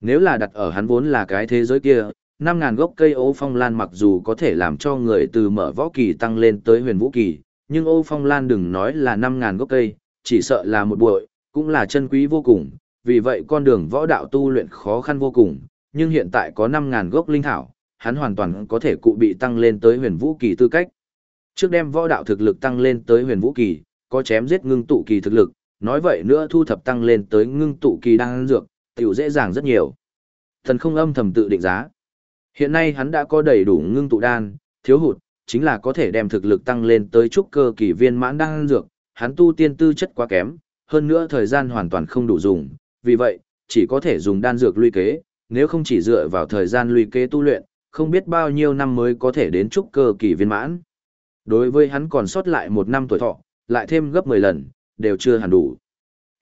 Nếu là đặt ở hắn vốn là cái thế giới kia, 5.000 gốc cây ô phong lan mặc dù có thể làm cho người từ mở võ kỳ tăng lên tới huyền vũ kỳ, nhưng ô phong lan đừng nói là 5.000 gốc cây, chỉ sợ là một bụi, cũng là chân quý vô cùng, vì vậy con đường võ đạo tu luyện khó khăn vô cùng, nhưng hiện tại có 5.000 gốc linh thảo, hắn hoàn toàn có thể cụ bị tăng lên tới huyền vũ kỳ tư cách. Trước đem võ đạo thực lực tăng lên tới huyền vũ kỳ, có chém giết ngưng tụ kỳ thực lực, nói vậy nữa thu thập tăng lên tới ngưng tụ kỳ đang dược, tiểu dễ dàng rất nhiều. Thần không âm thầm tự định giá. Hiện nay hắn đã có đầy đủ ngưng tụ đan, thiếu hụt, chính là có thể đem thực lực tăng lên tới trúc cơ kỳ viên mãn đan dược, hắn tu tiên tư chất quá kém, hơn nữa thời gian hoàn toàn không đủ dùng, vì vậy, chỉ có thể dùng đan dược luy kế, nếu không chỉ dựa vào thời gian luy kế tu luyện, không biết bao nhiêu năm mới có thể đến trúc cơ kỳ viên mãn. Đối với hắn còn sót lại một năm tuổi thọ, lại thêm gấp 10 lần, đều chưa hẳn đủ.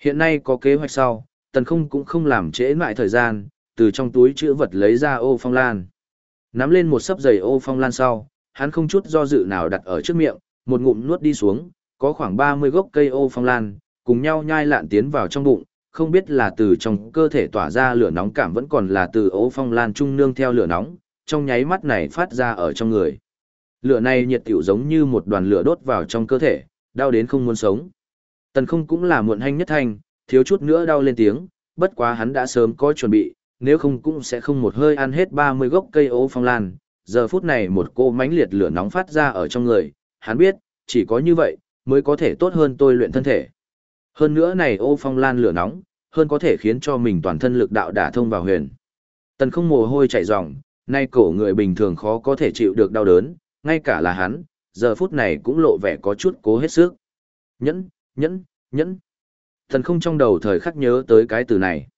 Hiện nay có kế hoạch sau, tần không cũng không làm trễ lại thời gian, từ trong túi chữ vật lấy ra ô phong lan. Nắm lên một sấp giày ô phong lan sau, hắn không chút do dự nào đặt ở trước miệng, một ngụm nuốt đi xuống, có khoảng 30 gốc cây ô phong lan, cùng nhau nhai lạn tiến vào trong bụng, không biết là từ trong cơ thể tỏa ra lửa nóng cảm vẫn còn là từ ô phong lan trung nương theo lửa nóng, trong nháy mắt này phát ra ở trong người. Lửa này nhiệt tiểu giống như một đoàn lửa đốt vào trong cơ thể, đau đến không muốn sống. Tần không cũng là muộn hanh nhất thanh, thiếu chút nữa đau lên tiếng, bất quá hắn đã sớm có chuẩn bị, nếu không cũng sẽ không một hơi ăn hết 30 gốc cây ô phong lan. Giờ phút này một cô mánh liệt lửa nóng phát ra ở trong người, hắn biết, chỉ có như vậy, mới có thể tốt hơn tôi luyện thân thể. Hơn nữa này ô phong lan lửa nóng, hơn có thể khiến cho mình toàn thân lực đạo đả thông vào huyền. Tần không mồ hôi chảy ròng, nay cổ người bình thường khó có thể chịu được đau đớn, ngay cả là hắn, giờ phút này cũng lộ vẻ có chút cố hết sức. Nhẫn, nhẫn, nhẫn. Tần không trong đầu thời khắc nhớ tới cái từ này.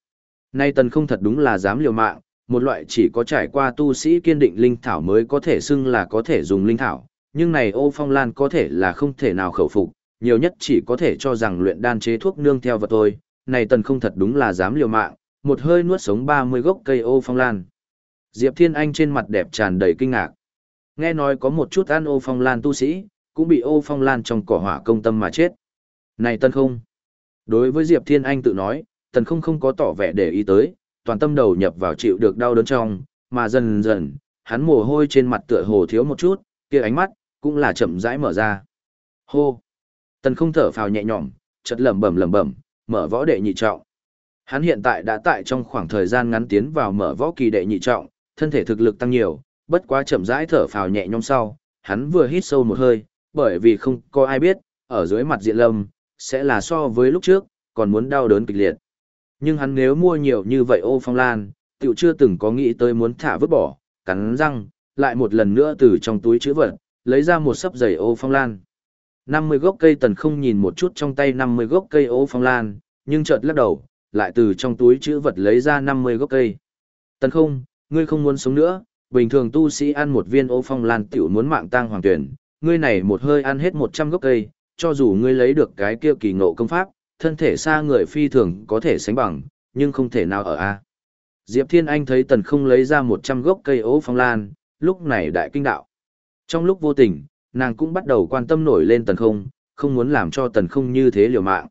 Nay tần không thật đúng là dám liều mạng, một loại chỉ có trải qua tu sĩ kiên định linh thảo mới có thể xưng là có thể dùng linh thảo, nhưng này ô phong lan có thể là không thể nào khẩu phục, nhiều nhất chỉ có thể cho rằng luyện đan chế thuốc nương theo vật thôi. Này tần không thật đúng là dám liều mạng, một hơi nuốt sống 30 gốc cây ô phong lan. Diệp Thiên Anh trên mặt đẹp tràn đầy kinh ngạc. Nghe nói có một chút ăn ô phong lan tu sĩ, cũng bị ô phong lan trong cỏ hỏa công tâm mà chết. Này tân không. Đối với Diệp Thiên Anh tự nói, tần không không có tỏ vẻ để ý tới, toàn tâm đầu nhập vào chịu được đau đớn trong, mà dần dần, hắn mồ hôi trên mặt tựa hồ thiếu một chút, kia ánh mắt, cũng là chậm rãi mở ra. Hô! Tần không thở phào nhẹ nhõm, chợt lẩm bẩm lẩm bẩm, mở võ đệ nhị trọng. Hắn hiện tại đã tại trong khoảng thời gian ngắn tiến vào mở võ kỳ đệ nhị trọng, thân thể thực lực tăng nhiều, bất quá chậm rãi thở phào nhẹ nhõm sau, hắn vừa hít sâu một hơi, bởi vì không có ai biết, ở dưới mặt diện lâm, sẽ là so với lúc trước, còn muốn đau đớn kịch liệt. Nhưng hắn nếu mua nhiều như vậy ô phong lan, tiểu chưa từng có nghĩ tới muốn thả vứt bỏ, cắn răng, lại một lần nữa từ trong túi chữ vật, lấy ra một sấp giày ô phong lan. 50 gốc cây tần không nhìn một chút trong tay 50 gốc cây ô phong lan, nhưng chợt lắc đầu, lại từ trong túi chữ vật lấy ra 50 gốc cây. Tần không, ngươi không muốn sống nữa, bình thường tu sĩ ăn một viên ô phong lan tiểu muốn mạng tang hoàng tuyển, ngươi này một hơi ăn hết 100 gốc cây, cho dù ngươi lấy được cái kia kỳ ngộ công pháp, thân thể xa người phi thường có thể sánh bằng, nhưng không thể nào ở A. Diệp Thiên Anh thấy tần không lấy ra 100 gốc cây ố phong lan, lúc này đại kinh đạo. Trong lúc vô tình, nàng cũng bắt đầu quan tâm nổi lên tần không, không muốn làm cho tần không như thế liều mạng.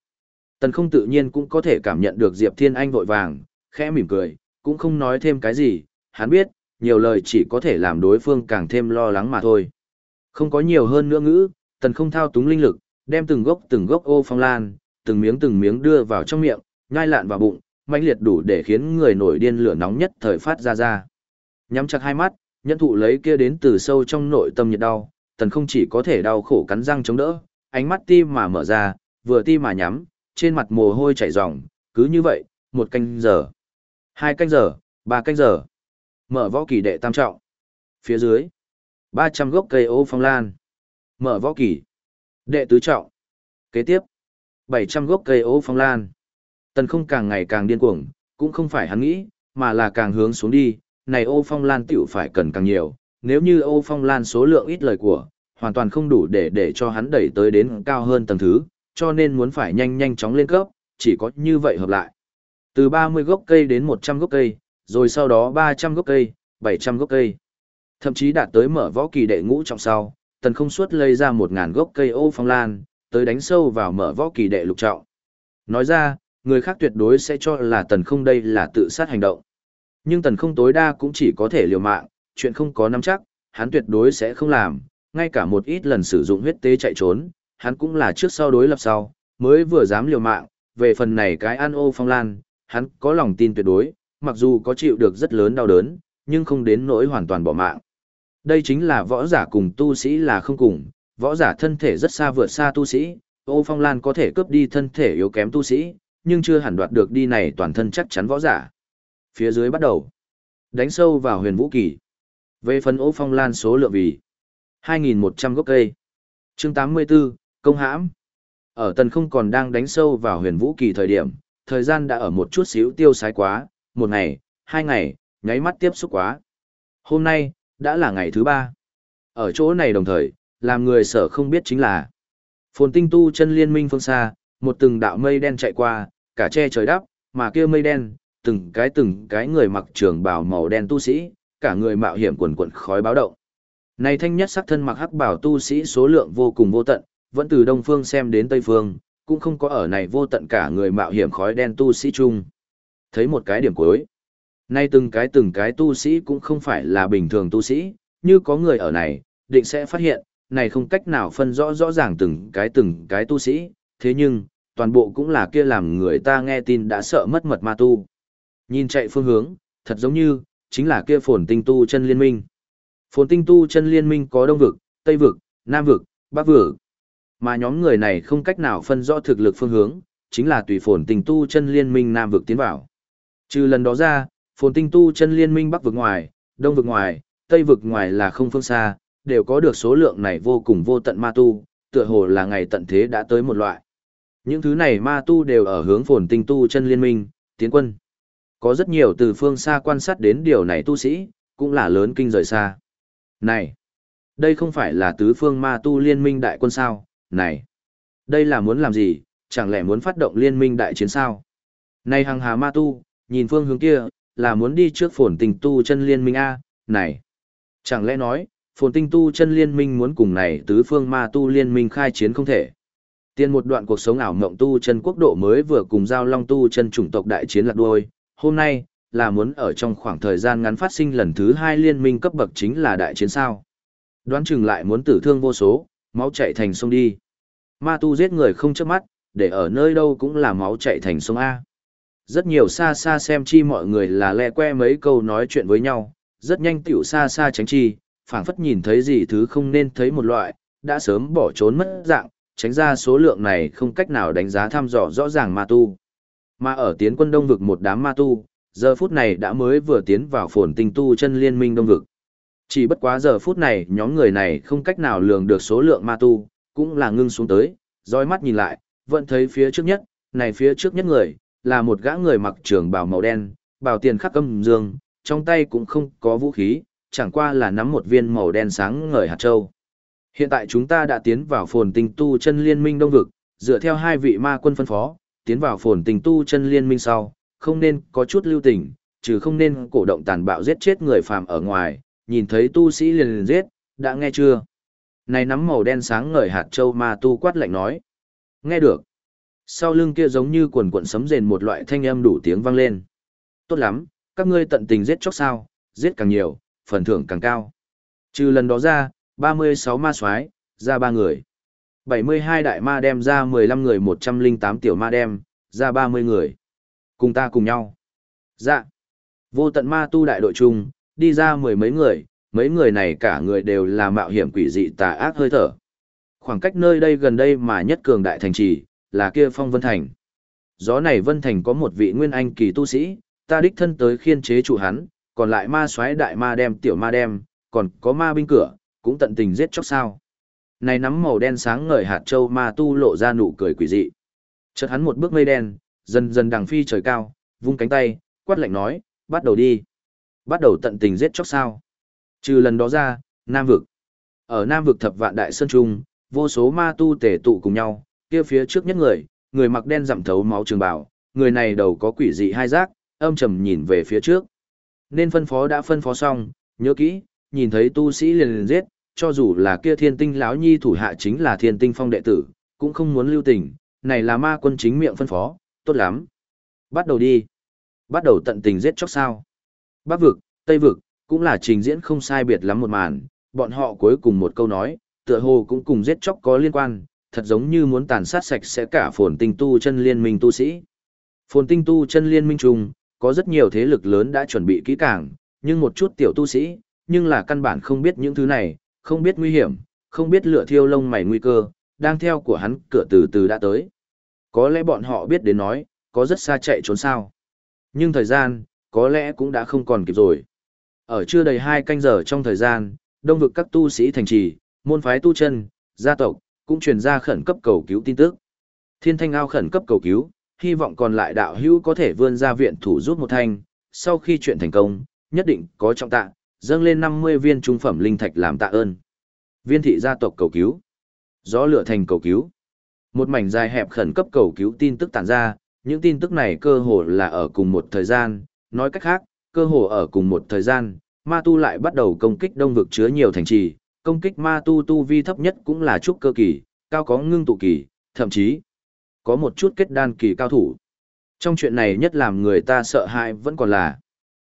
Tần không tự nhiên cũng có thể cảm nhận được Diệp Thiên Anh vội vàng, khẽ mỉm cười, cũng không nói thêm cái gì, hắn biết, nhiều lời chỉ có thể làm đối phương càng thêm lo lắng mà thôi. Không có nhiều hơn nữa ngữ, tần không thao túng linh lực, đem từng gốc từng gốc ô phong lan, từng miếng từng miếng đưa vào trong miệng, nhai lạn vào bụng, mãnh liệt đủ để khiến người nổi điên lửa nóng nhất thời phát ra ra. Nhắm chặt hai mắt, nhân thụ lấy kia đến từ sâu trong nội tâm nhiệt đau, tần không chỉ có thể đau khổ cắn răng chống đỡ, ánh mắt ti mà mở ra, vừa ti mà nhắm, trên mặt mồ hôi chảy ròng, cứ như vậy, một canh giờ, hai canh giờ, ba canh giờ. Mở võ kỳ đệ tam trọng. Phía dưới, 300 gốc cây ô phong lan. Mở võ kỳ. Đệ tứ trọng. Kế tiếp, 700 gốc cây ô phong lan. Tần không càng ngày càng điên cuồng, cũng không phải hắn nghĩ, mà là càng hướng xuống đi, này ô phong lan tiểu phải cần càng nhiều, nếu như ô phong lan số lượng ít lời của, hoàn toàn không đủ để để cho hắn đẩy tới đến cao hơn tầng thứ, cho nên muốn phải nhanh nhanh chóng lên cấp, chỉ có như vậy hợp lại. Từ 30 gốc cây đến 100 gốc cây, rồi sau đó 300 gốc cây, 700 gốc cây. Thậm chí đạt tới mở võ kỳ đệ ngũ trọng sau, tần không suốt lây ra một ngàn gốc cây ô phong lan, tới đánh sâu vào mở võ kỳ đệ lục trọng. Nói ra, người khác tuyệt đối sẽ cho là tần không đây là tự sát hành động. Nhưng tần không tối đa cũng chỉ có thể liều mạng, chuyện không có nắm chắc, hắn tuyệt đối sẽ không làm, ngay cả một ít lần sử dụng huyết tế chạy trốn, hắn cũng là trước sau đối lập sau, mới vừa dám liều mạng, về phần này cái an ô phong lan, hắn có lòng tin tuyệt đối, mặc dù có chịu được rất lớn đau đớn, nhưng không đến nỗi hoàn toàn bỏ mạng. Đây chính là võ giả cùng tu sĩ là không cùng, võ giả thân thể rất xa vượt xa tu sĩ, ô phong lan có thể cướp đi thân thể yếu kém tu sĩ, nhưng chưa hẳn đoạt được đi này toàn thân chắc chắn võ giả. Phía dưới bắt đầu, đánh sâu vào huyền vũ kỳ. Về phần ô phong lan số lượng vì 2.100 gốc cây. chương 84, công hãm. Ở tần không còn đang đánh sâu vào huyền vũ kỳ thời điểm, thời gian đã ở một chút xíu tiêu sái quá, một ngày, hai ngày, nháy mắt tiếp xúc quá. Hôm nay, đã là ngày thứ ba. Ở chỗ này đồng thời, làm người sở không biết chính là phồn tinh tu chân liên minh phương xa, một từng đạo mây đen chạy qua, cả che trời đắp, mà kia mây đen, từng cái từng cái người mặc trường bào màu đen tu sĩ, cả người mạo hiểm quần quần khói báo động. Này thanh nhất sắc thân mặc hắc bảo tu sĩ số lượng vô cùng vô tận, vẫn từ đông phương xem đến tây phương, cũng không có ở này vô tận cả người mạo hiểm khói đen tu sĩ chung. Thấy một cái điểm cuối. Nay từng cái từng cái tu sĩ cũng không phải là bình thường tu sĩ, như có người ở này, định sẽ phát hiện, này không cách nào phân rõ rõ ràng từng cái từng cái tu sĩ, thế nhưng, toàn bộ cũng là kia làm người ta nghe tin đã sợ mất mật ma tu. Nhìn chạy phương hướng, thật giống như, chính là kia phồn tinh tu chân liên minh. Phồn tinh tu chân liên minh có đông vực, tây vực, nam vực, bắc vực. Mà nhóm người này không cách nào phân rõ thực lực phương hướng, chính là tùy phồn tinh tu chân liên minh nam vực tiến vào. Trừ lần đó ra, phồn tinh tu chân liên minh bắc vực ngoài, đông vực ngoài, tây vực ngoài là không phương xa, đều có được số lượng này vô cùng vô tận ma tu, tựa hồ là ngày tận thế đã tới một loại. Những thứ này ma tu đều ở hướng phồn tinh tu chân liên minh, tiến quân. Có rất nhiều từ phương xa quan sát đến điều này tu sĩ, cũng là lớn kinh rời xa. Này, đây không phải là tứ phương ma tu liên minh đại quân sao, này, đây là muốn làm gì, chẳng lẽ muốn phát động liên minh đại chiến sao? Này hàng hà ma tu, nhìn phương hướng kia, là muốn đi trước phồn tinh tu chân liên minh A, này, chẳng lẽ nói, phồn tinh tu chân liên minh muốn cùng này tứ phương ma tu liên minh khai chiến không thể. Tiên một đoạn cuộc sống ảo mộng tu chân quốc độ mới vừa cùng giao long tu chân chủng tộc đại chiến lạc đuôi, hôm nay, là muốn ở trong khoảng thời gian ngắn phát sinh lần thứ hai liên minh cấp bậc chính là đại chiến sao. Đoán chừng lại muốn tử thương vô số, máu chạy thành sông đi. Ma tu giết người không chớp mắt, để ở nơi đâu cũng là máu chạy thành sông A. Rất nhiều xa xa xem chi mọi người là le que mấy câu nói chuyện với nhau, rất nhanh tiểu xa xa tránh chi, phảng phất nhìn thấy gì thứ không nên thấy một loại, đã sớm bỏ trốn mất dạng, tránh ra số lượng này không cách nào đánh giá thăm dò rõ ràng ma tu. Mà ở tiến quân đông vực một đám ma tu, giờ phút này đã mới vừa tiến vào phồn tinh tu chân liên minh đông vực. Chỉ bất quá giờ phút này nhóm người này không cách nào lường được số lượng ma tu, cũng là ngưng xuống tới, dõi mắt nhìn lại, vẫn thấy phía trước nhất, này phía trước nhất người, là một gã người mặc trường bào màu đen, bào tiền khắc âm dương, trong tay cũng không có vũ khí, chẳng qua là nắm một viên màu đen sáng ngời hạt châu. Hiện tại chúng ta đã tiến vào phồn tinh tu chân liên minh đông vực, dựa theo hai vị ma quân phân phó, tiến vào phồn tinh tu chân liên minh sau, không nên có chút lưu tình, trừ không nên cổ động tàn bạo giết chết người phàm ở ngoài, nhìn thấy tu sĩ liền liền giết, đã nghe chưa? Này nắm màu đen sáng ngời hạt châu ma tu quát lạnh nói. Nghe được. Sau lưng kia giống như quần quần sấm rền một loại thanh âm đủ tiếng vang lên. Tốt lắm, các ngươi tận tình giết chóc sao, giết càng nhiều, phần thưởng càng cao. Trừ lần đó ra, 36 ma soái ra 3 người. 72 đại ma đem ra 15 người 108 tiểu ma đem, ra 30 người. Cùng ta cùng nhau. Dạ. Vô tận ma tu đại đội chung, đi ra mười mấy người, mấy người này cả người đều là mạo hiểm quỷ dị tà ác hơi thở. Khoảng cách nơi đây gần đây mà nhất cường đại thành trì, là kia phong vân thành. Gió này vân thành có một vị nguyên anh kỳ tu sĩ, ta đích thân tới khiên chế chủ hắn, còn lại ma soái đại ma đem tiểu ma đem, còn có ma binh cửa, cũng tận tình giết chóc sao. Này nắm màu đen sáng ngời hạt châu ma tu lộ ra nụ cười quỷ dị. Chợt hắn một bước mây đen, dần dần đằng phi trời cao, vung cánh tay, quát lạnh nói, bắt đầu đi. Bắt đầu tận tình giết chóc sao. Trừ lần đó ra, Nam Vực. Ở Nam Vực thập vạn đại sơn trung, vô số ma tu tề tụ cùng nhau, kia phía trước nhất người, người mặc đen giảm thấu máu trường bào, người này đầu có quỷ dị hai giác, âm trầm nhìn về phía trước. Nên phân phó đã phân phó xong, nhớ kỹ, nhìn thấy tu sĩ liền liền giết, cho dù là kia thiên tinh lão nhi thủ hạ chính là thiên tinh phong đệ tử, cũng không muốn lưu tình, này là ma quân chính miệng phân phó, tốt lắm. Bắt đầu đi. Bắt đầu tận tình giết chóc sao. Bắc vực, Tây vực, cũng là trình diễn không sai biệt lắm một màn, bọn họ cuối cùng một câu nói, tựa hồ cũng cùng giết chóc có liên quan, thật giống như muốn tàn sát sạch sẽ cả phồn tinh tu chân liên minh tu sĩ. Phồn tinh tu chân liên minh chung, có rất nhiều thế lực lớn đã chuẩn bị kỹ càng, nhưng một chút tiểu tu sĩ, nhưng là căn bản không biết những thứ này, không biết nguy hiểm, không biết lửa thiêu lông mày nguy cơ, đang theo của hắn cửa từ từ đã tới. Có lẽ bọn họ biết đến nói, có rất xa chạy trốn sao. Nhưng thời gian, có lẽ cũng đã không còn kịp rồi. Ở chưa đầy hai canh giờ trong thời gian, đông vực các tu sĩ thành trì, môn phái tu chân, gia tộc, cũng truyền ra khẩn cấp cầu cứu tin tức. Thiên thanh ao khẩn cấp cầu cứu, hy vọng còn lại đạo hữu có thể vươn ra viện thủ giúp một thanh, sau khi chuyện thành công, nhất định có trọng tạ, dâng lên 50 viên trung phẩm linh thạch làm tạ ơn. Viên thị gia tộc cầu cứu. Gió lửa thành cầu cứu. Một mảnh dài hẹp khẩn cấp cầu cứu tin tức tản ra, những tin tức này cơ hồ là ở cùng một thời gian, nói cách khác, cơ hồ ở cùng một thời gian, ma tu lại bắt đầu công kích đông vực chứa nhiều thành trì, công kích ma tu tu vi thấp nhất cũng là trúc cơ kỳ, cao có ngưng tụ kỳ, thậm chí có một chút kết đan kỳ cao thủ. Trong chuyện này nhất làm người ta sợ hãi vẫn còn là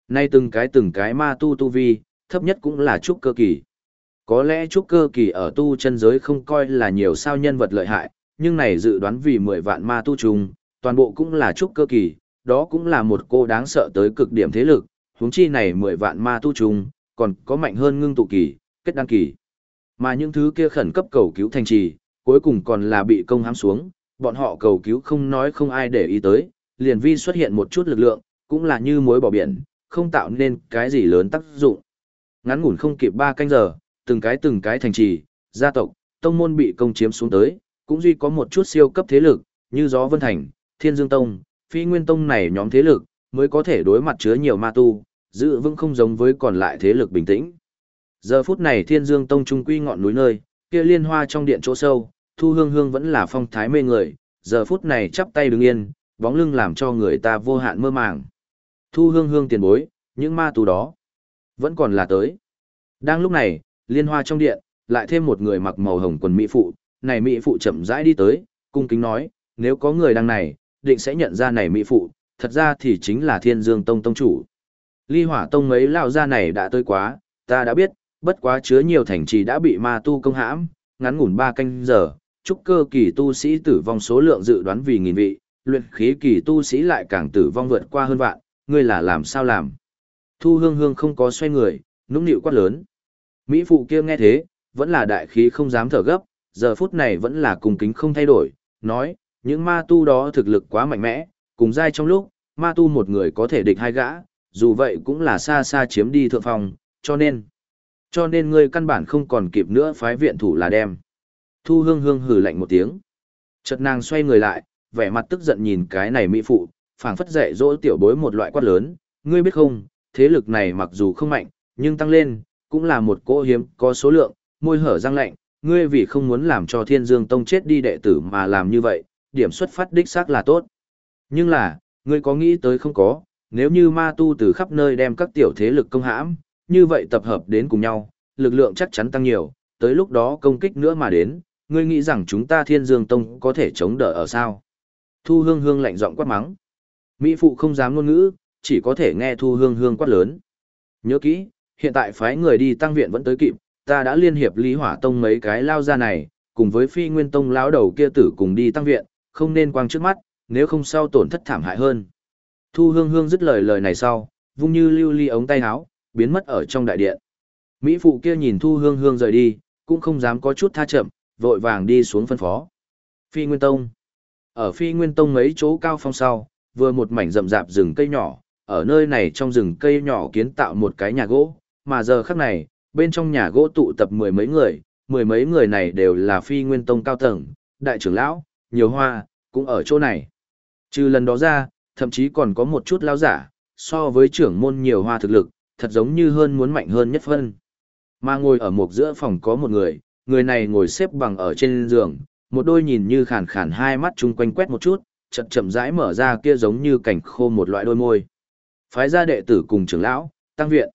nay từng cái từng cái ma tu tu vi, thấp nhất cũng là trúc cơ kỳ. Có lẽ trúc cơ kỳ ở tu chân giới không coi là nhiều sao nhân vật lợi hại, nhưng này dự đoán vì 10 vạn ma tu trùng, toàn bộ cũng là trúc cơ kỳ, đó cũng là một cô đáng sợ tới cực điểm thế lực, huống chi này 10 vạn ma tu trùng, còn có mạnh hơn ngưng tụ kỳ, kết đăng kỳ. Mà những thứ kia khẩn cấp cầu cứu thành trì, cuối cùng còn là bị công hãm xuống, bọn họ cầu cứu không nói không ai để ý tới, liền vi xuất hiện một chút lực lượng, cũng là như mối bỏ biển, không tạo nên cái gì lớn tác dụng. Ngắn ngủn không kịp 3 canh giờ, từng cái từng cái thành trì, gia tộc, tông môn bị công chiếm xuống tới, cũng duy có một chút siêu cấp thế lực, như Gió Vân Thành, Thiên Dương Tông, Phi Nguyên Tông này nhóm thế lực, mới có thể đối mặt chứa nhiều ma tu, giữ vững không giống với còn lại thế lực bình tĩnh. Giờ phút này Thiên Dương Tông trung quy ngọn núi nơi, kia liên hoa trong điện chỗ sâu, Thu Hương Hương vẫn là phong thái mê người, giờ phút này chắp tay đứng yên, bóng lưng làm cho người ta vô hạn mơ màng. Thu Hương Hương tiền bối, những ma tù đó vẫn còn là tới. Đang lúc này, liên hoa trong điện, lại thêm một người mặc màu hồng quần mỹ phụ, này mỹ phụ chậm rãi đi tới, cung kính nói, nếu có người đang này, định sẽ nhận ra này mỹ phụ, thật ra thì chính là Thiên Dương Tông tông chủ. Ly Hỏa Tông mấy lão gia này đã tới quá, ta đã biết, bất quá chứa nhiều thành trì đã bị ma tu công hãm, ngắn ngủn 3 canh giờ, trúc cơ kỳ tu sĩ tử vong số lượng dự đoán vì nghìn vị, luyện khí kỳ tu sĩ lại càng tử vong vượt qua hơn vạn, ngươi là làm sao làm? Thu Hương Hương không có xoay người, nũng nịu quát lớn. Mỹ phụ kia nghe thế, vẫn là đại khí không dám thở gấp, giờ phút này vẫn là cùng kính không thay đổi, nói, những ma tu đó thực lực quá mạnh mẽ, cùng dai trong lúc, ma tu một người có thể địch hai gã, dù vậy cũng là xa xa chiếm đi thượng phòng, cho nên, cho nên ngươi căn bản không còn kịp nữa phái viện thủ là đem. Thu hương hương hử lạnh một tiếng. Chợt nàng xoay người lại, vẻ mặt tức giận nhìn cái này mỹ phụ, phảng phất dạy dỗ tiểu bối một loại quát lớn, ngươi biết không, thế lực này mặc dù không mạnh, nhưng tăng lên, cũng là một cỗ hiếm có số lượng, môi hở răng lạnh, ngươi vì không muốn làm cho Thiên Dương Tông chết đi đệ tử mà làm như vậy, điểm xuất phát đích xác là tốt. Nhưng là, ngươi có nghĩ tới không có, nếu như ma tu từ khắp nơi đem các tiểu thế lực công hãm, như vậy tập hợp đến cùng nhau, lực lượng chắc chắn tăng nhiều, tới lúc đó công kích nữa mà đến, ngươi nghĩ rằng chúng ta Thiên Dương Tông có thể chống đỡ ở sao? Thu Hương Hương lạnh giọng quát mắng. Mỹ phụ không dám ngôn ngữ, chỉ có thể nghe Thu Hương Hương quát lớn. Nhớ kỹ, hiện tại phái người đi tăng viện vẫn tới kịp, ta đã liên hiệp Lý Hỏa Tông mấy cái lao ra này, cùng với Phi Nguyên Tông lão đầu kia tử cùng đi tăng viện, không nên quang trước mắt, nếu không sau tổn thất thảm hại hơn. Thu Hương Hương dứt lời lời này sau, vung như lưu ly ống tay áo, biến mất ở trong đại điện. Mỹ phụ kia nhìn Thu Hương Hương rời đi, cũng không dám có chút tha chậm, vội vàng đi xuống phân phó. Phi Nguyên Tông Ở Phi Nguyên Tông mấy chỗ cao phong sau, vừa một mảnh rậm rạp rừng cây nhỏ, ở nơi này trong rừng cây nhỏ kiến tạo một cái nhà gỗ, mà giờ khắc này, bên trong nhà gỗ tụ tập mười mấy người, mười mấy người này đều là Phi Nguyên Tông cao tầng, đại trưởng lão, nhiều hoa, cũng ở chỗ này. Trừ lần đó ra, thậm chí còn có một chút lão giả, so với trưởng môn nhiều hoa thực lực, thật giống như hơn muốn mạnh hơn nhất phân. Mà ngồi ở một giữa phòng có một người, người này ngồi xếp bằng ở trên giường, một đôi nhìn như khàn khàn hai mắt chung quanh quét một chút, chậm chậm rãi mở ra kia giống như cảnh khô một loại đôi môi. Phái gia đệ tử cùng trưởng lão, tăng viện.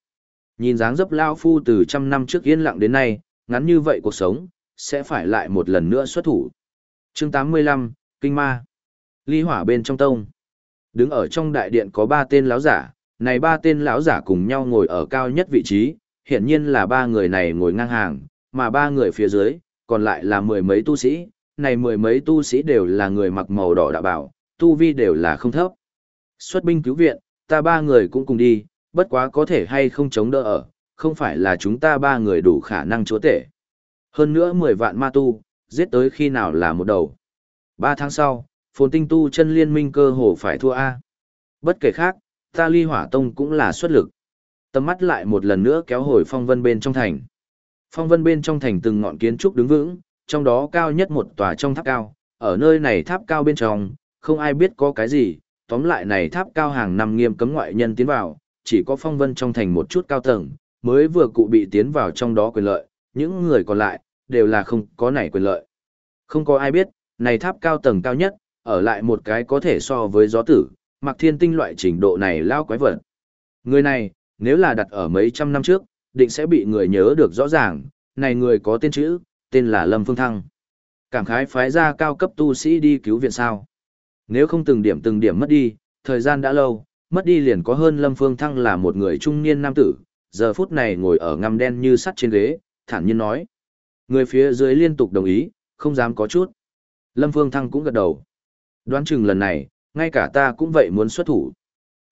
Nhìn dáng dấp lao phu từ trăm năm trước yên lặng đến nay, ngắn như vậy cuộc sống, sẽ phải lại một lần nữa xuất thủ. chương 85, Kinh Ma. Ly hỏa bên trong tông. Đứng ở trong đại điện có ba tên lão giả, này ba tên lão giả cùng nhau ngồi ở cao nhất vị trí, hiển nhiên là ba người này ngồi ngang hàng, mà ba người phía dưới, còn lại là mười mấy tu sĩ, này mười mấy tu sĩ đều là người mặc màu đỏ đạo bảo, tu vi đều là không thấp. Xuất binh cứu viện, ta ba người cũng cùng đi, bất quá có thể hay không chống đỡ ở, không phải là chúng ta ba người đủ khả năng chúa tể. Hơn nữa 10 vạn ma tu, giết tới khi nào là một đầu. Ba tháng sau, phồn tinh tu chân liên minh cơ hồ phải thua A. Bất kể khác, ta ly hỏa tông cũng là xuất lực. Tầm mắt lại một lần nữa kéo hồi phong vân bên trong thành. Phong vân bên trong thành từng ngọn kiến trúc đứng vững, trong đó cao nhất một tòa trong tháp cao, ở nơi này tháp cao bên trong, không ai biết có cái gì, tóm lại này tháp cao hàng năm nghiêm cấm ngoại nhân tiến vào, chỉ có phong vân trong thành một chút cao tầng, mới vừa cụ bị tiến vào trong đó quyền lợi, những người còn lại, đều là không có này quyền lợi. Không có ai biết, này tháp cao tầng cao nhất, ở lại một cái có thể so với gió tử, mặc thiên tinh loại trình độ này lao quái vật. Người này, nếu là đặt ở mấy trăm năm trước, định sẽ bị người nhớ được rõ ràng, này người có tên chữ, tên là Lâm Phương Thăng. Cảm khái phái ra cao cấp tu sĩ đi cứu viện sao. Nếu không từng điểm từng điểm mất đi, thời gian đã lâu, mất đi liền có hơn Lâm Phương Thăng là một người trung niên nam tử, giờ phút này ngồi ở ngăm đen như sắt trên ghế, thản nhiên nói. Người phía dưới liên tục đồng ý, không dám có chút. Lâm Phương Thăng cũng gật đầu. Đoán chừng lần này, ngay cả ta cũng vậy muốn xuất thủ.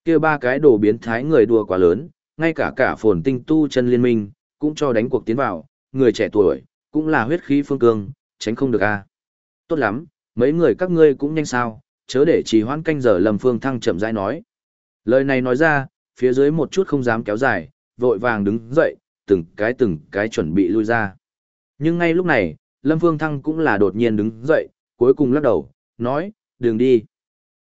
kia ba cái đồ biến thái người đùa quá lớn, ngay cả cả phồn tinh tu chân liên minh, cũng cho đánh cuộc tiến vào, người trẻ tuổi, cũng là huyết khí phương cương, tránh không được a. Tốt lắm, mấy người các ngươi cũng nhanh sao, chớ để trì hoãn canh giờ Lâm Phương Thăng chậm rãi nói. Lời này nói ra, phía dưới một chút không dám kéo dài, vội vàng đứng dậy, từng cái từng cái chuẩn bị lui ra. Nhưng ngay lúc này, Lâm Phương Thăng cũng là đột nhiên đứng dậy, cuối cùng lắc đầu, nói, đừng đi.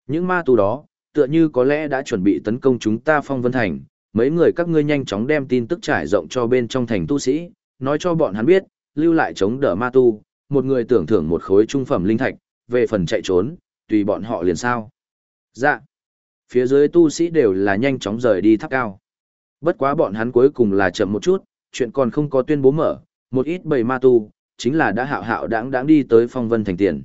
Những ma tù đó, tựa như có lẽ đã chuẩn bị tấn công chúng ta phong vân thành, mấy người các ngươi nhanh chóng đem tin tức trải rộng cho bên trong thành tu sĩ, nói cho bọn hắn biết, lưu lại chống đỡ ma tu, một người tưởng thưởng một khối trung phẩm linh thạch, về phần chạy trốn, tùy bọn họ liền sao. Dạ. Phía dưới tu sĩ đều là nhanh chóng rời đi tháp cao. Bất quá bọn hắn cuối cùng là chậm một chút, chuyện còn không có tuyên bố mở, một ít bầy ma tu, chính là đã hạo hạo đáng đáng đi tới phong vân thành tiền.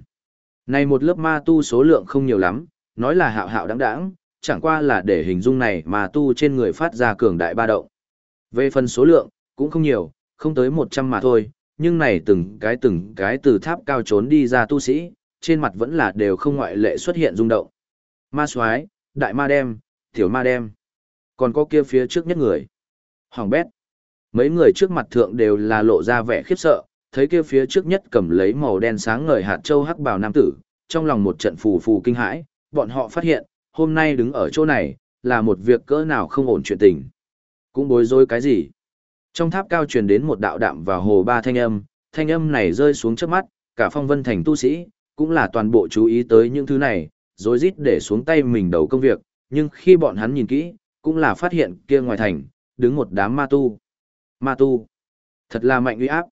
Này một lớp ma tu số lượng không nhiều lắm, nói là hạo hạo đáng đáng, chẳng qua là để hình dung này mà tu trên người phát ra cường đại ba động. Về phần số lượng, cũng không nhiều, không tới 100 mà thôi, nhưng này từng cái từng cái từ tháp cao trốn đi ra tu sĩ, trên mặt vẫn là đều không ngoại lệ xuất hiện rung động. Ma soái đại ma đem, tiểu ma đem, còn có kia phía trước nhất người. Hoàng bét. Mấy người trước mặt thượng đều là lộ ra vẻ khiếp sợ, thấy kia phía trước nhất cầm lấy màu đen sáng ngời hạt châu hắc bào nam tử, trong lòng một trận phù phù kinh hãi, bọn họ phát hiện, hôm nay đứng ở chỗ này, là một việc cỡ nào không ổn chuyện tình. Cũng bối rối cái gì? Trong tháp cao truyền đến một đạo đạm và hồ ba thanh âm, thanh âm này rơi xuống trước mắt, cả phong vân thành tu sĩ, cũng là toàn bộ chú ý tới những thứ này, rồi rít để xuống tay mình đầu công việc, nhưng khi bọn hắn nhìn kỹ, cũng là phát hiện kia ngoài thành, đứng một đám ma tu. Ma tu. Thật là mạnh uy áp.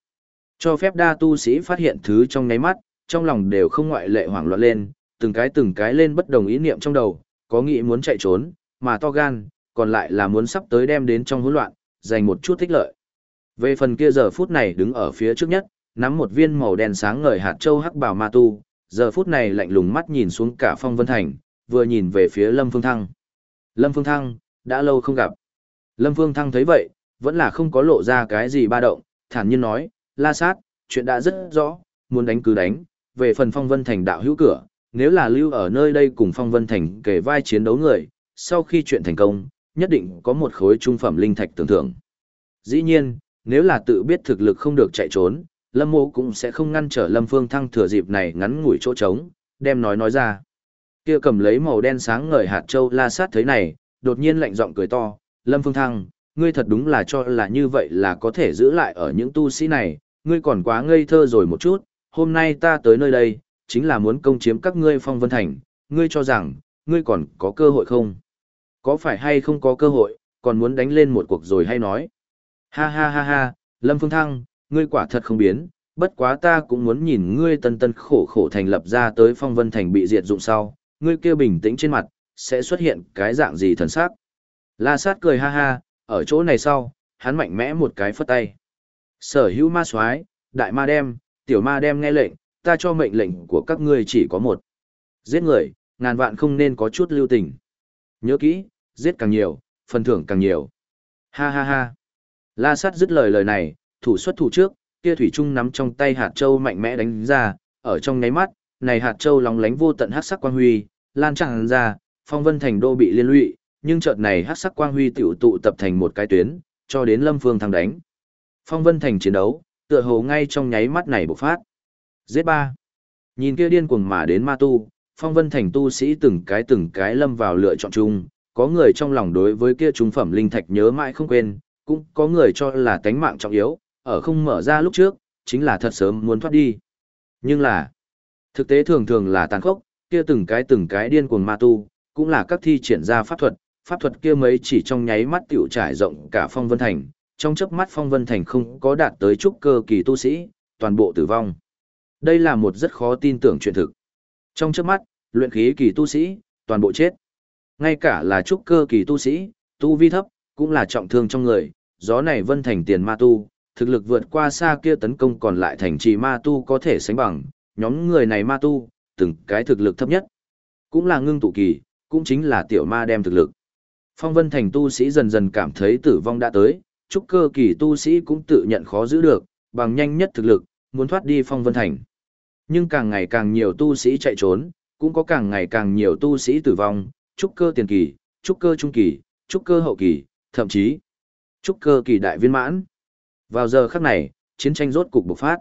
Cho phép đa tu sĩ phát hiện thứ trong ngáy mắt, trong lòng đều không ngoại lệ hoảng loạn lên, từng cái từng cái lên bất đồng ý niệm trong đầu, có nghĩ muốn chạy trốn, mà to gan, còn lại là muốn sắp tới đem đến trong hỗn loạn, giành một chút thích lợi. Về phần kia giờ phút này đứng ở phía trước nhất, nắm một viên màu đen sáng ngời hạt châu hắc bảo ma tu, giờ phút này lạnh lùng mắt nhìn xuống cả phong vân thành, vừa nhìn về phía Lâm Phương Thăng. Lâm Phương Thăng, đã lâu không gặp. Lâm Phương Thăng thấy vậy, vẫn là không có lộ ra cái gì ba động, thản nhiên nói, la sát, chuyện đã rất rõ, muốn đánh cứ đánh, về phần phong vân thành đạo hữu cửa, nếu là lưu ở nơi đây cùng phong vân thành kể vai chiến đấu người, sau khi chuyện thành công, nhất định có một khối trung phẩm linh thạch tưởng thưởng. Dĩ nhiên, nếu là tự biết thực lực không được chạy trốn, Lâm Mộ cũng sẽ không ngăn trở Lâm Phương Thăng thừa dịp này ngắn ngủi chỗ trống, đem nói nói ra. Kia cầm lấy màu đen sáng ngời hạt châu la sát thấy này, đột nhiên lạnh giọng cười to, Lâm Phương Thăng, ngươi thật đúng là cho là như vậy là có thể giữ lại ở những tu sĩ này, ngươi còn quá ngây thơ rồi một chút, hôm nay ta tới nơi đây, chính là muốn công chiếm các ngươi phong vân thành, ngươi cho rằng, ngươi còn có cơ hội không? Có phải hay không có cơ hội, còn muốn đánh lên một cuộc rồi hay nói? Ha ha ha ha, Lâm Phương Thăng, ngươi quả thật không biến, bất quá ta cũng muốn nhìn ngươi tân tân khổ khổ thành lập ra tới phong vân thành bị diệt dụng sau, ngươi kia bình tĩnh trên mặt, sẽ xuất hiện cái dạng gì thần sắc. La sát cười ha ha, ở chỗ này sau, hắn mạnh mẽ một cái phất tay. Sở hữu ma soái đại ma đem, tiểu ma đem nghe lệnh, ta cho mệnh lệnh của các ngươi chỉ có một. Giết người, ngàn vạn không nên có chút lưu tình. Nhớ kỹ, giết càng nhiều, phần thưởng càng nhiều. Ha ha ha. La sát dứt lời lời này, thủ xuất thủ trước, kia thủy trung nắm trong tay hạt châu mạnh mẽ đánh ra, ở trong nháy mắt, này hạt châu lóng lánh vô tận hắc sắc quang huy, lan tràn ra, phong vân thành đô bị liên lụy, nhưng chợt này hắc sắc quang huy tiểu tụ tập thành một cái tuyến, cho đến Lâm Phương thăng đánh. Phong vân thành chiến đấu, tựa hồ ngay trong nháy mắt này bộc phát. Giết ba. Nhìn kia điên cuồng mà đến ma tu, phong vân thành tu sĩ từng cái từng cái lâm vào lựa chọn chung, có người trong lòng đối với kia trung phẩm linh thạch nhớ mãi không quên, cũng có người cho là tánh mạng trọng yếu, ở không mở ra lúc trước, chính là thật sớm muốn thoát đi. Nhưng là, thực tế thường thường là tàn khốc, kia từng cái từng cái điên cuồng ma tu, cũng là các thi triển ra pháp thuật, pháp thuật kia mấy chỉ trong nháy mắt tiểu trải rộng cả phong vân thành, trong chớp mắt phong vân thành không có đạt tới trúc cơ kỳ tu sĩ, toàn bộ tử vong. Đây là một rất khó tin tưởng chuyện thực. Trong chớp mắt, luyện khí kỳ tu sĩ, toàn bộ chết. Ngay cả là trúc cơ kỳ tu sĩ, tu vi thấp, cũng là trọng thương trong người, gió này vân thành tiền ma tu, thực lực vượt qua xa kia tấn công còn lại thành trì ma tu có thể sánh bằng, nhóm người này ma tu, từng cái thực lực thấp nhất. Cũng là ngưng tụ kỳ, cũng chính là tiểu ma đem thực lực. Phong vân thành tu sĩ dần dần cảm thấy tử vong đã tới, trúc cơ kỳ tu sĩ cũng tự nhận khó giữ được, bằng nhanh nhất thực lực, muốn thoát đi phong vân thành. Nhưng càng ngày càng nhiều tu sĩ chạy trốn, cũng có càng ngày càng nhiều tu sĩ tử vong, trúc cơ tiền kỳ, trúc cơ trung kỳ, trúc cơ hậu kỳ, thậm chí trúc cơ kỳ đại viên mãn. Vào giờ khắc này, chiến tranh rốt cục bộc phát.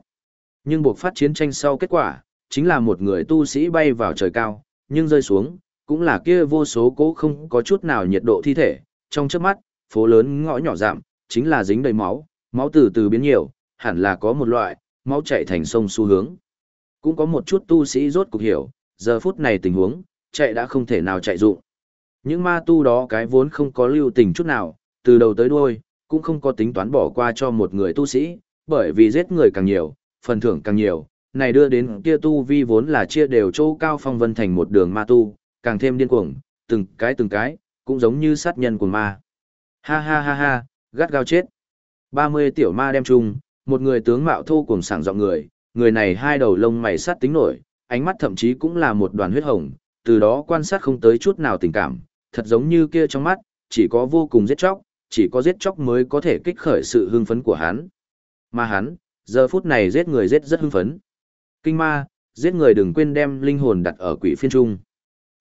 Nhưng bộc phát chiến tranh sau kết quả, chính là một người tu sĩ bay vào trời cao, nhưng rơi xuống, cũng là kia vô số cố không có chút nào nhiệt độ thi thể, trong chớp mắt, phố lớn ngõ nhỏ giảm, chính là dính đầy máu, máu từ từ biến nhiều, hẳn là có một loại, máu chảy thành sông xu hướng. Cũng có một chút tu sĩ rốt cục hiểu, giờ phút này tình huống, chạy đã không thể nào chạy dụng. Những ma tu đó cái vốn không có lưu tình chút nào, từ đầu tới đuôi, cũng không có tính toán bỏ qua cho một người tu sĩ, bởi vì giết người càng nhiều, phần thưởng càng nhiều, này đưa đến kia tu vi vốn là chia đều châu cao phong vân thành một đường ma tu, càng thêm điên cuồng, từng cái từng cái, cũng giống như sát nhân của ma. Ha ha ha ha, gắt gao chết. 30 tiểu ma đem chung, một người tướng mạo thô cùng sảng giọng người, người này hai đầu lông mày sát tính nổi, ánh mắt thậm chí cũng là một đoàn huyết hồng, từ đó quan sát không tới chút nào tình cảm, thật giống như kia trong mắt, chỉ có vô cùng giết chóc, chỉ có giết chóc mới có thể kích khởi sự hưng phấn của hắn. Mà hắn, giờ phút này giết người giết rất hưng phấn. Kinh ma, giết người đừng quên đem linh hồn đặt ở quỷ phiên trung.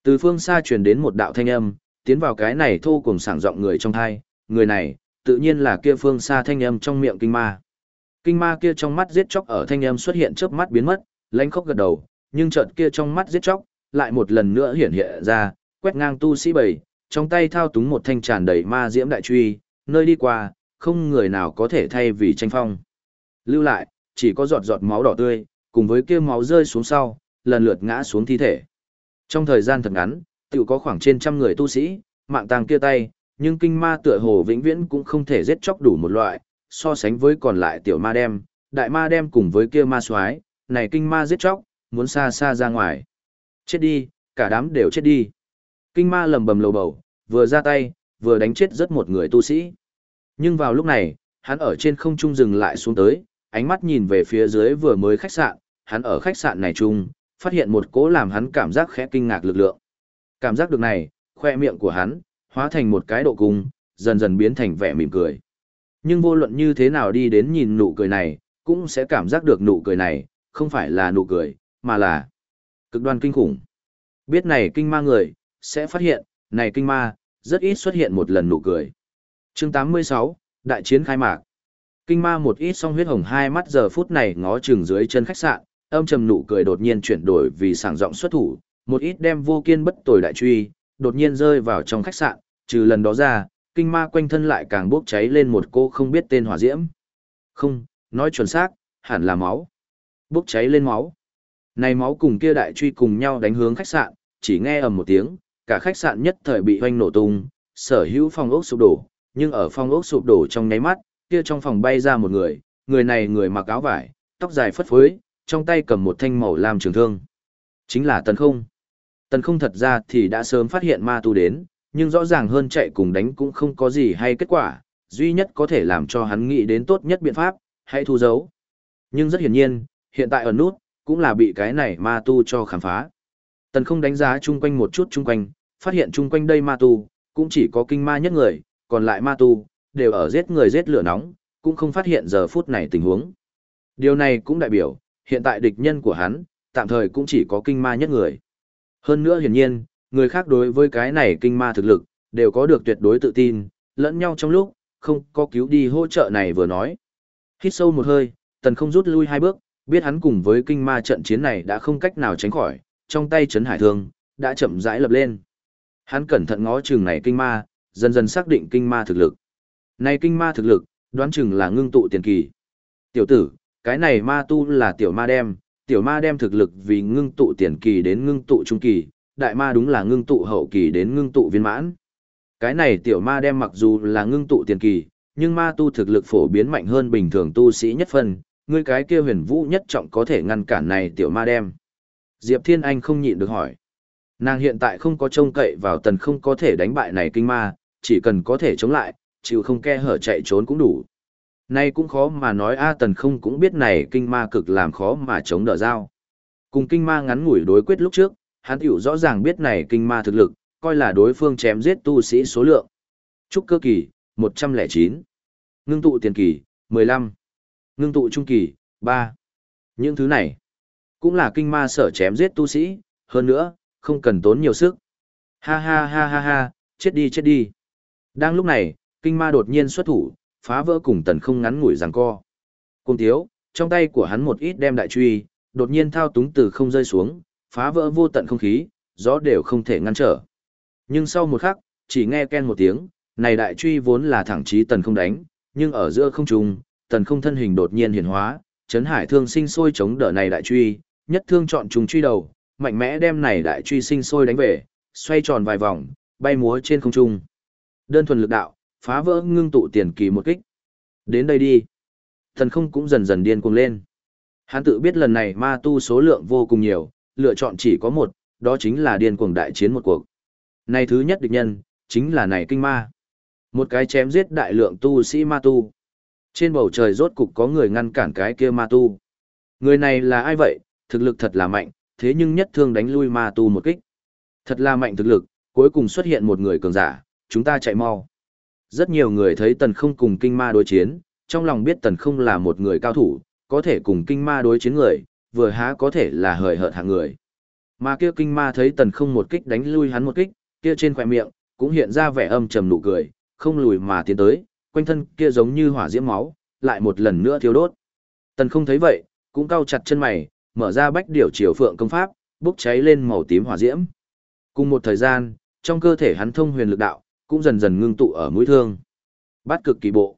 Từ phương xa truyền đến một đạo thanh âm, tiến vào cái này thô cùng sảng giọng người trong thai, người này, tự nhiên là kia phương xa thanh âm trong miệng kinh ma. Kinh ma kia trong mắt giết chóc ở thanh âm xuất hiện chớp mắt biến mất, lanh khốc gật đầu, nhưng chợt kia trong mắt giết chóc, lại một lần nữa hiện hiện ra, quét ngang tu sĩ bầy, trong tay thao túng một thanh tràn đầy ma diễm đại truy, nơi đi qua, không người nào có thể thay vì tranh phong. Lưu lại, chỉ có giọt giọt máu đỏ tươi, cùng với kia máu rơi xuống sau, lần lượt ngã xuống thi thể. Trong thời gian thật ngắn, tự có khoảng trên trăm người tu sĩ, mạng tàng kia tay, nhưng kinh ma tựa hồ vĩnh viễn cũng không thể giết chóc đủ một loại, so sánh với còn lại tiểu ma đem, đại ma đem cùng với kia ma soái, này kinh ma giết chóc, muốn xa xa ra ngoài. Chết đi, cả đám đều chết đi. Kinh ma lầm bầm lầu bầu, vừa ra tay, vừa đánh chết rất một người tu sĩ. Nhưng vào lúc này, hắn ở trên không trung dừng lại xuống tới, ánh mắt nhìn về phía dưới vừa mới khách sạn, hắn ở khách sạn này chung, phát hiện một cố làm hắn cảm giác khẽ kinh ngạc lực lượng. Cảm giác được này, khoe miệng của hắn, hóa thành một cái độ cung, dần dần biến thành vẻ mỉm cười. Nhưng vô luận như thế nào đi đến nhìn nụ cười này, cũng sẽ cảm giác được nụ cười này, không phải là nụ cười, mà là cực đoan kinh khủng. Biết này kinh ma người, sẽ phát hiện, này kinh ma, rất ít xuất hiện một lần nụ cười. chương 86, Đại chiến khai mạc. Kinh ma một ít song huyết hồng hai mắt giờ phút này ngó chừng dưới chân khách sạn, âm trầm nụ cười đột nhiên chuyển đổi vì sảng giọng xuất thủ, một ít đem vô kiên bất tồi đại truy, đột nhiên rơi vào trong khách sạn, trừ lần đó ra, kinh ma quanh thân lại càng bốc cháy lên một cô không biết tên hỏa diễm. Không, nói chuẩn xác, hẳn là máu. Bốc cháy lên máu. Này máu cùng kia đại truy cùng nhau đánh hướng khách sạn, chỉ nghe ầm một tiếng, cả khách sạn nhất thời bị hoanh nổ tung, sở hữu phòng ốc sụp đổ, nhưng ở phòng ốc sụp đổ trong nháy mắt, kia trong phòng bay ra một người, người này người mặc áo vải, tóc dài phất phới, trong tay cầm một thanh màu lam trường thương. Chính là Tần Không. Tần Không thật ra thì đã sớm phát hiện ma tu đến, nhưng rõ ràng hơn chạy cùng đánh cũng không có gì hay kết quả, duy nhất có thể làm cho hắn nghĩ đến tốt nhất biện pháp, hãy thu giấu. Nhưng rất hiển nhiên, hiện tại ở nút, cũng là bị cái này ma tu cho khám phá. Tần không đánh giá chung quanh một chút chung quanh, phát hiện chung quanh đây ma tu, cũng chỉ có kinh ma nhất người, còn lại ma tu, đều ở giết người giết lửa nóng, cũng không phát hiện giờ phút này tình huống. Điều này cũng đại biểu, hiện tại địch nhân của hắn, tạm thời cũng chỉ có kinh ma nhất người. Hơn nữa hiển nhiên, người khác đối với cái này kinh ma thực lực, đều có được tuyệt đối tự tin, lẫn nhau trong lúc, không có cứu đi hỗ trợ này vừa nói. Hít sâu một hơi, tần không rút lui hai bước, biết hắn cùng với kinh ma trận chiến này đã không cách nào tránh khỏi, trong tay chấn hải thương, đã chậm rãi lập lên. Hắn cẩn thận ngó chừng này kinh ma, dần dần xác định kinh ma thực lực. Này kinh ma thực lực, đoán chừng là ngưng tụ tiền kỳ. Tiểu tử, cái này ma tu là tiểu ma đem, tiểu ma đem thực lực vì ngưng tụ tiền kỳ đến ngưng tụ trung kỳ, đại ma đúng là ngưng tụ hậu kỳ đến ngưng tụ viên mãn. Cái này tiểu ma đem mặc dù là ngưng tụ tiền kỳ, nhưng ma tu thực lực phổ biến mạnh hơn bình thường tu sĩ nhất phần. ngươi cái kia huyền vũ nhất trọng có thể ngăn cản này tiểu ma đem. Diệp Thiên Anh không nhịn được hỏi. Nàng hiện tại không có trông cậy vào tần không có thể đánh bại này kinh ma, chỉ cần có thể chống lại, chịu không ke hở chạy trốn cũng đủ. Nay cũng khó mà nói A tần không cũng biết này kinh ma cực làm khó mà chống đỡ dao. Cùng kinh ma ngắn ngủi đối quyết lúc trước, hắn tiểu rõ ràng biết này kinh ma thực lực, coi là đối phương chém giết tu sĩ số lượng. Trúc cơ kỳ, 109. Ngưng tụ tiền kỳ, 15. Ngưng tụ trung kỳ, 3. Những thứ này, cũng là kinh ma sở chém giết tu sĩ, hơn nữa, không cần tốn nhiều sức. Ha ha ha ha ha, chết đi chết đi. Đang lúc này, kinh ma đột nhiên xuất thủ, phá vỡ cùng tần không ngắn ngủi giằng co. Cung thiếu, trong tay của hắn một ít đem đại truy, đột nhiên thao túng từ không rơi xuống, phá vỡ vô tận không khí, gió đều không thể ngăn trở. Nhưng sau một khắc, chỉ nghe ken một tiếng, này đại truy vốn là thẳng chí tần không đánh, nhưng ở giữa không trung, tần không thân hình đột nhiên hiển hóa, chấn hải thương sinh sôi chống đỡ này đại truy, nhất thương chọn trùng truy đầu, mạnh mẽ đem này đại truy sinh sôi đánh về, xoay tròn vài vòng, bay múa trên không trung. Đơn thuần lực đạo, phá vỡ ngưng tụ tiền kỳ một kích. Đến đây đi. Thần không cũng dần dần điên cuồng lên. Hắn tự biết lần này ma tu số lượng vô cùng nhiều, lựa chọn chỉ có một, đó chính là điên cuồng đại chiến một cuộc. Này thứ nhất địch nhân, chính là này kinh ma. Một cái chém giết đại lượng tu sĩ ma tu. Trên bầu trời rốt cục có người ngăn cản cái kia ma tu. Người này là ai vậy, thực lực thật là mạnh, thế nhưng nhất thương đánh lui ma tu một kích. Thật là mạnh thực lực, cuối cùng xuất hiện một người cường giả, chúng ta chạy mau. Rất nhiều người thấy tần không cùng kinh ma đối chiến, trong lòng biết tần không là một người cao thủ, có thể cùng kinh ma đối chiến người, vừa há có thể là hời hợt hạng người. Mà kia kinh ma thấy tần không một kích đánh lui hắn một kích, kia trên khỏe miệng, cũng hiện ra vẻ âm trầm nụ cười, không lùi mà tiến tới, quanh thân kia giống như hỏa diễm máu, lại một lần nữa thiêu đốt. Tần không thấy vậy, cũng cau chặt chân mày, mở ra bách điểu chiều phượng công pháp, bốc cháy lên màu tím hỏa diễm. Cùng một thời gian, trong cơ thể hắn thông huyền lực đạo, cũng dần dần ngưng tụ ở mũi thương. Bát cực kỳ bộ.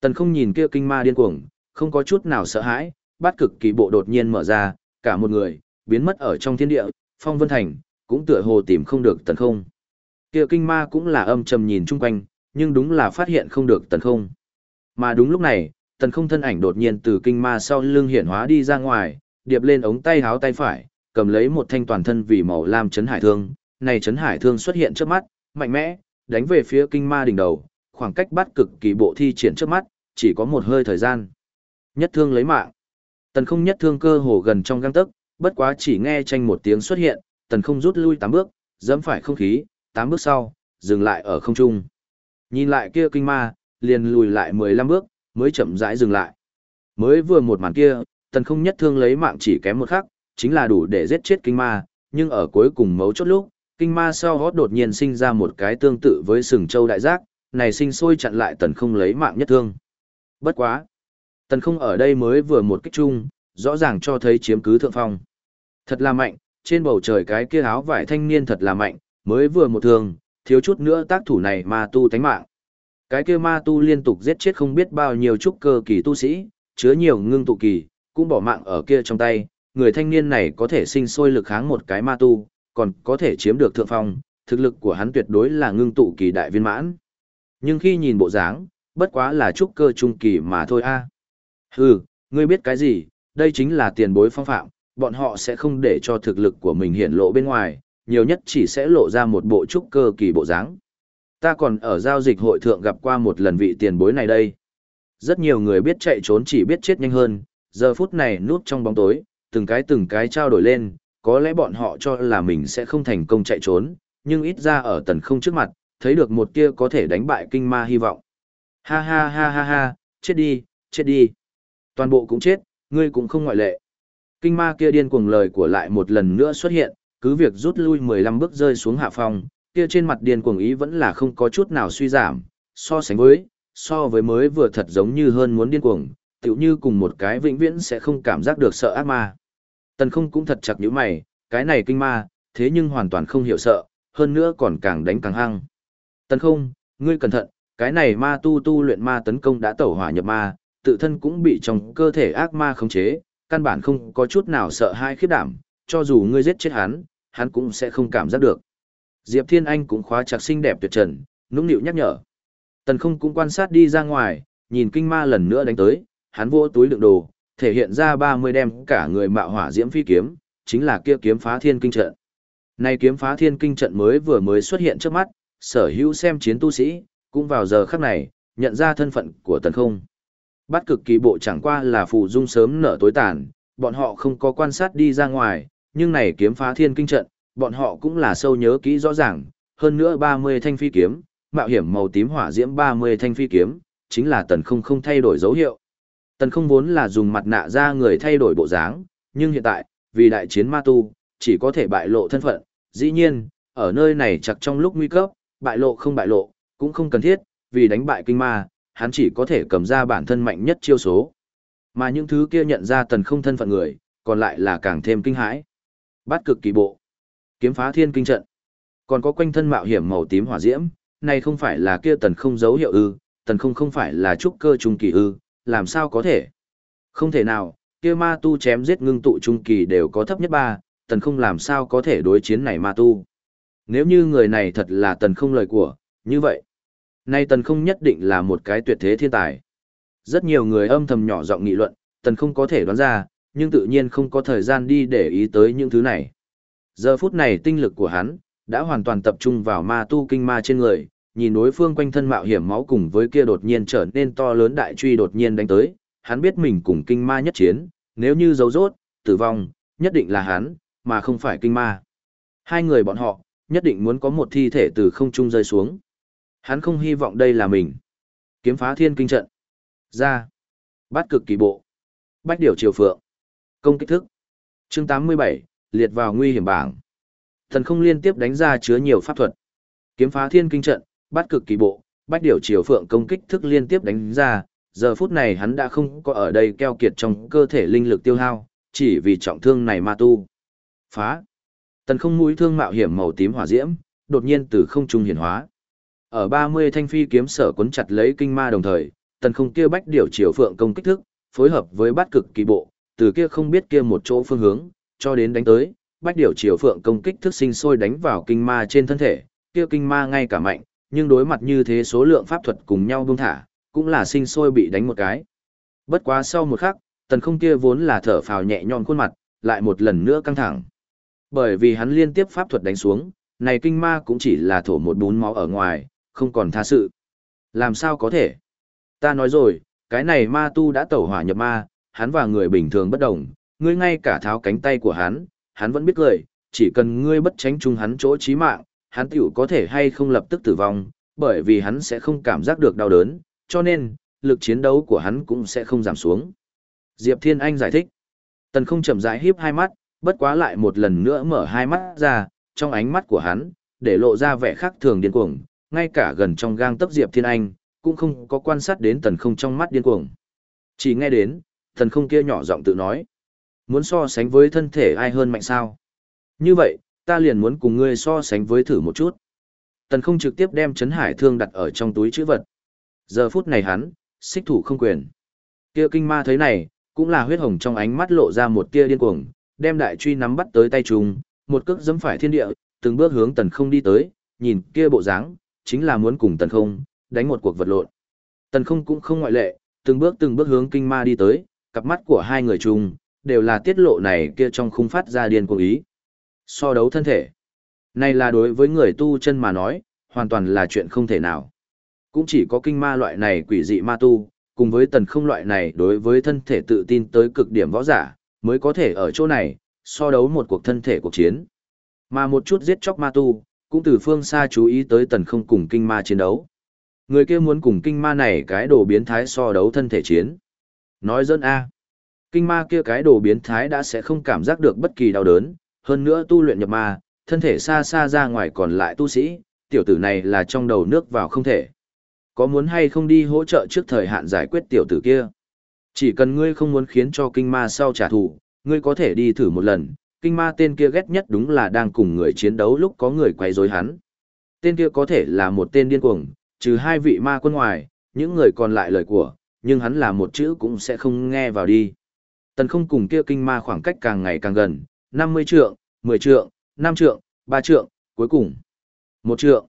Tần không nhìn kia kinh ma điên cuồng, không có chút nào sợ hãi, bát cực kỳ bộ đột nhiên mở ra, cả một người, biến mất ở trong thiên địa, phong vân thành, cũng tựa hồ tìm không được tần không. Kia kinh ma cũng là âm trầm nhìn chung quanh, nhưng đúng là phát hiện không được tần không. Mà đúng lúc này, tần không thân ảnh đột nhiên từ kinh ma sau lưng hiện hóa đi ra ngoài, điệp lên ống tay háo tay phải, cầm lấy một thanh toàn thân vì màu lam chấn hải thương. Này chấn hải thương xuất hiện trước mắt, mạnh mẽ, đánh về phía kinh ma đỉnh đầu, khoảng cách bắt cực kỳ bộ thi triển trước mắt, chỉ có một hơi thời gian. Nhất thương lấy mạng. Tần không nhất thương cơ hồ gần trong găng tấc, bất quá chỉ nghe tranh một tiếng xuất hiện, tần không rút lui tám bước, dẫm phải không khí, tám bước sau, dừng lại ở không trung. Nhìn lại kia kinh ma, liền lùi lại 15 bước, mới chậm rãi dừng lại. Mới vừa một màn kia, tần không nhất thương lấy mạng chỉ kém một khắc, chính là đủ để giết chết kinh ma, nhưng ở cuối cùng mấu chốt lúc, kinh ma sau hót đột nhiên sinh ra một cái tương tự với sừng châu đại giác, này sinh sôi chặn lại tần không lấy mạng nhất thương. Bất quá. Tần không ở đây mới vừa một kích chung, rõ ràng cho thấy chiếm cứ thượng phong. Thật là mạnh, trên bầu trời cái kia áo vải thanh niên thật là mạnh, mới vừa một thường, thiếu chút nữa tác thủ này ma tu tánh mạng. Cái kia ma tu liên tục giết chết không biết bao nhiêu trúc cơ kỳ tu sĩ, chứa nhiều ngưng tụ kỳ, cũng bỏ mạng ở kia trong tay, người thanh niên này có thể sinh sôi lực kháng một cái ma tu, còn có thể chiếm được thượng phong, thực lực của hắn tuyệt đối là ngưng tụ kỳ đại viên mãn. Nhưng khi nhìn bộ dáng, bất quá là trúc cơ trung kỳ mà thôi a. Hừ, ngươi biết cái gì, đây chính là tiền bối phong phạm, bọn họ sẽ không để cho thực lực của mình hiện lộ bên ngoài, nhiều nhất chỉ sẽ lộ ra một bộ trúc cơ kỳ bộ dáng. Ta còn ở giao dịch hội thượng gặp qua một lần vị tiền bối này đây. Rất nhiều người biết chạy trốn chỉ biết chết nhanh hơn, giờ phút này núp trong bóng tối, từng cái từng cái trao đổi lên, có lẽ bọn họ cho là mình sẽ không thành công chạy trốn, nhưng ít ra ở tần không trước mặt, thấy được một tia có thể đánh bại kinh ma hy vọng. Ha ha ha ha ha, chết đi, chết đi. Toàn bộ cũng chết, ngươi cũng không ngoại lệ. Kinh ma kia điên cuồng lời của lại một lần nữa xuất hiện, cứ việc rút lui 15 bước rơi xuống hạ phòng, kia trên mặt điên cuồng ý vẫn là không có chút nào suy giảm, so sánh với, so với mới vừa thật giống như hơn muốn điên cuồng, tựu như cùng một cái vĩnh viễn sẽ không cảm giác được sợ ác ma. Tần không cũng thật chặt nhíu mày, cái này kinh ma, thế nhưng hoàn toàn không hiểu sợ, hơn nữa còn càng đánh càng hăng. Tần không, ngươi cẩn thận, cái này ma tu tu luyện ma tấn công đã tẩu hỏa nhập ma, tự thân cũng bị trong cơ thể ác ma khống chế, căn bản không có chút nào sợ hai khiếp đảm, cho dù ngươi giết chết hắn, hắn cũng sẽ không cảm giác được. Diệp Thiên Anh cũng khóa chặt xinh đẹp tuyệt trần, nũng nịu nhắc nhở. Tần không cũng quan sát đi ra ngoài, nhìn kinh ma lần nữa đánh tới, hắn vô túi đựng đồ, thể hiện ra 30 đem cả người mạo hỏa diễm phi kiếm, chính là kia kiếm phá thiên kinh trận. Nay kiếm phá thiên kinh trận mới vừa mới xuất hiện trước mắt, sở hữu xem chiến tu sĩ, cũng vào giờ khắc này, nhận ra thân phận của tần không. Bắt cực kỳ bộ chẳng qua là phù dung sớm nở tối tàn, bọn họ không có quan sát đi ra ngoài, nhưng này kiếm phá thiên kinh trận, bọn họ cũng là sâu nhớ kỹ rõ ràng, hơn nữa 30 thanh phi kiếm, mạo hiểm màu tím hỏa diễm 30 thanh phi kiếm, chính là tần không không thay đổi dấu hiệu. Tần không vốn là dùng mặt nạ ra người thay đổi bộ dáng, nhưng hiện tại, vì đại chiến ma tu, chỉ có thể bại lộ thân phận, dĩ nhiên, ở nơi này chặt trong lúc nguy cấp, bại lộ không bại lộ, cũng không cần thiết, vì đánh bại kinh ma, hắn chỉ có thể cầm ra bản thân mạnh nhất chiêu số. Mà những thứ kia nhận ra tần không thân phận người, còn lại là càng thêm kinh hãi. Bát cực kỳ bộ, kiếm phá thiên kinh trận, còn có quanh thân mạo hiểm màu tím hỏa diễm, này không phải là kia tần không dấu hiệu ư, tần không không phải là trúc cơ trung kỳ ư, làm sao có thể? Không thể nào, kia ma tu chém giết ngưng tụ trung kỳ đều có thấp nhất ba, tần không làm sao có thể đối chiến này ma tu. Nếu như người này thật là tần không lời của, như vậy, nay tần không nhất định là một cái tuyệt thế thiên tài. Rất nhiều người âm thầm nhỏ giọng nghị luận, tần không có thể đoán ra, nhưng tự nhiên không có thời gian đi để ý tới những thứ này. Giờ phút này tinh lực của hắn, đã hoàn toàn tập trung vào ma tu kinh ma trên người, nhìn đối phương quanh thân mạo hiểm máu cùng với kia đột nhiên trở nên to lớn đại truy đột nhiên đánh tới, hắn biết mình cùng kinh ma nhất chiến, nếu như dấu rốt, tử vong, nhất định là hắn, mà không phải kinh ma. Hai người bọn họ, nhất định muốn có một thi thể từ không trung rơi xuống. Hắn không hy vọng đây là mình. Kiếm phá thiên kinh trận. Ra. Bắt cực kỳ bộ. Bách điều triều phượng. Công kích thức. Chương 87, liệt vào nguy hiểm bảng. Thần không liên tiếp đánh ra chứa nhiều pháp thuật. Kiếm phá thiên kinh trận, bắt cực kỳ bộ, bách điều triều phượng công kích thức liên tiếp đánh ra. Giờ phút này hắn đã không có ở đây keo kiệt trong cơ thể linh lực tiêu hao, chỉ vì trọng thương này ma tu. Phá. Tần không mũi thương mạo hiểm màu tím hỏa diễm, đột nhiên từ không trung hiển hóa. Ở 30 thanh phi kiếm sở cuốn chặt lấy kinh ma đồng thời, tần không kia bách điểu chiều phượng công kích thức, phối hợp với bát cực kỳ bộ, từ kia không biết kia một chỗ phương hướng, cho đến đánh tới, bách điểu chiều phượng công kích thức sinh sôi đánh vào kinh ma trên thân thể, kia kinh ma ngay cả mạnh, nhưng đối mặt như thế số lượng pháp thuật cùng nhau buông thả, cũng là sinh sôi bị đánh một cái. Bất quá sau một khắc, tần không kia vốn là thở phào nhẹ nhõm khuôn mặt, lại một lần nữa căng thẳng. Bởi vì hắn liên tiếp pháp thuật đánh xuống, này kinh ma cũng chỉ là thổ một bún máu ở ngoài, không còn tha sự. Làm sao có thể? Ta nói rồi, cái này ma tu đã tẩu hỏa nhập ma, hắn và người bình thường bất đồng, ngươi ngay cả tháo cánh tay của hắn, hắn vẫn biết cười, chỉ cần ngươi bất tránh chung hắn chỗ chí mạng, hắn tiểu có thể hay không lập tức tử vong, bởi vì hắn sẽ không cảm giác được đau đớn, cho nên, lực chiến đấu của hắn cũng sẽ không giảm xuống. Diệp Thiên Anh giải thích. Tần không chậm rãi híp hai mắt, bất quá lại một lần nữa mở hai mắt ra, trong ánh mắt của hắn, để lộ ra vẻ khác thường điên cuồng, ngay cả gần trong gang tấc Diệp Thiên Anh, cũng không có quan sát đến tần không trong mắt điên cuồng. Chỉ nghe đến, tần không kia nhỏ giọng tự nói. Muốn so sánh với thân thể ai hơn mạnh sao? Như vậy, ta liền muốn cùng ngươi so sánh với thử một chút. Tần không trực tiếp đem chấn hải thương đặt ở trong túi chữ vật. Giờ phút này hắn, xích thủ không quyền. Kia kinh ma thấy này, cũng là huyết hồng trong ánh mắt lộ ra một tia điên cuồng, đem đại truy nắm bắt tới tay trùng, một cước giẫm phải thiên địa, từng bước hướng tần không đi tới, nhìn kia bộ dáng, chính là muốn cùng tần không, đánh một cuộc vật lộn. Tần không cũng không ngoại lệ, từng bước từng bước hướng kinh ma đi tới, cặp mắt của hai người chung, đều là tiết lộ này kia trong khung phát ra điên cuồng ý. So đấu thân thể. Này là đối với người tu chân mà nói, hoàn toàn là chuyện không thể nào. Cũng chỉ có kinh ma loại này quỷ dị ma tu, cùng với tần không loại này đối với thân thể tự tin tới cực điểm võ giả, mới có thể ở chỗ này, so đấu một cuộc thân thể cuộc chiến. Mà một chút giết chóc ma tu, cũng từ phương xa chú ý tới tần không cùng kinh ma chiến đấu. Người kia muốn cùng kinh ma này cái đồ biến thái so đấu thân thể chiến. Nói dân A. Kinh ma kia cái đồ biến thái đã sẽ không cảm giác được bất kỳ đau đớn, hơn nữa tu luyện nhập ma, thân thể xa xa ra ngoài còn lại tu sĩ, tiểu tử này là trong đầu nước vào không thể. Có muốn hay không đi hỗ trợ trước thời hạn giải quyết tiểu tử kia? Chỉ cần ngươi không muốn khiến cho kinh ma sau trả thù, ngươi có thể đi thử một lần, kinh ma tên kia ghét nhất đúng là đang cùng người chiến đấu lúc có người quay rối hắn. Tên kia có thể là một tên điên cuồng, trừ hai vị ma quân ngoài, những người còn lại lời của, nhưng hắn là một chữ cũng sẽ không nghe vào đi. Tần không cùng kia kinh ma khoảng cách càng ngày càng gần, 50 trượng, 10 trượng, 5 trượng, 3 trượng, cuối cùng. Một trượng.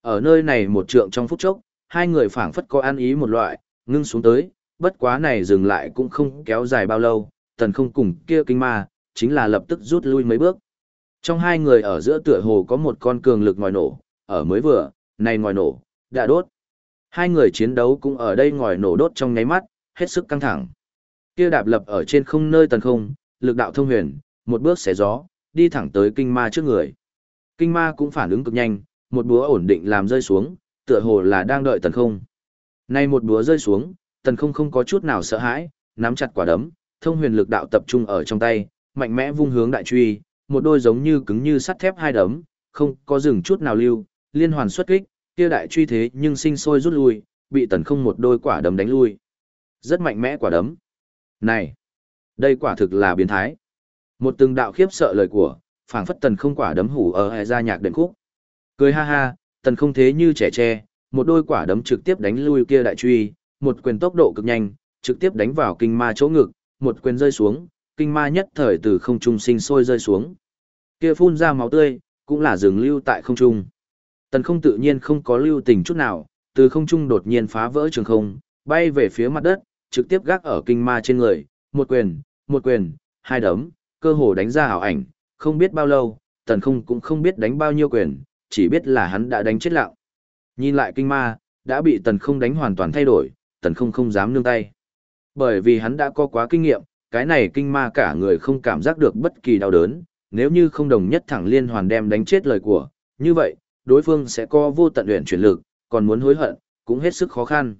Ở nơi này một trượng trong phút chốc, hai người phảng phất có an ý một loại, ngưng xuống tới, bất quá này dừng lại cũng không kéo dài bao lâu, tần không cùng kia kinh ma, chính là lập tức rút lui mấy bước. Trong hai người ở giữa tựa hồ có một con cường lực ngòi nổ, ở mới vừa, này ngòi nổ, đã đốt. Hai người chiến đấu cũng ở đây ngòi nổ đốt trong nháy mắt, hết sức căng thẳng. Kia đạp lập ở trên không nơi tần không, lực đạo thông huyền, một bước xé gió, đi thẳng tới kinh ma trước người. Kinh ma cũng phản ứng cực nhanh, một búa ổn định làm rơi xuống, tựa hồ là đang đợi tần không. Nay một búa rơi xuống, tần không không có chút nào sợ hãi, nắm chặt quả đấm, thông huyền lực đạo tập trung ở trong tay, mạnh mẽ vung hướng đại truy, một đôi giống như cứng như sắt thép hai đấm, không có dừng chút nào lưu, liên hoàn xuất kích, kia đại truy thế nhưng sinh sôi rút lui, bị tần không một đôi quả đấm đánh lui. Rất mạnh mẽ quả đấm. Này, đây quả thực là biến thái. Một từng đạo khiếp sợ lời của, phảng phất tần không quả đấm hủ ở hệ ra nhạc đệm khúc. Cười ha ha, tần không thế như trẻ tre, một đôi quả đấm trực tiếp đánh lui kia đại truy, một quyền tốc độ cực nhanh, trực tiếp đánh vào kinh ma chỗ ngực, một quyền rơi xuống, kinh ma nhất thời từ không trung sinh sôi rơi xuống. Kia phun ra máu tươi, cũng là dừng lưu tại không trung. Tần không tự nhiên không có lưu tình chút nào, từ không trung đột nhiên phá vỡ trường không, bay về phía mặt đất, trực tiếp gác ở kinh ma trên người, một quyền, một quyền, hai đấm, cơ hồ đánh ra ảo ảnh, không biết bao lâu, tần không cũng không biết đánh bao nhiêu quyền, chỉ biết là hắn đã đánh chết lạo. Nhìn lại kinh ma, đã bị tần không đánh hoàn toàn thay đổi, tần không không dám nương tay. Bởi vì hắn đã có quá kinh nghiệm, cái này kinh ma cả người không cảm giác được bất kỳ đau đớn, nếu như không đồng nhất thẳng liên hoàn đem đánh chết lời của, như vậy, đối phương sẽ có vô tận luyện chuyển lực, còn muốn hối hận, cũng hết sức khó khăn.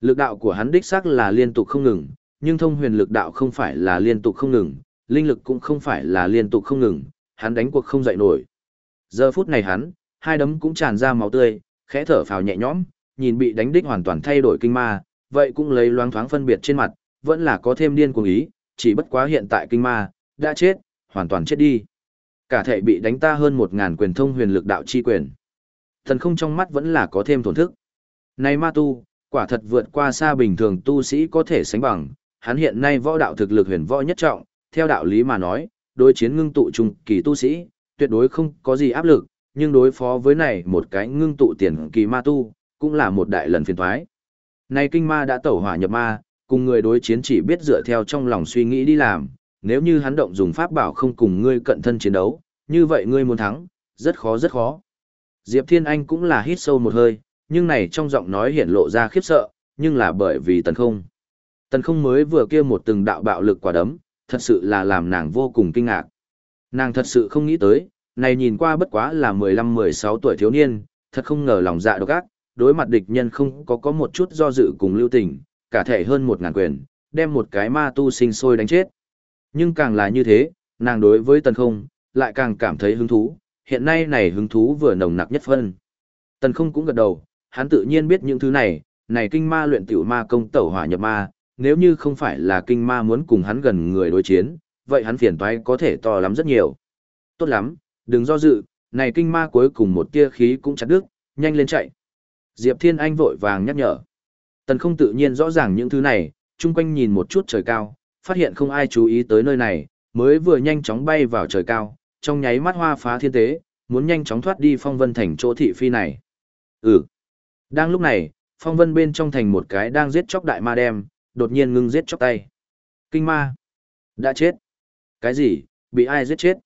Lực đạo của hắn đích xác là liên tục không ngừng, nhưng thông huyền lực đạo không phải là liên tục không ngừng, linh lực cũng không phải là liên tục không ngừng, hắn đánh cuộc không dậy nổi. Giờ phút này hắn, hai đấm cũng tràn ra máu tươi, khẽ thở phào nhẹ nhõm, nhìn bị đánh đích hoàn toàn thay đổi kinh ma, vậy cũng lấy loáng thoáng phân biệt trên mặt, vẫn là có thêm điên cuồng ý, chỉ bất quá hiện tại kinh ma, đã chết, hoàn toàn chết đi. Cả thể bị đánh ta hơn một ngàn quyền thông huyền lực đạo chi quyền. Thần không trong mắt vẫn là có thêm thổn thức. Này ma tu, quả thật vượt qua xa bình thường tu sĩ có thể sánh bằng, hắn hiện nay võ đạo thực lực huyền võ nhất trọng, theo đạo lý mà nói, đối chiến ngưng tụ trung kỳ tu sĩ, tuyệt đối không có gì áp lực, nhưng đối phó với này một cái ngưng tụ tiền kỳ ma tu, cũng là một đại lần phiền thoái. Này kinh ma đã tẩu hỏa nhập ma, cùng người đối chiến chỉ biết dựa theo trong lòng suy nghĩ đi làm, nếu như hắn động dùng pháp bảo không cùng ngươi cận thân chiến đấu, như vậy ngươi muốn thắng, rất khó rất khó. Diệp Thiên Anh cũng là hít sâu một hơi, nhưng này trong giọng nói hiện lộ ra khiếp sợ, nhưng là bởi vì tần không. Tần không mới vừa kia một từng đạo bạo lực quả đấm, thật sự là làm nàng vô cùng kinh ngạc. Nàng thật sự không nghĩ tới, này nhìn qua bất quá là 15-16 tuổi thiếu niên, thật không ngờ lòng dạ độc ác, đối mặt địch nhân không có có một chút do dự cùng lưu tình, cả thể hơn một ngàn quyền, đem một cái ma tu sinh sôi đánh chết. Nhưng càng là như thế, nàng đối với tần không, lại càng cảm thấy hứng thú, hiện nay này hứng thú vừa nồng nặc nhất phân. Tần không cũng gật đầu, hắn tự nhiên biết những thứ này, này kinh ma luyện tiểu ma công tẩu hỏa nhập ma, nếu như không phải là kinh ma muốn cùng hắn gần người đối chiến, vậy hắn phiền toái có thể to lắm rất nhiều. Tốt lắm, đừng do dự, này kinh ma cuối cùng một tia khí cũng chặt đứt, nhanh lên chạy. Diệp Thiên Anh vội vàng nhắc nhở. Tần không tự nhiên rõ ràng những thứ này, chung quanh nhìn một chút trời cao, phát hiện không ai chú ý tới nơi này, mới vừa nhanh chóng bay vào trời cao, trong nháy mắt hoa phá thiên tế, muốn nhanh chóng thoát đi phong vân thành chỗ thị phi này. Ừ. Đang lúc này, phong vân bên trong thành một cái đang giết chóc đại ma đem, đột nhiên ngưng giết chóc tay. Kinh ma. Đã chết. Cái gì, bị ai giết chết?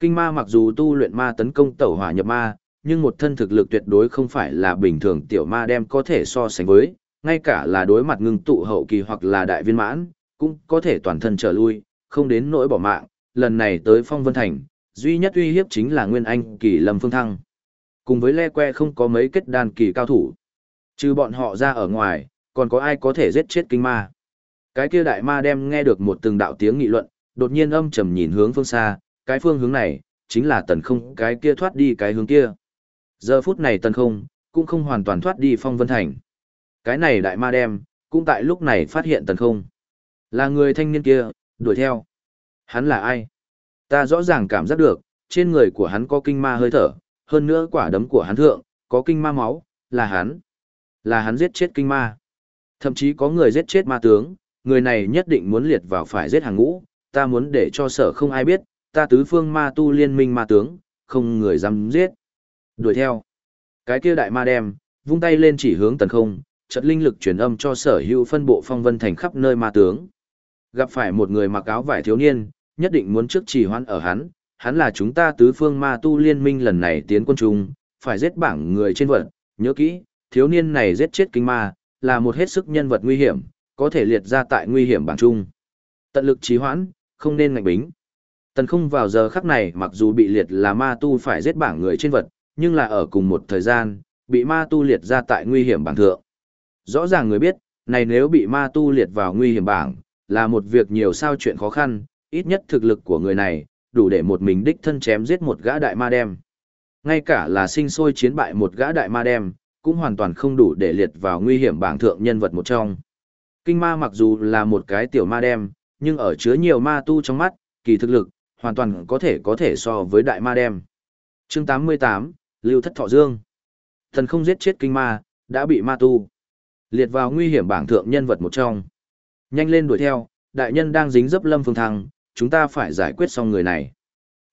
Kinh ma mặc dù tu luyện ma tấn công tẩu hỏa nhập ma, nhưng một thân thực lực tuyệt đối không phải là bình thường tiểu ma đem có thể so sánh với, ngay cả là đối mặt ngưng tụ hậu kỳ hoặc là đại viên mãn, cũng có thể toàn thân trở lui, không đến nỗi bỏ mạng, lần này tới phong vân thành, duy nhất uy hiếp chính là Nguyên Anh kỳ Lâm Phương Thăng. cùng với le que không có mấy kết đan kỳ cao thủ. Trừ bọn họ ra ở ngoài, còn có ai có thể giết chết kinh ma. Cái kia đại ma đem nghe được một từng đạo tiếng nghị luận, đột nhiên âm trầm nhìn hướng phương xa, cái phương hướng này, chính là tần không cái kia thoát đi cái hướng kia. Giờ phút này tần không, cũng không hoàn toàn thoát đi phong vân thành. Cái này đại ma đem, cũng tại lúc này phát hiện tần không. Là người thanh niên kia, đuổi theo. Hắn là ai? Ta rõ ràng cảm giác được, trên người của hắn có kinh ma hơi thở, hơn nữa quả đấm của hắn thượng, có kinh ma máu, là hắn. Là hắn giết chết kinh ma. Thậm chí có người giết chết ma tướng, người này nhất định muốn liệt vào phải giết hàng ngũ, ta muốn để cho sở không ai biết, ta tứ phương ma tu liên minh ma tướng, không người dám giết. Đuổi theo. Cái kia đại ma đem, vung tay lên chỉ hướng tần không, chợt linh lực truyền âm cho sở hữu phân bộ phong vân thành khắp nơi ma tướng. Gặp phải một người mặc áo vải thiếu niên, nhất định muốn trước trì hoãn ở hắn, hắn là chúng ta tứ phương ma tu liên minh lần này tiến quân chung, phải giết bảng người trên vật, nhớ kỹ, thiếu niên này giết chết kinh ma, là một hết sức nhân vật nguy hiểm, có thể liệt ra tại nguy hiểm bảng trung. Tận lực trì hoãn, không nên ngạnh bính. Tần không vào giờ khắc này mặc dù bị liệt là ma tu phải giết bảng người trên vật, nhưng là ở cùng một thời gian, bị ma tu liệt ra tại nguy hiểm bảng thượng. Rõ ràng người biết, này nếu bị ma tu liệt vào nguy hiểm bảng, là một việc nhiều sao chuyện khó khăn, ít nhất thực lực của người này, đủ để một mình đích thân chém giết một gã đại ma đem. Ngay cả là sinh sôi chiến bại một gã đại ma đem, cũng hoàn toàn không đủ để liệt vào nguy hiểm bảng thượng nhân vật một trong. Kinh ma mặc dù là một cái tiểu ma đem, nhưng ở chứa nhiều ma tu trong mắt, kỳ thực lực, hoàn toàn có thể có thể so với đại ma đem. Chương 88, Lưu Thất Thọ Dương. Thần không giết chết kinh ma, đã bị ma tu. Liệt vào nguy hiểm bảng thượng nhân vật một trong. Nhanh lên đuổi theo, đại nhân đang dính dấp lâm phương thăng, chúng ta phải giải quyết xong người này.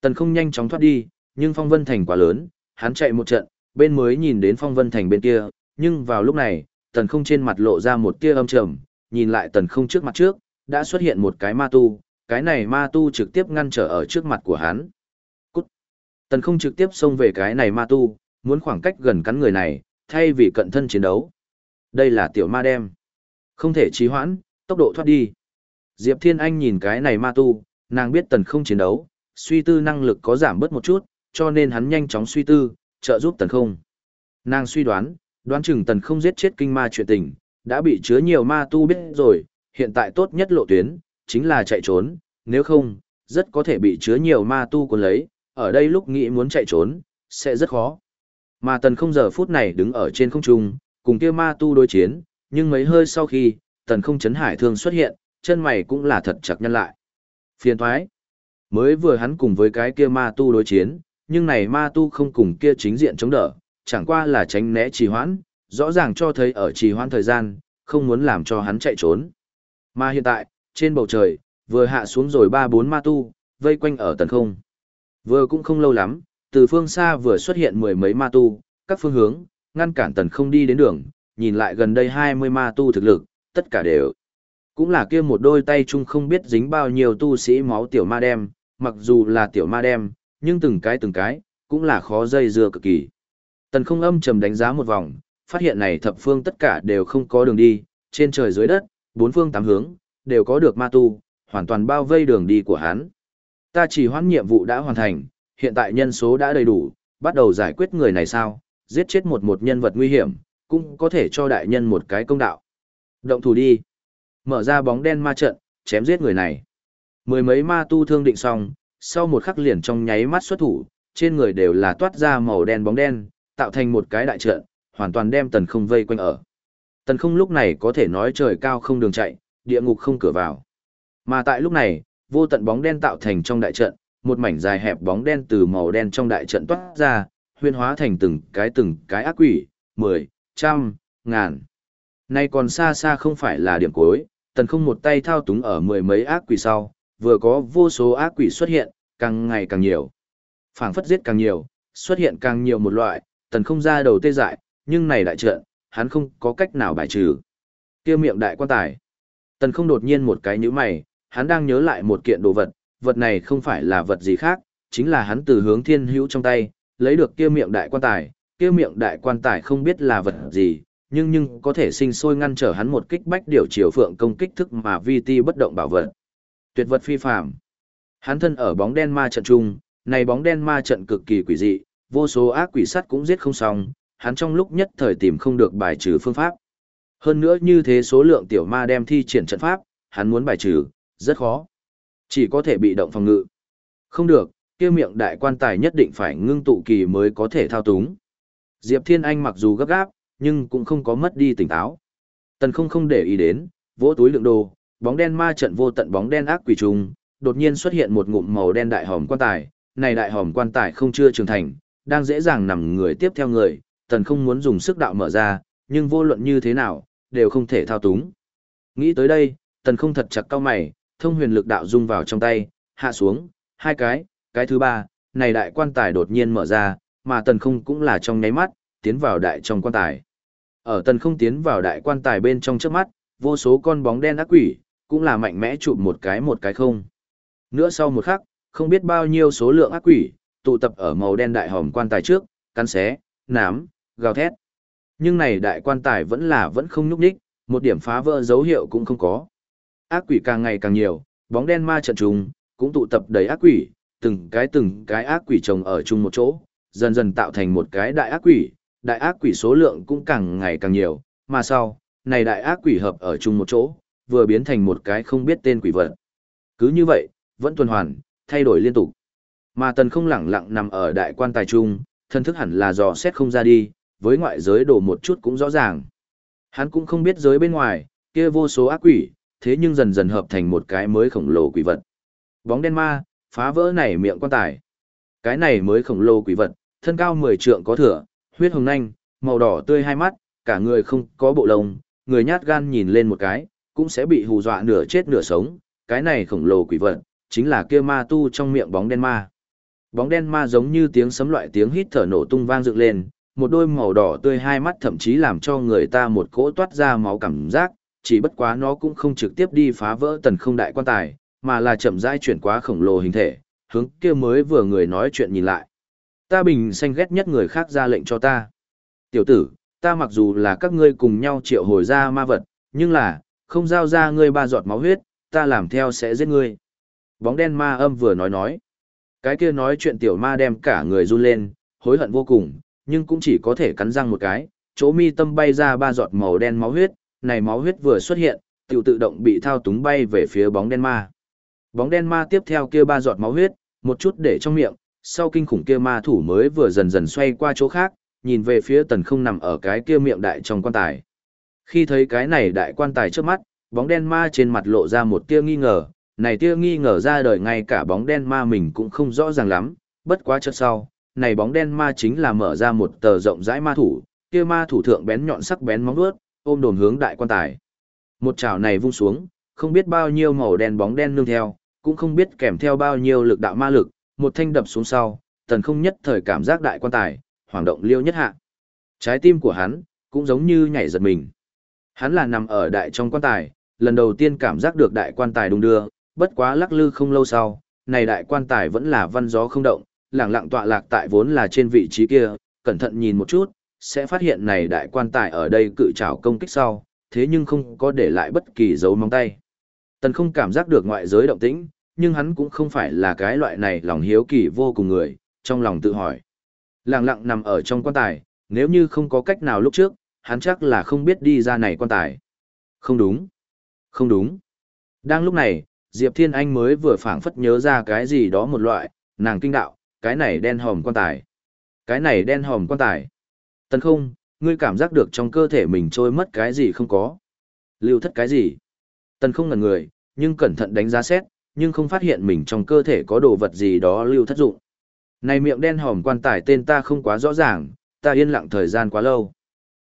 Tần không nhanh chóng thoát đi, nhưng phong vân thành quá lớn, hắn chạy một trận, bên mới nhìn đến phong vân thành bên kia, nhưng vào lúc này, tần không trên mặt lộ ra một tia âm trầm, nhìn lại tần không trước mặt trước, đã xuất hiện một cái ma tu, cái này ma tu trực tiếp ngăn trở ở trước mặt của hắn. Cút! Tần không trực tiếp xông về cái này ma tu, muốn khoảng cách gần cắn người này, thay vì cận thân chiến đấu. Đây là tiểu ma đem. Không thể trì hoãn, tốc độ thoát đi. Diệp Thiên Anh nhìn cái này ma tu, nàng biết tần không chiến đấu, suy tư năng lực có giảm bớt một chút, cho nên hắn nhanh chóng suy tư, trợ giúp tần không. Nàng suy đoán, đoán chừng tần không giết chết kinh ma chuyện tình, đã bị chứa nhiều ma tu biết rồi, hiện tại tốt nhất lộ tuyến, chính là chạy trốn, nếu không, rất có thể bị chứa nhiều ma tu cuốn lấy, ở đây lúc nghĩ muốn chạy trốn, sẽ rất khó. Mà tần không giờ phút này đứng ở trên không trung, cùng kia ma tu đối chiến, nhưng mấy hơi sau khi, tần không chấn hải thương xuất hiện, chân mày cũng là thật chặt nhân lại. Phiền thoái. Mới vừa hắn cùng với cái kia ma tu đối chiến, nhưng này ma tu không cùng kia chính diện chống đỡ, chẳng qua là tránh né trì hoãn, rõ ràng cho thấy ở trì hoãn thời gian, không muốn làm cho hắn chạy trốn. Mà hiện tại, trên bầu trời, vừa hạ xuống rồi ba bốn ma tu, vây quanh ở tần không. Vừa cũng không lâu lắm, từ phương xa vừa xuất hiện mười mấy ma tu, các phương hướng, ngăn cản tần không đi đến đường, nhìn lại gần đây hai mươi ma tu thực lực, tất cả đều. Cũng là kia một đôi tay chung không biết dính bao nhiêu tu sĩ máu tiểu ma đem, mặc dù là tiểu ma đem, nhưng từng cái từng cái, cũng là khó dây dưa cực kỳ. Tần không âm trầm đánh giá một vòng, phát hiện này thập phương tất cả đều không có đường đi, trên trời dưới đất, bốn phương tám hướng, đều có được ma tu, hoàn toàn bao vây đường đi của hắn. Ta chỉ hoãn nhiệm vụ đã hoàn thành, hiện tại nhân số đã đầy đủ, bắt đầu giải quyết người này sao, giết chết một một nhân vật nguy hiểm, cũng có thể cho đại nhân một cái công đạo. Động thủ đi. Mở ra bóng đen ma trận, chém giết người này. Mười mấy ma tu thương định xong, sau một khắc liền trong nháy mắt xuất thủ, trên người đều là toát ra màu đen bóng đen, tạo thành một cái đại trận, hoàn toàn đem tần không vây quanh ở. Tần không lúc này có thể nói trời cao không đường chạy, địa ngục không cửa vào. Mà tại lúc này, vô tận bóng đen tạo thành trong đại trận, một mảnh dài hẹp bóng đen từ màu đen trong đại trận toát ra, huyên hóa thành từng cái từng cái ác quỷ, mười, trăm, ngàn. Nay còn xa xa không phải là điểm cuối, tần không một tay thao túng ở mười mấy ác quỷ sau, vừa có vô số ác quỷ xuất hiện, càng ngày càng nhiều. phảng phất giết càng nhiều, xuất hiện càng nhiều một loại, tần không ra đầu tê dại, nhưng này đại trận, hắn không có cách nào bài trừ. Kia miệng đại quan tài. Tần không đột nhiên một cái nhíu mày, hắn đang nhớ lại một kiện đồ vật, vật này không phải là vật gì khác, chính là hắn từ hướng thiên hữu trong tay, lấy được kia miệng đại quan tài, kia miệng đại quan tài không biết là vật gì, nhưng nhưng có thể sinh sôi ngăn trở hắn một kích bách điều chiều phượng công kích thức mà vi ti bất động bảo vật. Tuyệt vật phi phàm. Hắn thân ở bóng đen ma trận trung, này bóng đen ma trận cực kỳ quỷ dị, vô số ác quỷ sắt cũng giết không xong, hắn trong lúc nhất thời tìm không được bài trừ phương pháp. Hơn nữa như thế số lượng tiểu ma đem thi triển trận pháp, hắn muốn bài trừ, rất khó. Chỉ có thể bị động phòng ngự. Không được, kia miệng đại quan tài nhất định phải ngưng tụ kỳ mới có thể thao túng. Diệp Thiên Anh mặc dù gấp gáp, nhưng cũng không có mất đi tỉnh táo. Tần không không để ý đến, vỗ túi lượng đồ, bóng đen ma trận vô tận bóng đen ác quỷ trùng, đột nhiên xuất hiện một ngụm màu đen đại hòm quan tài, này đại hòm quan tài không chưa trưởng thành, đang dễ dàng nằm người tiếp theo người, tần không muốn dùng sức đạo mở ra, nhưng vô luận như thế nào, đều không thể thao túng. Nghĩ tới đây, tần không thật chặt cao mày, thông huyền lực đạo dung vào trong tay, hạ xuống, hai cái, cái thứ ba, này đại quan tài đột nhiên mở ra, mà tần không cũng là trong nháy mắt, tiến vào đại trong quan tài. Ở tần không tiến vào đại quan tài bên trong trước mắt, vô số con bóng đen ác quỷ, cũng là mạnh mẽ chụp một cái một cái không. Nữa sau một khắc, không biết bao nhiêu số lượng ác quỷ, tụ tập ở màu đen đại hòm quan tài trước, cắn xé, nám, gào thét. Nhưng này đại quan tài vẫn là vẫn không nhúc nhích, một điểm phá vỡ dấu hiệu cũng không có. Ác quỷ càng ngày càng nhiều, bóng đen ma trận trùng, cũng tụ tập đầy ác quỷ, từng cái từng cái ác quỷ chồng ở chung một chỗ, dần dần tạo thành một cái đại ác quỷ, đại ác quỷ số lượng cũng càng ngày càng nhiều, mà sau, này đại ác quỷ hợp ở chung một chỗ, vừa biến thành một cái không biết tên quỷ vật. Cứ như vậy, vẫn tuần hoàn, thay đổi liên tục. Mà tần không lẳng lặng nằm ở đại quan tài trung, thân thức hẳn là dò xét không ra đi, với ngoại giới đổ một chút cũng rõ ràng. Hắn cũng không biết giới bên ngoài, kia vô số ác quỷ, thế nhưng dần dần hợp thành một cái mới khổng lồ quỷ vật. Bóng đen ma, phá vỡ này miệng quan tài. Cái này mới khổng lồ quỷ vật, thân cao 10 trượng có thừa, huyết hồng nanh, màu đỏ tươi hai mắt, cả người không có bộ lông, người nhát gan nhìn lên một cái, cũng sẽ bị hù dọa nửa chết nửa sống. Cái này khổng lồ quỷ vật, chính là kia ma tu trong miệng bóng đen ma. Bóng đen ma giống như tiếng sấm loại tiếng hít thở nổ tung vang dựng lên, một đôi màu đỏ tươi hai mắt thậm chí làm cho người ta một cỗ toát ra máu cảm giác, chỉ bất quá nó cũng không trực tiếp đi phá vỡ tần không đại quan tài, mà là chậm rãi chuyển qua khổng lồ hình thể, hướng kia mới vừa người nói chuyện nhìn lại. Ta bình xanh ghét nhất người khác ra lệnh cho ta. Tiểu tử, ta mặc dù là các ngươi cùng nhau triệu hồi ra ma vật, nhưng là, không giao ra ngươi ba giọt máu huyết, ta làm theo sẽ giết ngươi. Bóng đen ma âm vừa nói nói. Cái kia nói chuyện tiểu ma đem cả người run lên, hối hận vô cùng, nhưng cũng chỉ có thể cắn răng một cái, chỗ mi tâm bay ra ba giọt màu đen máu huyết, này máu huyết vừa xuất hiện, tiểu tự động bị thao túng bay về phía bóng đen ma. Bóng đen ma tiếp theo kia ba giọt máu huyết, một chút để trong miệng, sau kinh khủng kia ma thủ mới vừa dần dần xoay qua chỗ khác, nhìn về phía tần không nằm ở cái kia miệng đại trong quan tài. Khi thấy cái này đại quan tài trước mắt, bóng đen ma trên mặt lộ ra một tia nghi ngờ, này tia nghi ngờ ra đời ngay cả bóng đen ma mình cũng không rõ ràng lắm, bất quá chợt sau, này bóng đen ma chính là mở ra một tờ rộng rãi ma thủ, kia ma thủ thượng bén nhọn sắc bén móng vuốt, ôm đồn hướng đại quan tài. Một chảo này vung xuống, không biết bao nhiêu màu đen bóng đen nương theo, cũng không biết kèm theo bao nhiêu lực đạo ma lực, một thanh đập xuống sau, tần không nhất thời cảm giác đại quan tài, hoảng động liêu nhất hạ. Trái tim của hắn, cũng giống như nhảy giật mình. Hắn là nằm ở đại trong quan tài, lần đầu tiên cảm giác được đại quan tài đung đưa, bất quá lắc lư không lâu sau, này đại quan tài vẫn là văn gió không động, lẳng lặng tọa lạc tại vốn là trên vị trí kia, cẩn thận nhìn một chút, sẽ phát hiện này đại quan tài ở đây cự trảo công kích sau, thế nhưng không có để lại bất kỳ dấu móng tay. Tần không cảm giác được ngoại giới động tĩnh, nhưng hắn cũng không phải là cái loại này lòng hiếu kỳ vô cùng người, trong lòng tự hỏi. Lặng lặng nằm ở trong quan tài, nếu như không có cách nào lúc trước, hắn chắc là không biết đi ra này quan tài. Không đúng. Không đúng. Đang lúc này, Diệp Thiên Anh mới vừa phảng phất nhớ ra cái gì đó một loại, nàng kinh đạo, cái này đen hòm quan tài. Cái này đen hòm quan tài. Tần không, ngươi cảm giác được trong cơ thể mình trôi mất cái gì không có. Lưu thất cái gì? Tần không ngần người, nhưng cẩn thận đánh giá xét, nhưng không phát hiện mình trong cơ thể có đồ vật gì đó lưu thất dụng. Này miệng đen hòm quan tài tên ta không quá rõ ràng, ta yên lặng thời gian quá lâu.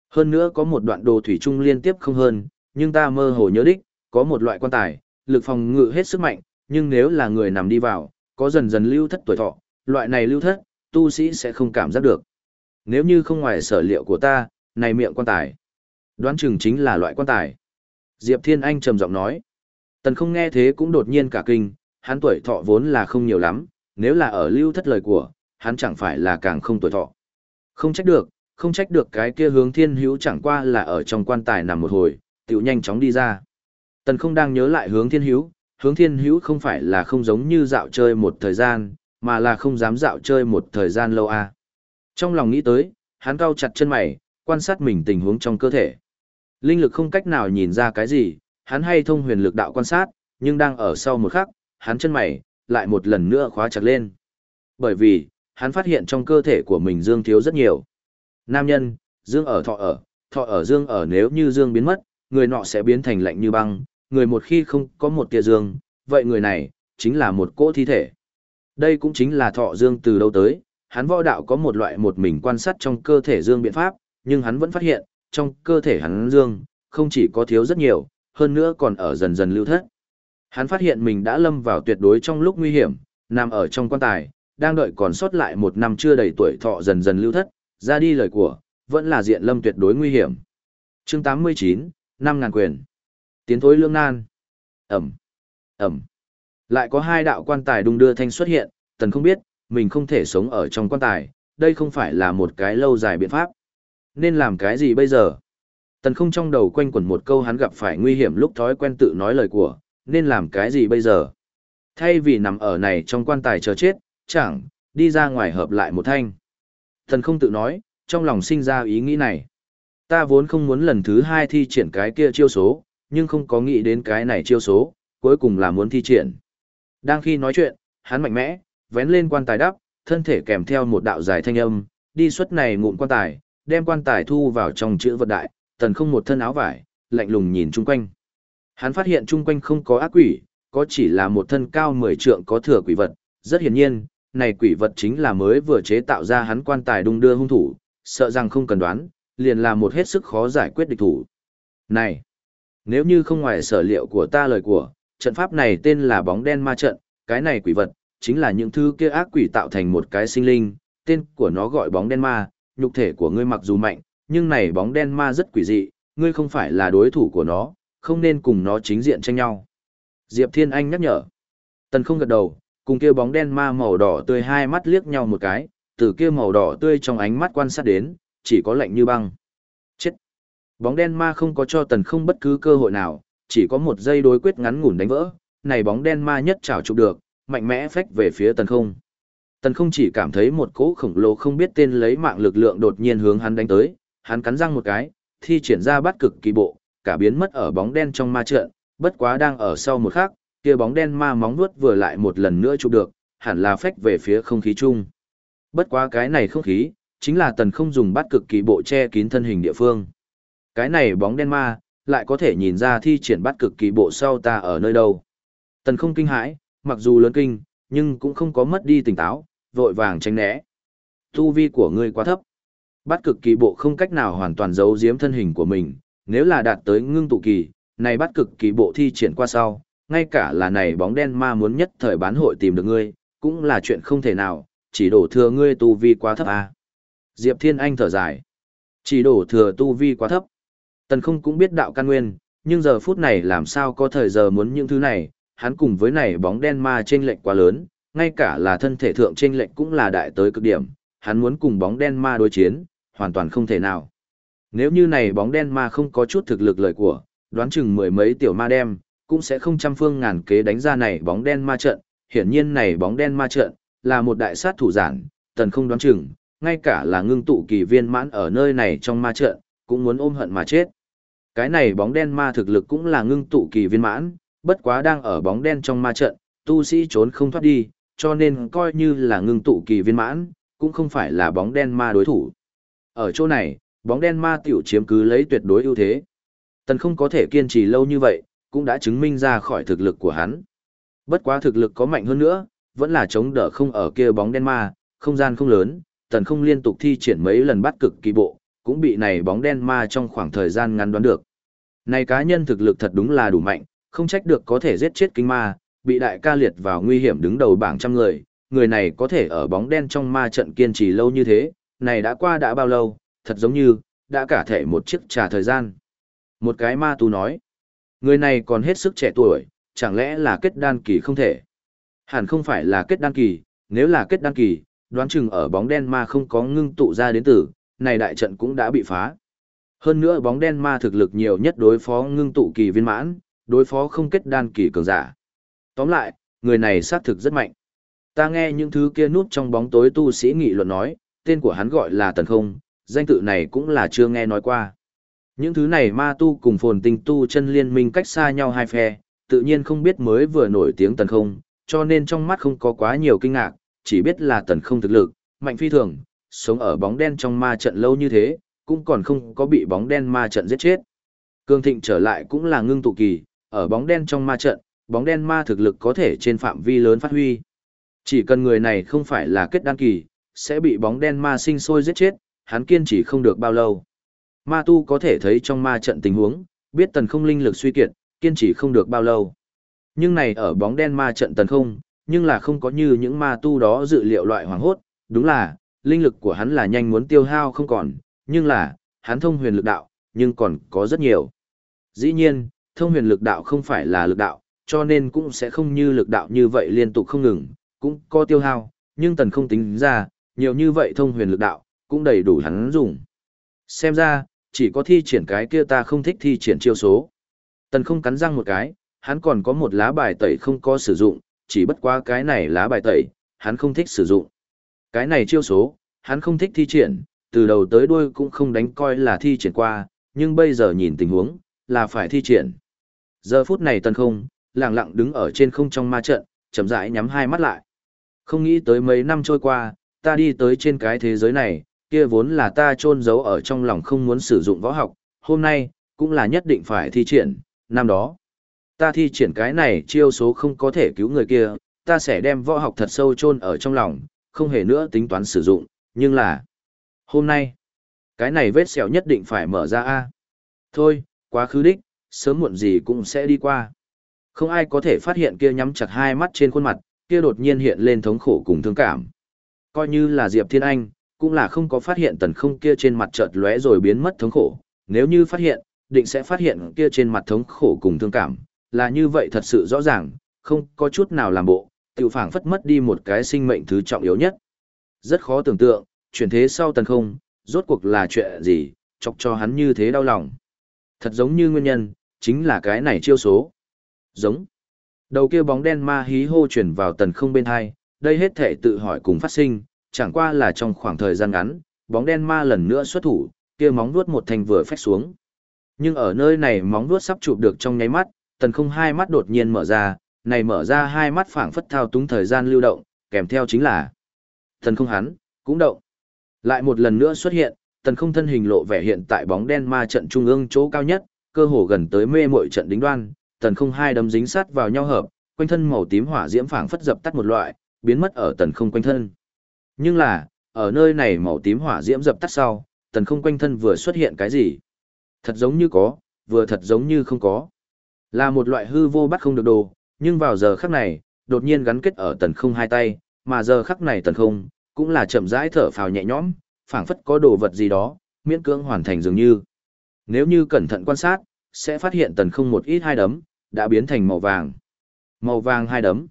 Hơn nữa có một đoạn đồ thủy chung liên tiếp không hơn, nhưng ta mơ hồ nhớ đích, có một loại quan tài, lực phòng ngự hết sức mạnh, nhưng nếu là người nằm đi vào, có dần dần lưu thất tuổi thọ, loại này lưu thất, tu sĩ sẽ không cảm giác được. Nếu như không ngoài sở liệu của ta, này miệng quan tài. Đoán chừng chính là loại quan tài. Diệp Thiên Anh trầm giọng nói. Tần không nghe thế cũng đột nhiên cả kinh, hắn tuổi thọ vốn là không nhiều lắm, nếu là ở lưu thất lời của, hắn chẳng phải là càng không tuổi thọ. Không trách được, không trách được cái kia hướng thiên hữu chẳng qua là ở trong quan tài nằm một hồi, tiểu nhanh chóng đi ra. Tần không đang nhớ lại hướng thiên hữu, hướng thiên hữu không phải là không giống như dạo chơi một thời gian, mà là không dám dạo chơi một thời gian lâu à. Trong lòng nghĩ tới, hắn cau chặt chân mày, quan sát mình tình huống trong cơ thể. Linh lực không cách nào nhìn ra cái gì, hắn hay thông huyền lực đạo quan sát, nhưng đang ở sau một khắc, hắn chân mày, lại một lần nữa khóa chặt lên. Bởi vì, hắn phát hiện trong cơ thể của mình dương thiếu rất nhiều. Nam nhân, dương ở thọ ở, thọ ở dương ở nếu như dương biến mất, người nọ sẽ biến thành lạnh như băng, người một khi không có một tia dương, vậy người này, chính là một cỗ thi thể. Đây cũng chính là thọ dương từ đâu tới, hắn võ đạo có một loại một mình quan sát trong cơ thể dương biện pháp, nhưng hắn vẫn phát hiện, trong cơ thể hắn dương, không chỉ có thiếu rất nhiều, hơn nữa còn ở dần dần lưu thất. Hắn phát hiện mình đã lâm vào tuyệt đối trong lúc nguy hiểm, nằm ở trong quan tài, đang đợi còn sót lại một năm chưa đầy tuổi thọ dần dần lưu thất, ra đi lời của, vẫn là diện lâm tuyệt đối nguy hiểm. chương 89, năm ngàn quyền. Tiến thối lương nan. Ẩm. Ẩm. Lại có hai đạo quan tài đung đưa thanh xuất hiện, tần không biết, mình không thể sống ở trong quan tài, đây không phải là một cái lâu dài biện pháp. Nên làm cái gì bây giờ? Tần không trong đầu quanh quẩn một câu hắn gặp phải nguy hiểm lúc thói quen tự nói lời của, nên làm cái gì bây giờ? Thay vì nằm ở này trong quan tài chờ chết, chẳng, đi ra ngoài hợp lại một thanh. Tần không tự nói, trong lòng sinh ra ý nghĩ này. Ta vốn không muốn lần thứ hai thi triển cái kia chiêu số, nhưng không có nghĩ đến cái này chiêu số, cuối cùng là muốn thi triển. Đang khi nói chuyện, hắn mạnh mẽ, vén lên quan tài đắp, thân thể kèm theo một đạo dài thanh âm, đi xuất này ngụm quan tài, đem quan tài thu vào trong chữ vật đại, tần không một thân áo vải, lạnh lùng nhìn chung quanh. Hắn phát hiện chung quanh không có ác quỷ, có chỉ là một thân cao 10 trượng có thừa quỷ vật, rất hiển nhiên, này quỷ vật chính là mới vừa chế tạo ra hắn quan tài đung đưa hung thủ, sợ rằng không cần đoán, liền là một hết sức khó giải quyết địch thủ. Này, nếu như không ngoài sở liệu của ta lời của, trận pháp này tên là bóng đen ma trận, cái này quỷ vật, chính là những thứ kia ác quỷ tạo thành một cái sinh linh, tên của nó gọi bóng đen ma, nhục thể của ngươi mặc dù mạnh, nhưng này bóng đen ma rất quỷ dị, ngươi không phải là đối thủ của nó, không nên cùng nó chính diện tranh nhau. Diệp Thiên Anh nhắc nhở. Tần không gật đầu, cùng kia bóng đen ma màu đỏ tươi hai mắt liếc nhau một cái, từ kia màu đỏ tươi trong ánh mắt quan sát đến, chỉ có lạnh như băng. Chết! Bóng đen ma không có cho tần không bất cứ cơ hội nào, chỉ có một giây đối quyết ngắn ngủn đánh vỡ, này bóng đen ma nhất chảo chụp được, mạnh mẽ phách về phía tần không. Tần không chỉ cảm thấy một cỗ khổng lồ không biết tên lấy mạng lực lượng đột nhiên hướng hắn đánh tới, hắn cắn răng một cái, thi triển ra bắt cực kỳ bộ, cả biến mất ở bóng đen trong ma trận, bất quá đang ở sau một khắc, kia bóng đen ma móng vuốt vừa lại một lần nữa chụp được, hẳn là phách về phía không khí chung. Bất quá cái này không khí, chính là tần không dùng bắt cực kỳ bộ che kín thân hình địa phương. Cái này bóng đen ma, lại có thể nhìn ra thi triển bắt cực kỳ bộ sau ta ở nơi đâu. Tần không kinh hãi, mặc dù lớn kinh, nhưng cũng không có mất đi tỉnh táo, vội vàng tránh né. Tu vi của ngươi quá thấp. Bắt cực kỳ bộ không cách nào hoàn toàn giấu giếm thân hình của mình, nếu là đạt tới ngưng tụ kỳ, này bắt cực kỳ bộ thi triển qua sau, ngay cả là này bóng đen ma muốn nhất thời bán hội tìm được ngươi, cũng là chuyện không thể nào, chỉ đổ thừa ngươi tu vi quá thấp à. Diệp Thiên Anh thở dài. Chỉ đổ thừa tu vi quá thấp. Tần không cũng biết đạo căn nguyên, nhưng giờ phút này làm sao có thời giờ muốn những thứ này, hắn cùng với này bóng đen ma trên lệnh quá lớn, ngay cả là thân thể thượng trên lệnh cũng là đại tới cực điểm, hắn muốn cùng bóng đen ma đối chiến, hoàn toàn không thể nào. Nếu như này bóng đen ma không có chút thực lực lời của, đoán chừng mười mấy tiểu ma đem, cũng sẽ không trăm phương ngàn kế đánh ra này bóng đen ma trận, hiển nhiên này bóng đen ma trận, là một đại sát thủ giản, tần không đoán chừng, ngay cả là ngưng tụ kỳ viên mãn ở nơi này trong ma trận, cũng muốn ôm hận mà chết. Cái này bóng đen ma thực lực cũng là ngưng tụ kỳ viên mãn, bất quá đang ở bóng đen trong ma trận, tu sĩ trốn không thoát đi, cho nên coi như là ngưng tụ kỳ viên mãn, cũng không phải là bóng đen ma đối thủ. Ở chỗ này, bóng đen ma tiểu chiếm cứ lấy tuyệt đối ưu thế. Tần không có thể kiên trì lâu như vậy, cũng đã chứng minh ra khỏi thực lực của hắn. Bất quá thực lực có mạnh hơn nữa, vẫn là chống đỡ không ở kia bóng đen ma, không gian không lớn, tần không liên tục thi triển mấy lần bắt cực kỳ bộ, cũng bị này bóng đen ma trong khoảng thời gian ngắn đoán được. Này cá nhân thực lực thật đúng là đủ mạnh, không trách được có thể giết chết kinh ma, bị đại ca liệt vào nguy hiểm đứng đầu bảng trăm người, người này có thể ở bóng đen trong ma trận kiên trì lâu như thế, này đã qua đã bao lâu, thật giống như, đã cả thể một chiếc trà thời gian. Một cái ma tu nói, người này còn hết sức trẻ tuổi, chẳng lẽ là kết đan kỳ không thể? Hẳn không phải là kết đan kỳ, nếu là kết đan kỳ, đoán chừng ở bóng đen ma không có ngưng tụ ra đến tử, này đại trận cũng đã bị phá. Hơn nữa bóng đen ma thực lực nhiều nhất đối phó ngưng tụ kỳ viên mãn, đối phó không kết đan kỳ cường giả. Tóm lại, người này xác thực rất mạnh. Ta nghe những thứ kia núp trong bóng tối tu sĩ nghị luận nói, tên của hắn gọi là Tần Không, danh tự này cũng là chưa nghe nói qua. Những thứ này ma tu cùng phồn tinh tu chân liên minh cách xa nhau hai phe, tự nhiên không biết mới vừa nổi tiếng Tần Không, cho nên trong mắt không có quá nhiều kinh ngạc, chỉ biết là Tần Không thực lực, mạnh phi thường, sống ở bóng đen trong ma trận lâu như thế, cũng còn không có bị bóng đen ma trận giết chết. Cương Thịnh trở lại cũng là ngưng tụ kỳ, ở bóng đen trong ma trận, bóng đen ma thực lực có thể trên phạm vi lớn phát huy. Chỉ cần người này không phải là kết đăng kỳ, sẽ bị bóng đen ma sinh sôi giết chết, hắn kiên trì không được bao lâu. Ma tu có thể thấy trong ma trận tình huống, biết tần không linh lực suy kiệt, kiên trì không được bao lâu. Nhưng này ở bóng đen ma trận tần không, nhưng là không có như những ma tu đó dự liệu loại hoàng hốt, đúng là, linh lực của hắn là nhanh muốn tiêu hao không còn, nhưng là, hắn thông huyền lực đạo, nhưng còn có rất nhiều. Dĩ nhiên, thông huyền lực đạo không phải là lực đạo, cho nên cũng sẽ không như lực đạo như vậy liên tục không ngừng, cũng có tiêu hao, nhưng tần không tính ra, nhiều như vậy thông huyền lực đạo, cũng đầy đủ hắn dùng. Xem ra, chỉ có thi triển cái kia ta không thích thi triển chiêu số. Tần không cắn răng một cái, hắn còn có một lá bài tẩy không có sử dụng, chỉ bất qua cái này lá bài tẩy, hắn không thích sử dụng. Cái này chiêu số, hắn không thích thi triển, từ đầu tới đuôi cũng không đánh coi là thi triển qua, nhưng bây giờ nhìn tình huống, là phải thi triển. Giờ phút này tần không, lặng lặng đứng ở trên không trong ma trận, chậm rãi nhắm hai mắt lại. Không nghĩ tới mấy năm trôi qua, ta đi tới trên cái thế giới này, kia vốn là ta chôn giấu ở trong lòng không muốn sử dụng võ học, hôm nay, cũng là nhất định phải thi triển, năm đó. Ta thi triển cái này chiêu số không có thể cứu người kia, ta sẽ đem võ học thật sâu chôn ở trong lòng, không hề nữa tính toán sử dụng, nhưng là... Hôm nay, cái này vết sẹo nhất định phải mở ra a Thôi, quá khứ đích, sớm muộn gì cũng sẽ đi qua. Không ai có thể phát hiện kia nhắm chặt hai mắt trên khuôn mặt, kia đột nhiên hiện lên thống khổ cùng thương cảm. Coi như là Diệp Thiên Anh, cũng là không có phát hiện tần không kia trên mặt chợt lóe rồi biến mất thống khổ. Nếu như phát hiện, định sẽ phát hiện kia trên mặt thống khổ cùng thương cảm, là như vậy thật sự rõ ràng, không có chút nào làm bộ, tiểu phảng phất mất đi một cái sinh mệnh thứ trọng yếu nhất. Rất khó tưởng tượng, chuyển thế sau tần không, rốt cuộc là chuyện gì, chọc cho hắn như thế đau lòng. Thật giống như nguyên nhân, chính là cái này chiêu số. Giống. Đầu kia bóng đen ma hí hô chuyển vào tần không bên hai, đây hết thể tự hỏi cùng phát sinh, chẳng qua là trong khoảng thời gian ngắn, bóng đen ma lần nữa xuất thủ, kia móng vuốt một thành vừa phách xuống. Nhưng ở nơi này móng vuốt sắp chụp được trong nháy mắt, tần không hai mắt đột nhiên mở ra, này mở ra hai mắt phảng phất thao túng thời gian lưu động, kèm theo chính là tần không hắn, cũng động. Lại một lần nữa xuất hiện, tần không thân hình lộ vẻ hiện tại bóng đen ma trận trung ương chỗ cao nhất, cơ hồ gần tới mê muội trận đính đoan, tần không hai đấm dính sát vào nhau hợp, quanh thân màu tím hỏa diễm phảng phất dập tắt một loại, biến mất ở tần không quanh thân. Nhưng là, ở nơi này màu tím hỏa diễm dập tắt sau, tần không quanh thân vừa xuất hiện cái gì? Thật giống như có, vừa thật giống như không có. Là một loại hư vô bắt không được đồ, nhưng vào giờ khắc này, đột nhiên gắn kết ở tần không hai tay, mà giờ khắc này tần không, cũng là chậm rãi thở phào nhẹ nhõm, phảng phất có đồ vật gì đó, miễn cưỡng hoàn thành dường như. Nếu như cẩn thận quan sát, sẽ phát hiện tần không một ít hai đấm, đã biến thành màu vàng. Màu vàng hai đấm.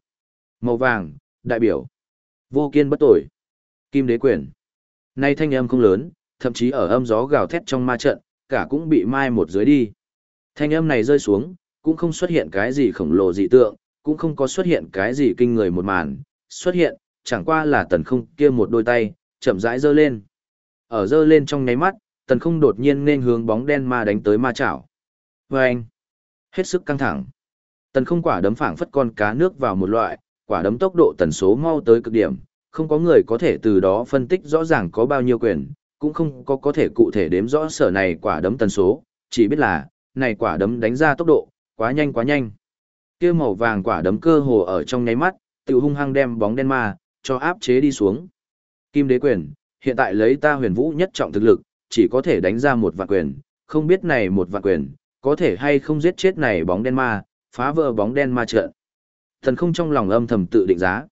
Màu vàng, đại biểu. Vô kiên bất tội. Kim đế quyền. Nay thanh âm không lớn, thậm chí ở âm gió gào thét trong ma trận, cả cũng bị mai một dưới đi. Thanh âm này rơi xuống, cũng không xuất hiện cái gì khổng lồ dị tượng, cũng không có xuất hiện cái gì kinh người một màn, xuất hiện, chẳng qua là tần không kia một đôi tay, chậm rãi giơ lên. Ở giơ lên trong nháy mắt, tần không đột nhiên nên hướng bóng đen ma đánh tới ma chảo. Vâng! Hết sức căng thẳng. Tần không quả đấm phảng phất con cá nước vào một loại, quả đấm tốc độ tần số mau tới cực điểm, không có người có thể từ đó phân tích rõ ràng có bao nhiêu quyền, cũng không có có thể cụ thể đếm rõ sở này quả đấm tần số, chỉ biết là, này quả đấm đánh ra tốc độ, quá nhanh quá nhanh. Kia màu vàng quả đấm cơ hồ ở trong nháy mắt, tự hung hăng đem bóng đen ma, cho áp chế đi xuống. Kim đế quyền, hiện tại lấy ta huyền vũ nhất trọng thực lực, chỉ có thể đánh ra một vạn quyền, không biết này một vạn quyền, có thể hay không giết chết này bóng đen ma, phá vỡ bóng đen ma trận. Thần không trong lòng âm thầm tự định giá.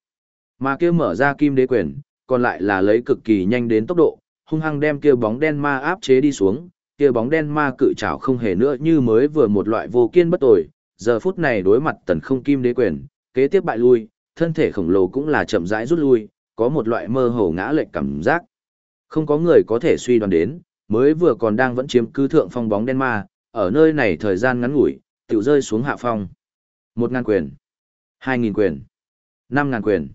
Mà kia mở ra kim đế quyền, còn lại là lấy cực kỳ nhanh đến tốc độ, hung hăng đem kia bóng đen ma áp chế đi xuống, kia bóng đen ma cự trảo không hề nữa như mới vừa một loại vô kiên bất tồi, giờ phút này đối mặt tần không kim đế quyền, kế tiếp bại lui, thân thể khổng lồ cũng là chậm rãi rút lui, có một loại mơ hồ ngã lệch cảm giác. Không có người có thể suy đoán đến, mới vừa còn đang vẫn chiếm cứ thượng phong bóng đen ma, ở nơi này thời gian ngắn ngủi, tiểu rơi xuống hạ phong. Một ngàn quyền, hai nghìn quyền, năm ngàn quyền.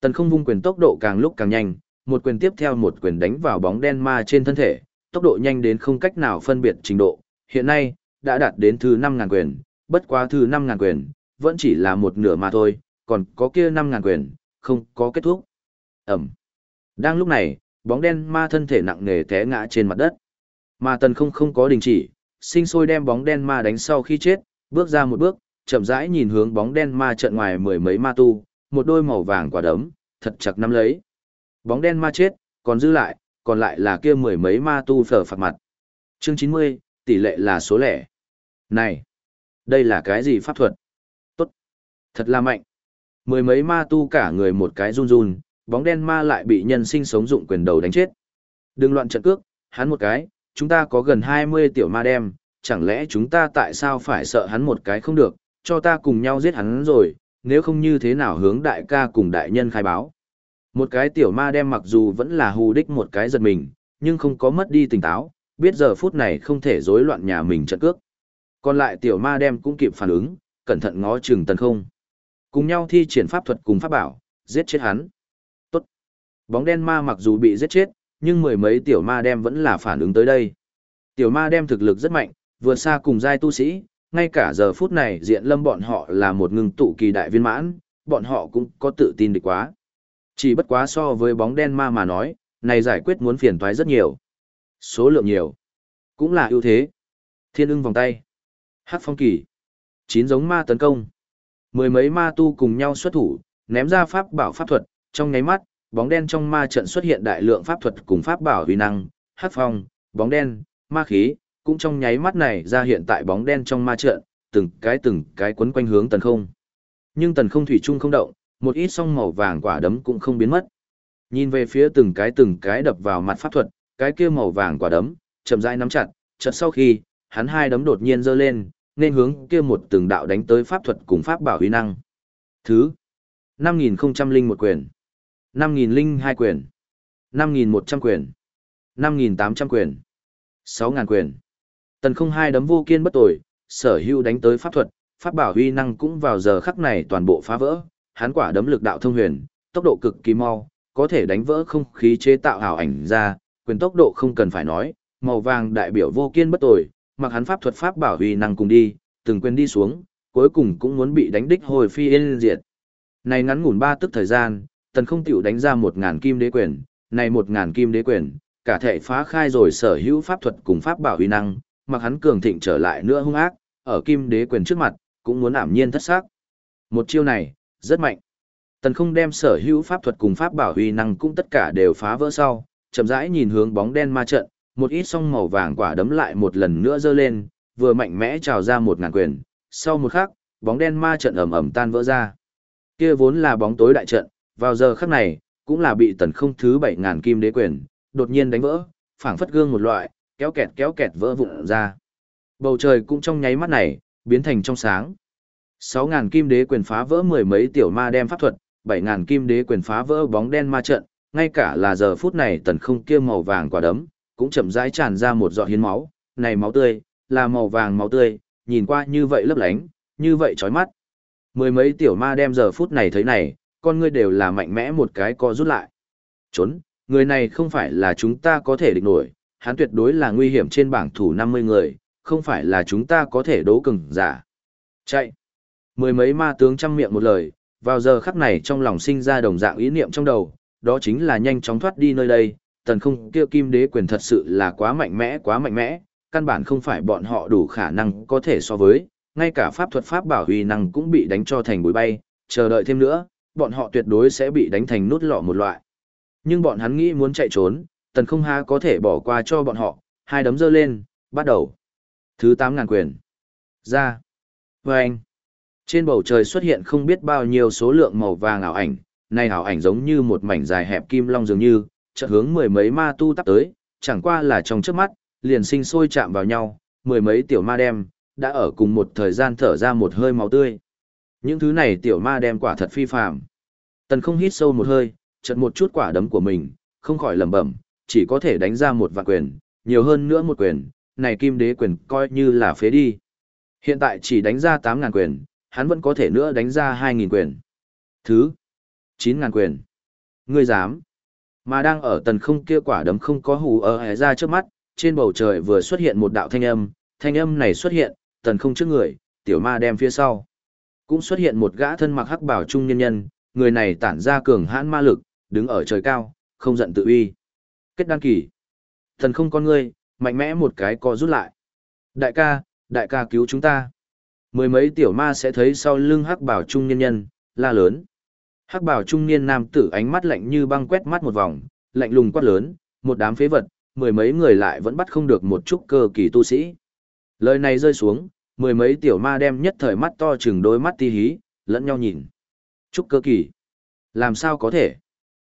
Tần không vung quyền tốc độ càng lúc càng nhanh, một quyền tiếp theo một quyền đánh vào bóng đen ma trên thân thể, tốc độ nhanh đến không cách nào phân biệt trình độ, hiện nay, đã đạt đến thứ 5.000 quyền, bất quá thứ 5.000 quyền, vẫn chỉ là một nửa mà thôi, còn có kia 5.000 quyền, không có kết thúc. Ẩm. Đang lúc này, bóng đen ma thân thể nặng nề té ngã trên mặt đất. Mà tần không không có đình chỉ, sinh sôi đem bóng đen ma đánh sau khi chết, bước ra một bước, chậm rãi nhìn hướng bóng đen ma trận ngoài mười mấy ma tu, một đôi màu vàng quả đấm, thật chặt nắm lấy. Bóng đen ma chết, còn dư lại, còn lại là kia mười mấy ma tu phở phạt mặt. Chương 90, tỷ lệ là số lẻ. Này, đây là cái gì pháp thuật? Tốt, thật là mạnh. Mười mấy ma tu cả người một cái run run, bóng đen ma lại bị nhân sinh sống dụng quyền đầu đánh chết. Đừng loạn trận cước, hắn một cái, chúng ta có gần 20 tiểu ma đem, chẳng lẽ chúng ta tại sao phải sợ hắn một cái không được, cho ta cùng nhau giết hắn rồi, nếu không như thế nào hướng đại ca cùng đại nhân khai báo. Một cái tiểu ma đem mặc dù vẫn là hù đích một cái giật mình, nhưng không có mất đi tỉnh táo, biết giờ phút này không thể rối loạn nhà mình trận cước. Còn lại tiểu ma đem cũng kịp phản ứng, cẩn thận ngó chừng tần không. Cùng nhau thi triển pháp thuật cùng pháp bảo, giết chết hắn. Tốt. Bóng đen ma mặc dù bị giết chết, nhưng mười mấy tiểu ma đem vẫn là phản ứng tới đây. Tiểu ma đem thực lực rất mạnh, vượt xa cùng giai tu sĩ, ngay cả giờ phút này diện lâm bọn họ là một ngưng tụ kỳ đại viên mãn, bọn họ cũng có tự tin địch quá. Chỉ bất quá so với bóng đen ma mà nói, này giải quyết muốn phiền toái rất nhiều. Số lượng nhiều, cũng là ưu thế. Thiên ưng vòng tay, hắc phong kỳ, chín giống ma tấn công. Mười mấy ma tu cùng nhau xuất thủ, ném ra pháp bảo pháp thuật, trong nháy mắt, bóng đen trong ma trận xuất hiện đại lượng pháp thuật cùng pháp bảo uy năng, hắc phong, bóng đen, ma khí, cũng trong nháy mắt này ra hiện tại bóng đen trong ma trận, từng cái từng cái quấn quanh hướng tần không. Nhưng tần không thủy chung không động, một ít song màu vàng quả đấm cũng không biến mất. Nhìn về phía từng cái từng cái đập vào mặt pháp thuật, cái kia màu vàng quả đấm, chậm rãi nắm chặt, chợt sau khi, hắn hai đấm đột nhiên giơ lên, nên hướng kia một từng đạo đánh tới pháp thuật cùng pháp bảo uy năng. Thứ 5001 quyền, 5002 quyền, 5100 quyền, 5800 quyền, 6000 quyền. Tần không hai đấm vô kiên bất tội, sở hữu đánh tới pháp thuật, pháp bảo huy năng cũng vào giờ khắc này toàn bộ phá vỡ, hắn quả đấm lực đạo thông huyền, tốc độ cực kỳ mau, có thể đánh vỡ không khí chế tạo ảo ảnh ra, quyền tốc độ không cần phải nói, màu vàng đại biểu vô kiên bất tội, mặc hắn pháp thuật pháp bảo huy năng cùng đi, từng quyền đi xuống, cuối cùng cũng muốn bị đánh đích hồi phi yên diệt. Này ngắn ngủn ba tức thời gian, tần không tiểu đánh ra một ngàn kim đế quyền, này một ngàn kim đế quyền, cả thể phá khai rồi sở hữu pháp thuật cùng pháp bảo huy năng, mặc hắn cường thịnh trở lại nữa hung ác, ở kim đế quyền trước mặt, cũng muốn ảm nhiên thất sắc. Một chiêu này, rất mạnh. Tần không đem sở hữu pháp thuật cùng pháp bảo huy năng cũng tất cả đều phá vỡ sau, chậm rãi nhìn hướng bóng đen ma trận, một ít song màu vàng quả đấm lại một lần nữa dơ lên, vừa mạnh mẽ trào ra một ngàn quyền, sau một khắc, bóng đen ma trận ầm ầm tan vỡ ra. Kia vốn là bóng tối đại trận, vào giờ khắc này, cũng là bị tần không thứ bảy ngàn kim đế quyền, đột nhiên đánh vỡ, phảng phất gương một loại, kéo kẹt kéo kẹt vỡ vụn ra. Bầu trời cũng trong nháy mắt này, biến thành trong sáng. 6.000 kim đế quyền phá vỡ mười mấy tiểu ma đem pháp thuật, 7.000 kim đế quyền phá vỡ bóng đen ma trận, ngay cả là giờ phút này tần không kia màu vàng quả đấm, cũng chậm rãi tràn ra một giọt hiến máu, này máu tươi, là màu vàng máu tươi, nhìn qua như vậy lấp lánh, như vậy chói mắt. Mười mấy tiểu ma đem giờ phút này thấy này, con ngươi đều là mạnh mẽ một cái co rút lại. Trốn, người này không phải là chúng ta có thể địch nổi, hắn tuyệt đối là nguy hiểm trên bảng thủ 50 người, không phải là chúng ta có thể đấu cứng giả. Chạy. Mười mấy ma tướng chăm miệng một lời, vào giờ khắc này trong lòng sinh ra đồng dạng ý niệm trong đầu, đó chính là nhanh chóng thoát đi nơi đây, tần không kia kim đế quyền thật sự là quá mạnh mẽ quá mạnh mẽ, căn bản không phải bọn họ đủ khả năng có thể so với, ngay cả pháp thuật pháp bảo huy năng cũng bị đánh cho thành bụi bay, chờ đợi thêm nữa, bọn họ tuyệt đối sẽ bị đánh thành nút lọ một loại. Nhưng bọn hắn nghĩ muốn chạy trốn, tần không ha có thể bỏ qua cho bọn họ, hai đấm giơ lên, bắt đầu. Thứ tám ngàn quyền. Ra. Và anh. Trên bầu trời xuất hiện không biết bao nhiêu số lượng màu vàng ảo ảnh, này ảo ảnh giống như một mảnh dài hẹp kim long dường như, chợt hướng mười mấy ma tu tắp tới, chẳng qua là trong trước mắt, liền sinh sôi chạm vào nhau, mười mấy tiểu ma đem, đã ở cùng một thời gian thở ra một hơi máu tươi. Những thứ này tiểu ma đem quả thật phi phàm. Tần không hít sâu một hơi, chợt một chút quả đấm của mình, không khỏi lẩm bẩm, chỉ có thể đánh ra một vạn quyền, nhiều hơn nữa một quyền, này kim đế quyền coi như là phế đi. Hiện tại chỉ đánh ra 8.000 quyền, hắn vẫn có thể nữa đánh ra 2.000 quyền. Thứ 9.000 quyền. Ngươi dám. Mà đang ở tần không kia quả đấm không có hù ở hẻ ra trước mắt, trên bầu trời vừa xuất hiện một đạo thanh âm, thanh âm này xuất hiện, tần không trước người, tiểu ma đem phía sau. Cũng xuất hiện một gã thân mặc hắc bảo trung nhân nhân, người này tản ra cường hãn ma lực, đứng ở trời cao, không giận tự uy. Kết đan kỳ. Thần không con ngươi, mạnh mẽ một cái co rút lại. Đại ca, đại ca cứu chúng ta. Mười mấy tiểu ma sẽ thấy sau lưng hắc bảo trung niên nhân, la lớn. Hắc bảo trung niên nam tử ánh mắt lạnh như băng quét mắt một vòng, lạnh lùng quát lớn, một đám phế vật, mười mấy người lại vẫn bắt không được một chút cơ kỳ tu sĩ. Lời này rơi xuống, mười mấy tiểu ma đem nhất thời mắt to chừng đôi mắt ti hí, lẫn nhau nhìn. Trúc cơ kỳ. Làm sao có thể?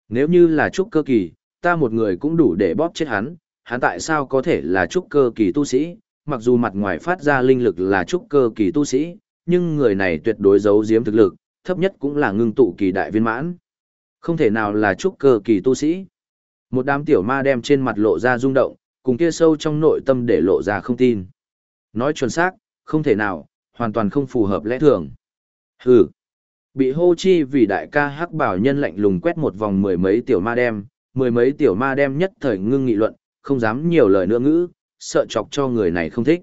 Nếu như là trúc cơ kỳ, ta một người cũng đủ để bóp chết hắn, hắn tại sao có thể là trúc cơ kỳ tu sĩ, mặc dù mặt ngoài phát ra linh lực là trúc cơ kỳ tu sĩ, nhưng người này tuyệt đối giấu giếm thực lực, thấp nhất cũng là ngưng tụ kỳ đại viên mãn. Không thể nào là trúc cơ kỳ tu sĩ. Một đám tiểu ma đem trên mặt lộ ra rung động, cùng kia sâu trong nội tâm để lộ ra không tin. Nói chuẩn xác, không thể nào, hoàn toàn không phù hợp lẽ thường. Hừ. Bị hô chi vì đại ca hắc bảo nhân lạnh lùng quét một vòng mười mấy tiểu ma đem, mười mấy tiểu ma đem nhất thời ngưng nghị luận, không dám nhiều lời nữa ngữ, sợ chọc cho người này không thích.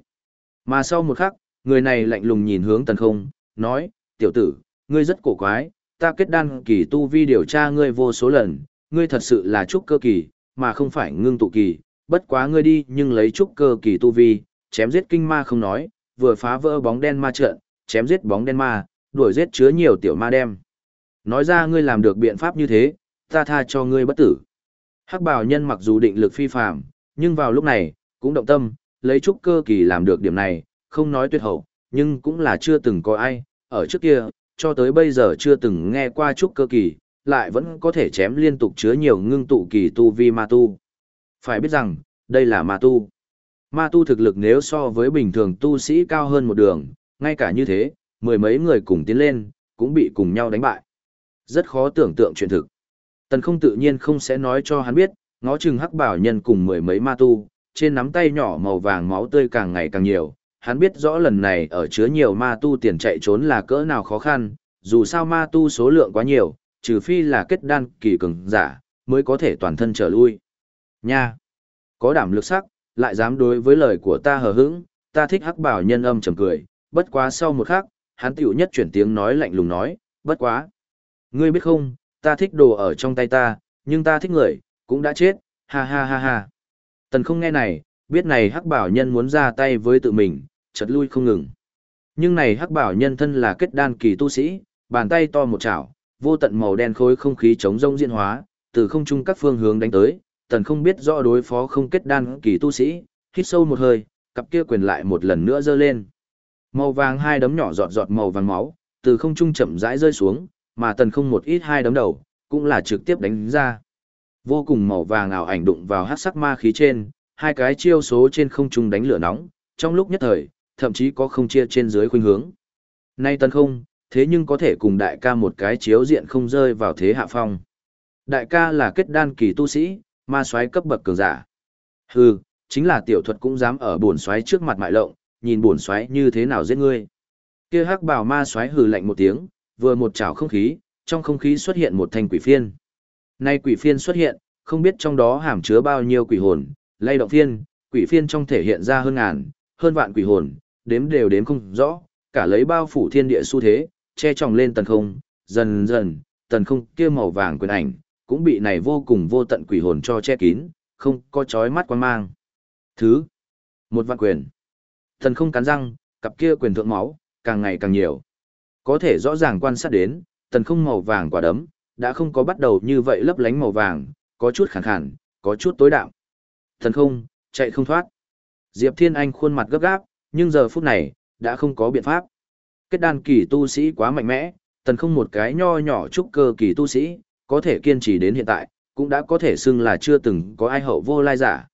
Mà sau một khắc, người này lạnh lùng nhìn hướng tần không, nói, tiểu tử, ngươi rất cổ quái, ta kết đan kỳ tu vi điều tra ngươi vô số lần, ngươi thật sự là trúc cơ kỳ, mà không phải ngưng tụ kỳ, bất quá ngươi đi nhưng lấy trúc cơ kỳ tu vi, chém giết kinh ma không nói, vừa phá vỡ bóng đen ma trận, chém giết bóng đen ma, đuổi giết chứa nhiều tiểu ma đem. Nói ra ngươi làm được biện pháp như thế, ta tha cho ngươi bất tử. Hắc bào nhân mặc dù định lực phi phàm, nhưng vào lúc này, cũng động tâm, lấy trúc cơ kỳ làm được điểm này, không nói tuyệt hậu, nhưng cũng là chưa từng có ai, ở trước kia, cho tới bây giờ chưa từng nghe qua trúc cơ kỳ, lại vẫn có thể chém liên tục chứa nhiều ngưng tụ kỳ tu vi ma tu. Phải biết rằng, đây là ma tu. Ma tu thực lực nếu so với bình thường tu sĩ cao hơn một đường, ngay cả như thế, mười mấy người cùng tiến lên, cũng bị cùng nhau đánh bại. Rất khó tưởng tượng chuyện thực. Tần không tự nhiên không sẽ nói cho hắn biết, ngó chừng hắc bảo nhân cùng mười mấy ma tu, trên nắm tay nhỏ màu vàng máu tươi càng ngày càng nhiều. Hắn biết rõ lần này ở chứa nhiều ma tu tiền chạy trốn là cỡ nào khó khăn, dù sao ma tu số lượng quá nhiều, trừ phi là kết đan kỳ cường giả, mới có thể toàn thân trở lui. Nha! Có đảm lực sắc, lại dám đối với lời của ta hờ hững, ta thích hắc bảo nhân âm trầm cười, bất quá sau một khắc, hắn tiểu nhất chuyển tiếng nói lạnh lùng nói, bất quá. Ngươi biết không, ta thích đồ ở trong tay ta, nhưng ta thích người, cũng đã chết, ha ha ha ha. Tần không nghe này, biết này hắc bảo nhân muốn ra tay với tự mình, chật lui không ngừng. Nhưng này hắc bảo nhân thân là kết đan kỳ tu sĩ, bàn tay to một chảo, vô tận màu đen khối không khí chống rông diễn hóa, từ không trung các phương hướng đánh tới, tần không biết rõ đối phó không kết đan kỳ tu sĩ, hít sâu một hơi, cặp kia quyền lại một lần nữa giơ lên. Màu vàng hai đấm nhỏ giọt giọt màu vàng máu, từ không trung chậm rãi rơi xuống, mà tần không một ít hai đấm đầu, cũng là trực tiếp đánh ra. Vô cùng màu vàng ảo ảnh đụng vào hắc sắc ma khí trên, hai cái chiêu số trên không trung đánh lửa nóng, trong lúc nhất thời, thậm chí có không chia trên dưới khuynh hướng. Nay tần không, thế nhưng có thể cùng đại ca một cái chiếu diện không rơi vào thế hạ phong. Đại ca là kết đan kỳ tu sĩ, ma soái cấp bậc cường giả. Hừ, chính là tiểu thuật cũng dám ở bổn soái trước mặt mại lộng, nhìn bổn soái như thế nào giết ngươi. Kia hắc bảo ma soái hừ lạnh một tiếng, vừa một chảo không khí, trong không khí xuất hiện một thanh quỷ phiên. Nay quỷ phiên xuất hiện, không biết trong đó hàm chứa bao nhiêu quỷ hồn, lay động phiên, quỷ phiên trong thể hiện ra hơn ngàn, hơn vạn quỷ hồn, đếm đều đếm không rõ, cả lấy bao phủ thiên địa xu thế, che tròng lên tần không, dần dần, tần không kia màu vàng quyền ảnh, cũng bị này vô cùng vô tận quỷ hồn cho che kín, không có chói mắt quan mang. Thứ, một vạn quyền. Tần không cắn răng, cặp kia quyền thượng máu, càng ngày càng nhiều. Có thể rõ ràng quan sát đến, tần không màu vàng quả đấm, đã không có bắt đầu như vậy lấp lánh màu vàng, có chút khẳng khẳng, có chút tối đạo. Tần không, chạy không thoát. Diệp Thiên Anh khuôn mặt gấp gáp, nhưng giờ phút này, đã không có biện pháp. Kết đan kỳ tu sĩ quá mạnh mẽ, tần không một cái nho nhỏ trúc cơ kỳ tu sĩ, có thể kiên trì đến hiện tại, cũng đã có thể xưng là chưa từng có ai hậu vô lai giả.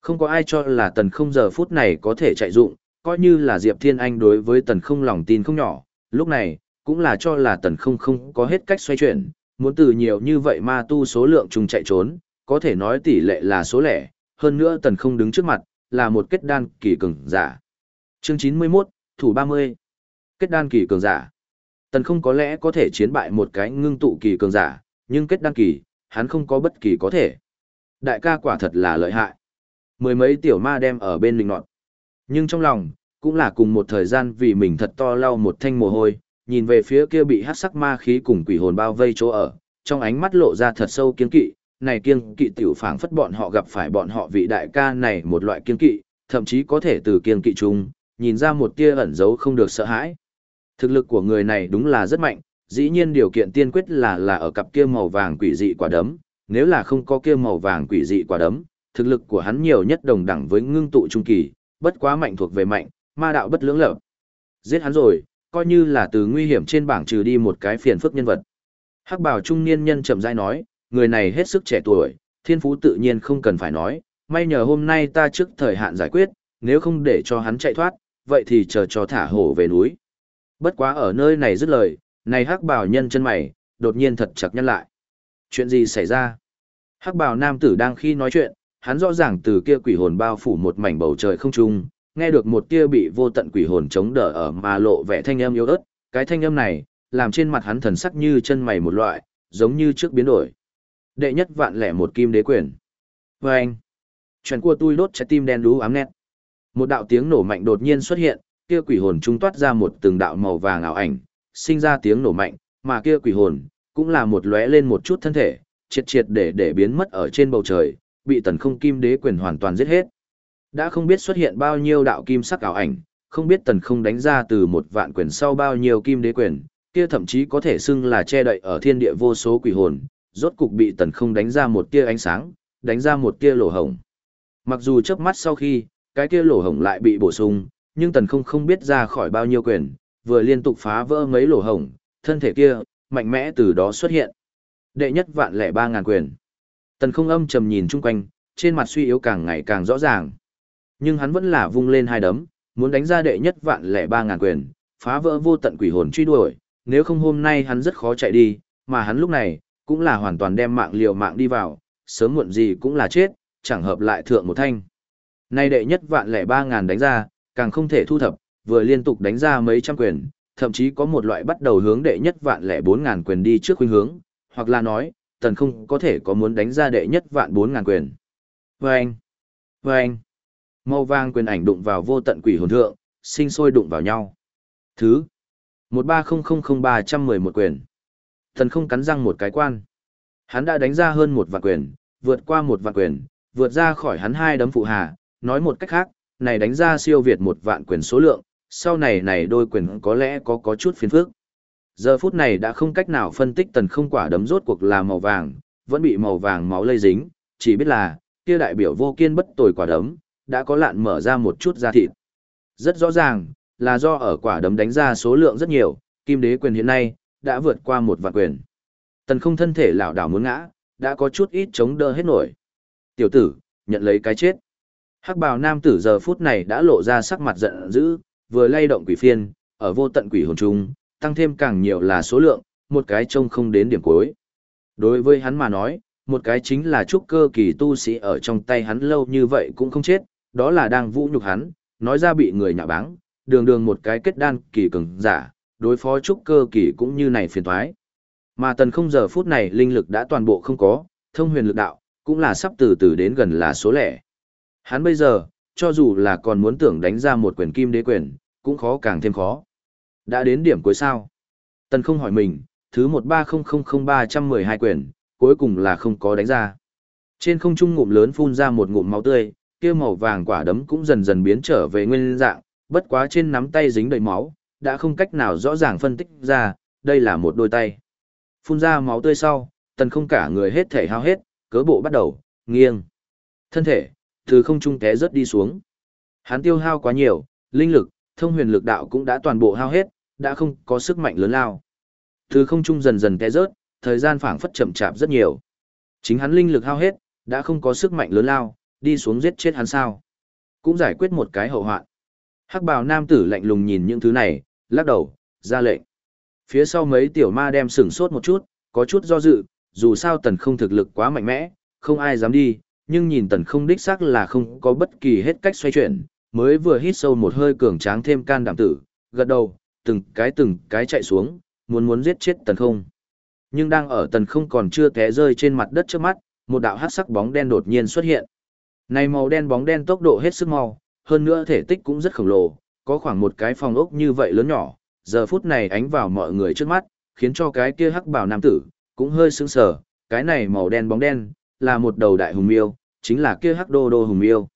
Không có ai cho là tần không giờ phút này có thể chạy dụng, coi như là Diệp Thiên Anh đối với tần không lòng tin không nhỏ, lúc này, cũng là cho là tần không không có hết cách xoay chuyển, muốn từ nhiều như vậy ma tu số lượng trùng chạy trốn, có thể nói tỷ lệ là số lẻ, hơn nữa tần không đứng trước mặt, là một kết đan kỳ cường giả. Chương 91, Thủ 30 Kết đan kỳ cường giả. Tần không có lẽ có thể chiến bại một cái ngưng tụ kỳ cường giả, nhưng kết đan kỳ, hắn không có bất kỳ có thể. Đại ca quả thật là lợi hại. Mười mấy tiểu ma đem ở bên linh nọt. Nhưng trong lòng, cũng là cùng một thời gian vì mình thật to lau một thanh mồ hôi, nhìn về phía kia bị hát sắc ma khí cùng quỷ hồn bao vây chỗ ở, trong ánh mắt lộ ra thật sâu kiên kỵ, này kiên kỵ tiểu phảng phất bọn họ gặp phải bọn họ vị đại ca này một loại kiên kỵ, thậm chí có thể từ kiên kỵ chung, nhìn ra một tia ẩn giấu không được sợ hãi. Thực lực của người này đúng là rất mạnh, dĩ nhiên điều kiện tiên quyết là là ở cặp kia màu vàng quỷ dị quả đấm, nếu là không có kia màu vàng quỷ dị quả đấm, thực lực của hắn nhiều nhất đồng đẳng với ngưng tụ trung kỳ, bất quá mạnh thuộc về mạnh, ma đạo bất lưỡng lập. Giết hắn rồi, coi như là từ nguy hiểm trên bảng trừ đi một cái phiền phức nhân vật. Hắc bảo trung niên nhân chậm rãi nói, người này hết sức trẻ tuổi, thiên phú tự nhiên không cần phải nói, may nhờ hôm nay ta trước thời hạn giải quyết, nếu không để cho hắn chạy thoát, vậy thì chờ cho thả hổ về núi. Bất quá ở nơi này dứt lời, này hắc bảo nhân chân mày, đột nhiên thật chặt nhăn lại. Chuyện gì xảy ra? Hắc bảo nam tử đang khi nói chuyện, hắn rõ ràng từ kia quỷ hồn bao phủ một mảnh bầu trời không trung, nghe được một tia bị vô tận quỷ hồn chống đỡ ở mà lộ vẻ thanh âm yếu ớt, cái thanh âm này, làm trên mặt hắn thần sắc như chân mày một loại, giống như trước biến đổi. Đệ nhất vạn lẻ một kim đế quyền. Và anh, chuyện của tôi đốt trái tim đen đú ám nét. Một đạo tiếng nổ mạnh đột nhiên xuất hiện, kia quỷ hồn trung toát ra một từng đạo màu vàng ảo ảnh, sinh ra tiếng nổ mạnh, mà kia quỷ hồn cũng là một lóe lên một chút thân thể, triệt triệt để để biến mất ở trên bầu trời, bị tần không kim đế quyền hoàn toàn giết hết. Đã không biết xuất hiện bao nhiêu đạo kim sắc ảo ảnh, không biết tần không đánh ra từ một vạn quyền sau bao nhiêu kim đế quyền, kia thậm chí có thể xưng là che đậy ở thiên địa vô số quỷ hồn, rốt cục bị tần không đánh ra một tia ánh sáng, đánh ra một tia lỗ hổng. Mặc dù chớp mắt sau khi, cái tia lỗ hổng lại bị bổ sung, nhưng tần không không biết ra khỏi bao nhiêu quyền, vừa liên tục phá vỡ mấy lỗ hổng, thân thể kia, mạnh mẽ từ đó xuất hiện. Đệ nhất vạn lẻ ba ngàn quyền. Tần không âm trầm nhìn chung quanh, trên mặt suy yếu càng ngày càng rõ ràng. Nhưng hắn vẫn là vung lên hai đấm, muốn đánh ra đệ nhất vạn lẻ ba ngàn quyền, phá vỡ vô tận quỷ hồn truy đuổi, nếu không hôm nay hắn rất khó chạy đi, mà hắn lúc này, cũng là hoàn toàn đem mạng liều mạng đi vào, sớm muộn gì cũng là chết, chẳng hợp lại thượng một thanh. Nay đệ nhất vạn lẻ ba ngàn đánh ra, càng không thể thu thập, vừa liên tục đánh ra mấy trăm quyền, thậm chí có một loại bắt đầu hướng đệ nhất vạn lẻ bốn ngàn quyền đi trước khuynh hướng, hoặc là nói, tần không có thể có muốn đánh ra đệ nhất vạn bốn ngàn quyền. Vâng! Vâng! Màu vàng quyền ảnh đụng vào vô tận quỷ hồn thượng, sinh sôi đụng vào nhau. Thứ một ba không không không ba trăm mười một quyền. Thần không cắn răng một cái quan. Hắn đã đánh ra hơn một vạn quyền, vượt qua một vạn quyền, vượt ra khỏi hắn hai đấm phụ hà. Nói một cách khác, này đánh ra siêu việt một vạn quyền số lượng, sau này này đôi quyền có lẽ có có chút phiền phức. Giờ phút này đã không cách nào phân tích tần không quả đấm rốt cuộc là màu vàng, vẫn bị màu vàng máu lây dính, chỉ biết là, kia đại biểu vô kiên bất tồi quả đấm, đã có lạn mở ra một chút da thịt. Rất rõ ràng, là do ở quả đấm đánh ra số lượng rất nhiều, kim đế quyền hiện nay, đã vượt qua một vạn quyền. Tần không thân thể lảo đảo muốn ngã, đã có chút ít chống đỡ hết nổi. Tiểu tử, nhận lấy cái chết. Hắc bào nam tử giờ phút này đã lộ ra sắc mặt giận dữ, vừa lay động quỷ phiên, ở vô tận quỷ hồn trung, tăng thêm càng nhiều là số lượng, một cái trông không đến điểm cuối. Đối với hắn mà nói, một cái chính là trúc cơ kỳ tu sĩ ở trong tay hắn lâu như vậy cũng không chết, đó là đang vũ nhục hắn, nói ra bị người nhạ báng, đường đường một cái kết đan kỳ cường giả, đối phó trúc cơ kỳ cũng như này phiền thoái. Mà tần không giờ phút này linh lực đã toàn bộ không có, thông huyền lực đạo, cũng là sắp từ từ đến gần là số lẻ. Hắn bây giờ, cho dù là còn muốn tưởng đánh ra một quyền kim đế quyền, cũng khó càng thêm khó. Đã đến điểm cuối sao? Tần không hỏi mình, thứ 13000312 quyền, cuối cùng là không có đánh ra. Trên không trung ngụm lớn phun ra một ngụm máu tươi, kia màu vàng quả đấm cũng dần dần biến trở về nguyên dạng, bất quá trên nắm tay dính đầy máu, đã không cách nào rõ ràng phân tích ra, đây là một đôi tay. Phun ra máu tươi sau, tần không cả người hết thể hao hết, cớ bộ bắt đầu, nghiêng. Thân thể, từ không trung té rớt đi xuống. Hắn tiêu hao quá nhiều, linh lực, thông huyền lực đạo cũng đã toàn bộ hao hết, đã không có sức mạnh lớn lao. Từ không trung dần dần té rớt, thời gian phảng phất chậm chạp rất nhiều. Chính hắn linh lực hao hết, đã không có sức mạnh lớn lao, đi xuống giết chết hắn sao. Cũng giải quyết một cái hậu hoạn. Hắc bào nam tử lạnh lùng nhìn những thứ này, lắc đầu, ra lệnh. Phía sau mấy tiểu ma đem sửng sốt một chút, có chút do dự, dù sao tần không thực lực quá mạnh mẽ, không ai dám đi, nhưng nhìn tần không đích xác là không có bất kỳ hết cách xoay chuyển, mới vừa hít sâu một hơi cường tráng thêm can đảm tử, gật đầu, từng cái từng cái chạy xuống, muốn muốn giết chết tần không. Nhưng đang ở tần không còn chưa té rơi trên mặt đất trước mắt, một đạo hắc sắc bóng đen đột nhiên xuất hiện. Này màu đen bóng đen tốc độ hết sức mau, hơn nữa thể tích cũng rất khổng lồ, có khoảng một cái phòng ốc như vậy lớn nhỏ, giờ phút này ánh vào mọi người trước mắt, khiến cho cái kia hắc bảo nam tử cũng hơi sững sờ, cái này màu đen bóng đen là một đầu đại hùng miêu, chính là kia hắc đô đô hùng miêu.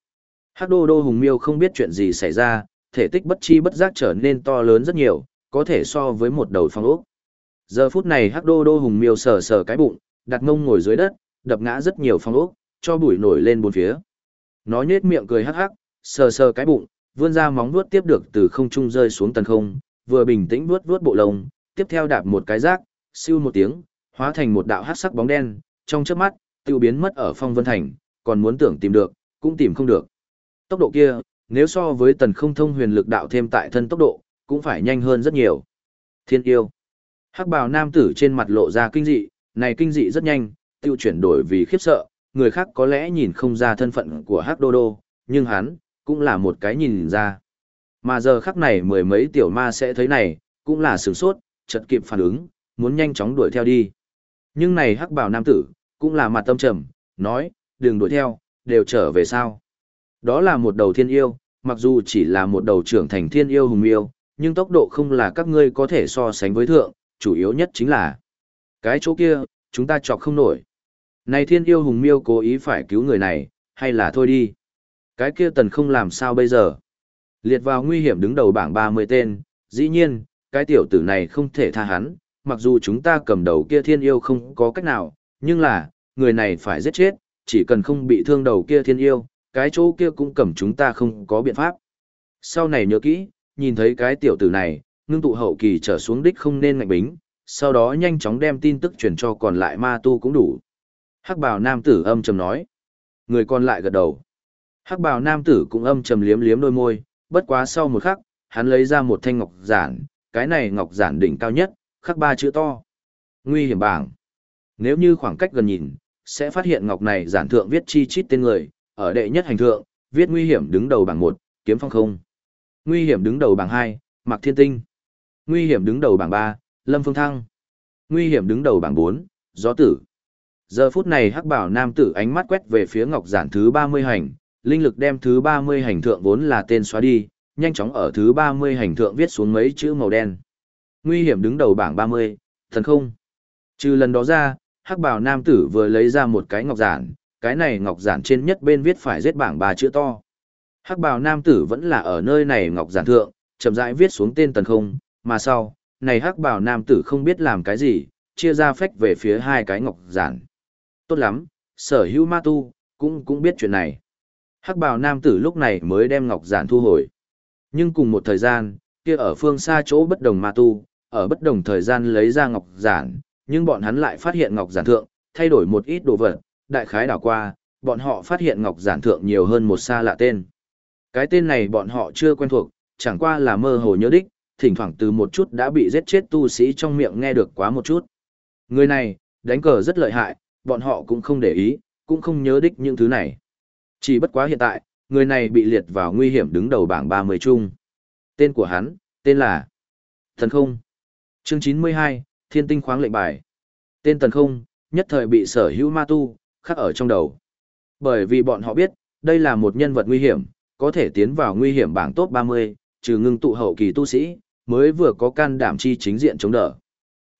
Hắc đô đô hùng miêu không biết chuyện gì xảy ra, thể tích bất chi bất giác trở nên to lớn rất nhiều, có thể so với một đầu phong ốc. Giờ phút này hắc đô đô hùng miêu sờ sờ cái bụng, đặt mông ngồi dưới đất, đập ngã rất nhiều phong ốc, cho bụi nổi lên bốn phía. Nó nhếch miệng cười hắc hắc, sờ sờ cái bụng, vươn ra móng vuốt tiếp được từ không trung rơi xuống tần không, vừa bình tĩnh vuốt vuốt bộ lông, tiếp theo đạp một cái rác, siêu một tiếng, hóa thành một đạo hắc sắc bóng đen, trong chớp mắt, tiêu biến mất ở phong vân thành, còn muốn tưởng tìm được, cũng tìm không được. Tốc độ kia, nếu so với tần không thông huyền lực đạo thêm tại thân tốc độ, cũng phải nhanh hơn rất nhiều. Thiên yêu. Hắc bào nam tử trên mặt lộ ra kinh dị, này kinh dị rất nhanh, tiêu chuyển đổi vì khiếp sợ, người khác có lẽ nhìn không ra thân phận của Hắc Đô Đô, nhưng hắn, cũng là một cái nhìn ra. Mà giờ khắc này mười mấy tiểu ma sẽ thấy này, cũng là sửng sốt, chợt kịp phản ứng, muốn nhanh chóng đuổi theo đi. Nhưng này hắc bảo nam tử, cũng là mặt tâm trầm, nói, đừng đuổi theo, đều trở về sao. Đó là một đầu thiên yêu, mặc dù chỉ là một đầu trưởng thành thiên yêu hùng yêu, nhưng tốc độ không là các ngươi có thể so sánh với thượng, chủ yếu nhất chính là cái chỗ kia, chúng ta chọc không nổi. Này thiên yêu hùng miêu cố ý phải cứu người này, hay là thôi đi. Cái kia tần không làm sao bây giờ. Liệt vào nguy hiểm đứng đầu bảng 30 tên, dĩ nhiên, cái tiểu tử này không thể tha hắn, mặc dù chúng ta cầm đầu kia thiên yêu không có cách nào, nhưng là, người này phải giết chết, chỉ cần không bị thương đầu kia thiên yêu, cái chỗ kia cũng cầm chúng ta không có biện pháp. Sau này nhớ kỹ, nhìn thấy cái tiểu tử này, ngưng tụ hậu kỳ trở xuống đích không nên ngạnh bính, sau đó nhanh chóng đem tin tức truyền cho còn lại ma tu cũng đủ. Hắc bào nam tử âm trầm nói. Người còn lại gật đầu. Hắc bào nam tử cũng âm trầm liếm liếm đôi môi, bất quá sau một khắc, hắn lấy ra một thanh ngọc giản, cái này ngọc giản đỉnh cao nhất, khắc ba chữ to. Nguy hiểm bảng. Nếu như khoảng cách gần nhìn, sẽ phát hiện ngọc này giản thượng viết chi chít tên người, ở đệ nhất hành thượng, viết nguy hiểm đứng đầu bảng 1, kiếm phong không. Nguy hiểm đứng đầu bảng 2, Mạc Thiên Tinh. Nguy hiểm đứng đầu bảng 3, Lâm Phương Thăng. Nguy hiểm đứng đầu bảng 4, Gió Tử. Giờ phút này hắc bảo nam tử ánh mắt quét về phía ngọc giản thứ 30 hành, linh lực đem thứ 30 hành thượng vốn là tên xóa đi, nhanh chóng ở thứ 30 hành thượng viết xuống mấy chữ màu đen. Nguy hiểm đứng đầu bảng 30, thần không. Trừ lần đó ra, hắc bảo nam tử vừa lấy ra một cái ngọc giản, cái này ngọc giản trên nhất bên viết phải giết bảng ba chữ to. Hắc bào nam tử vẫn là ở nơi này ngọc giản thượng, chậm rãi viết xuống tên tần không, mà sau, này hắc bào nam tử không biết làm cái gì, chia ra phách về phía hai cái ngọc giản. Tốt lắm, sở hữu ma tu, cũng cũng biết chuyện này. Hắc bào nam tử lúc này mới đem ngọc giản thu hồi. Nhưng cùng một thời gian, kia ở phương xa chỗ bất đồng ma tu, ở bất đồng thời gian lấy ra ngọc giản, nhưng bọn hắn lại phát hiện ngọc giản thượng, thay đổi một ít đồ vật, đại khái đảo qua, bọn họ phát hiện ngọc giản thượng nhiều hơn một xa lạ tên. Cái tên này bọn họ chưa quen thuộc, chẳng qua là mơ hồ nhớ đích, thỉnh thoảng từ một chút đã bị giết chết tu sĩ trong miệng nghe được quá một chút. Người này, đánh cờ rất lợi hại, bọn họ cũng không để ý, cũng không nhớ đích những thứ này. Chỉ bất quá hiện tại, người này bị liệt vào nguy hiểm đứng đầu bảng 30 chung. Tên của hắn, tên là Thần Không. Chương 92, Thiên tinh khoáng lệnh bài. Tên Thần Không, nhất thời bị sở hữu ma tu, khắc ở trong đầu. Bởi vì bọn họ biết, đây là một nhân vật nguy hiểm, có thể tiến vào nguy hiểm bảng top 30, trừ ngưng tụ hậu kỳ tu sĩ, mới vừa có can đảm chi chính diện chống đỡ.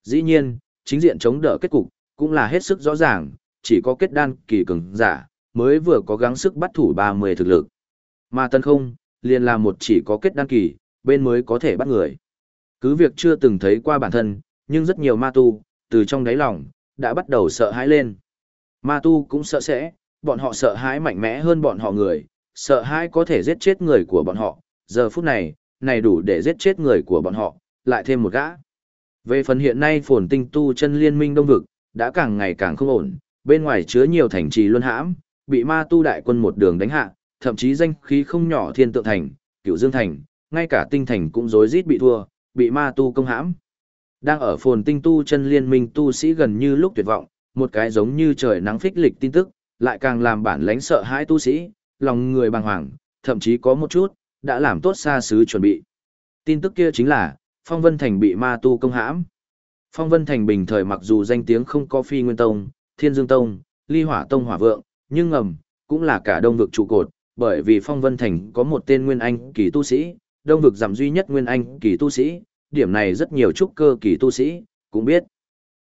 Dĩ nhiên, chính diện chống đỡ kết cục, cũng là hết sức rõ ràng, chỉ có kết đan kỳ cường giả, mới vừa có gắng sức bắt thủ 30 thực lực. Mà tân không, liền là một chỉ có kết đan kỳ, bên mới có thể bắt người. Cứ việc chưa từng thấy qua bản thân, nhưng rất nhiều ma tu, từ trong đáy lòng, đã bắt đầu sợ hãi lên. Ma tu cũng sợ sẽ, bọn họ sợ hãi mạnh mẽ hơn bọn họ người, sợ hãi có thể giết chết người của bọn họ, giờ phút này, này đủ để giết chết người của bọn họ, lại thêm một gã. Về phần hiện nay phồn tinh tu chân liên minh đông vực, đã càng ngày càng không ổn, bên ngoài chứa nhiều thành trì luân hãm, bị ma tu đại quân một đường đánh hạ, thậm chí danh khí không nhỏ thiên tượng thành, cửu dương thành, ngay cả tinh thành cũng rối rít bị thua, bị ma tu công hãm. Đang ở phồn tinh tu chân liên minh tu sĩ gần như lúc tuyệt vọng, một cái giống như trời nắng phích lịch tin tức, lại càng làm bản lãnh sợ hãi tu sĩ, lòng người bàng hoàng, thậm chí có một chút, đã làm tốt xa xứ chuẩn bị. Tin tức kia chính là, Phong Vân Thành bị ma tu công hãm. Phong Vân Thành bình thời mặc dù danh tiếng không có Phi Nguyên Tông, Thiên Dương Tông, Ly Hỏa Tông Hỏa Vượng, nhưng ngầm, cũng là cả đông vực trụ cột, bởi vì Phong Vân Thành có một tên Nguyên Anh kỳ tu sĩ, đông vực giảm duy nhất Nguyên Anh kỳ tu sĩ, điểm này rất nhiều trúc cơ kỳ tu sĩ, cũng biết.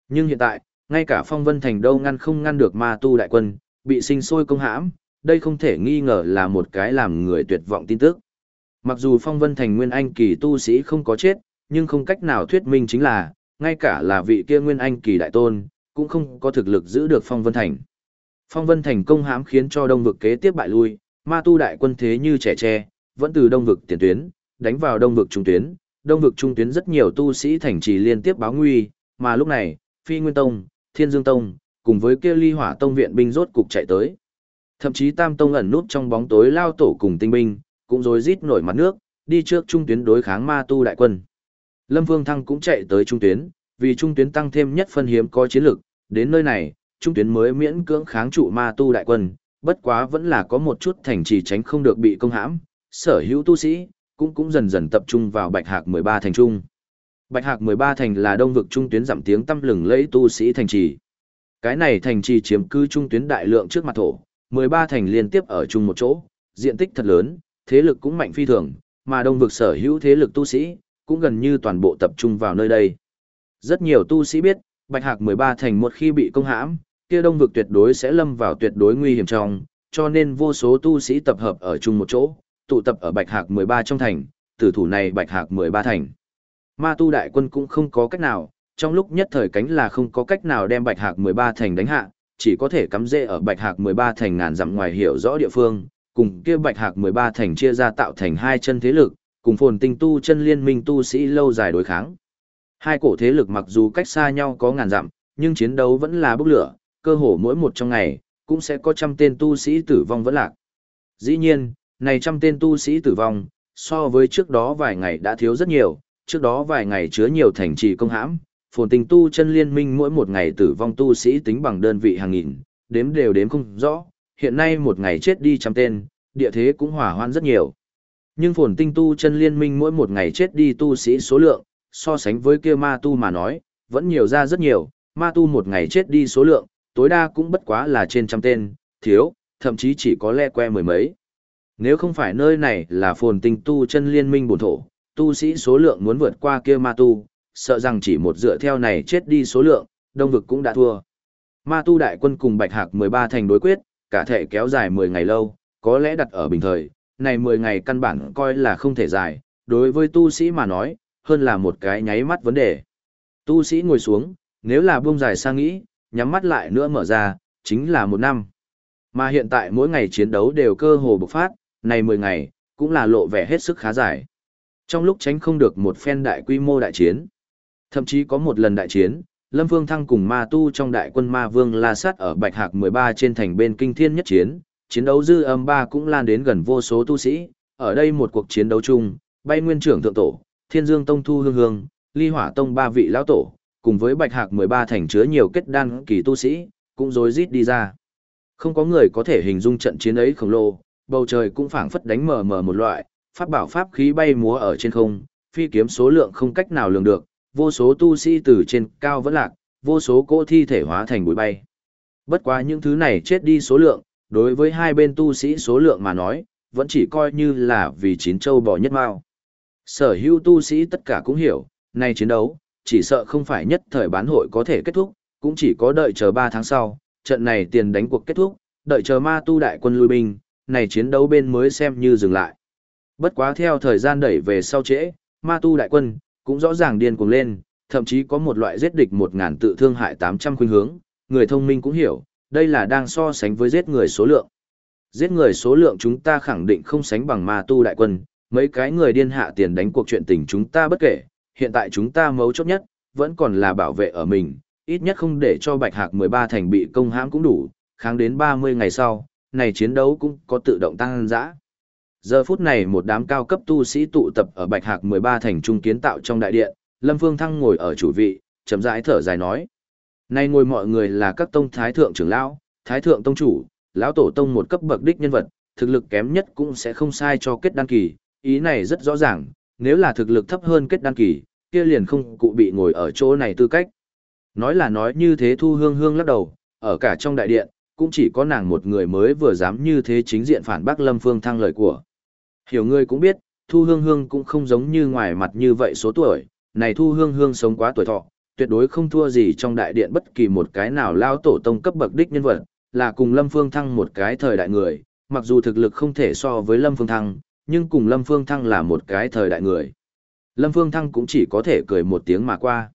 Nhưng hiện tại, ngay cả Phong Vân Thành đâu ngăn không ngăn được ma tu đại quân, bị sinh sôi công hãm, đây không thể nghi ngờ là một cái làm người tuyệt vọng tin tức. Mặc dù Phong Vân Thành Nguyên Anh kỳ tu sĩ không có chết, nhưng không cách nào thuyết minh chính là, ngay cả là vị kia Nguyên Anh kỳ đại tôn, cũng không có thực lực giữ được Phong Vân Thành. Phong Vân Thành công hãm khiến cho đông vực kế tiếp bại lui, ma tu đại quân thế như trẻ tre, vẫn từ đông vực tiền tuyến, đánh vào đông vực trung tuyến, đông vực trung tuyến rất nhiều tu sĩ thành trì liên tiếp báo nguy, mà lúc này, Phi Nguyên Tông, Thiên Dương Tông, cùng với kia ly hỏa tông viện binh rốt cục chạy tới. Thậm chí Tam Tông ẩn nút trong bóng tối lao tổ cùng tinh binh, cũng rối rít nổi mặt nước, đi trước trung tuyến đối kháng ma tu đại quân. Lâm Vương Thăng cũng chạy tới trung tuyến, vì trung tuyến tăng thêm nhất phân hiếm có chiến lực, đến nơi này, trung tuyến mới miễn cưỡng kháng trụ ma tu đại quân, bất quá vẫn là có một chút thành trì tránh không được bị công hãm, sở hữu tu sĩ, cũng cũng dần dần tập trung vào Bạch Hạc 13 thành trung. Bạch Hạc 13 thành là đông vực trung tuyến giảm tiếng tâm lừng lẫy tu sĩ thành trì. Cái này thành trì chiếm cư trung tuyến đại lượng trước mặt thổ, 13 thành liên tiếp ở chung một chỗ, diện tích thật lớn, thế lực cũng mạnh phi thường, mà đông vực sở hữu thế lực tu sĩ, cũng gần như toàn bộ tập trung vào nơi đây. Rất nhiều tu sĩ biết, Bạch Hạc 13 thành một khi bị công hãm, kia đông vực tuyệt đối sẽ lâm vào tuyệt đối nguy hiểm trong, cho nên vô số tu sĩ tập hợp ở chung một chỗ, tụ tập ở Bạch Hạc 13 trong thành, tử thủ này Bạch Hạc 13 thành. Ma tu đại quân cũng không có cách nào, trong lúc nhất thời cánh là không có cách nào đem Bạch Hạc 13 thành đánh hạ, chỉ có thể cắm rễ ở Bạch Hạc 13 thành ngàn dặm ngoài hiểu rõ địa phương, cùng kia Bạch Hạc 13 thành chia ra tạo thành hai chân thế lực, cùng phồn tinh tu chân liên minh tu sĩ lâu dài đối kháng. Hai cổ thế lực mặc dù cách xa nhau có ngàn dặm, nhưng chiến đấu vẫn là bốc lửa, cơ hồ mỗi một trong ngày, cũng sẽ có trăm tên tu sĩ tử vong vẫn lạc. Dĩ nhiên, này trăm tên tu sĩ tử vong, so với trước đó vài ngày đã thiếu rất nhiều, trước đó vài ngày chứa nhiều thành trì công hãm, phồn tình tu chân liên minh mỗi một ngày tử vong tu sĩ tính bằng đơn vị hàng nghìn, đếm đều đếm không rõ, hiện nay một ngày chết đi trăm tên, địa thế cũng hỏa hoạn rất nhiều. Nhưng phồn tinh tu chân liên minh mỗi một ngày chết đi tu sĩ số lượng, so sánh với kia ma tu mà nói, vẫn nhiều ra rất nhiều, ma tu một ngày chết đi số lượng, tối đa cũng bất quá là trên trăm tên, thiếu, thậm chí chỉ có le que mười mấy. Nếu không phải nơi này là phồn tinh tu chân liên minh bổn thổ, tu sĩ số lượng muốn vượt qua kia ma tu, sợ rằng chỉ một dựa theo này chết đi số lượng, đông vực cũng đã thua. Ma tu đại quân cùng bạch hạc 13 thành đối quyết, cả thể kéo dài 10 ngày lâu, có lẽ đặt ở bình thời, này 10 ngày căn bản coi là không thể dài, đối với tu sĩ mà nói, hơn là một cái nháy mắt vấn đề. Tu sĩ ngồi xuống, nếu là buông dài sang nghĩ, nhắm mắt lại nữa mở ra, chính là một năm. Mà hiện tại mỗi ngày chiến đấu đều cơ hồ bộc phát, này 10 ngày, cũng là lộ vẻ hết sức khá dài. Trong lúc tránh không được một phen đại quy mô đại chiến, thậm chí có một lần đại chiến, Lâm Vương Thăng cùng ma tu trong đại quân ma vương la sát ở Bạch Hạc 13 trên thành bên kinh thiên nhất chiến, chiến đấu dư âm ba cũng lan đến gần vô số tu sĩ, ở đây một cuộc chiến đấu chung, bay nguyên trưởng thượng tổ, Thiên Dương Tông Thu Hương Hương, Ly Hỏa Tông ba vị lão tổ, cùng với Bạch Hạc 13 thành chứa nhiều kết đan kỳ tu sĩ, cũng rối rít đi ra. Không có người có thể hình dung trận chiến ấy khổng lồ, bầu trời cũng phảng phất đánh mờ mờ một loại, pháp bảo pháp khí bay múa ở trên không, phi kiếm số lượng không cách nào lường được, vô số tu sĩ từ trên cao vẫn lạc, vô số cỗ thi thể hóa thành bụi bay. Bất quá những thứ này chết đi số lượng, đối với hai bên tu sĩ số lượng mà nói, vẫn chỉ coi như là vì chín châu bò nhất mao. Sở hữu tu sĩ tất cả cũng hiểu, nay chiến đấu, chỉ sợ không phải nhất thời bán hội có thể kết thúc, cũng chỉ có đợi chờ 3 tháng sau, trận này tiền đánh cuộc kết thúc, đợi chờ ma tu đại quân lui binh, này chiến đấu bên mới xem như dừng lại. Bất quá theo thời gian đẩy về sau trễ, ma tu đại quân, cũng rõ ràng điên cuồng lên, thậm chí có một loại giết địch 1.000 tự thương hại 800 khuynh hướng, người thông minh cũng hiểu, đây là đang so sánh với giết người số lượng. Giết người số lượng chúng ta khẳng định không sánh bằng ma tu đại quân, mấy cái người điên hạ tiền đánh cuộc chuyện tình chúng ta bất kể, hiện tại chúng ta mấu chốt nhất, vẫn còn là bảo vệ ở mình, ít nhất không để cho Bạch Hạc 13 thành bị công hãm cũng đủ, kháng đến 30 ngày sau, này chiến đấu cũng có tự động tăng dã. Giờ phút này một đám cao cấp tu sĩ tụ tập ở Bạch Hạc 13 thành trung kiến tạo trong đại điện, Lâm Phương Thăng ngồi ở chủ vị, chậm rãi thở dài nói: "Nay ngồi mọi người là các tông thái thượng trưởng lão, thái thượng tông chủ, lão tổ tông một cấp bậc đích nhân vật, thực lực kém nhất cũng sẽ không sai cho kết đăng kỳ, ý này rất rõ ràng, nếu là thực lực thấp hơn kết đăng kỳ, kia liền không cụ bị ngồi ở chỗ này tư cách. Nói là nói như thế Thu Hương Hương lắc đầu, ở cả trong đại điện, cũng chỉ có nàng một người mới vừa dám như thế chính diện phản bác Lâm Phương Thăng lời của. Hiểu ngươi cũng biết, Thu Hương Hương cũng không giống như ngoài mặt như vậy số tuổi, này Thu Hương Hương sống quá tuổi thọ, tuyệt đối không thua gì trong đại điện bất kỳ một cái nào lao tổ tông cấp bậc đích nhân vật, là cùng Lâm Phương Thăng một cái thời đại người, mặc dù thực lực không thể so với Lâm Phương Thăng, nhưng cùng Lâm Phương Thăng là một cái thời đại người. Lâm Phương Thăng cũng chỉ có thể cười một tiếng mà qua.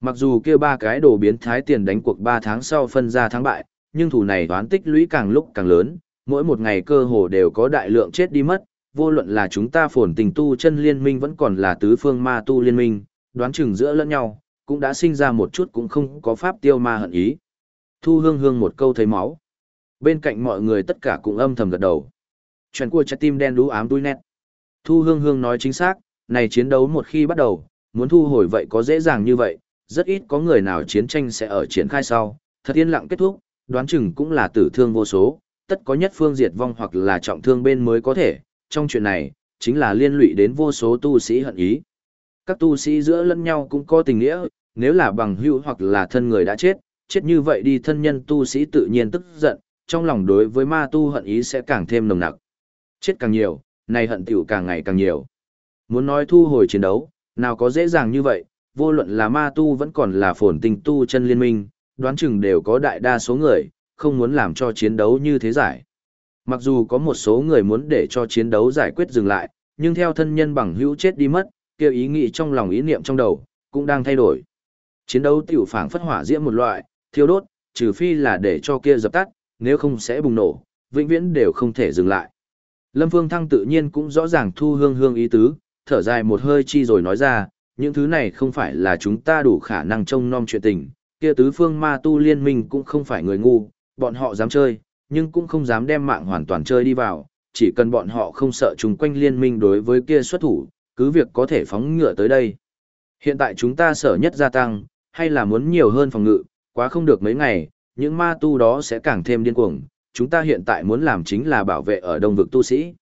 Mặc dù kia ba cái đồ biến thái tiền đánh cuộc 3 tháng sau phân ra thắng bại, nhưng thủ này toán tích lũy càng lúc càng lớn, mỗi một ngày cơ hồ đều có đại lượng chết đi mất, vô luận là chúng ta phồn tình tu chân liên minh vẫn còn là tứ phương ma tu liên minh, đoán chừng giữa lẫn nhau, cũng đã sinh ra một chút cũng không có pháp tiêu ma hận ý. Thu hương hương một câu thấy máu. Bên cạnh mọi người tất cả cũng âm thầm gật đầu. Chuyện của trái tim đen đú ám đuôi nét. Thu hương hương nói chính xác, này chiến đấu một khi bắt đầu, muốn thu hồi vậy có dễ dàng như vậy, rất ít có người nào chiến tranh sẽ ở triển khai sau, thật yên lặng kết thúc, đoán chừng cũng là tử thương vô số, tất có nhất phương diệt vong hoặc là trọng thương bên mới có thể, trong chuyện này, chính là liên lụy đến vô số tu sĩ hận ý. Các tu sĩ giữa lẫn nhau cũng có tình nghĩa, nếu là bằng hữu hoặc là thân người đã chết, chết như vậy đi thân nhân tu sĩ tự nhiên tức giận, trong lòng đối với ma tu hận ý sẽ càng thêm nồng nặc. Chết càng nhiều, này hận tiểu càng ngày càng nhiều. Muốn nói thu hồi chiến đấu, nào có dễ dàng như vậy, vô luận là ma tu vẫn còn là phồn tinh tu chân liên minh, đoán chừng đều có đại đa số người, không muốn làm cho chiến đấu như thế giải. Mặc dù có một số người muốn để cho chiến đấu giải quyết dừng lại, nhưng theo thân nhân bằng hữu chết đi mất, kêu ý nghĩ trong lòng ý niệm trong đầu, cũng đang thay đổi. Chiến đấu tiểu phảng phất hỏa diễm một loại, thiêu đốt, trừ phi là để cho kia dập tắt, nếu không sẽ bùng nổ, vĩnh viễn đều không thể dừng lại. Lâm Phương Thăng tự nhiên cũng rõ ràng thu hương hương ý tứ, thở dài một hơi chi rồi nói ra, những thứ này không phải là chúng ta đủ khả năng trông nom chuyện tình, kia tứ phương ma tu liên minh cũng không phải người ngu, bọn họ dám chơi, nhưng cũng không dám đem mạng hoàn toàn chơi đi vào, chỉ cần bọn họ không sợ chúng quanh liên minh đối với kia xuất thủ, cứ việc có thể phóng ngựa tới đây. Hiện tại chúng ta sợ nhất gia tăng, hay là muốn nhiều hơn phòng ngự, quá không được mấy ngày, những ma tu đó sẽ càng thêm điên cuồng, chúng ta hiện tại muốn làm chính là bảo vệ ở đông vực tu sĩ.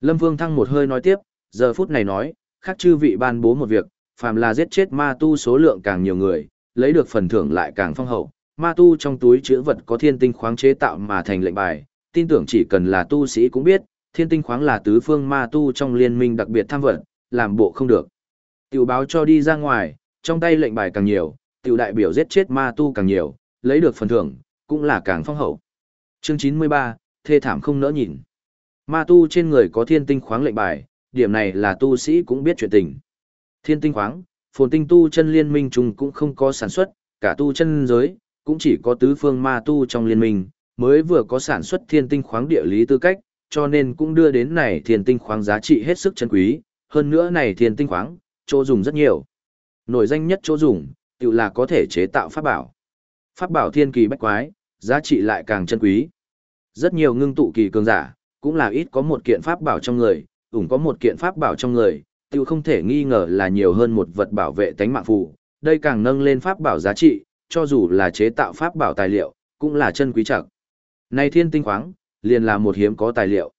Lâm Vương Thăng một hơi nói tiếp, giờ phút này nói, khác chư vị ban bố một việc, phàm là giết chết ma tu số lượng càng nhiều người, lấy được phần thưởng lại càng phong hậu. Ma tu trong túi chữ vật có thiên tinh khoáng chế tạo mà thành lệnh bài, tin tưởng chỉ cần là tu sĩ cũng biết, thiên tinh khoáng là tứ phương ma tu trong liên minh đặc biệt tham vật, làm bộ không được. Tiểu báo cho đi ra ngoài, trong tay lệnh bài càng nhiều, tiểu đại biểu giết chết ma tu càng nhiều, lấy được phần thưởng, cũng là càng phong hậu. Chương 93, thê thảm không nỡ nhìn. Ma tu trên người có thiên tinh khoáng lệnh bài, điểm này là tu sĩ cũng biết chuyện tình. Thiên tinh khoáng, phồn tinh tu chân liên minh chung cũng không có sản xuất, cả tu chân giới, cũng chỉ có tứ phương ma tu trong liên minh, mới vừa có sản xuất thiên tinh khoáng địa lý tư cách, cho nên cũng đưa đến này thiên tinh khoáng giá trị hết sức chân quý, hơn nữa này thiên tinh khoáng, chỗ dùng rất nhiều. Nổi danh nhất chỗ dùng, tự là có thể chế tạo pháp bảo. Pháp bảo thiên kỳ bách quái, giá trị lại càng chân quý. Rất nhiều ngưng tụ kỳ cường giả, cũng là ít có một kiện pháp bảo trong người, ủng có một kiện pháp bảo trong người, tự không thể nghi ngờ là nhiều hơn một vật bảo vệ tánh mạng phù, đây càng nâng lên pháp bảo giá trị, cho dù là chế tạo pháp bảo tài liệu, cũng là chân quý trọng. Này thiên tinh khoáng, liền là một hiếm có tài liệu.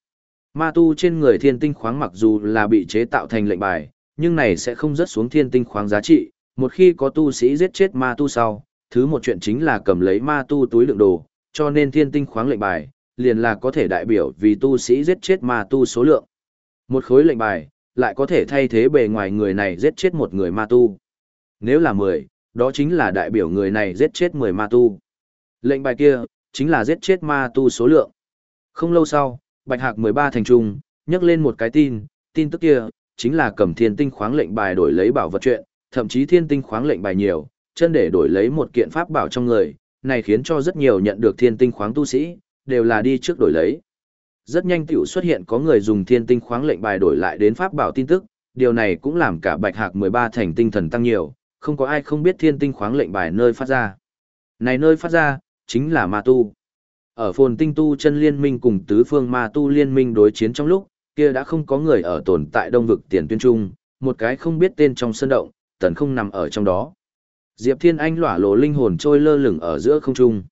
Ma tu trên người thiên tinh khoáng mặc dù là bị chế tạo thành lệnh bài, nhưng này sẽ không rớt xuống thiên tinh khoáng giá trị, một khi có tu sĩ giết chết ma tu sau, thứ một chuyện chính là cầm lấy ma tu túi lượng đồ, cho nên thiên tinh khoáng lệnh bài, liền là có thể đại biểu vì tu sĩ giết chết ma tu số lượng. Một khối lệnh bài, lại có thể thay thế bề ngoài người này giết chết một người ma tu. Nếu là 10, đó chính là đại biểu người này giết chết 10 ma tu. Lệnh bài kia, chính là giết chết ma tu số lượng. Không lâu sau, Bạch Hạc 13 thành trung, nhắc lên một cái tin, tin tức kia, chính là cầm thiên tinh khoáng lệnh bài đổi lấy bảo vật chuyện, thậm chí thiên tinh khoáng lệnh bài nhiều, chân để đổi lấy một kiện pháp bảo trong người, này khiến cho rất nhiều nhận được thiên tinh khoáng tu sĩ, đều là đi trước đổi lấy. Rất nhanh tiểu xuất hiện có người dùng thiên tinh khoáng lệnh bài đổi lại đến pháp bảo tin tức, điều này cũng làm cả bạch hạc 13 thành tinh thần tăng nhiều, không có ai không biết thiên tinh khoáng lệnh bài nơi phát ra. Này nơi phát ra, chính là ma tu. Ở phồn tinh tu chân liên minh cùng tứ phương ma tu liên minh đối chiến trong lúc, kia đã không có người ở tồn tại đông vực tiền tuyên trung, một cái không biết tên trong sân động, tần không nằm ở trong đó. Diệp Thiên Anh lỏa lộ linh hồn trôi lơ lửng ở giữa không trung.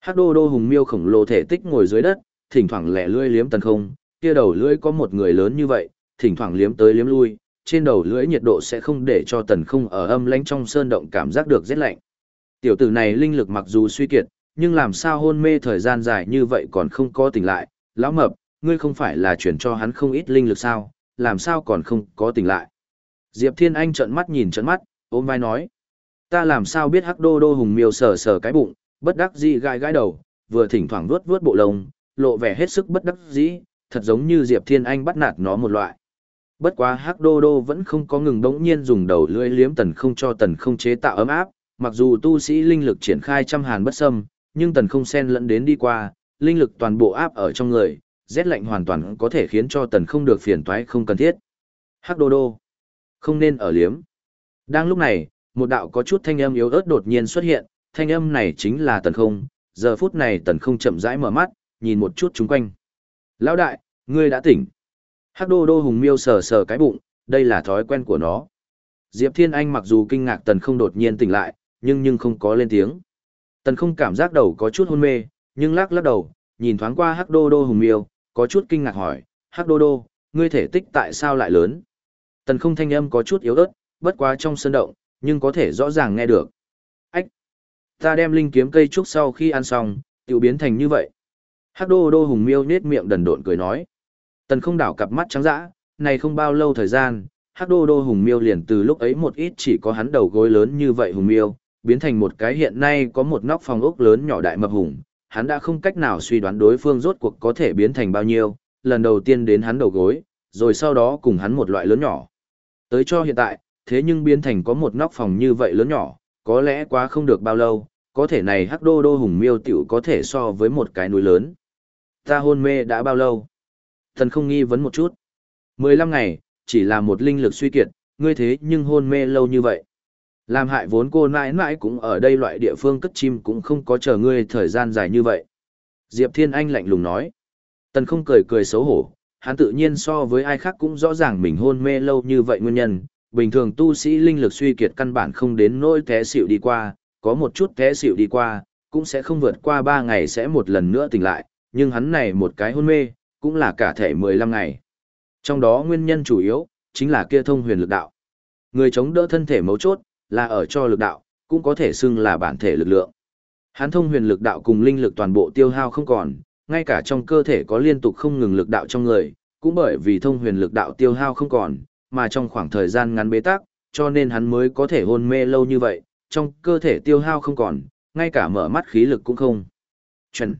Hắc đô đô hùng miêu khổng lồ thể tích ngồi dưới đất, thỉnh thoảng lẻ lưỡi liếm tần không, kia đầu lưỡi có một người lớn như vậy, thỉnh thoảng liếm tới liếm lui, trên đầu lưỡi nhiệt độ sẽ không để cho tần không ở âm lãnh trong sơn động cảm giác được rét lạnh. Tiểu tử này linh lực mặc dù suy kiệt, nhưng làm sao hôn mê thời gian dài như vậy còn không có tỉnh lại, lão mập, ngươi không phải là chuyển cho hắn không ít linh lực sao, làm sao còn không có tỉnh lại. Diệp Thiên Anh trợn mắt nhìn trợn mắt, ôm vai nói. Ta làm sao biết hắc đô đô hùng miêu sờ sờ cái bụng, bất đắc dĩ gai gai đầu, vừa thỉnh thoảng vuốt vuốt bộ lông, lộ vẻ hết sức bất đắc dĩ, thật giống như Diệp Thiên Anh bắt nạt nó một loại. Bất quá hắc đô đô vẫn không có ngừng đống nhiên dùng đầu lưỡi liếm tần không cho tần không chế tạo ấm áp, mặc dù tu sĩ linh lực triển khai trăm hàn bất xâm, nhưng tần không xen lẫn đến đi qua, linh lực toàn bộ áp ở trong người, rét lạnh hoàn toàn có thể khiến cho tần không được phiền toái không cần thiết. Hắc đô đô, không nên ở liếm. Đang lúc này, một đạo có chút thanh âm yếu ớt đột nhiên xuất hiện, thanh âm này chính là tần không, giờ phút này tần không chậm rãi mở mắt, nhìn một chút chung quanh. Lão đại, ngươi đã tỉnh. Hắc đô đô hùng miêu sờ sờ cái bụng, đây là thói quen của nó. Diệp Thiên Anh mặc dù kinh ngạc tần không đột nhiên tỉnh lại, nhưng nhưng không có lên tiếng. Tần không cảm giác đầu có chút hôn mê, nhưng lắc lắc đầu, nhìn thoáng qua Hắc đô đô hùng miêu, có chút kinh ngạc hỏi, Hắc đô đô, ngươi thể tích tại sao lại lớn? Tần không thanh âm có chút yếu ớt, bất quá trong sân động, nhưng có thể rõ ràng nghe được. Ách! Ta đem linh kiếm cây trúc sau khi ăn xong, tiểu biến thành như vậy. Hắc đô đô hùng miêu nết miệng đần độn cười nói. Tần không đảo cặp mắt trắng dã, này không bao lâu thời gian, hắc đô đô hùng miêu liền từ lúc ấy một ít chỉ có hắn đầu gối lớn như vậy hùng miêu, biến thành một cái hiện nay có một nóc phòng ốc lớn nhỏ đại mập hùng. Hắn đã không cách nào suy đoán đối phương rốt cuộc có thể biến thành bao nhiêu, lần đầu tiên đến hắn đầu gối, rồi sau đó cùng hắn một loại lớn nhỏ. Tới cho hiện tại, thế nhưng biến thành có một nóc phòng như vậy lớn nhỏ, có lẽ quá không được bao lâu, có thể này hắc đô đô hùng miêu tiểu có thể so với một cái núi lớn. Ta hôn mê đã bao lâu? Thần không nghi vấn một chút. 15 ngày, chỉ là một linh lực suy kiệt, ngươi thế nhưng hôn mê lâu như vậy. Làm hại vốn cô nãi nãi cũng ở đây loại địa phương cất chim cũng không có chờ ngươi thời gian dài như vậy. Diệp Thiên Anh lạnh lùng nói. Tần không cười cười xấu hổ, hắn tự nhiên so với ai khác cũng rõ ràng mình hôn mê lâu như vậy nguyên nhân. Bình thường tu sĩ linh lực suy kiệt căn bản không đến nỗi té xỉu đi qua, có một chút té xỉu đi qua, cũng sẽ không vượt qua 3 ngày sẽ một lần nữa tỉnh lại, nhưng hắn này một cái hôn mê, cũng là cả thể 15 ngày. Trong đó nguyên nhân chủ yếu, chính là kia thông huyền lực đạo. Người chống đỡ thân thể mấu chốt, là ở cho lực đạo, cũng có thể xưng là bản thể lực lượng. Hắn thông huyền lực đạo cùng linh lực toàn bộ tiêu hao không còn, ngay cả trong cơ thể có liên tục không ngừng lực đạo trong người, cũng bởi vì thông huyền lực đạo tiêu hao không còn, mà trong khoảng thời gian ngắn bế tắc, cho nên hắn mới có thể hôn mê lâu như vậy, trong cơ thể tiêu hao không còn, ngay cả mở mắt khí lực cũng không. Chuẩn.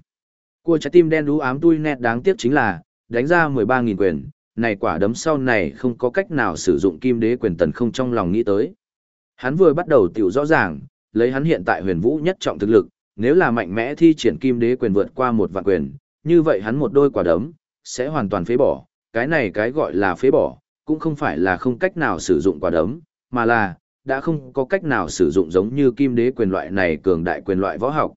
Cua trái tim đen đú ám tui nét đáng tiếc chính là, đánh ra 13.000 quyền, này quả đấm sau này không có cách nào sử dụng kim đế quyền tần không trong lòng nghĩ tới. Hắn vừa bắt đầu tiểu rõ ràng, lấy hắn hiện tại huyền vũ nhất trọng thực lực, nếu là mạnh mẽ thi triển kim đế quyền vượt qua một vạn quyền, như vậy hắn một đôi quả đấm, sẽ hoàn toàn phế bỏ, cái này cái gọi là phế bỏ, cũng không phải là không cách nào sử dụng quả đấm, mà là, đã không có cách nào sử dụng giống như kim đế quyền loại này cường đại quyền loại võ học.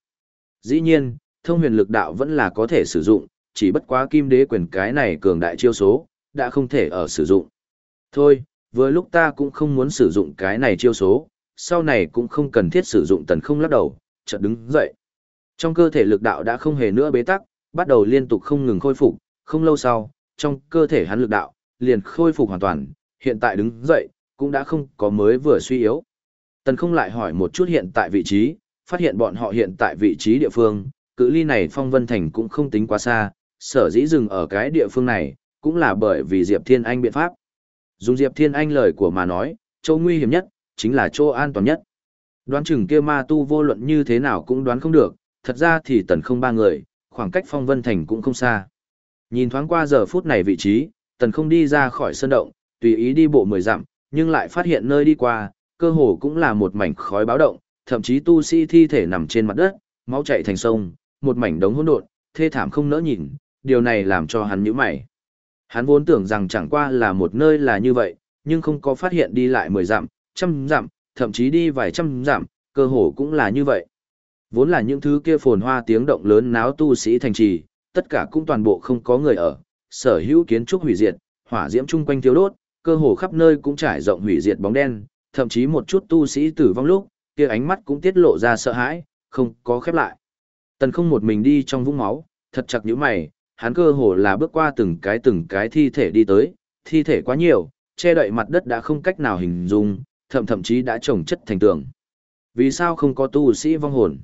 Dĩ nhiên, thông huyền lực đạo vẫn là có thể sử dụng, chỉ bất quá kim đế quyền cái này cường đại chiêu số, đã không thể ở sử dụng. Thôi, vừa lúc ta cũng không muốn sử dụng cái này chiêu số, sau này cũng không cần thiết sử dụng tần không lắc đầu, chợt đứng dậy. Trong cơ thể lực đạo đã không hề nữa bế tắc, bắt đầu liên tục không ngừng khôi phục, không lâu sau, trong cơ thể hắn lực đạo, liền khôi phục hoàn toàn, hiện tại đứng dậy, cũng đã không có mới vừa suy yếu. Tần không lại hỏi một chút hiện tại vị trí, phát hiện bọn họ hiện tại vị trí địa phương, cự ly này phong vân thành cũng không tính quá xa, sở dĩ dừng ở cái địa phương này, cũng là bởi vì Diệp Thiên Anh biện pháp. Dùng Diệp Thiên Anh lời của mà nói, chỗ nguy hiểm nhất, chính là chỗ an toàn nhất. Đoán chừng kia ma tu vô luận như thế nào cũng đoán không được, thật ra thì tần không ba người, khoảng cách phong vân thành cũng không xa. Nhìn thoáng qua giờ phút này vị trí, tần không đi ra khỏi sân động, tùy ý đi bộ mười dặm, nhưng lại phát hiện nơi đi qua, cơ hồ cũng là một mảnh khói báo động, thậm chí tu sĩ thi thể nằm trên mặt đất, máu chảy thành sông, một mảnh đống hỗn độn, thê thảm không nỡ nhìn, điều này làm cho hắn nhíu mày. Hắn vốn tưởng rằng chẳng qua là một nơi là như vậy, nhưng không có phát hiện đi lại mười dặm, trăm dặm, thậm chí đi vài trăm dặm, cơ hồ cũng là như vậy. Vốn là những thứ kia phồn hoa tiếng động lớn náo tu sĩ thành trì, tất cả cũng toàn bộ không có người ở, sở hữu kiến trúc hủy diệt, hỏa diễm chung quanh thiếu đốt, cơ hồ khắp nơi cũng trải rộng hủy diệt bóng đen, thậm chí một chút tu sĩ tử vong lúc, kia ánh mắt cũng tiết lộ ra sợ hãi, không có khép lại. Tần không một mình đi trong vũng máu, thật chặt những mày, hắn cơ hồ là bước qua từng cái từng cái thi thể đi tới, thi thể quá nhiều, che đậy mặt đất đã không cách nào hình dung, thậm thậm chí đã trồng chất thành tường. Vì sao không có tu sĩ vong hồn?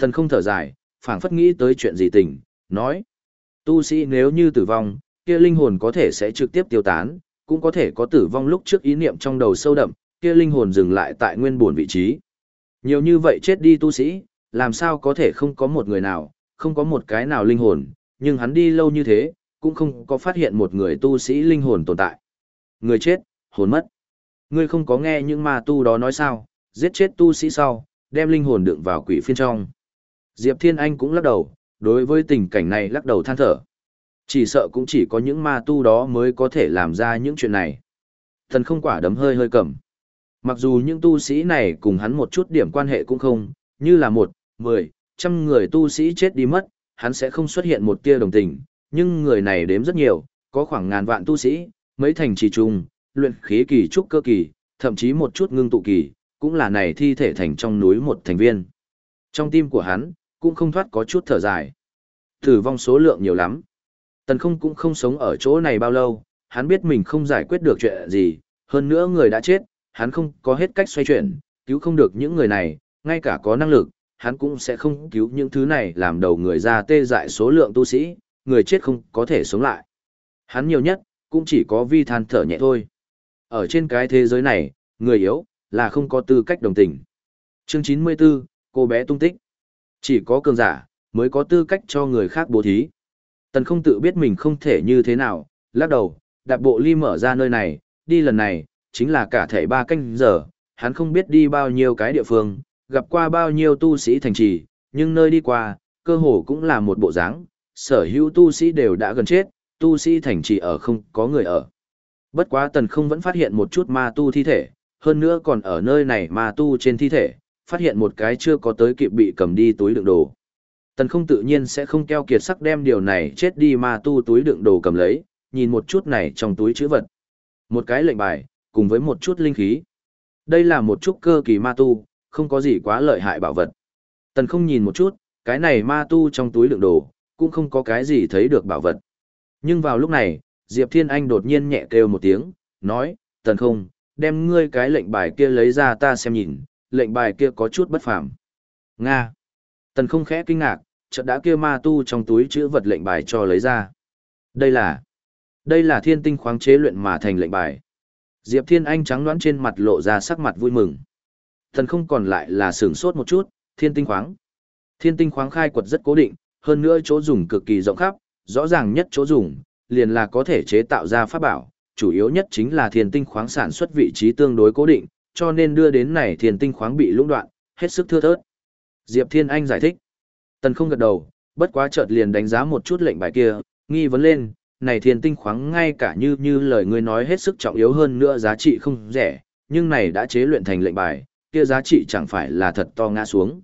Thần không thở dài, phảng phất nghĩ tới chuyện gì tình, nói. Tu sĩ nếu như tử vong, kia linh hồn có thể sẽ trực tiếp tiêu tán, cũng có thể có tử vong lúc trước ý niệm trong đầu sâu đậm, kia linh hồn dừng lại tại nguyên buồn vị trí. Nhiều như vậy chết đi tu sĩ, làm sao có thể không có một người nào, không có một cái nào linh hồn, nhưng hắn đi lâu như thế, cũng không có phát hiện một người tu sĩ linh hồn tồn tại. Người chết, hồn mất. Ngươi không có nghe những ma tu đó nói sao, giết chết tu sĩ sau, đem linh hồn đựng vào quỷ phiên trong. Diệp Thiên Anh cũng lắc đầu, đối với tình cảnh này lắc đầu than thở. Chỉ sợ cũng chỉ có những ma tu đó mới có thể làm ra những chuyện này. Thần không quả đấm hơi hơi cầm. Mặc dù những tu sĩ này cùng hắn một chút điểm quan hệ cũng không, như là một, mười, trăm người tu sĩ chết đi mất, hắn sẽ không xuất hiện một tia đồng tình, nhưng người này đếm rất nhiều, có khoảng ngàn vạn tu sĩ, mấy thành trì trùng, luyện khí kỳ trúc cơ kỳ, thậm chí một chút ngưng tụ kỳ, cũng là này thi thể thành trong núi một thành viên. Trong tim của hắn, cũng không thoát có chút thở dài. Tử vong số lượng nhiều lắm. Tần không cũng không sống ở chỗ này bao lâu, hắn biết mình không giải quyết được chuyện gì, hơn nữa người đã chết, hắn không có hết cách xoay chuyển, cứu không được những người này, ngay cả có năng lực, hắn cũng sẽ không cứu những thứ này làm đầu người ra tê dại số lượng tu sĩ, người chết không có thể sống lại. Hắn nhiều nhất, cũng chỉ có vi than thở nhẹ thôi. Ở trên cái thế giới này, người yếu, là không có tư cách đồng tình. Chương 94, cô bé tung tích. Chỉ có cường giả, mới có tư cách cho người khác bố thí. Tần không tự biết mình không thể như thế nào, lắc đầu, đạp bộ ly mở ra nơi này, đi lần này, chính là cả thể ba canh giờ, hắn không biết đi bao nhiêu cái địa phương, gặp qua bao nhiêu tu sĩ thành trì, nhưng nơi đi qua, cơ hồ cũng là một bộ dáng, sở hữu tu sĩ đều đã gần chết, tu sĩ thành trì ở không có người ở. Bất quá tần không vẫn phát hiện một chút ma tu thi thể, hơn nữa còn ở nơi này ma tu trên thi thể, phát hiện một cái chưa có tới kịp bị cầm đi túi đựng đồ. Tần không tự nhiên sẽ không keo kiệt sắc đem điều này chết đi ma tu túi đựng đồ cầm lấy, nhìn một chút này trong túi chữ vật. Một cái lệnh bài, cùng với một chút linh khí. Đây là một chút cơ kỳ ma tu, không có gì quá lợi hại bảo vật. Tần không nhìn một chút, cái này ma tu trong túi đựng đồ, cũng không có cái gì thấy được bảo vật. Nhưng vào lúc này, Diệp Thiên Anh đột nhiên nhẹ kêu một tiếng, nói, Tần không, đem ngươi cái lệnh bài kia lấy ra ta xem nhìn, lệnh bài kia có chút bất phàm. Nga. Tần không khẽ kinh ngạc, chợt đã kia ma tu trong túi chữ vật lệnh bài cho lấy ra. Đây là, đây là thiên tinh khoáng chế luyện mà thành lệnh bài. Diệp Thiên Anh trắng đoán trên mặt lộ ra sắc mặt vui mừng. Thần không còn lại là sửng sốt một chút, thiên tinh khoáng. Thiên tinh khoáng khai quật rất cố định, hơn nữa chỗ dùng cực kỳ rộng khắp, rõ ràng nhất chỗ dùng, liền là có thể chế tạo ra pháp bảo, chủ yếu nhất chính là thiên tinh khoáng sản xuất vị trí tương đối cố định, cho nên đưa đến này thiên tinh khoáng bị lũng đoạn, hết sức thưa thớt. Diệp Thiên Anh giải thích. Tần không gật đầu, bất quá chợt liền đánh giá một chút lệnh bài kia, nghi vấn lên, này thiên tinh khoáng ngay cả như như lời ngươi nói hết sức trọng yếu hơn nữa giá trị không rẻ, nhưng này đã chế luyện thành lệnh bài, kia giá trị chẳng phải là thật to ngã xuống.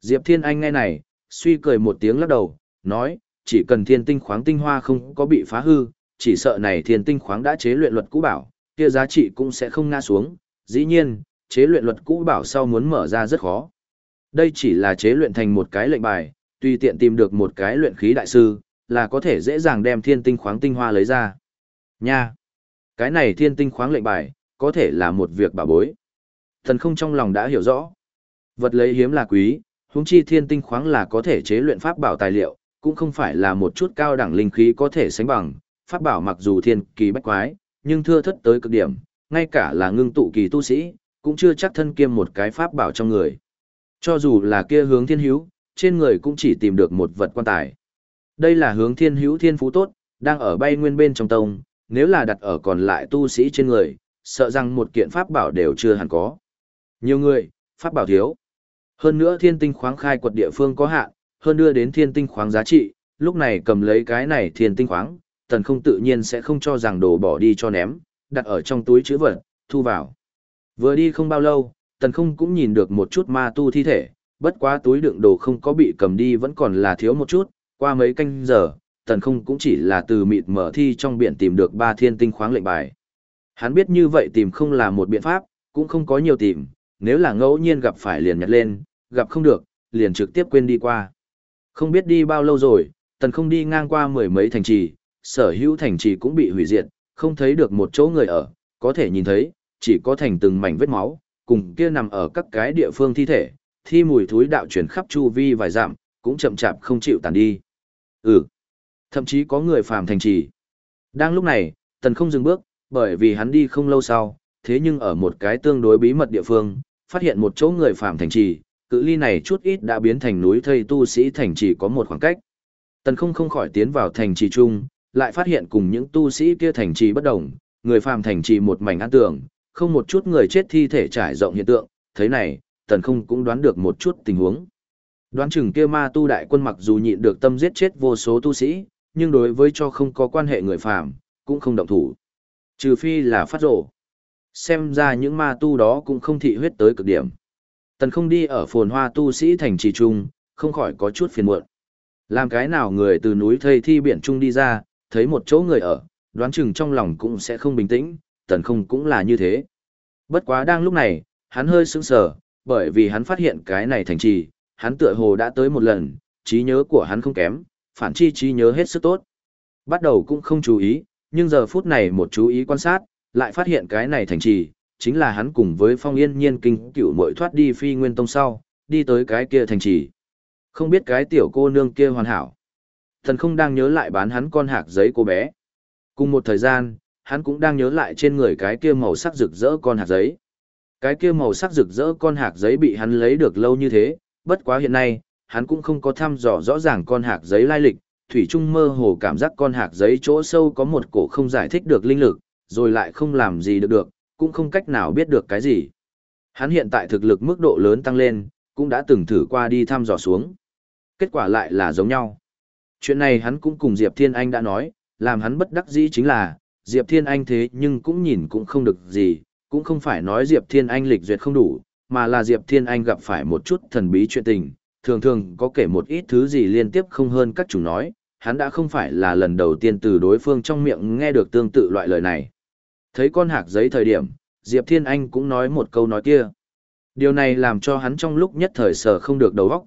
Diệp Thiên Anh nghe này, suy cười một tiếng lắc đầu, nói, chỉ cần thiên tinh khoáng tinh hoa không có bị phá hư, chỉ sợ này thiên tinh khoáng đã chế luyện luật cũ bảo, kia giá trị cũng sẽ không ngã xuống, dĩ nhiên, chế luyện luật cũ bảo sau muốn mở ra rất khó. Đây chỉ là chế luyện thành một cái lệnh bài, tùy tiện tìm được một cái luyện khí đại sư, là có thể dễ dàng đem thiên tinh khoáng tinh hoa lấy ra. Nha! Cái này thiên tinh khoáng lệnh bài, có thể là một việc bảo bối. Thần không trong lòng đã hiểu rõ. Vật lấy hiếm là quý, huống chi thiên tinh khoáng là có thể chế luyện pháp bảo tài liệu, cũng không phải là một chút cao đẳng linh khí có thể sánh bằng. Pháp bảo mặc dù thiên kỳ bách quái, nhưng thưa thất tới cực điểm, ngay cả là ngưng tụ kỳ tu sĩ, cũng chưa chắc thân kiêm một cái pháp bảo trong người. Cho dù là kia hướng thiên hữu, trên người cũng chỉ tìm được một vật quan tài. Đây là hướng thiên hữu thiên phú tốt, đang ở bay nguyên bên trong tông, nếu là đặt ở còn lại tu sĩ trên người, sợ rằng một kiện pháp bảo đều chưa hẳn có. Nhiều người, pháp bảo thiếu. Hơn nữa thiên tinh khoáng khai quật địa phương có hạn, hơn đưa đến thiên tinh khoáng giá trị, lúc này cầm lấy cái này thiên tinh khoáng, tần không tự nhiên sẽ không cho rằng đồ bỏ đi cho ném, đặt ở trong túi chữ vật, thu vào. Vừa đi không bao lâu, tần không cũng nhìn được một chút ma tu thi thể, bất quá túi đựng đồ không có bị cầm đi vẫn còn là thiếu một chút, qua mấy canh giờ, tần không cũng chỉ là từ mịt mở thi trong biển tìm được ba thiên tinh khoáng lệnh bài. Hắn biết như vậy tìm không là một biện pháp, cũng không có nhiều tìm, nếu là ngẫu nhiên gặp phải liền nhặt lên, gặp không được, liền trực tiếp quên đi qua. Không biết đi bao lâu rồi, tần không đi ngang qua mười mấy thành trì, sở hữu thành trì cũng bị hủy diệt, không thấy được một chỗ người ở, có thể nhìn thấy, chỉ có thành từng mảnh vết máu, cùng kia nằm ở các cái địa phương thi thể, thi mùi thối đạo chuyển khắp chu vi vài dặm, cũng chậm chạp không chịu tàn đi. Ừ, thậm chí có người phàm thành trì. Đang lúc này, tần không dừng bước, bởi vì hắn đi không lâu sau, thế nhưng ở một cái tương đối bí mật địa phương, phát hiện một chỗ người phàm thành trì, cự ly này chút ít đã biến thành núi thây tu sĩ thành trì có một khoảng cách. Tần không không khỏi tiến vào thành trì chung, lại phát hiện cùng những tu sĩ kia thành trì bất đồng, người phàm thành trì một mảnh an tường, không một chút người chết thi thể trải rộng hiện tượng, thế này, tần không cũng đoán được một chút tình huống. Đoán chừng kia ma tu đại quân mặc dù nhịn được tâm giết chết vô số tu sĩ, nhưng đối với cho không có quan hệ người phàm, cũng không động thủ. Trừ phi là phát rổ. Xem ra những ma tu đó cũng không thị huyết tới cực điểm. Tần không đi ở phồn hoa tu sĩ thành trì trung, không khỏi có chút phiền muộn. Làm cái nào người từ núi thây thi biển trung đi ra, thấy một chỗ người ở, đoán chừng trong lòng cũng sẽ không bình tĩnh, tần không cũng là như thế. Bất quá đang lúc này, hắn hơi sững sờ, bởi vì hắn phát hiện cái này thành trì, hắn tựa hồ đã tới một lần, trí nhớ của hắn không kém, phản chi trí nhớ hết sức tốt. Bắt đầu cũng không chú ý, nhưng giờ phút này một chú ý quan sát, lại phát hiện cái này thành trì, chính là hắn cùng với phong yên nhiên kinh cựu mội thoát đi phi nguyên tông sau, đi tới cái kia thành trì. Không biết cái tiểu cô nương kia hoàn hảo. Thần không đang nhớ lại bán hắn con hạc giấy cô bé. Cùng một thời gian, hắn cũng đang nhớ lại trên người cái kia màu sắc rực rỡ con hạc giấy. Cái kia màu sắc rực rỡ con hạc giấy bị hắn lấy được lâu như thế, bất quá hiện nay, hắn cũng không có thăm dò rõ ràng con hạc giấy lai lịch, thủy trung mơ hồ cảm giác con hạc giấy chỗ sâu có một cổ không giải thích được linh lực, rồi lại không làm gì được được, cũng không cách nào biết được cái gì. Hắn hiện tại thực lực mức độ lớn tăng lên, cũng đã từng thử qua đi thăm dò xuống. Kết quả lại là giống nhau. Chuyện này hắn cũng cùng Diệp Thiên Anh đã nói, làm hắn bất đắc dĩ chính là, Diệp Thiên Anh thế nhưng cũng nhìn cũng không được gì, cũng không phải nói Diệp Thiên Anh lịch duyệt không đủ, mà là Diệp Thiên Anh gặp phải một chút thần bí chuyện tình, thường thường có kể một ít thứ gì liên tiếp không hơn các chủ nói, hắn đã không phải là lần đầu tiên từ đối phương trong miệng nghe được tương tự loại lời này. Thấy con hạc giấy thời điểm, Diệp Thiên Anh cũng nói một câu nói kia. Điều này làm cho hắn trong lúc nhất thời sở không được đầu óc.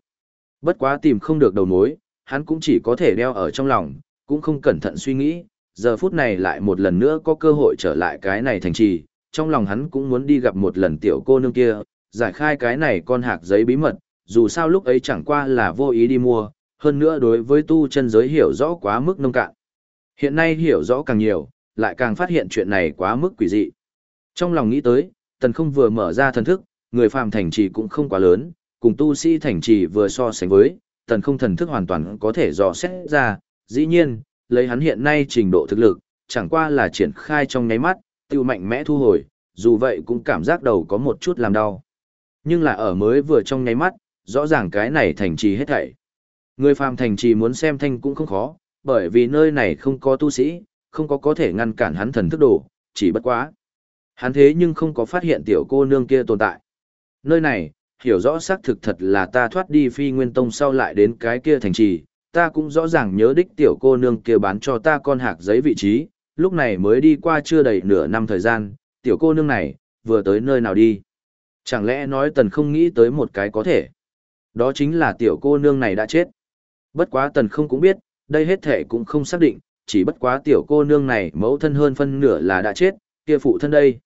Bất quá tìm không được đầu mối, hắn cũng chỉ có thể đeo ở trong lòng, cũng không cẩn thận suy nghĩ, giờ phút này lại một lần nữa có cơ hội trở lại cái này thành trì, trong lòng hắn cũng muốn đi gặp một lần tiểu cô nương kia, giải khai cái này con hạc giấy bí mật, dù sao lúc ấy chẳng qua là vô ý đi mua, hơn nữa đối với tu chân giới hiểu rõ quá mức nông cạn. Hiện nay hiểu rõ càng nhiều, lại càng phát hiện chuyện này quá mức quỷ dị. Trong lòng nghĩ tới, tần không vừa mở ra thần thức, người phàm thành trì cũng không quá lớn, cùng tu sĩ thành trì vừa so sánh với, tần không thần thức hoàn toàn có thể dò xét ra, dĩ nhiên, lấy hắn hiện nay trình độ thực lực, chẳng qua là triển khai trong nháy mắt, tiêu mạnh mẽ thu hồi, dù vậy cũng cảm giác đầu có một chút làm đau. Nhưng là ở mới vừa trong nháy mắt, rõ ràng cái này thành trì hết thảy. Người phàm thành trì muốn xem thanh cũng không khó, bởi vì nơi này không có tu sĩ, không có có thể ngăn cản hắn thần thức đổ, chỉ bất quá. Hắn thế nhưng không có phát hiện tiểu cô nương kia tồn tại. Nơi này, hiểu rõ xác thực thật là ta thoát đi phi nguyên tông sau lại đến cái kia thành trì, ta cũng rõ ràng nhớ đích tiểu cô nương kia bán cho ta con hạc giấy vị trí, lúc này mới đi qua chưa đầy nửa năm thời gian, tiểu cô nương này, vừa tới nơi nào đi. Chẳng lẽ nói tần không nghĩ tới một cái có thể. Đó chính là tiểu cô nương này đã chết. Bất quá tần không cũng biết, đây hết thể cũng không xác định, chỉ bất quá tiểu cô nương này mẫu thân hơn phân nửa là đã chết, kia phụ thân đây.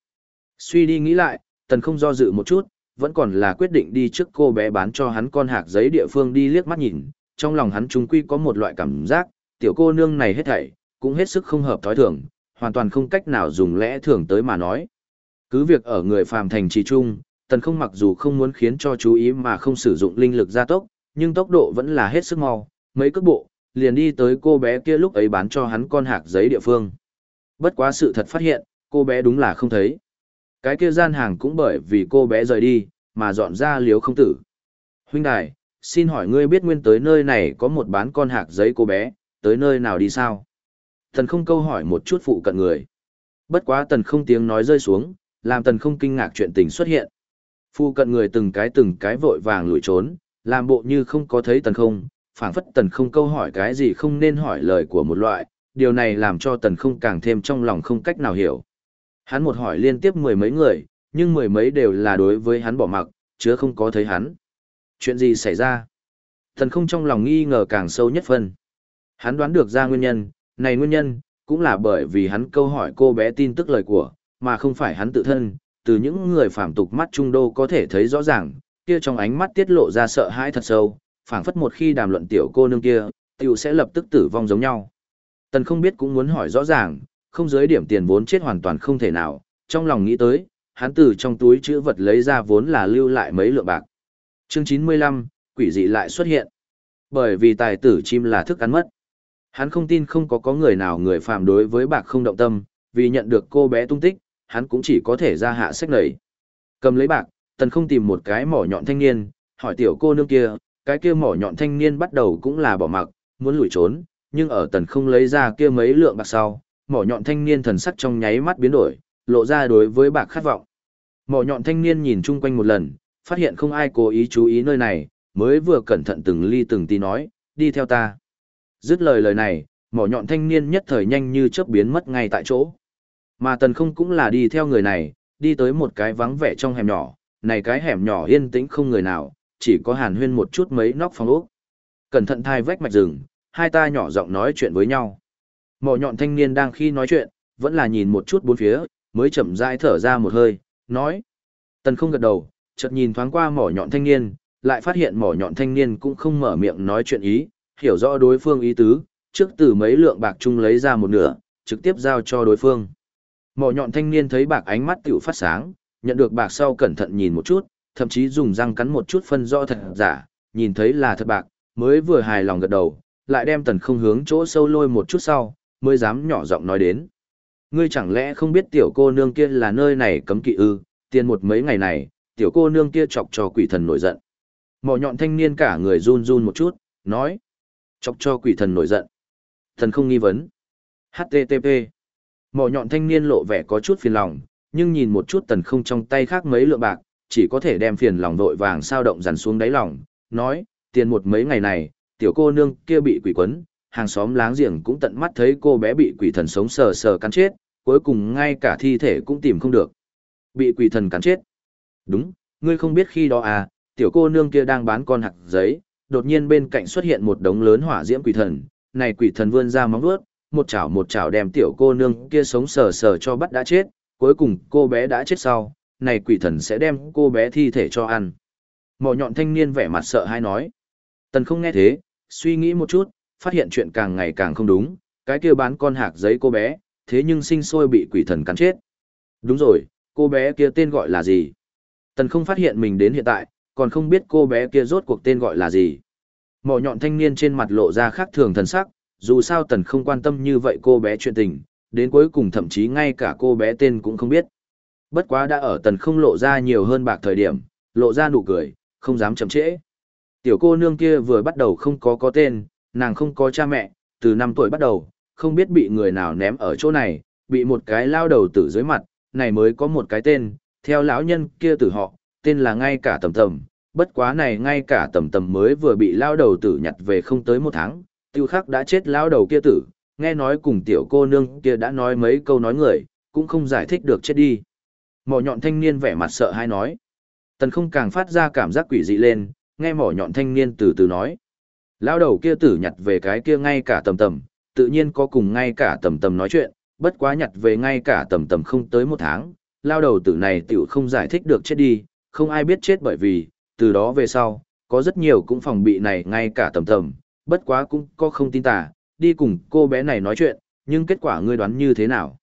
Suy đi nghĩ lại, tần không do dự một chút, vẫn còn là quyết định đi trước cô bé bán cho hắn con hạc giấy địa phương đi liếc mắt nhìn, trong lòng hắn trung quy có một loại cảm giác, tiểu cô nương này hết thảy, cũng hết sức không hợp thói thường, hoàn toàn không cách nào dùng lẽ thường tới mà nói. Cứ việc ở người phàm thành trì trung, tần không mặc dù không muốn khiến cho chú ý mà không sử dụng linh lực gia tốc, nhưng tốc độ vẫn là hết sức mau, mấy cước bộ, liền đi tới cô bé kia lúc ấy bán cho hắn con hạc giấy địa phương. Bất quá sự thật phát hiện, cô bé đúng là không thấy. Cái kia gian hàng cũng bởi vì cô bé rời đi, mà dọn ra liếu không tử. Huynh đài, xin hỏi ngươi biết nguyên tới nơi này có một bán con hạc giấy cô bé, tới nơi nào đi sao? Tần không câu hỏi một chút phụ cận người. Bất quá tần không tiếng nói rơi xuống, làm tần không kinh ngạc chuyện tình xuất hiện. Phụ cận người từng cái từng cái vội vàng lùi trốn, làm bộ như không có thấy tần không, phảng phất tần không câu hỏi cái gì không nên hỏi lời của một loại, điều này làm cho tần không càng thêm trong lòng không cách nào hiểu. Hắn một hỏi liên tiếp mười mấy người, nhưng mười mấy đều là đối với hắn bỏ mặc, chứa không có thấy hắn. Chuyện gì xảy ra? Tần không trong lòng nghi ngờ càng sâu nhất phân. Hắn đoán được ra nguyên nhân, này nguyên nhân, cũng là bởi vì hắn câu hỏi cô bé tin tức lời của, mà không phải hắn tự thân, từ những người phạm tục mắt trung đô có thể thấy rõ ràng, kia trong ánh mắt tiết lộ ra sợ hãi thật sâu, phảng phất một khi đàm luận tiểu cô nương kia, tiểu sẽ lập tức tử vong giống nhau. Tần không biết cũng muốn hỏi rõ ràng, không dưới điểm tiền vốn chết hoàn toàn không thể nào, trong lòng nghĩ tới, hắn từ trong túi chữ vật lấy ra vốn là lưu lại mấy lượng bạc. Chương 95, quỷ dị lại xuất hiện. Bởi vì tài tử chim là thức ăn mất. Hắn không tin không có có người nào người phàm đối với bạc không động tâm, vì nhận được cô bé tung tích, hắn cũng chỉ có thể ra hạ sách nảy. Cầm lấy bạc, tần không tìm một cái mỏ nhọn thanh niên, hỏi tiểu cô nương kia, cái kia mỏ nhọn thanh niên bắt đầu cũng là bỏ mặc, muốn lùi trốn, nhưng ở tần không lấy ra kia mấy lượng bạc sau, mỏ nhọn thanh niên thần sắc trong nháy mắt biến đổi, lộ ra đối với bạc khát vọng. Mỏ nhọn thanh niên nhìn chung quanh một lần, phát hiện không ai cố ý chú ý nơi này, mới vừa cẩn thận từng ly từng tí nói, đi theo ta. Dứt lời lời này, mỏ nhọn thanh niên nhất thời nhanh như chớp biến mất ngay tại chỗ. Mà tần không cũng là đi theo người này, đi tới một cái vắng vẻ trong hẻm nhỏ, này cái hẻm nhỏ yên tĩnh không người nào, chỉ có hàn huyên một chút mấy nóc phòng ốc. Cẩn thận thai vách mạch rừng, hai ta nhỏ giọng nói chuyện với nhau. Mỏ nhọn thanh niên đang khi nói chuyện, vẫn là nhìn một chút bốn phía, mới chậm rãi thở ra một hơi, nói. Tần không gật đầu, chợt nhìn thoáng qua mỏ nhọn thanh niên, lại phát hiện mỏ nhọn thanh niên cũng không mở miệng nói chuyện ý, hiểu rõ đối phương ý tứ, trước từ mấy lượng bạc chung lấy ra một nửa, trực tiếp giao cho đối phương. Mỏ nhọn thanh niên thấy bạc ánh mắt tiểu phát sáng, nhận được bạc sau cẩn thận nhìn một chút, thậm chí dùng răng cắn một chút phân rõ thật giả, nhìn thấy là thật bạc, mới vừa hài lòng gật đầu, lại đem tần không hướng chỗ sâu lôi một chút sau, mới dám nhỏ giọng nói đến. Ngươi chẳng lẽ không biết tiểu cô nương kia là nơi này cấm kỵ ư, tiền một mấy ngày này, tiểu cô nương kia chọc cho quỷ thần nổi giận. Mỏ nhọn thanh niên cả người run run một chút, nói. Chọc cho quỷ thần nổi giận. Thần không nghi vấn. HTTP. Mỏ nhọn thanh niên lộ vẻ có chút phiền lòng, nhưng nhìn một chút tần không trong tay khác mấy lượng bạc, chỉ có thể đem phiền lòng vội vàng sao động dằn xuống đáy lòng, nói, tiền một mấy ngày này, tiểu cô nương kia bị quỷ quấn, hàng xóm láng giềng cũng tận mắt thấy cô bé bị quỷ thần sống sờ sờ cắn chết, cuối cùng ngay cả thi thể cũng tìm không được. Bị quỷ thần cắn chết. Đúng, ngươi không biết khi đó à, tiểu cô nương kia đang bán con hạt giấy, đột nhiên bên cạnh xuất hiện một đống lớn hỏa diễm quỷ thần, này quỷ thần vươn ra móng vuốt, một chảo một chảo đem tiểu cô nương kia sống sờ sờ cho bắt đã chết, cuối cùng cô bé đã chết sau, này quỷ thần sẽ đem cô bé thi thể cho ăn. Mỏ nhọn thanh niên vẻ mặt sợ hãi nói. Tần không nghe thế, suy nghĩ một chút, phát hiện chuyện càng ngày càng không đúng, cái kia bán con hạc giấy cô bé, thế nhưng sinh sôi bị quỷ thần cắn chết. Đúng rồi, cô bé kia tên gọi là gì? Tần không phát hiện mình đến hiện tại, còn không biết cô bé kia rốt cuộc tên gọi là gì. Mỏ nhọn thanh niên trên mặt lộ ra khác thường thần sắc, dù sao tần không quan tâm như vậy cô bé chuyện tình, đến cuối cùng thậm chí ngay cả cô bé tên cũng không biết. Bất quá đã ở tần không lộ ra nhiều hơn bạc thời điểm, lộ ra nụ cười, không dám chậm trễ. Tiểu cô nương kia vừa bắt đầu không có có tên, nàng không có cha mẹ, từ năm tuổi bắt đầu, không biết bị người nào ném ở chỗ này, bị một cái lao đầu tử dưới mặt, này mới có một cái tên, theo lão nhân kia tử họ, tên là ngay cả tầm tầm, bất quá này ngay cả tầm tầm mới vừa bị lao đầu tử nhặt về không tới một tháng, tiêu khắc đã chết lao đầu kia tử, nghe nói cùng tiểu cô nương kia đã nói mấy câu nói người, cũng không giải thích được chết đi. Mỏ nhọn thanh niên vẻ mặt sợ hay nói. Tần không càng phát ra cảm giác quỷ dị lên, nghe mỏ nhọn thanh niên từ từ nói. Lao đầu kia tử nhặt về cái kia ngay cả tầm tầm, tự nhiên có cùng ngay cả tầm tầm nói chuyện, bất quá nhặt về ngay cả tầm tầm không tới một tháng, lao đầu tử này tiểu không giải thích được chết đi, không ai biết chết bởi vì, từ đó về sau, có rất nhiều cũng phòng bị này ngay cả tầm tầm, bất quá cũng có không tin tả, đi cùng cô bé này nói chuyện, nhưng kết quả ngươi đoán như thế nào?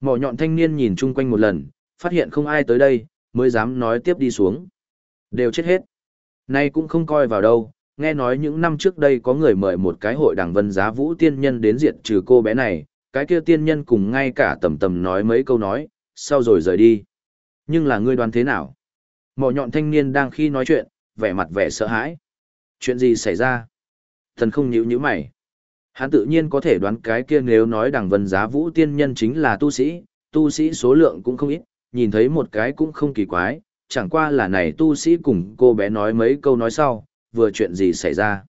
Mỏ nhọn thanh niên nhìn chung quanh một lần, phát hiện không ai tới đây, mới dám nói tiếp đi xuống. Đều chết hết. Nay cũng không coi vào đâu, nghe nói những năm trước đây có người mời một cái hội đảng vân giá vũ tiên nhân đến diệt trừ cô bé này, cái kia tiên nhân cùng ngay cả tầm tầm nói mấy câu nói, sau rồi rời đi. Nhưng là ngươi đoán thế nào? Mỏ nhọn thanh niên đang khi nói chuyện, vẻ mặt vẻ sợ hãi. Chuyện gì xảy ra? Thần không nhíu nhíu mày. Hắn tự nhiên có thể đoán cái kia nếu nói đảng vân giá vũ tiên nhân chính là tu sĩ, tu sĩ số lượng cũng không ít, nhìn thấy một cái cũng không kỳ quái, chẳng qua là này tu sĩ cùng cô bé nói mấy câu nói sau, vừa chuyện gì xảy ra.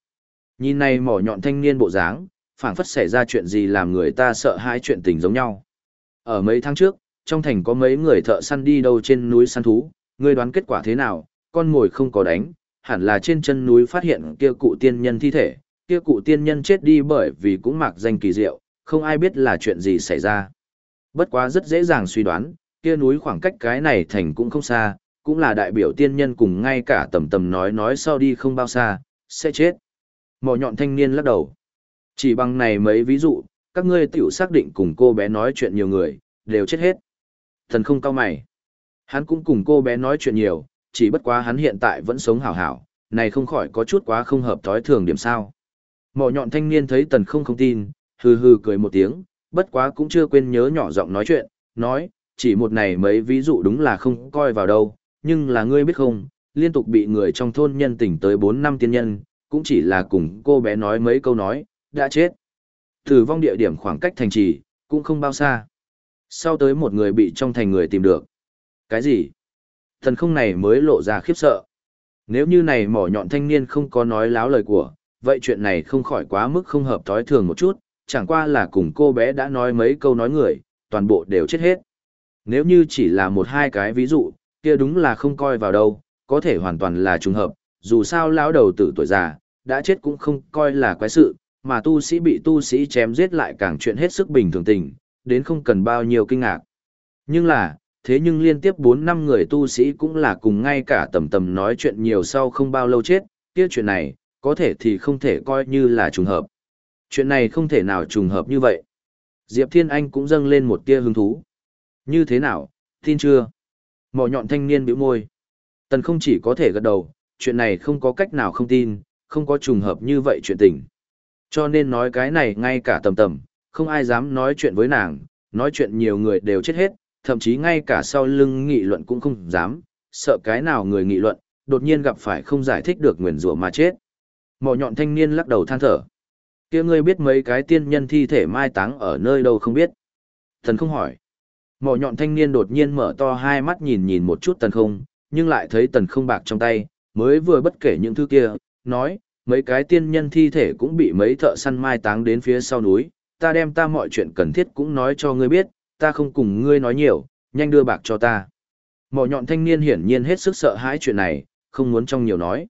Nhìn này mỏ nhọn thanh niên bộ dáng, phảng phất xảy ra chuyện gì làm người ta sợ hãi chuyện tình giống nhau. Ở mấy tháng trước, trong thành có mấy người thợ săn đi đâu trên núi săn thú, ngươi đoán kết quả thế nào, con mồi không có đánh, hẳn là trên chân núi phát hiện kia cụ tiên nhân thi thể, kia cụ tiên nhân chết đi bởi vì cũng mặc danh kỳ diệu, không ai biết là chuyện gì xảy ra. Bất quá rất dễ dàng suy đoán, kia núi khoảng cách cái này thành cũng không xa, cũng là đại biểu tiên nhân cùng ngay cả tầm tầm nói nói sau đi không bao xa, sẽ chết. Mỏ nhọn thanh niên lắc đầu. Chỉ bằng này mấy ví dụ, các ngươi tiểu xác định cùng cô bé nói chuyện nhiều người, đều chết hết. Thần không cao mày. Hắn cũng cùng cô bé nói chuyện nhiều, chỉ bất quá hắn hiện tại vẫn sống hảo hảo, này không khỏi có chút quá không hợp thói thường điểm sao. Mỏ nhọn thanh niên thấy tần không không tin, hừ hừ cười một tiếng, bất quá cũng chưa quên nhớ nhỏ giọng nói chuyện, nói, chỉ một này mấy ví dụ đúng là không coi vào đâu, nhưng là ngươi biết không, liên tục bị người trong thôn nhân tỉnh tới 4 năm tiên nhân, cũng chỉ là cùng cô bé nói mấy câu nói, đã chết. Tử vong địa điểm khoảng cách thành trì, cũng không bao xa. Sau tới một người bị trong thành người tìm được. Cái gì? Thần không này mới lộ ra khiếp sợ. Nếu như này mỏ nhọn thanh niên không có nói láo lời của, vậy chuyện này không khỏi quá mức không hợp thói thường một chút, chẳng qua là cùng cô bé đã nói mấy câu nói người, toàn bộ đều chết hết. Nếu như chỉ là một hai cái ví dụ, kia đúng là không coi vào đâu, có thể hoàn toàn là trùng hợp, dù sao lão đầu tử tuổi già, đã chết cũng không coi là quái sự, mà tu sĩ bị tu sĩ chém giết lại càng chuyện hết sức bình thường tình, đến không cần bao nhiêu kinh ngạc. Nhưng là, thế nhưng liên tiếp 4 năm người tu sĩ cũng là cùng ngay cả tầm tầm nói chuyện nhiều sau không bao lâu chết, kia chuyện này, có thể thì không thể coi như là trùng hợp. Chuyện này không thể nào trùng hợp như vậy. Diệp Thiên Anh cũng dâng lên một tia hứng thú. Như thế nào, tin chưa? Mỏ nhọn thanh niên bĩu môi. Tần không chỉ có thể gật đầu, chuyện này không có cách nào không tin, không có trùng hợp như vậy chuyện tình. Cho nên nói cái này ngay cả tầm tầm, không ai dám nói chuyện với nàng, nói chuyện nhiều người đều chết hết, thậm chí ngay cả sau lưng nghị luận cũng không dám, sợ cái nào người nghị luận, đột nhiên gặp phải không giải thích được nguyền rủa mà chết. Mỏ nhọn thanh niên lắc đầu than thở. kia ngươi biết mấy cái tiên nhân thi thể mai táng ở nơi đâu không biết? Thần không hỏi. Mỏ nhọn thanh niên đột nhiên mở to hai mắt nhìn nhìn một chút tần không, nhưng lại thấy tần không bạc trong tay, mới vừa bất kể những thứ kia, nói, mấy cái tiên nhân thi thể cũng bị mấy thợ săn mai táng đến phía sau núi, ta đem ta mọi chuyện cần thiết cũng nói cho ngươi biết, ta không cùng ngươi nói nhiều, nhanh đưa bạc cho ta. Mỏ nhọn thanh niên hiển nhiên hết sức sợ hãi chuyện này, không muốn trong nhiều nói.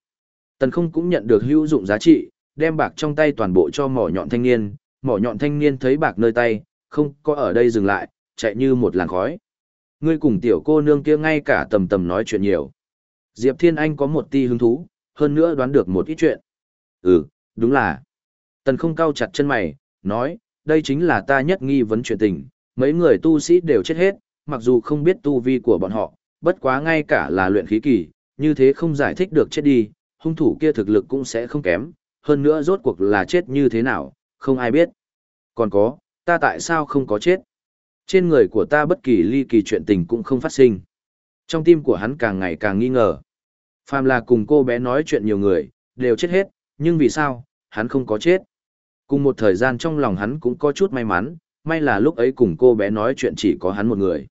Tần không cũng nhận được hữu dụng giá trị, đem bạc trong tay toàn bộ cho mỏ nhọn thanh niên, mỏ nhọn thanh niên thấy bạc nơi tay, không có ở đây dừng lại, chạy như một làn khói. Ngươi cùng tiểu cô nương kia ngay cả tầm tầm nói chuyện nhiều. Diệp Thiên Anh có một ti hứng thú, hơn nữa đoán được một ít chuyện. Ừ, đúng là. Tần không cao chặt chân mày, nói, đây chính là ta nhất nghi vấn chuyện tình, mấy người tu sĩ đều chết hết, mặc dù không biết tu vi của bọn họ, bất quá ngay cả là luyện khí kỳ, như thế không giải thích được chết đi, hung thủ kia thực lực cũng sẽ không kém, hơn nữa rốt cuộc là chết như thế nào, không ai biết. Còn có, ta tại sao không có chết? Trên người của ta bất kỳ ly kỳ chuyện tình cũng không phát sinh. Trong tim của hắn càng ngày càng nghi ngờ. Phàm là cùng cô bé nói chuyện nhiều người, đều chết hết, nhưng vì sao, hắn không có chết. Cùng một thời gian trong lòng hắn cũng có chút may mắn, may là lúc ấy cùng cô bé nói chuyện chỉ có hắn một người.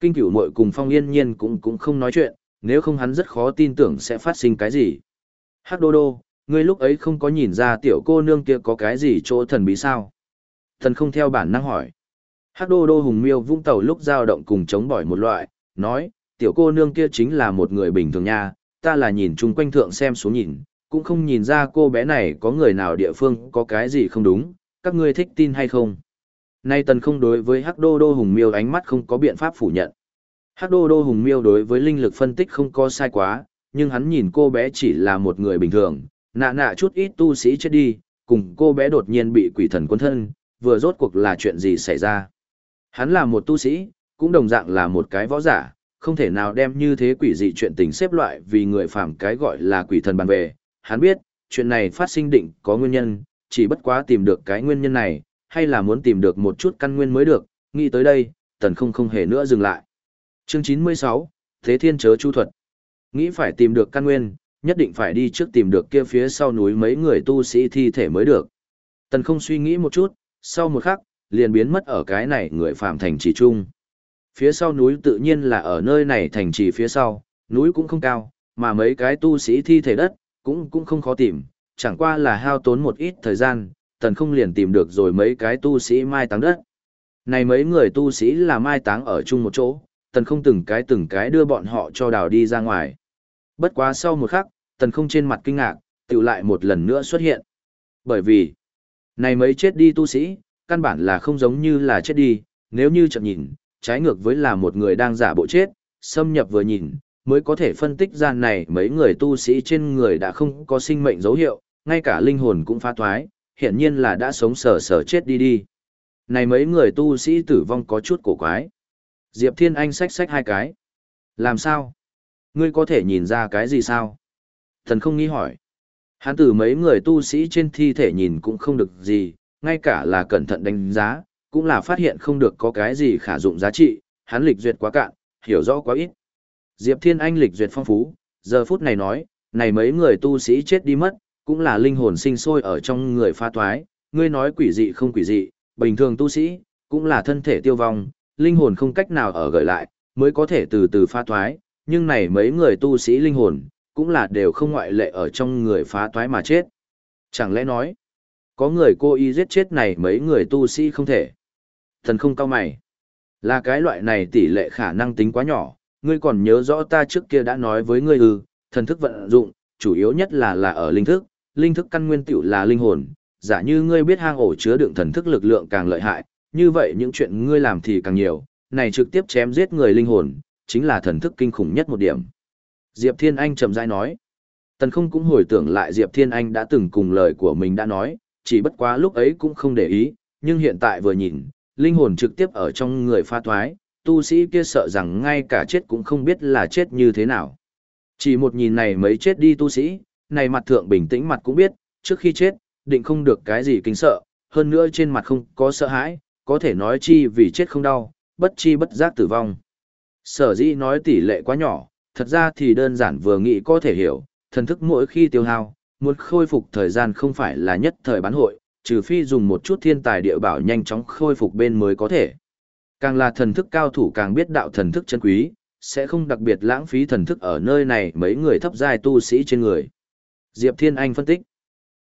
Kinh cửu muội cùng phong yên nhiên cũng cũng không nói chuyện, nếu không hắn rất khó tin tưởng sẽ phát sinh cái gì. Hắc đô đô, ngươi lúc ấy không có nhìn ra tiểu cô nương kia có cái gì chỗ thần bí sao? Thần không theo bản năng hỏi. Hắc đô đô hùng miêu vung tàu lúc giao động cùng chống bỏi một loại, nói, tiểu cô nương kia chính là một người bình thường nha, ta là nhìn chung quanh thượng xem xuống nhìn, cũng không nhìn ra cô bé này có người nào địa phương có cái gì không đúng, các ngươi thích tin hay không. Nay tần không đối với Hắc đô đô hùng miêu ánh mắt không có biện pháp phủ nhận. Hắc đô đô hùng miêu đối với linh lực phân tích không có sai quá, nhưng hắn nhìn cô bé chỉ là một người bình thường, nạ nạ chút ít tu sĩ chết đi, cùng cô bé đột nhiên bị quỷ thần quân thân, vừa rốt cuộc là chuyện gì xảy ra. Hắn là một tu sĩ, cũng đồng dạng là một cái võ giả, không thể nào đem như thế quỷ dị chuyện tình xếp loại vì người phàm cái gọi là quỷ thần bàn về. Hắn biết, chuyện này phát sinh định có nguyên nhân, chỉ bất quá tìm được cái nguyên nhân này, hay là muốn tìm được một chút căn nguyên mới được, nghĩ tới đây, tần không không hề nữa dừng lại. Chương 96, Thế Thiên Chớ Chu Thuật Nghĩ phải tìm được căn nguyên, nhất định phải đi trước tìm được kia phía sau núi mấy người tu sĩ thi thể mới được. Tần không suy nghĩ một chút, sau một khắc, liền biến mất ở cái này người phàm thành trì trung. Phía sau núi tự nhiên là ở nơi này thành trì phía sau, núi cũng không cao, mà mấy cái tu sĩ thi thể đất, cũng cũng không khó tìm, chẳng qua là hao tốn một ít thời gian, tần không liền tìm được rồi mấy cái tu sĩ mai táng đất. Này mấy người tu sĩ là mai táng ở chung một chỗ, tần không từng cái từng cái đưa bọn họ cho đào đi ra ngoài. Bất quá sau một khắc, tần không trên mặt kinh ngạc, tự lại một lần nữa xuất hiện. Bởi vì, này mấy chết đi tu sĩ, căn bản là không giống như là chết đi, nếu như chậm nhìn, trái ngược với là một người đang giả bộ chết, xâm nhập vừa nhìn, mới có thể phân tích ra này mấy người tu sĩ trên người đã không có sinh mệnh dấu hiệu, ngay cả linh hồn cũng phá thoái, hiện nhiên là đã sống sờ sờ chết đi đi. Này mấy người tu sĩ tử vong có chút cổ quái. Diệp Thiên Anh xách xách hai cái. Làm sao? Ngươi có thể nhìn ra cái gì sao? Thần không nghĩ hỏi. Hắn từ mấy người tu sĩ trên thi thể nhìn cũng không được gì, ngay cả là cẩn thận đánh giá, cũng là phát hiện không được có cái gì khả dụng giá trị, hắn lịch duyệt quá cạn, hiểu rõ quá ít. Diệp Thiên Anh lịch duyệt phong phú, giờ phút này nói, này mấy người tu sĩ chết đi mất, cũng là linh hồn sinh sôi ở trong người pha thoái, ngươi nói quỷ dị không quỷ dị, bình thường tu sĩ, cũng là thân thể tiêu vong, linh hồn không cách nào ở gợi lại, mới có thể từ từ pha thoái, nhưng này mấy người tu sĩ linh hồn, cũng là đều không ngoại lệ ở trong người phá thoái mà chết. Chẳng lẽ nói, có người cô y giết chết này mấy người tu sĩ không thể. Thần không cao mày. Là cái loại này tỷ lệ khả năng tính quá nhỏ, ngươi còn nhớ rõ ta trước kia đã nói với ngươi ư, thần thức vận dụng, chủ yếu nhất là là ở linh thức, linh thức căn nguyên tiểu là linh hồn, giả như ngươi biết hang ổ chứa đựng thần thức lực lượng càng lợi hại, như vậy những chuyện ngươi làm thì càng nhiều, này trực tiếp chém giết người linh hồn, chính là thần thức kinh khủng nhất một điểm. Diệp Thiên Anh trầm rãi nói. Tần không cũng hồi tưởng lại Diệp Thiên Anh đã từng cùng lời của mình đã nói, chỉ bất quá lúc ấy cũng không để ý, nhưng hiện tại vừa nhìn, linh hồn trực tiếp ở trong người pha thoái, tu sĩ kia sợ rằng ngay cả chết cũng không biết là chết như thế nào. Chỉ một nhìn này mấy chết đi tu sĩ, này mặt thượng bình tĩnh mặt cũng biết, trước khi chết, định không được cái gì kinh sợ, hơn nữa trên mặt không có sợ hãi, có thể nói chi vì chết không đau, bất chi bất giác tử vong. Sở dĩ nói tỷ lệ quá nhỏ, thật ra thì đơn giản vừa nghĩ có thể hiểu, thần thức mỗi khi tiêu hao, muốn khôi phục thời gian không phải là nhất thời bán hội, trừ phi dùng một chút thiên tài địa bảo nhanh chóng khôi phục bên mới có thể. Càng là thần thức cao thủ càng biết đạo thần thức chân quý, sẽ không đặc biệt lãng phí thần thức ở nơi này mấy người thấp giai tu sĩ trên người. Diệp Thiên Anh phân tích.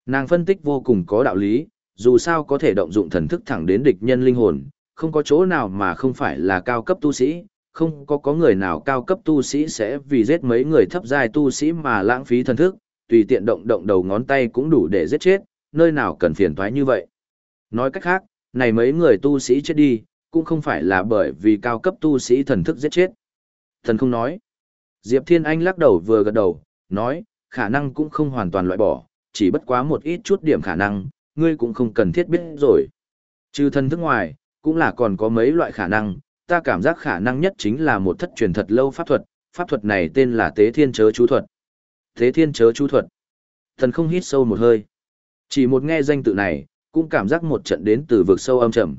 Nàng phân tích vô cùng có đạo lý, dù sao có thể động dụng thần thức thẳng đến địch nhân linh hồn, không có chỗ nào mà không phải là cao cấp tu sĩ, không có có người nào cao cấp tu sĩ sẽ vì giết mấy người thấp giai tu sĩ mà lãng phí thần thức, tùy tiện động động đầu ngón tay cũng đủ để giết chết, nơi nào cần phiền toái như vậy. Nói cách khác, này mấy người tu sĩ chết đi, cũng không phải là bởi vì cao cấp tu sĩ thần thức giết chết. Thần không nói. Diệp Thiên Anh lắc đầu vừa gật đầu, nói, khả năng cũng không hoàn toàn loại bỏ, chỉ bất quá một ít chút điểm khả năng, ngươi cũng không cần thiết biết rồi. Trừ thần thức ngoài, cũng là còn có mấy loại khả năng, ta cảm giác khả năng nhất chính là một thất truyền thật lâu pháp thuật, pháp thuật này tên là Tế Thiên Chớ Chú Thuật. Thế Thiên Chớ Chú Thuật. Thần không hít sâu một hơi. Chỉ một nghe danh tự này, cũng cảm giác một trận đến từ vực sâu âm trầm.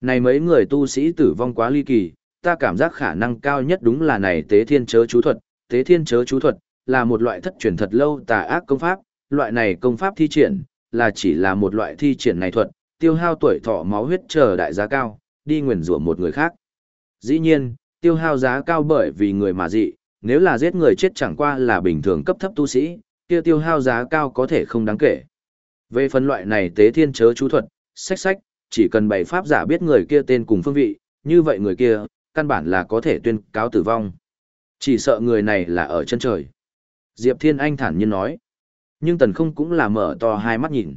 Này mấy người tu sĩ tử vong quá ly kỳ, ta cảm giác khả năng cao nhất đúng là này Tế Thiên Chớ Chú Thuật. Tế Thiên Chớ Chú Thuật là một loại thất truyền thật lâu tà ác công pháp, loại này công pháp thi triển là chỉ là một loại thi triển này thuật, tiêu hao tuổi thọ máu huyết chờ đại giá cao, đi nguyền rủa một người khác. Dĩ nhiên, tiêu hao giá cao bởi vì người mà dị, nếu là giết người chết chẳng qua là bình thường cấp thấp tu sĩ, kia tiêu hao giá cao có thể không đáng kể. Về phân loại này tế thiên chớ chú thuật, sách sách, chỉ cần bảy pháp giả biết người kia tên cùng phương vị, như vậy người kia, căn bản là có thể tuyên cáo tử vong. Chỉ sợ người này là ở chân trời. Diệp Thiên Anh thản nhiên nói. Nhưng tần không cũng là mở to hai mắt nhìn.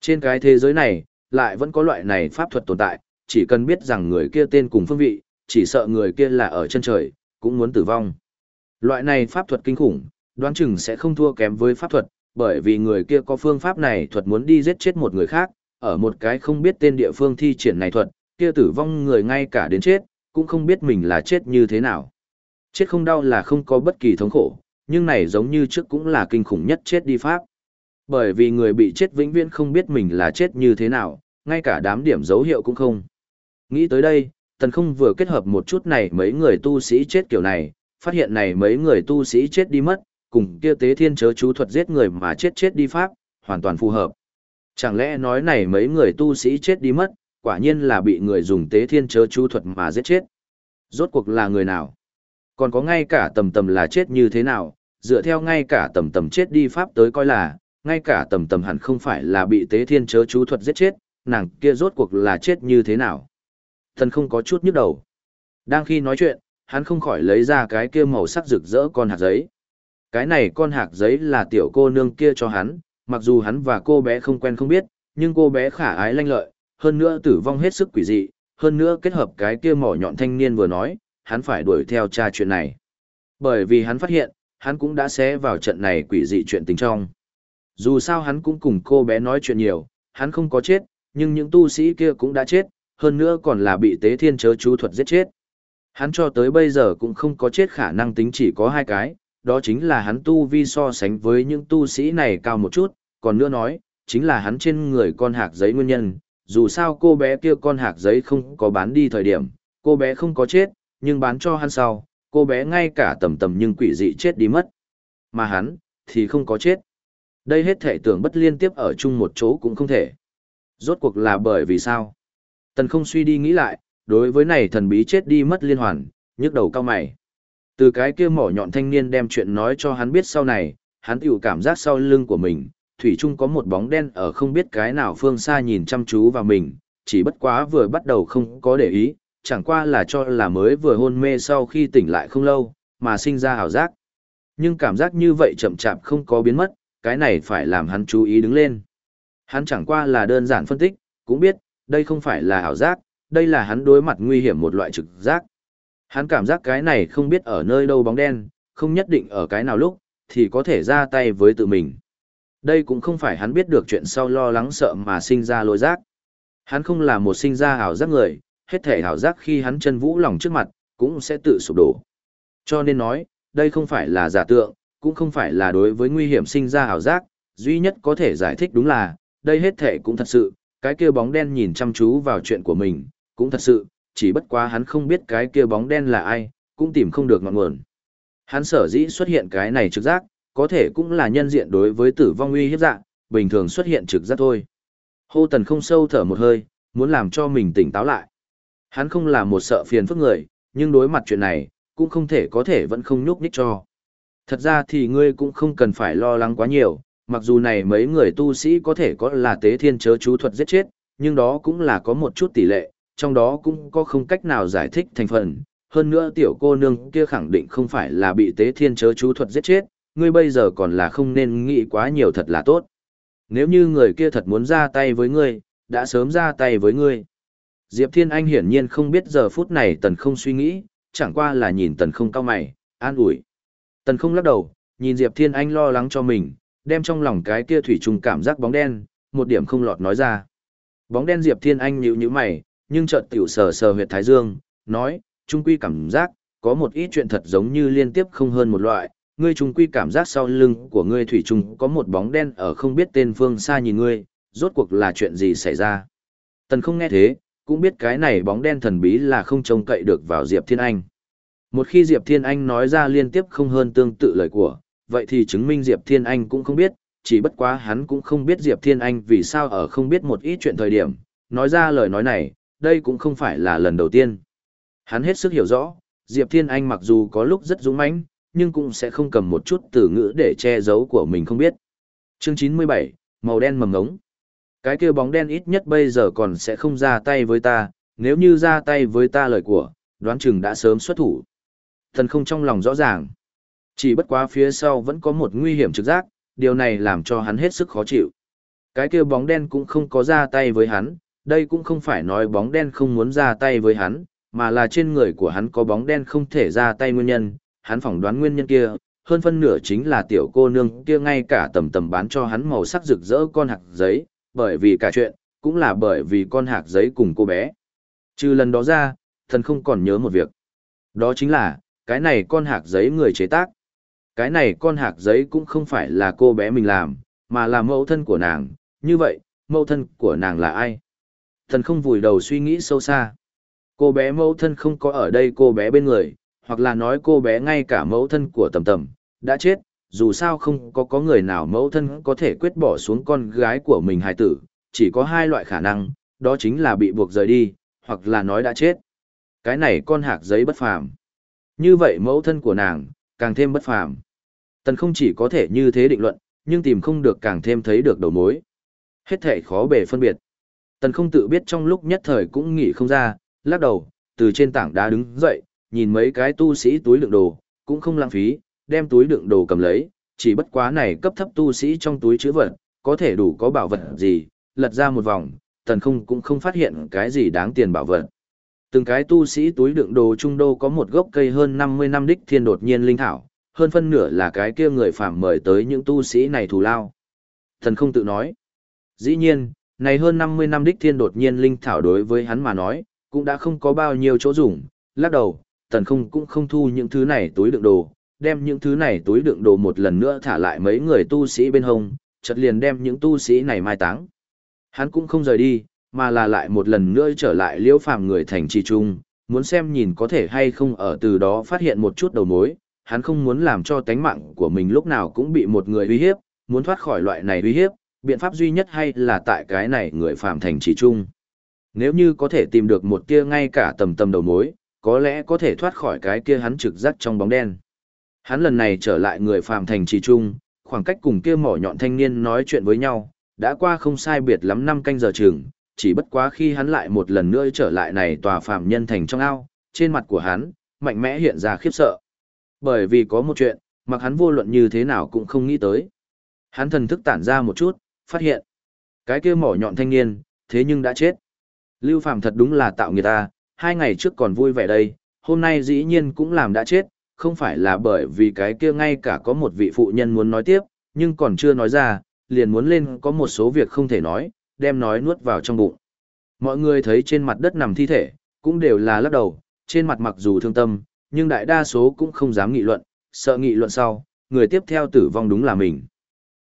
Trên cái thế giới này, lại vẫn có loại này pháp thuật tồn tại, chỉ cần biết rằng người kia tên cùng phương vị, chỉ sợ người kia là ở chân trời, cũng muốn tử vong. Loại này pháp thuật kinh khủng, đoán chừng sẽ không thua kém với pháp thuật, bởi vì người kia có phương pháp này thuật muốn đi giết chết một người khác, ở một cái không biết tên địa phương thi triển này thuật, kia tử vong người ngay cả đến chết, cũng không biết mình là chết như thế nào. Chết không đau là không có bất kỳ thống khổ, nhưng này giống như trước cũng là kinh khủng nhất chết đi pháp. Bởi vì người bị chết vĩnh viễn không biết mình là chết như thế nào, ngay cả đám điểm dấu hiệu cũng không. Nghĩ tới đây, tần không vừa kết hợp một chút này mấy người tu sĩ chết kiểu này, phát hiện này mấy người tu sĩ chết đi mất, cùng kia tế thiên chớ chú thuật giết người mà chết chết đi pháp, hoàn toàn phù hợp. Chẳng lẽ nói này mấy người tu sĩ chết đi mất, quả nhiên là bị người dùng tế thiên chớ chú thuật mà giết chết. Rốt cuộc là người nào? Còn có ngay cả tầm tầm là chết như thế nào, dựa theo ngay cả tầm tầm chết đi pháp tới coi là, ngay cả tầm tầm hẳn không phải là bị tế thiên chớ chú thuật giết chết, nàng kia rốt cuộc là chết như thế nào. Thần không có chút nhức đầu. Đang khi nói chuyện, hắn không khỏi lấy ra cái kia màu sắc rực rỡ con hạt giấy. Cái này con hạt giấy là tiểu cô nương kia cho hắn, mặc dù hắn và cô bé không quen không biết, nhưng cô bé khả ái lanh lợi, hơn nữa tử vong hết sức quỷ dị, hơn nữa kết hợp cái kia mỏ nhọn thanh niên vừa nói, hắn phải đuổi theo tra chuyện này. Bởi vì hắn phát hiện, hắn cũng đã xé vào trận này quỷ dị chuyện tình trong. Dù sao hắn cũng cùng cô bé nói chuyện nhiều, hắn không có chết, nhưng những tu sĩ kia cũng đã chết, hơn nữa còn là bị tế thiên chớ chú thuật giết chết. Hắn cho tới bây giờ cũng không có chết khả năng tính chỉ có hai cái, đó chính là hắn tu vi so sánh với những tu sĩ này cao một chút, còn nữa nói, chính là hắn trên người con hạc giấy nguyên nhân, dù sao cô bé kia con hạc giấy không có bán đi thời điểm, cô bé không có chết, nhưng bán cho hắn sau, cô bé ngay cả tầm tầm nhưng quỷ dị chết đi mất. Mà hắn, thì không có chết. Đây hết thể tưởng bất liên tiếp ở chung một chỗ cũng không thể. Rốt cuộc là bởi vì sao? Tần không suy đi nghĩ lại, đối với này thần bí chết đi mất liên hoàn, nhức đầu cao mày. Từ cái kia mỏ nhọn thanh niên đem chuyện nói cho hắn biết sau này, hắn tiểu cảm giác sau lưng của mình, thủy chung có một bóng đen ở không biết cái nào phương xa nhìn chăm chú vào mình, chỉ bất quá vừa bắt đầu không có để ý, chẳng qua là cho là mới vừa hôn mê sau khi tỉnh lại không lâu, mà sinh ra hào giác. Nhưng cảm giác như vậy chậm chạp không có biến mất, cái này phải làm hắn chú ý đứng lên. Hắn chẳng qua là đơn giản phân tích, cũng biết, đây không phải là hào giác, đây là hắn đối mặt nguy hiểm một loại trực giác. Hắn cảm giác cái này không biết ở nơi đâu bóng đen, không nhất định ở cái nào lúc, thì có thể ra tay với tự mình. Đây cũng không phải hắn biết được chuyện sau lo lắng sợ mà sinh ra lôi giác. Hắn không là một sinh ra ảo giác người, hết thể ảo giác khi hắn chân vũ lòng trước mặt, cũng sẽ tự sụp đổ. Cho nên nói, đây không phải là giả tượng, cũng không phải là đối với nguy hiểm sinh ra ảo giác, duy nhất có thể giải thích đúng là, đây hết thể cũng thật sự, cái kia bóng đen nhìn chăm chú vào chuyện của mình, cũng thật sự, chỉ bất quá hắn không biết cái kia bóng đen là ai, cũng tìm không được ngọn nguồn. Hắn sở dĩ xuất hiện cái này trực giác, có thể cũng là nhân diện đối với tử vong uy hiếp dạng, bình thường xuất hiện trực giác thôi. Hô tần không sâu thở một hơi, muốn làm cho mình tỉnh táo lại. Hắn không là một sợ phiền phức người, nhưng đối mặt chuyện này, cũng không thể có thể vẫn không nhúc nhích cho. Thật ra thì ngươi cũng không cần phải lo lắng quá nhiều, mặc dù này mấy người tu sĩ có thể có là tế thiên chớ chú thuật giết chết, nhưng đó cũng là có một chút tỷ lệ, trong đó cũng có không cách nào giải thích thành phần. Hơn nữa tiểu cô nương kia khẳng định không phải là bị tế thiên chớ chú thuật giết chết, ngươi bây giờ còn là không nên nghĩ quá nhiều thật là tốt. Nếu như người kia thật muốn ra tay với ngươi, đã sớm ra tay với ngươi. Diệp Thiên Anh hiển nhiên không biết giờ phút này tần không suy nghĩ, chẳng qua là nhìn tần không cao mày, an ủi. Tần không lắc đầu, nhìn Diệp Thiên Anh lo lắng cho mình, đem trong lòng cái kia thủy trùng cảm giác bóng đen, một điểm không lọt nói ra. Bóng đen Diệp Thiên Anh nhíu nhíu mày, nhưng chợt tiểu sờ sờ huyệt thái dương, nói, trung quy cảm giác, có một ít chuyện thật giống như liên tiếp không hơn một loại, ngươi trung quy cảm giác sau lưng của ngươi thủy trung có một bóng đen ở không biết tên phương xa nhìn ngươi, rốt cuộc là chuyện gì xảy ra. Tần không nghe thế, cũng biết cái này bóng đen thần bí là không trông cậy được vào Diệp Thiên Anh. Một khi Diệp Thiên Anh nói ra liên tiếp không hơn tương tự lời của, vậy thì chứng minh Diệp Thiên Anh cũng không biết, chỉ bất quá hắn cũng không biết Diệp Thiên Anh vì sao ở không biết một ít chuyện thời điểm, nói ra lời nói này, đây cũng không phải là lần đầu tiên. Hắn hết sức hiểu rõ, Diệp Thiên Anh mặc dù có lúc rất dũng mãnh, nhưng cũng sẽ không cầm một chút từ ngữ để che giấu của mình không biết. Chương 97, màu đen mầm ngống. Cái kia bóng đen ít nhất bây giờ còn sẽ không ra tay với ta, nếu như ra tay với ta lời của, đoán chừng đã sớm xuất thủ. Thần không trong lòng rõ ràng. Chỉ bất quá phía sau vẫn có một nguy hiểm trực giác, điều này làm cho hắn hết sức khó chịu. Cái kia bóng đen cũng không có ra tay với hắn, đây cũng không phải nói bóng đen không muốn ra tay với hắn, mà là trên người của hắn có bóng đen không thể ra tay nguyên nhân, hắn phỏng đoán nguyên nhân kia, hơn phân nửa chính là tiểu cô nương kia ngay cả tầm tầm bán cho hắn màu sắc rực rỡ con hạt giấy, bởi vì cả chuyện, cũng là bởi vì con hạt giấy cùng cô bé. Trừ lần đó ra, thần không còn nhớ một việc. Đó chính là, cái này con hạt giấy người chế tác. Cái này con hạt giấy cũng không phải là cô bé mình làm, mà là mẫu thân của nàng. Như vậy, mẫu thân của nàng là ai? Thần không vùi đầu suy nghĩ sâu xa. Cô bé mẫu thân không có ở đây cô bé bên người, hoặc là nói cô bé ngay cả mẫu thân của tầm tầm, đã chết, dù sao không có có người nào mẫu thân có thể quyết bỏ xuống con gái của mình hài tử, chỉ có hai loại khả năng, đó chính là bị buộc rời đi, hoặc là nói đã chết. Cái này con hạc giấy bất phàm. Như vậy mẫu thân của nàng, càng thêm bất phàm. Tần không chỉ có thể như thế định luận, nhưng tìm không được càng thêm thấy được đầu mối. Hết thể khó bề phân biệt. Tần không tự biết trong lúc nhất thời cũng nghĩ không ra, lắc đầu, từ trên tảng đá đứng dậy, nhìn mấy cái tu sĩ túi đựng đồ, cũng không lãng phí, đem túi đựng đồ cầm lấy, chỉ bất quá này cấp thấp tu sĩ trong túi chứa vật, có thể đủ có bảo vật gì, lật ra một vòng, tần không cũng không phát hiện cái gì đáng tiền bảo vật. Từng cái tu sĩ túi đựng đồ trung đô có một gốc cây hơn 50 năm đích thiên đột nhiên linh thảo, hơn phân nửa là cái kia người phạm mời tới những tu sĩ này thù lao. Thần không tự nói. Dĩ nhiên, này hơn 50 năm đích thiên đột nhiên linh thảo đối với hắn mà nói, cũng đã không có bao nhiêu chỗ dùng, lắc đầu, tần không cũng không thu những thứ này túi đựng đồ, đem những thứ này túi đựng đồ một lần nữa thả lại mấy người tu sĩ bên hông, chợt liền đem những tu sĩ này mai táng. Hắn cũng không rời đi, mà là lại một lần nữa trở lại liễu phàm người thành trì trung, muốn xem nhìn có thể hay không ở từ đó phát hiện một chút đầu mối, hắn không muốn làm cho tánh mạng của mình lúc nào cũng bị một người uy hiếp, muốn thoát khỏi loại này uy hiếp, biện pháp duy nhất hay là tại cái này người phàm thành trì trung. Nếu như có thể tìm được một kia ngay cả tầm tầm đầu mối, có lẽ có thể thoát khỏi cái kia hắn trực giác trong bóng đen. Hắn lần này trở lại người phàm thành trì trung, khoảng cách cùng kia mỏ nhọn thanh niên nói chuyện với nhau, đã qua không sai biệt lắm năm canh giờ trường, chỉ bất quá khi hắn lại một lần nữa trở lại này tòa phàm nhân thành trong ao, trên mặt của hắn, mạnh mẽ hiện ra khiếp sợ. Bởi vì có một chuyện, mặc hắn vô luận như thế nào cũng không nghĩ tới. Hắn thần thức tản ra một chút, phát hiện. Cái kia mỏ nhọn thanh niên, thế nhưng đã chết. Lưu Phàm thật đúng là tạo người ta, hai ngày trước còn vui vẻ đây, hôm nay dĩ nhiên cũng làm đã chết, không phải là bởi vì cái kia ngay cả có một vị phụ nhân muốn nói tiếp, nhưng còn chưa nói ra, liền muốn lên có một số việc không thể nói, đem nói nuốt vào trong bụng. Mọi người thấy trên mặt đất nằm thi thể, cũng đều là lắc đầu, trên mặt mặc dù thương tâm, nhưng đại đa số cũng không dám nghị luận, sợ nghị luận sau, người tiếp theo tử vong đúng là mình.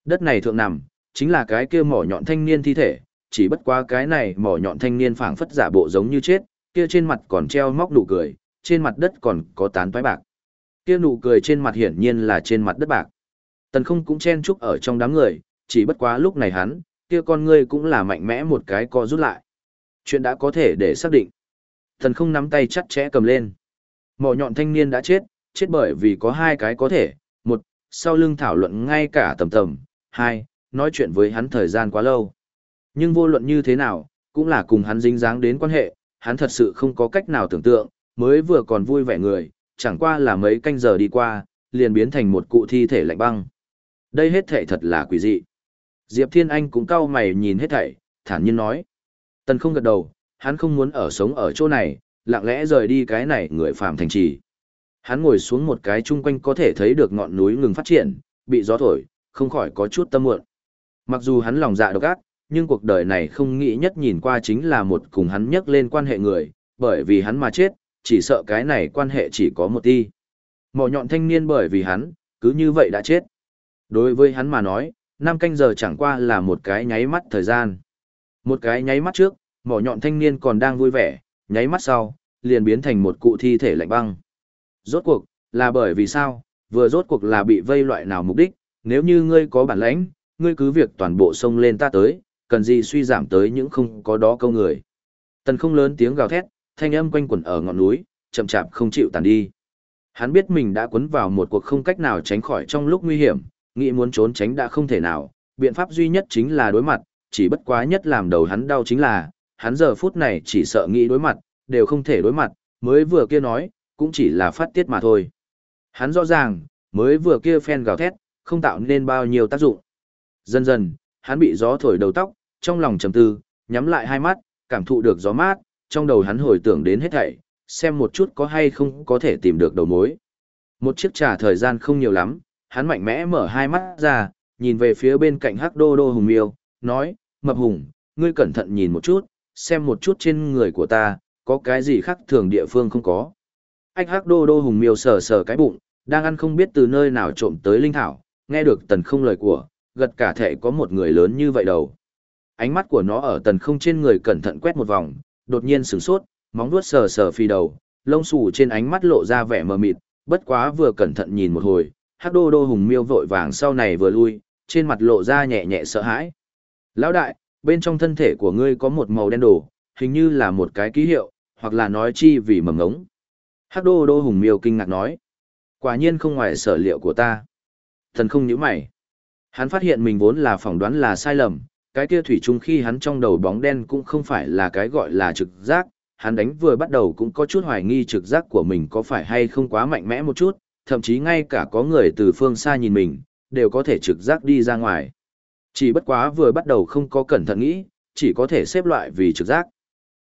Đất này thượng nằm, chính là cái kia mỏ nhọn thanh niên thi thể, chỉ bất quá cái này mỏ nhọn thanh niên phảng phất giả bộ giống như chết, kia trên mặt còn treo móc nụ cười, trên mặt đất còn có tán toái bạc. Kia nụ cười trên mặt hiển nhiên là trên mặt đất bạc. Tần không cũng chen chúc ở trong đám người, chỉ bất quá lúc này hắn, kia con ngươi cũng là mạnh mẽ một cái co rút lại. Chuyện đã có thể để xác định. Tần không nắm tay chặt chẽ cầm lên. Mỏ nhọn thanh niên đã chết, chết bởi vì có hai cái có thể. Một, sau lưng thảo luận ngay cả tầm tầm. Hai, nói chuyện với hắn thời gian quá lâu. Nhưng vô luận như thế nào, cũng là cùng hắn dính dáng đến quan hệ, hắn thật sự không có cách nào tưởng tượng, mới vừa còn vui vẻ người, chẳng qua là mấy canh giờ đi qua, liền biến thành một cụ thi thể lạnh băng. Đây hết thảy thật là quỷ dị. Diệp Thiên Anh cũng cau mày nhìn hết thảy, thản nhiên nói. Tần không gật đầu, hắn không muốn ở sống ở chỗ này, lặng lẽ rời đi cái này người phàm thành trì. Hắn ngồi xuống một cái chung quanh có thể thấy được ngọn núi ngừng phát triển, bị gió thổi, không khỏi có chút tâm muộn. Mặc dù hắn lòng dạ độc ác, nhưng cuộc đời này không nghĩ nhất nhìn qua chính là một cùng hắn nhắc lên quan hệ người, bởi vì hắn mà chết, chỉ sợ cái này quan hệ chỉ có một ti. Mỏ nhọn thanh niên bởi vì hắn, cứ như vậy đã chết. Đối với hắn mà nói, năm canh giờ chẳng qua là một cái nháy mắt thời gian. Một cái nháy mắt trước, mỏ nhọn thanh niên còn đang vui vẻ, nháy mắt sau, liền biến thành một cụ thi thể lạnh băng. Rốt cuộc, là bởi vì sao, vừa rốt cuộc là bị vây loại nào mục đích, nếu như ngươi có bản lãnh, ngươi cứ việc toàn bộ sông lên ta tới, cần gì suy giảm tới những không có đó câu người. Tần không lớn tiếng gào thét, thanh âm quanh quẩn ở ngọn núi, chậm chạp không chịu tàn đi. Hắn biết mình đã cuốn vào một cuộc không cách nào tránh khỏi trong lúc nguy hiểm, nghĩ muốn trốn tránh đã không thể nào, biện pháp duy nhất chính là đối mặt, chỉ bất quá nhất làm đầu hắn đau chính là, hắn giờ phút này chỉ sợ nghĩ đối mặt, đều không thể đối mặt, mới vừa kia nói, cũng chỉ là phát tiết mà thôi. Hắn rõ ràng, mới vừa kia phen gào thét, không tạo nên bao nhiêu tác dụng. Dần dần, hắn bị gió thổi đầu tóc, trong lòng trầm tư, nhắm lại hai mắt, cảm thụ được gió mát, trong đầu hắn hồi tưởng đến hết thảy, xem một chút có hay không có thể tìm được đầu mối. Một chiếc trà thời gian không nhiều lắm, hắn mạnh mẽ mở hai mắt ra, nhìn về phía bên cạnh hắc đô đô hùng miêu, nói, mập hùng, ngươi cẩn thận nhìn một chút, xem một chút trên người của ta, có cái gì khác thường địa phương không có. Anh hắc đô đô hùng miêu sờ sờ cái bụng, đang ăn không biết từ nơi nào trộm tới linh thảo, nghe được tần không lời của, gật cả thể có một người lớn như vậy đầu. Ánh mắt của nó ở tần không trên người cẩn thận quét một vòng, đột nhiên sửng sốt, móng vuốt sờ sờ phi đầu, lông xù trên ánh mắt lộ ra vẻ mờ mịt, bất quá vừa cẩn thận nhìn một hồi, hắc đô đô hùng miêu vội vàng sau này vừa lui, trên mặt lộ ra nhẹ nhẹ sợ hãi. Lão đại, bên trong thân thể của ngươi có một màu đen đổ, hình như là một cái ký hiệu, hoặc là nói chi vì mầm ngống. Hắc đô đô hùng miêu kinh ngạc nói. Quả nhiên không ngoài sở liệu của ta. Thần không nhíu mày. Hắn phát hiện mình vốn là phỏng đoán là sai lầm, cái kia thủy chung khi hắn trong đầu bóng đen cũng không phải là cái gọi là trực giác, hắn đánh vừa bắt đầu cũng có chút hoài nghi trực giác của mình có phải hay không quá mạnh mẽ một chút, thậm chí ngay cả có người từ phương xa nhìn mình, đều có thể trực giác đi ra ngoài. Chỉ bất quá vừa bắt đầu không có cẩn thận nghĩ, chỉ có thể xếp loại vì trực giác.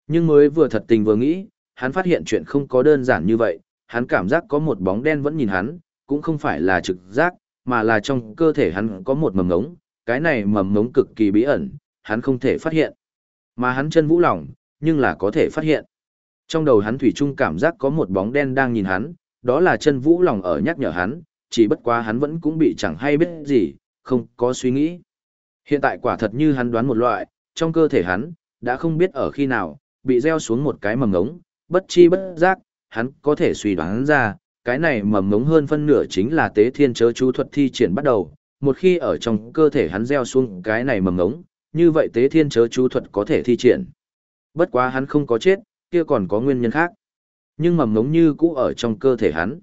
Nhưng mới vừa thật tình vừa nghĩ, hắn phát hiện chuyện không có đơn giản như vậy, hắn cảm giác có một bóng đen vẫn nhìn hắn, cũng không phải là trực giác, mà là trong cơ thể hắn có một mầm ngống, cái này mầm ngống cực kỳ bí ẩn, hắn không thể phát hiện. Mà hắn chân vũ lòng, nhưng là có thể phát hiện. Trong đầu hắn thủy chung cảm giác có một bóng đen đang nhìn hắn, đó là chân vũ lòng ở nhắc nhở hắn, chỉ bất quá hắn vẫn cũng bị chẳng hay biết gì, không có suy nghĩ. Hiện tại quả thật như hắn đoán một loại, trong cơ thể hắn, đã không biết ở khi nào, bị gieo xuống một cái mầm ngống, bất chi bất giác, hắn có thể suy đoán ra, cái này mầm ngống hơn phân nửa chính là tế thiên chớ chú thuật thi triển bắt đầu, một khi ở trong cơ thể hắn gieo xuống cái này mầm ngống, như vậy tế thiên chớ chú thuật có thể thi triển. Bất quá hắn không có chết, kia còn có nguyên nhân khác. Nhưng mầm ngống như cũ ở trong cơ thể hắn.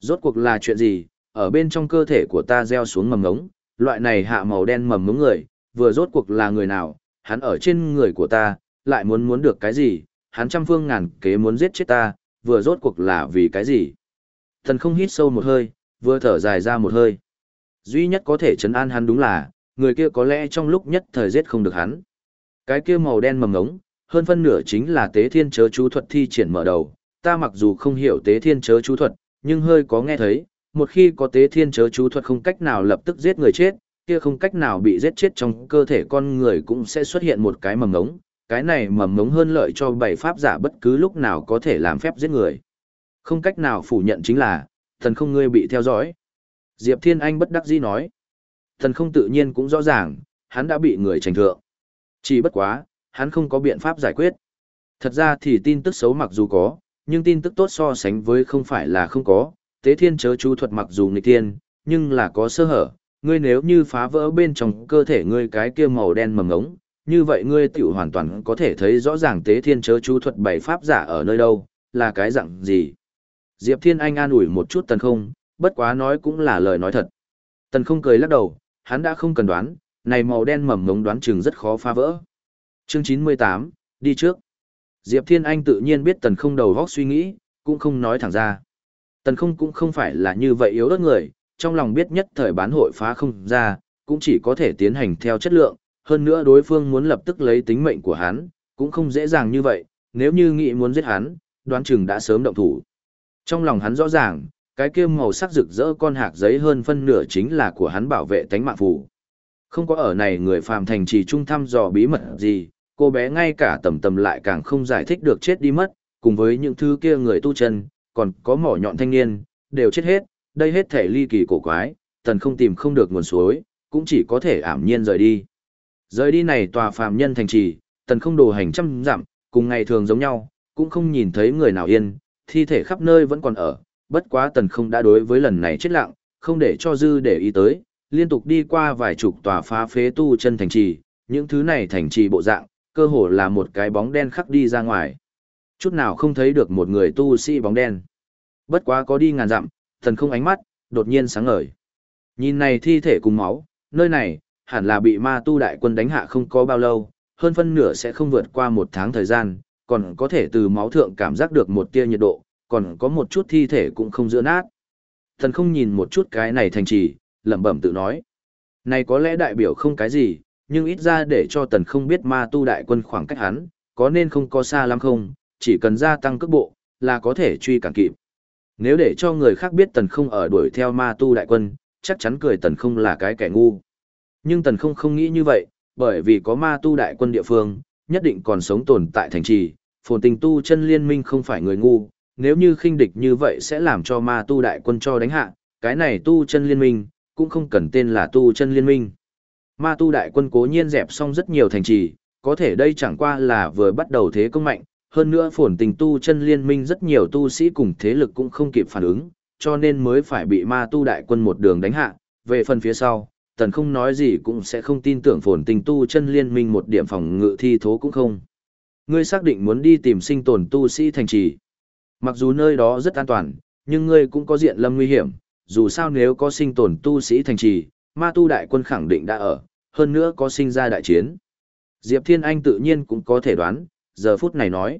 Rốt cuộc là chuyện gì, ở bên trong cơ thể của ta gieo xuống mầm ngống, loại này hạ màu đen mầm ngống người, vừa rốt cuộc là người nào, hắn ở trên người của ta, lại muốn muốn được cái gì, hắn trăm phương ngàn kế muốn giết chết ta, vừa rốt cuộc là vì cái gì. Thần không hít sâu một hơi, vừa thở dài ra một hơi. Duy nhất có thể chấn an hắn đúng là, người kia có lẽ trong lúc nhất thời giết không được hắn. Cái kia màu đen mầm ngống, hơn phân nửa chính là tế thiên chớ chú thuật thi triển mở đầu. Ta mặc dù không hiểu tế thiên chớ chú thuật, nhưng hơi có nghe thấy, một khi có tế thiên chớ chú thuật không cách nào lập tức giết người chết, kia không cách nào bị giết chết trong cơ thể con người cũng sẽ xuất hiện một cái mầm ngống. Cái này mầm ngống hơn lợi cho bảy pháp giả bất cứ lúc nào có thể làm phép giết người. Không cách nào phủ nhận chính là, thần không ngươi bị theo dõi. Diệp Thiên Anh bất đắc dĩ nói. Thần không tự nhiên cũng rõ ràng, hắn đã bị người trành thượng. Chỉ bất quá, hắn không có biện pháp giải quyết. Thật ra thì tin tức xấu mặc dù có, nhưng tin tức tốt so sánh với không phải là không có. Tế thiên chớ chú thuật mặc dù nghịch tiên, nhưng là có sơ hở. Ngươi nếu như phá vỡ bên trong cơ thể ngươi cái kia màu đen mầm ngống, như vậy ngươi tiểu hoàn toàn có thể thấy rõ ràng tế thiên chớ chú thuật bảy pháp giả ở nơi đâu, là cái dạng gì. Diệp Thiên Anh an ủi một chút tần không, bất quá nói cũng là lời nói thật. Tần không cười lắc đầu, hắn đã không cần đoán, này màu đen mầm ngống đoán chừng rất khó phá vỡ. Chương 98, đi trước. Diệp Thiên Anh tự nhiên biết tần không đầu góc suy nghĩ, cũng không nói thẳng ra. Tần không cũng không phải là như vậy yếu đất người, trong lòng biết nhất thời bán hội phá không ra, cũng chỉ có thể tiến hành theo chất lượng, hơn nữa đối phương muốn lập tức lấy tính mệnh của hắn, cũng không dễ dàng như vậy, nếu như nghĩ muốn giết hắn, đoán chừng đã sớm động thủ. Trong lòng hắn rõ ràng, cái kia màu sắc rực rỡ con hạc giấy hơn phân nửa chính là của hắn bảo vệ tánh mạng phù. Không có ở này người phàm thành trì trung thăm dò bí mật gì, cô bé ngay cả tầm tầm lại càng không giải thích được chết đi mất, cùng với những thứ kia người tu chân, còn có mỏ nhọn thanh niên, đều chết hết, đây hết thể ly kỳ cổ quái, tần không tìm không được nguồn suối, cũng chỉ có thể ảm nhiên rời đi. Rời đi này tòa phàm nhân thành trì, tần không đồ hành trăm dặm, cùng ngày thường giống nhau, cũng không nhìn thấy người nào yên, thi thể khắp nơi vẫn còn ở, bất quá tần không đã đối với lần này chết lặng, không để cho dư để ý tới, liên tục đi qua vài chục tòa phá phế tu chân thành trì, những thứ này thành trì bộ dạng, cơ hồ là một cái bóng đen khắc đi ra ngoài. Chút nào không thấy được một người tu sĩ bóng đen. Bất quá có đi ngàn dặm, tần không ánh mắt, đột nhiên sáng ngời. Nhìn này thi thể cùng máu, nơi này, hẳn là bị ma tu đại quân đánh hạ không có bao lâu, hơn phân nửa sẽ không vượt qua một tháng thời gian, còn có thể từ máu thượng cảm giác được một tia nhiệt độ, còn có một chút thi thể cũng không giữa nát. Thần không nhìn một chút cái này thành trì, lẩm bẩm tự nói. Này có lẽ đại biểu không cái gì, nhưng ít ra để cho tần không biết ma tu đại quân khoảng cách hắn, có nên không có xa lắm không, chỉ cần gia tăng cước bộ, là có thể truy cản kịp. Nếu để cho người khác biết tần không ở đuổi theo ma tu đại quân, chắc chắn cười tần không là cái kẻ ngu. Nhưng tần không không nghĩ như vậy, bởi vì có ma tu đại quân địa phương, nhất định còn sống tồn tại thành trì, phồn tình tu chân liên minh không phải người ngu, nếu như khinh địch như vậy sẽ làm cho ma tu đại quân cho đánh hạ, cái này tu chân liên minh, cũng không cần tên là tu chân liên minh. Ma tu đại quân cố nhiên dẹp xong rất nhiều thành trì, có thể đây chẳng qua là vừa bắt đầu thế công mạnh, hơn nữa phồn tình tu chân liên minh rất nhiều tu sĩ cùng thế lực cũng không kịp phản ứng, cho nên mới phải bị ma tu đại quân một đường đánh hạ, về phần phía sau. Tần không nói gì cũng sẽ không tin tưởng phồn tình tu chân liên minh một điểm phòng ngự thi thố cũng không. Ngươi xác định muốn đi tìm sinh tồn tu sĩ thành trì. Mặc dù nơi đó rất an toàn, nhưng ngươi cũng có diện lâm nguy hiểm, dù sao nếu có sinh tồn tu sĩ thành trì, ma tu đại quân khẳng định đã ở, hơn nữa có sinh ra đại chiến. Diệp Thiên Anh tự nhiên cũng có thể đoán, giờ phút này nói.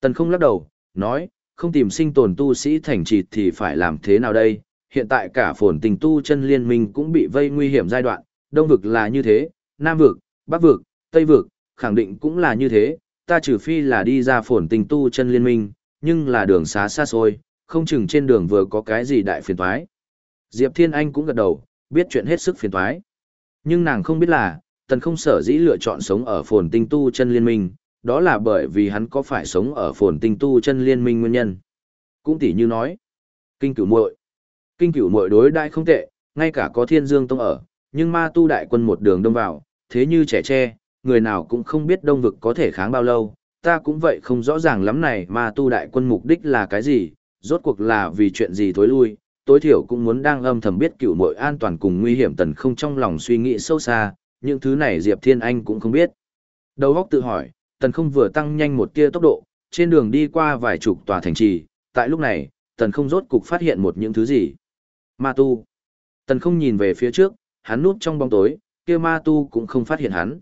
Tần không lắc đầu, nói, không tìm sinh tồn tu sĩ thành trì thì phải làm thế nào đây? Hiện tại cả phồn tình tu chân liên minh cũng bị vây nguy hiểm giai đoạn, đông vực là như thế, nam vực, bắc vực, tây vực, khẳng định cũng là như thế, ta trừ phi là đi ra phồn tình tu chân liên minh, nhưng là đường xá xa xôi, không chừng trên đường vừa có cái gì đại phiền toái. Diệp Thiên Anh cũng gật đầu, biết chuyện hết sức phiền toái. Nhưng nàng không biết là, tần không sở dĩ lựa chọn sống ở phồn tinh tu chân liên minh, đó là bởi vì hắn có phải sống ở phồn tinh tu chân liên minh nguyên nhân. Cũng tỉ như nói, kinh cửu muội Kinh cửu muội đối đại không tệ, ngay cả có thiên dương tông ở, nhưng ma tu đại quân một đường đông vào, thế như trẻ tre, người nào cũng không biết đông vực có thể kháng bao lâu, ta cũng vậy không rõ ràng lắm này ma tu đại quân mục đích là cái gì, rốt cuộc là vì chuyện gì thối lui, tối thiểu cũng muốn đang âm thầm biết cửu muội an toàn cùng nguy hiểm tần không trong lòng suy nghĩ sâu xa, những thứ này Diệp Thiên Anh cũng không biết. Đầu góc tự hỏi, tần không vừa tăng nhanh một tia tốc độ, trên đường đi qua vài chục tòa thành trì, tại lúc này, tần không rốt cục phát hiện một những thứ gì. Ma tu. Tần không nhìn về phía trước, hắn núp trong bóng tối, kia ma tu cũng không phát hiện hắn.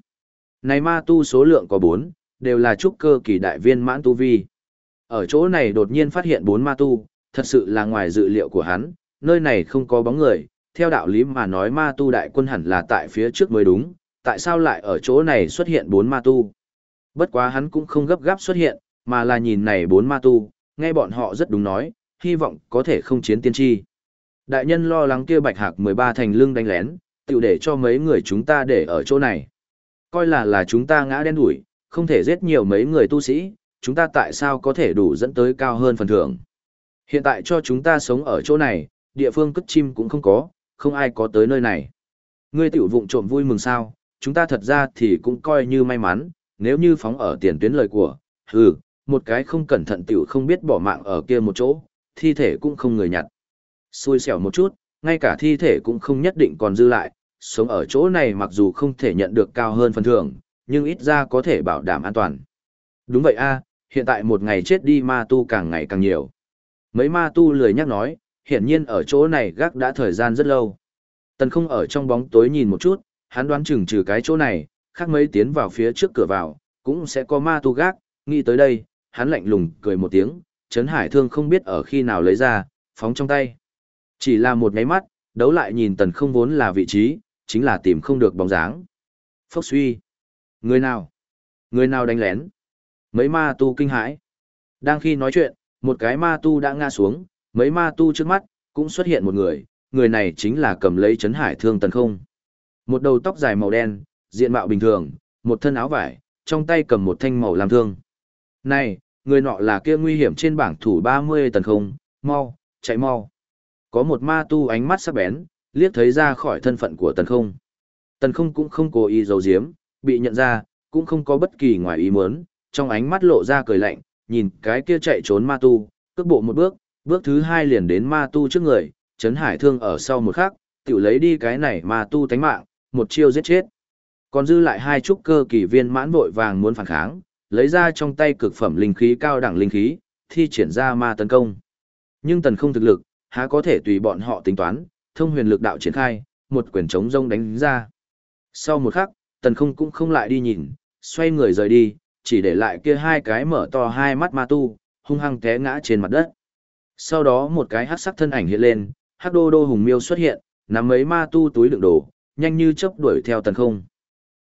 Này ma tu số lượng có bốn, đều là trúc cơ kỳ đại viên mãn tu vi. Ở chỗ này đột nhiên phát hiện bốn ma tu, thật sự là ngoài dự liệu của hắn, nơi này không có bóng người, theo đạo lý mà nói ma tu đại quân hẳn là tại phía trước mới đúng, tại sao lại ở chỗ này xuất hiện bốn ma tu. Bất quá hắn cũng không gấp gáp xuất hiện, mà là nhìn này bốn ma tu, nghe bọn họ rất đúng nói, hy vọng có thể không chiến tiên tri. Đại nhân lo lắng kia bạch hạc 13 thành lưng đánh lén, tự để cho mấy người chúng ta để ở chỗ này. Coi là là chúng ta ngã đen đuổi, không thể giết nhiều mấy người tu sĩ, chúng ta tại sao có thể đủ dẫn tới cao hơn phần thưởng. Hiện tại cho chúng ta sống ở chỗ này, địa phương cất chim cũng không có, không ai có tới nơi này. Ngươi tiểu vụng trộm vui mừng sao, chúng ta thật ra thì cũng coi như may mắn, nếu như phóng ở tiền tuyến lời của, hừ, một cái không cẩn thận tiểu không biết bỏ mạng ở kia một chỗ, thi thể cũng không người nhặt. Xui xẻo một chút, ngay cả thi thể cũng không nhất định còn dư lại, sống ở chỗ này mặc dù không thể nhận được cao hơn phần thưởng, nhưng ít ra có thể bảo đảm an toàn. Đúng vậy a, hiện tại một ngày chết đi ma tu càng ngày càng nhiều. Mấy ma tu lười nhắc nói, hiển nhiên ở chỗ này gác đã thời gian rất lâu. Tần không ở trong bóng tối nhìn một chút, hắn đoán chừng trừ cái chỗ này, khác mấy tiến vào phía trước cửa vào, cũng sẽ có ma tu gác, nghĩ tới đây, hắn lạnh lùng cười một tiếng, chấn hải thương không biết ở khi nào lấy ra, phóng trong tay. Chỉ là một nháy mắt, đấu lại nhìn tần không vốn là vị trí, chính là tìm không được bóng dáng. Phốc suy. Người nào? Người nào đánh lén? Mấy ma tu kinh hãi. Đang khi nói chuyện, một cái ma tu đã ngã xuống, mấy ma tu trước mắt, cũng xuất hiện một người, người này chính là cầm lấy chấn hải thương tần không. Một đầu tóc dài màu đen, diện mạo bình thường, một thân áo vải, trong tay cầm một thanh màu làm thương. Này, người nọ là kia nguy hiểm trên bảng thủ 30 tần không, mau, chạy mau. Có một ma tu ánh mắt sắc bén, liếc thấy ra khỏi thân phận của tần không. Tần không cũng không cố ý giấu giếm, bị nhận ra, cũng không có bất kỳ ngoài ý muốn, trong ánh mắt lộ ra cười lạnh, nhìn cái kia chạy trốn ma tu, cước bộ một bước, bước thứ hai liền đến ma tu trước người, chấn hải thương ở sau một khắc, tiểu lấy đi cái này ma tu tánh mạng, một chiêu giết chết. Còn dư lại hai trúc cơ kỳ viên mãn vội vàng muốn phản kháng, lấy ra trong tay cực phẩm linh khí cao đẳng linh khí, thi triển ra ma tấn công. Nhưng tần không thực lực, há có thể tùy bọn họ tính toán, thông huyền lực đạo triển khai, một quyền chống rông đánh ra. Sau một khắc, tần không cũng không lại đi nhìn, xoay người rời đi, chỉ để lại kia hai cái mở to hai mắt ma tu, hung hăng té ngã trên mặt đất. Sau đó một cái hắc sắc thân ảnh hiện lên, hắc đô đô hùng miêu xuất hiện, nắm mấy ma tu túi đựng đồ, nhanh như chớp đuổi theo tần không.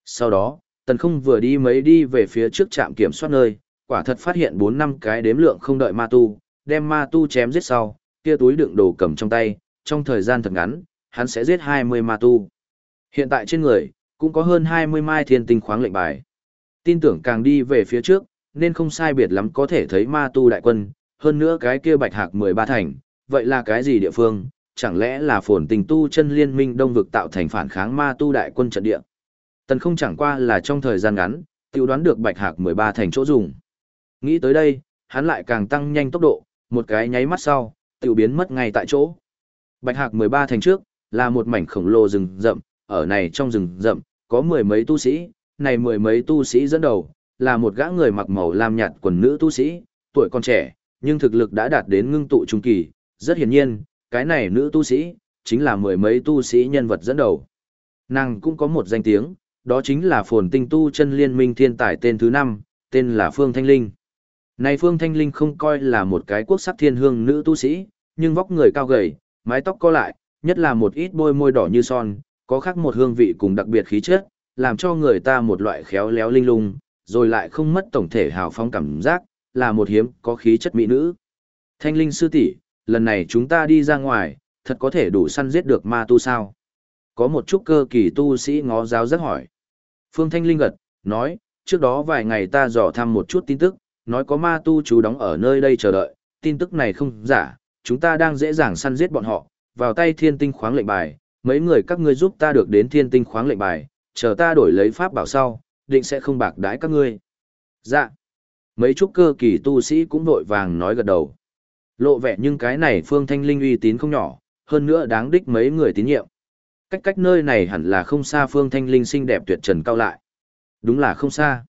Sau đó, tần không vừa đi mấy đi về phía trước trạm kiểm soát nơi, quả thật phát hiện bốn năm cái đếm lượng không đợi ma tu, đem ma tu chém giết sau, kia túi đựng đồ cầm trong tay, trong thời gian thật ngắn, hắn sẽ giết 20 ma tu. Hiện tại trên người, cũng có hơn 20 mai thiên tinh khoáng lệnh bài. Tin tưởng càng đi về phía trước, nên không sai biệt lắm có thể thấy ma tu đại quân, hơn nữa cái kia bạch hạc 13 thành, vậy là cái gì địa phương, chẳng lẽ là phồn tình tu chân liên minh đông vực tạo thành phản kháng ma tu đại quân trận địa. Tần không chẳng qua là trong thời gian ngắn, tiêu đoán được bạch hạc 13 thành chỗ dùng. Nghĩ tới đây, hắn lại càng tăng nhanh tốc độ, một cái nháy mắt sau, tiểu biến mất ngay tại chỗ. Bạch hạc 13 thành trước, là một mảnh khổng lồ rừng rậm, ở này trong rừng rậm, có mười mấy tu sĩ, này mười mấy tu sĩ dẫn đầu, là một gã người mặc màu lam nhạt quần nữ tu sĩ, tuổi còn trẻ, nhưng thực lực đã đạt đến ngưng tụ trung kỳ, rất hiển nhiên, cái này nữ tu sĩ, chính là mười mấy tu sĩ nhân vật dẫn đầu. Nàng cũng có một danh tiếng, đó chính là phồn tinh tu chân liên minh thiên tài tên thứ năm, tên là Phương Thanh Linh. Này Phương Thanh Linh không coi là một cái quốc sắc thiên hương nữ tu sĩ, nhưng vóc người cao gầy, mái tóc co lại, nhất là một ít bôi môi đỏ như son, có khác một hương vị cùng đặc biệt khí chất, làm cho người ta một loại khéo léo linh lung, rồi lại không mất tổng thể hào phóng cảm giác, là một hiếm có khí chất mỹ nữ. Thanh linh sư tỷ, lần này chúng ta đi ra ngoài, thật có thể đủ săn giết được ma tu sao? Có một chút cơ kỳ tu sĩ ngó giáo rất hỏi. Phương Thanh Linh gật, nói, trước đó vài ngày ta dò thăm một chút tin tức, nói có ma tu chú đóng ở nơi đây chờ đợi, tin tức này không giả, chúng ta đang dễ dàng săn giết bọn họ, vào tay thiên tinh khoáng lệnh bài, mấy người các ngươi giúp ta được đến thiên tinh khoáng lệnh bài, chờ ta đổi lấy pháp bảo sau, định sẽ không bạc đái các ngươi. Dạ. Mấy chút cơ kỳ tu sĩ cũng vội vàng nói gật đầu. Lộ vẻ nhưng cái này Phương Thanh Linh uy tín không nhỏ, hơn nữa đáng đích mấy người tín nhiệm. Cách cách nơi này hẳn là không xa Phương Thanh Linh xinh đẹp tuyệt trần cao lại. Đúng là không xa.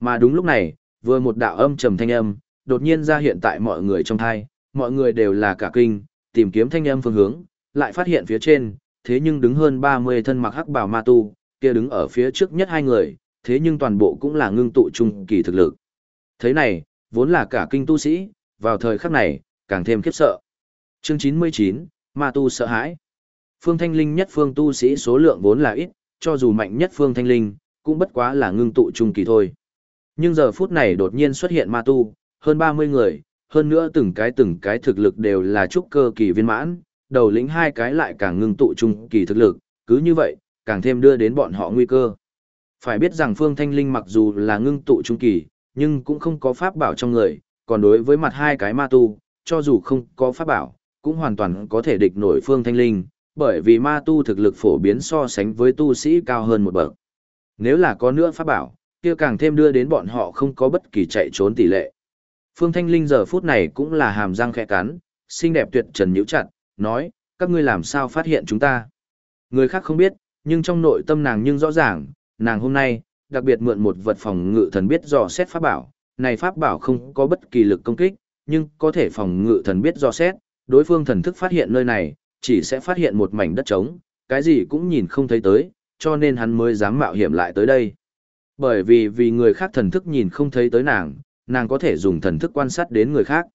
Mà đúng lúc này, vừa một đạo âm trầm thanh âm, đột nhiên ra hiện tại mọi người trong thai, mọi người đều là cả kinh, tìm kiếm thanh âm phương hướng, lại phát hiện phía trên, thế nhưng đứng hơn 30 thân mặc hắc bào ma tu, kia đứng ở phía trước nhất hai người, thế nhưng toàn bộ cũng là ngưng tụ trung kỳ thực lực. Thế này, vốn là cả kinh tu sĩ, vào thời khắc này, càng thêm khiếp sợ. Chương 99, ma tu sợ hãi. Phương Thanh Linh nhất phương tu sĩ số lượng vốn là ít, cho dù mạnh nhất phương Thanh Linh, cũng bất quá là ngưng tụ trung kỳ thôi. Nhưng giờ phút này đột nhiên xuất hiện ma tu, hơn 30 người, hơn nữa từng cái từng cái thực lực đều là trúc cơ kỳ viên mãn, đầu lĩnh hai cái lại càng ngưng tụ trung kỳ thực lực, cứ như vậy, càng thêm đưa đến bọn họ nguy cơ. Phải biết rằng Phương Thanh Linh mặc dù là ngưng tụ trung kỳ, nhưng cũng không có pháp bảo trong người, còn đối với mặt hai cái ma tu, cho dù không có pháp bảo, cũng hoàn toàn có thể địch nổi Phương Thanh Linh, bởi vì ma tu thực lực phổ biến so sánh với tu sĩ cao hơn một bậc. Nếu là có nữa pháp bảo, kia càng thêm đưa đến bọn họ không có bất kỳ chạy trốn tỷ lệ. Phương Thanh Linh giờ phút này cũng là hàm răng khẽ cắn, xinh đẹp tuyệt trần nhíu chặt, nói, các ngươi làm sao phát hiện chúng ta. Người khác không biết, nhưng trong nội tâm nàng nhưng rõ ràng, nàng hôm nay, đặc biệt mượn một vật phòng ngự thần biết dò xét pháp bảo, này pháp bảo không có bất kỳ lực công kích, nhưng có thể phòng ngự thần biết dò xét, đối phương thần thức phát hiện nơi này, chỉ sẽ phát hiện một mảnh đất trống, cái gì cũng nhìn không thấy tới, cho nên hắn mới dám mạo hiểm lại tới đây. Bởi vì vì người khác thần thức nhìn không thấy tới nàng, nàng có thể dùng thần thức quan sát đến người khác.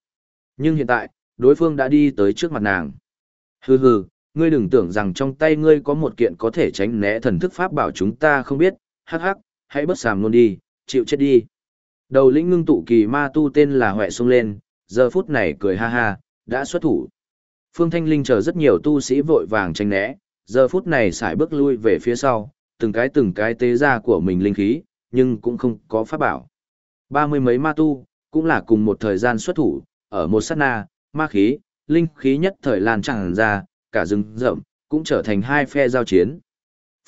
Nhưng hiện tại, đối phương đã đi tới trước mặt nàng. Hừ hừ, ngươi đừng tưởng rằng trong tay ngươi có một kiện có thể tránh né thần thức pháp bảo chúng ta không biết, hắc hắc, hãy bất sàm luôn đi, chịu chết đi. Đầu lĩnh ngưng tụ kỳ ma tu tên là Huệ sung lên, giờ phút này cười ha ha, đã xuất thủ. Phương Thanh Linh chờ rất nhiều tu sĩ vội vàng tránh né, giờ phút này xài bước lui về phía sau, từng cái từng cái tế ra của mình linh khí, nhưng cũng không có pháp bảo. Ba mươi mấy ma tu, cũng là cùng một thời gian xuất thủ, ở một sát na, ma khí, linh khí nhất thời lan tràn ra, cả rừng rậm, cũng trở thành hai phe giao chiến.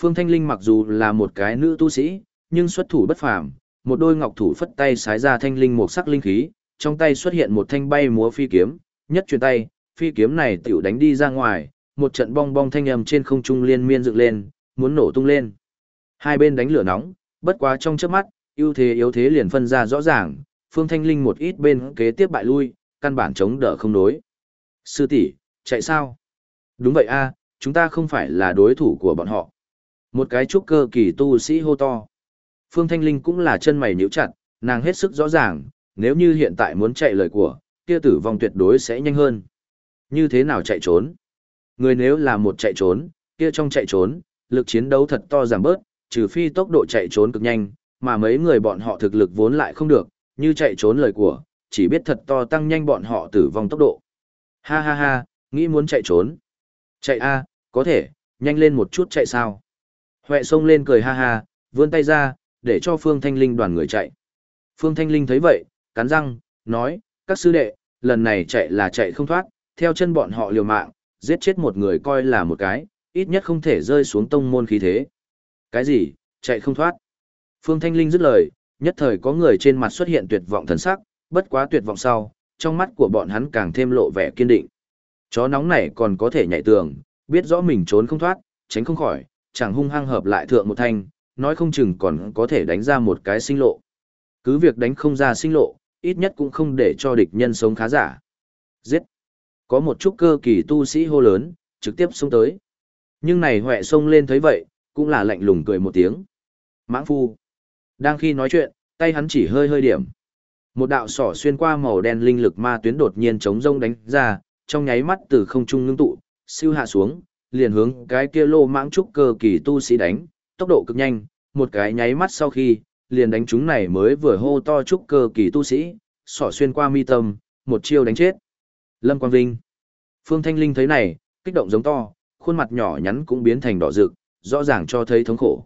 Phương Thanh Linh mặc dù là một cái nữ tu sĩ, nhưng xuất thủ bất phàm, một đôi ngọc thủ phất tay xái ra thanh linh một sắc linh khí, trong tay xuất hiện một thanh bay múa phi kiếm, nhất truyền tay, phi kiếm này tiểu đánh đi ra ngoài, một trận bong bong thanh âm trên không trung liên miên dựng lên, muốn nổ tung lên. Hai bên đánh lửa nóng, bất quá trong chớp mắt, ưu thế yếu thế liền phân ra rõ ràng, Phương Thanh Linh một ít bên kế tiếp bại lui, căn bản chống đỡ không đối. Sư tỷ, chạy sao? Đúng vậy a, chúng ta không phải là đối thủ của bọn họ. Một cái trúc cơ kỳ tu sĩ hô to. Phương Thanh Linh cũng là chân mày nhíu chặt, nàng hết sức rõ ràng, nếu như hiện tại muốn chạy lời của, kia tử vong tuyệt đối sẽ nhanh hơn. Như thế nào chạy trốn? Người nếu là một chạy trốn, kia trong chạy trốn, lực chiến đấu thật to giảm bớt, trừ phi tốc độ chạy trốn cực nhanh, mà mấy người bọn họ thực lực vốn lại không được, như chạy trốn lời của, chỉ biết thật to tăng nhanh bọn họ tử vong tốc độ. Ha ha ha, nghĩ muốn chạy trốn. Chạy a, có thể, nhanh lên một chút chạy sao. Huệ xông lên cười ha ha, vươn tay ra, để cho Phương Thanh Linh đoàn người chạy. Phương Thanh Linh thấy vậy, cắn răng, nói, các sư đệ, lần này chạy là chạy không thoát, theo chân bọn họ liều mạng, giết chết một người coi là một cái, ít nhất không thể rơi xuống tông môn khí thế. Cái gì, chạy không thoát. Phương Thanh Linh dứt lời, nhất thời có người trên mặt xuất hiện tuyệt vọng thần sắc, bất quá tuyệt vọng sau, trong mắt của bọn hắn càng thêm lộ vẻ kiên định. Chó nóng này còn có thể nhảy tường, biết rõ mình trốn không thoát, tránh không khỏi, chẳng hung hăng hợp lại thượng một thanh, nói không chừng còn có thể đánh ra một cái sinh lộ. Cứ việc đánh không ra sinh lộ, ít nhất cũng không để cho địch nhân sống khá giả. Giết! Có một chút cơ kỳ tu sĩ hô lớn, trực tiếp xông tới. Nhưng này Huệ xông lên thấy vậy, cũng là lạnh lùng cười một tiếng. Mãng phu! Đang khi nói chuyện, tay hắn chỉ hơi hơi điểm. Một đạo sỏ xuyên qua màu đen linh lực ma tuyến đột nhiên chống rông đánh ra, trong nháy mắt từ không trung ngưng tụ, siêu hạ xuống, liền hướng cái kia lô mãng trúc cơ kỳ tu sĩ đánh, tốc độ cực nhanh, một cái nháy mắt sau khi, liền đánh chúng này mới vừa hô to trúc cơ kỳ tu sĩ, sỏ xuyên qua mi tâm, một chiêu đánh chết. Lâm Quang Vinh. Phương Thanh Linh thấy này, kích động giống to, khuôn mặt nhỏ nhắn cũng biến thành đỏ rực, rõ ràng cho thấy thống khổ.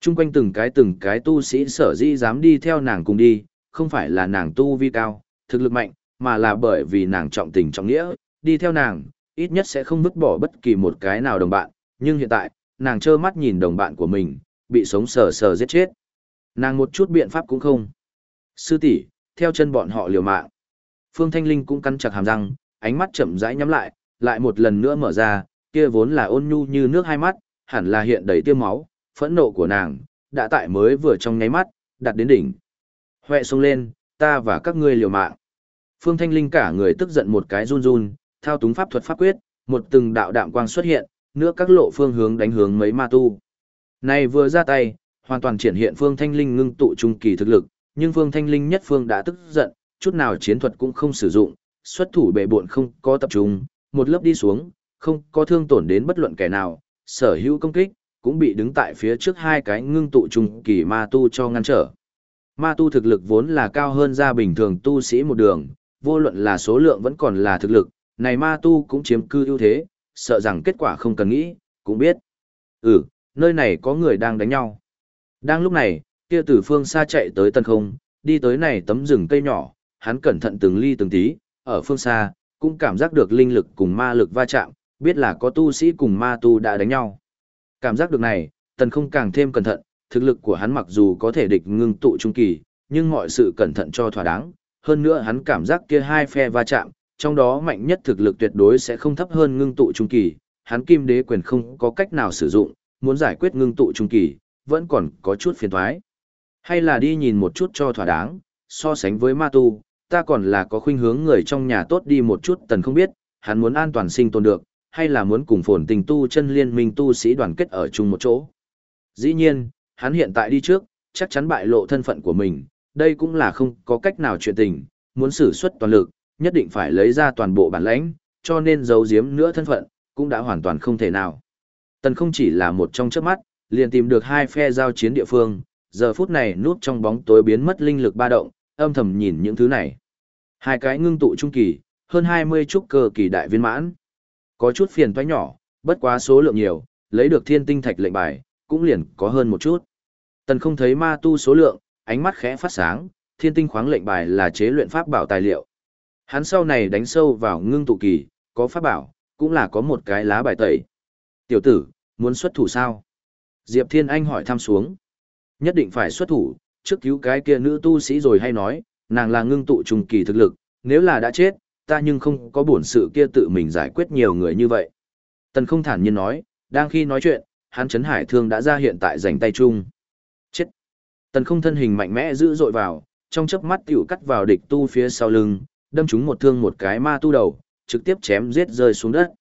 Trung quanh từng cái từng cái tu sĩ sở di dám đi theo nàng cùng đi, không phải là nàng tu vi cao, thực lực mạnh, mà là bởi vì nàng trọng tình trọng nghĩa, đi theo nàng, ít nhất sẽ không vứt bỏ bất kỳ một cái nào đồng bạn, nhưng hiện tại, nàng trơ mắt nhìn đồng bạn của mình, bị sống sờ sờ giết chết. Nàng một chút biện pháp cũng không. Sư tỷ, theo chân bọn họ liều mạng. Phương Thanh Linh cũng cắn chặt hàm răng, ánh mắt chậm rãi nhắm lại, lại một lần nữa mở ra, kia vốn là ôn nhu như nước hai mắt, hẳn là hiện đầy tiêu máu, phẫn nộ của nàng, đã tại mới vừa trong nháy mắt, đặt đến đỉnh. Huệ xông lên, ta và các ngươi liều mạng. Phương Thanh Linh cả người tức giận một cái run run, thao túng pháp thuật pháp quyết, một từng đạo đạm quang xuất hiện, nữa các lộ phương hướng đánh hướng mấy ma tu. Này vừa ra tay, hoàn toàn triển hiện Phương Thanh Linh ngưng tụ trung kỳ thực lực, nhưng Phương Thanh Linh nhất phương đã tức giận, chút nào chiến thuật cũng không sử dụng, xuất thủ bệ buộn không có tập trung, một lớp đi xuống, không có thương tổn đến bất luận kẻ nào, sở hữu công kích, cũng bị đứng tại phía trước hai cái ngưng tụ trùng kỳ ma tu cho ngăn trở. Ma tu thực lực vốn là cao hơn ra bình thường tu sĩ một đường, vô luận là số lượng vẫn còn là thực lực, này ma tu cũng chiếm cư ưu thế, sợ rằng kết quả không cần nghĩ, cũng biết. Ừ, nơi này có người đang đánh nhau. Đang lúc này, kia từ phương xa chạy tới tân không, đi tới này tấm rừng cây nhỏ, hắn cẩn thận từng ly từng tí, ở phương xa, cũng cảm giác được linh lực cùng ma lực va chạm, biết là có tu sĩ cùng ma tu đã đánh nhau. Cảm giác được này, tần không càng thêm cẩn thận, thực lực của hắn mặc dù có thể địch ngưng tụ trung kỳ, nhưng mọi sự cẩn thận cho thỏa đáng. Hơn nữa hắn cảm giác kia hai phe va chạm, trong đó mạnh nhất thực lực tuyệt đối sẽ không thấp hơn ngưng tụ trung kỳ, hắn kim đế quyền không có cách nào sử dụng, muốn giải quyết ngưng tụ trung kỳ, vẫn còn có chút phiền thoái. Hay là đi nhìn một chút cho thỏa đáng, so sánh với ma tu, ta còn là có khuynh hướng người trong nhà tốt đi một chút tần không biết, hắn muốn an toàn sinh tồn được, hay là muốn cùng phồn tình tu chân liên minh tu sĩ đoàn kết ở chung một chỗ. Dĩ nhiên, hắn hiện tại đi trước, chắc chắn bại lộ thân phận của mình, đây cũng là không có cách nào chuyện tình, muốn sử xuất toàn lực, nhất định phải lấy ra toàn bộ bản lãnh, cho nên giấu giếm nữa thân phận, cũng đã hoàn toàn không thể nào. Tần không chỉ là một trong chớp mắt, liền tìm được hai phe giao chiến địa phương, giờ phút này núp trong bóng tối biến mất linh lực ba động, âm thầm nhìn những thứ này. Hai cái ngưng tụ trung kỳ, hơn 20 trúc cơ kỳ đại viên mãn. Có chút phiền toái nhỏ, bất quá số lượng nhiều, lấy được thiên tinh thạch lệnh bài, cũng liền có hơn một chút. Tần không thấy ma tu số lượng, ánh mắt khẽ phát sáng, thiên tinh khoáng lệnh bài là chế luyện pháp bảo tài liệu. Hắn sau này đánh sâu vào ngưng tụ kỳ, có pháp bảo, cũng là có một cái lá bài tẩy. Tiểu tử, muốn xuất thủ sao? Diệp Thiên Anh hỏi thăm xuống. Nhất định phải xuất thủ, trước cứu cái kia nữ tu sĩ rồi hay nói, nàng là ngưng tụ trùng kỳ thực lực, nếu là đã chết, ta nhưng không có bổn sự kia tự mình giải quyết nhiều người như vậy. Tần không thản nhiên nói, đang khi nói chuyện, hắn chấn hải thương đã ra hiện tại giành tay chung. Chết! Tần không thân hình mạnh mẽ giữ dội vào, trong chớp mắt tiểu cắt vào địch tu phía sau lưng, đâm chúng một thương một cái ma tu đầu, trực tiếp chém giết rơi xuống đất.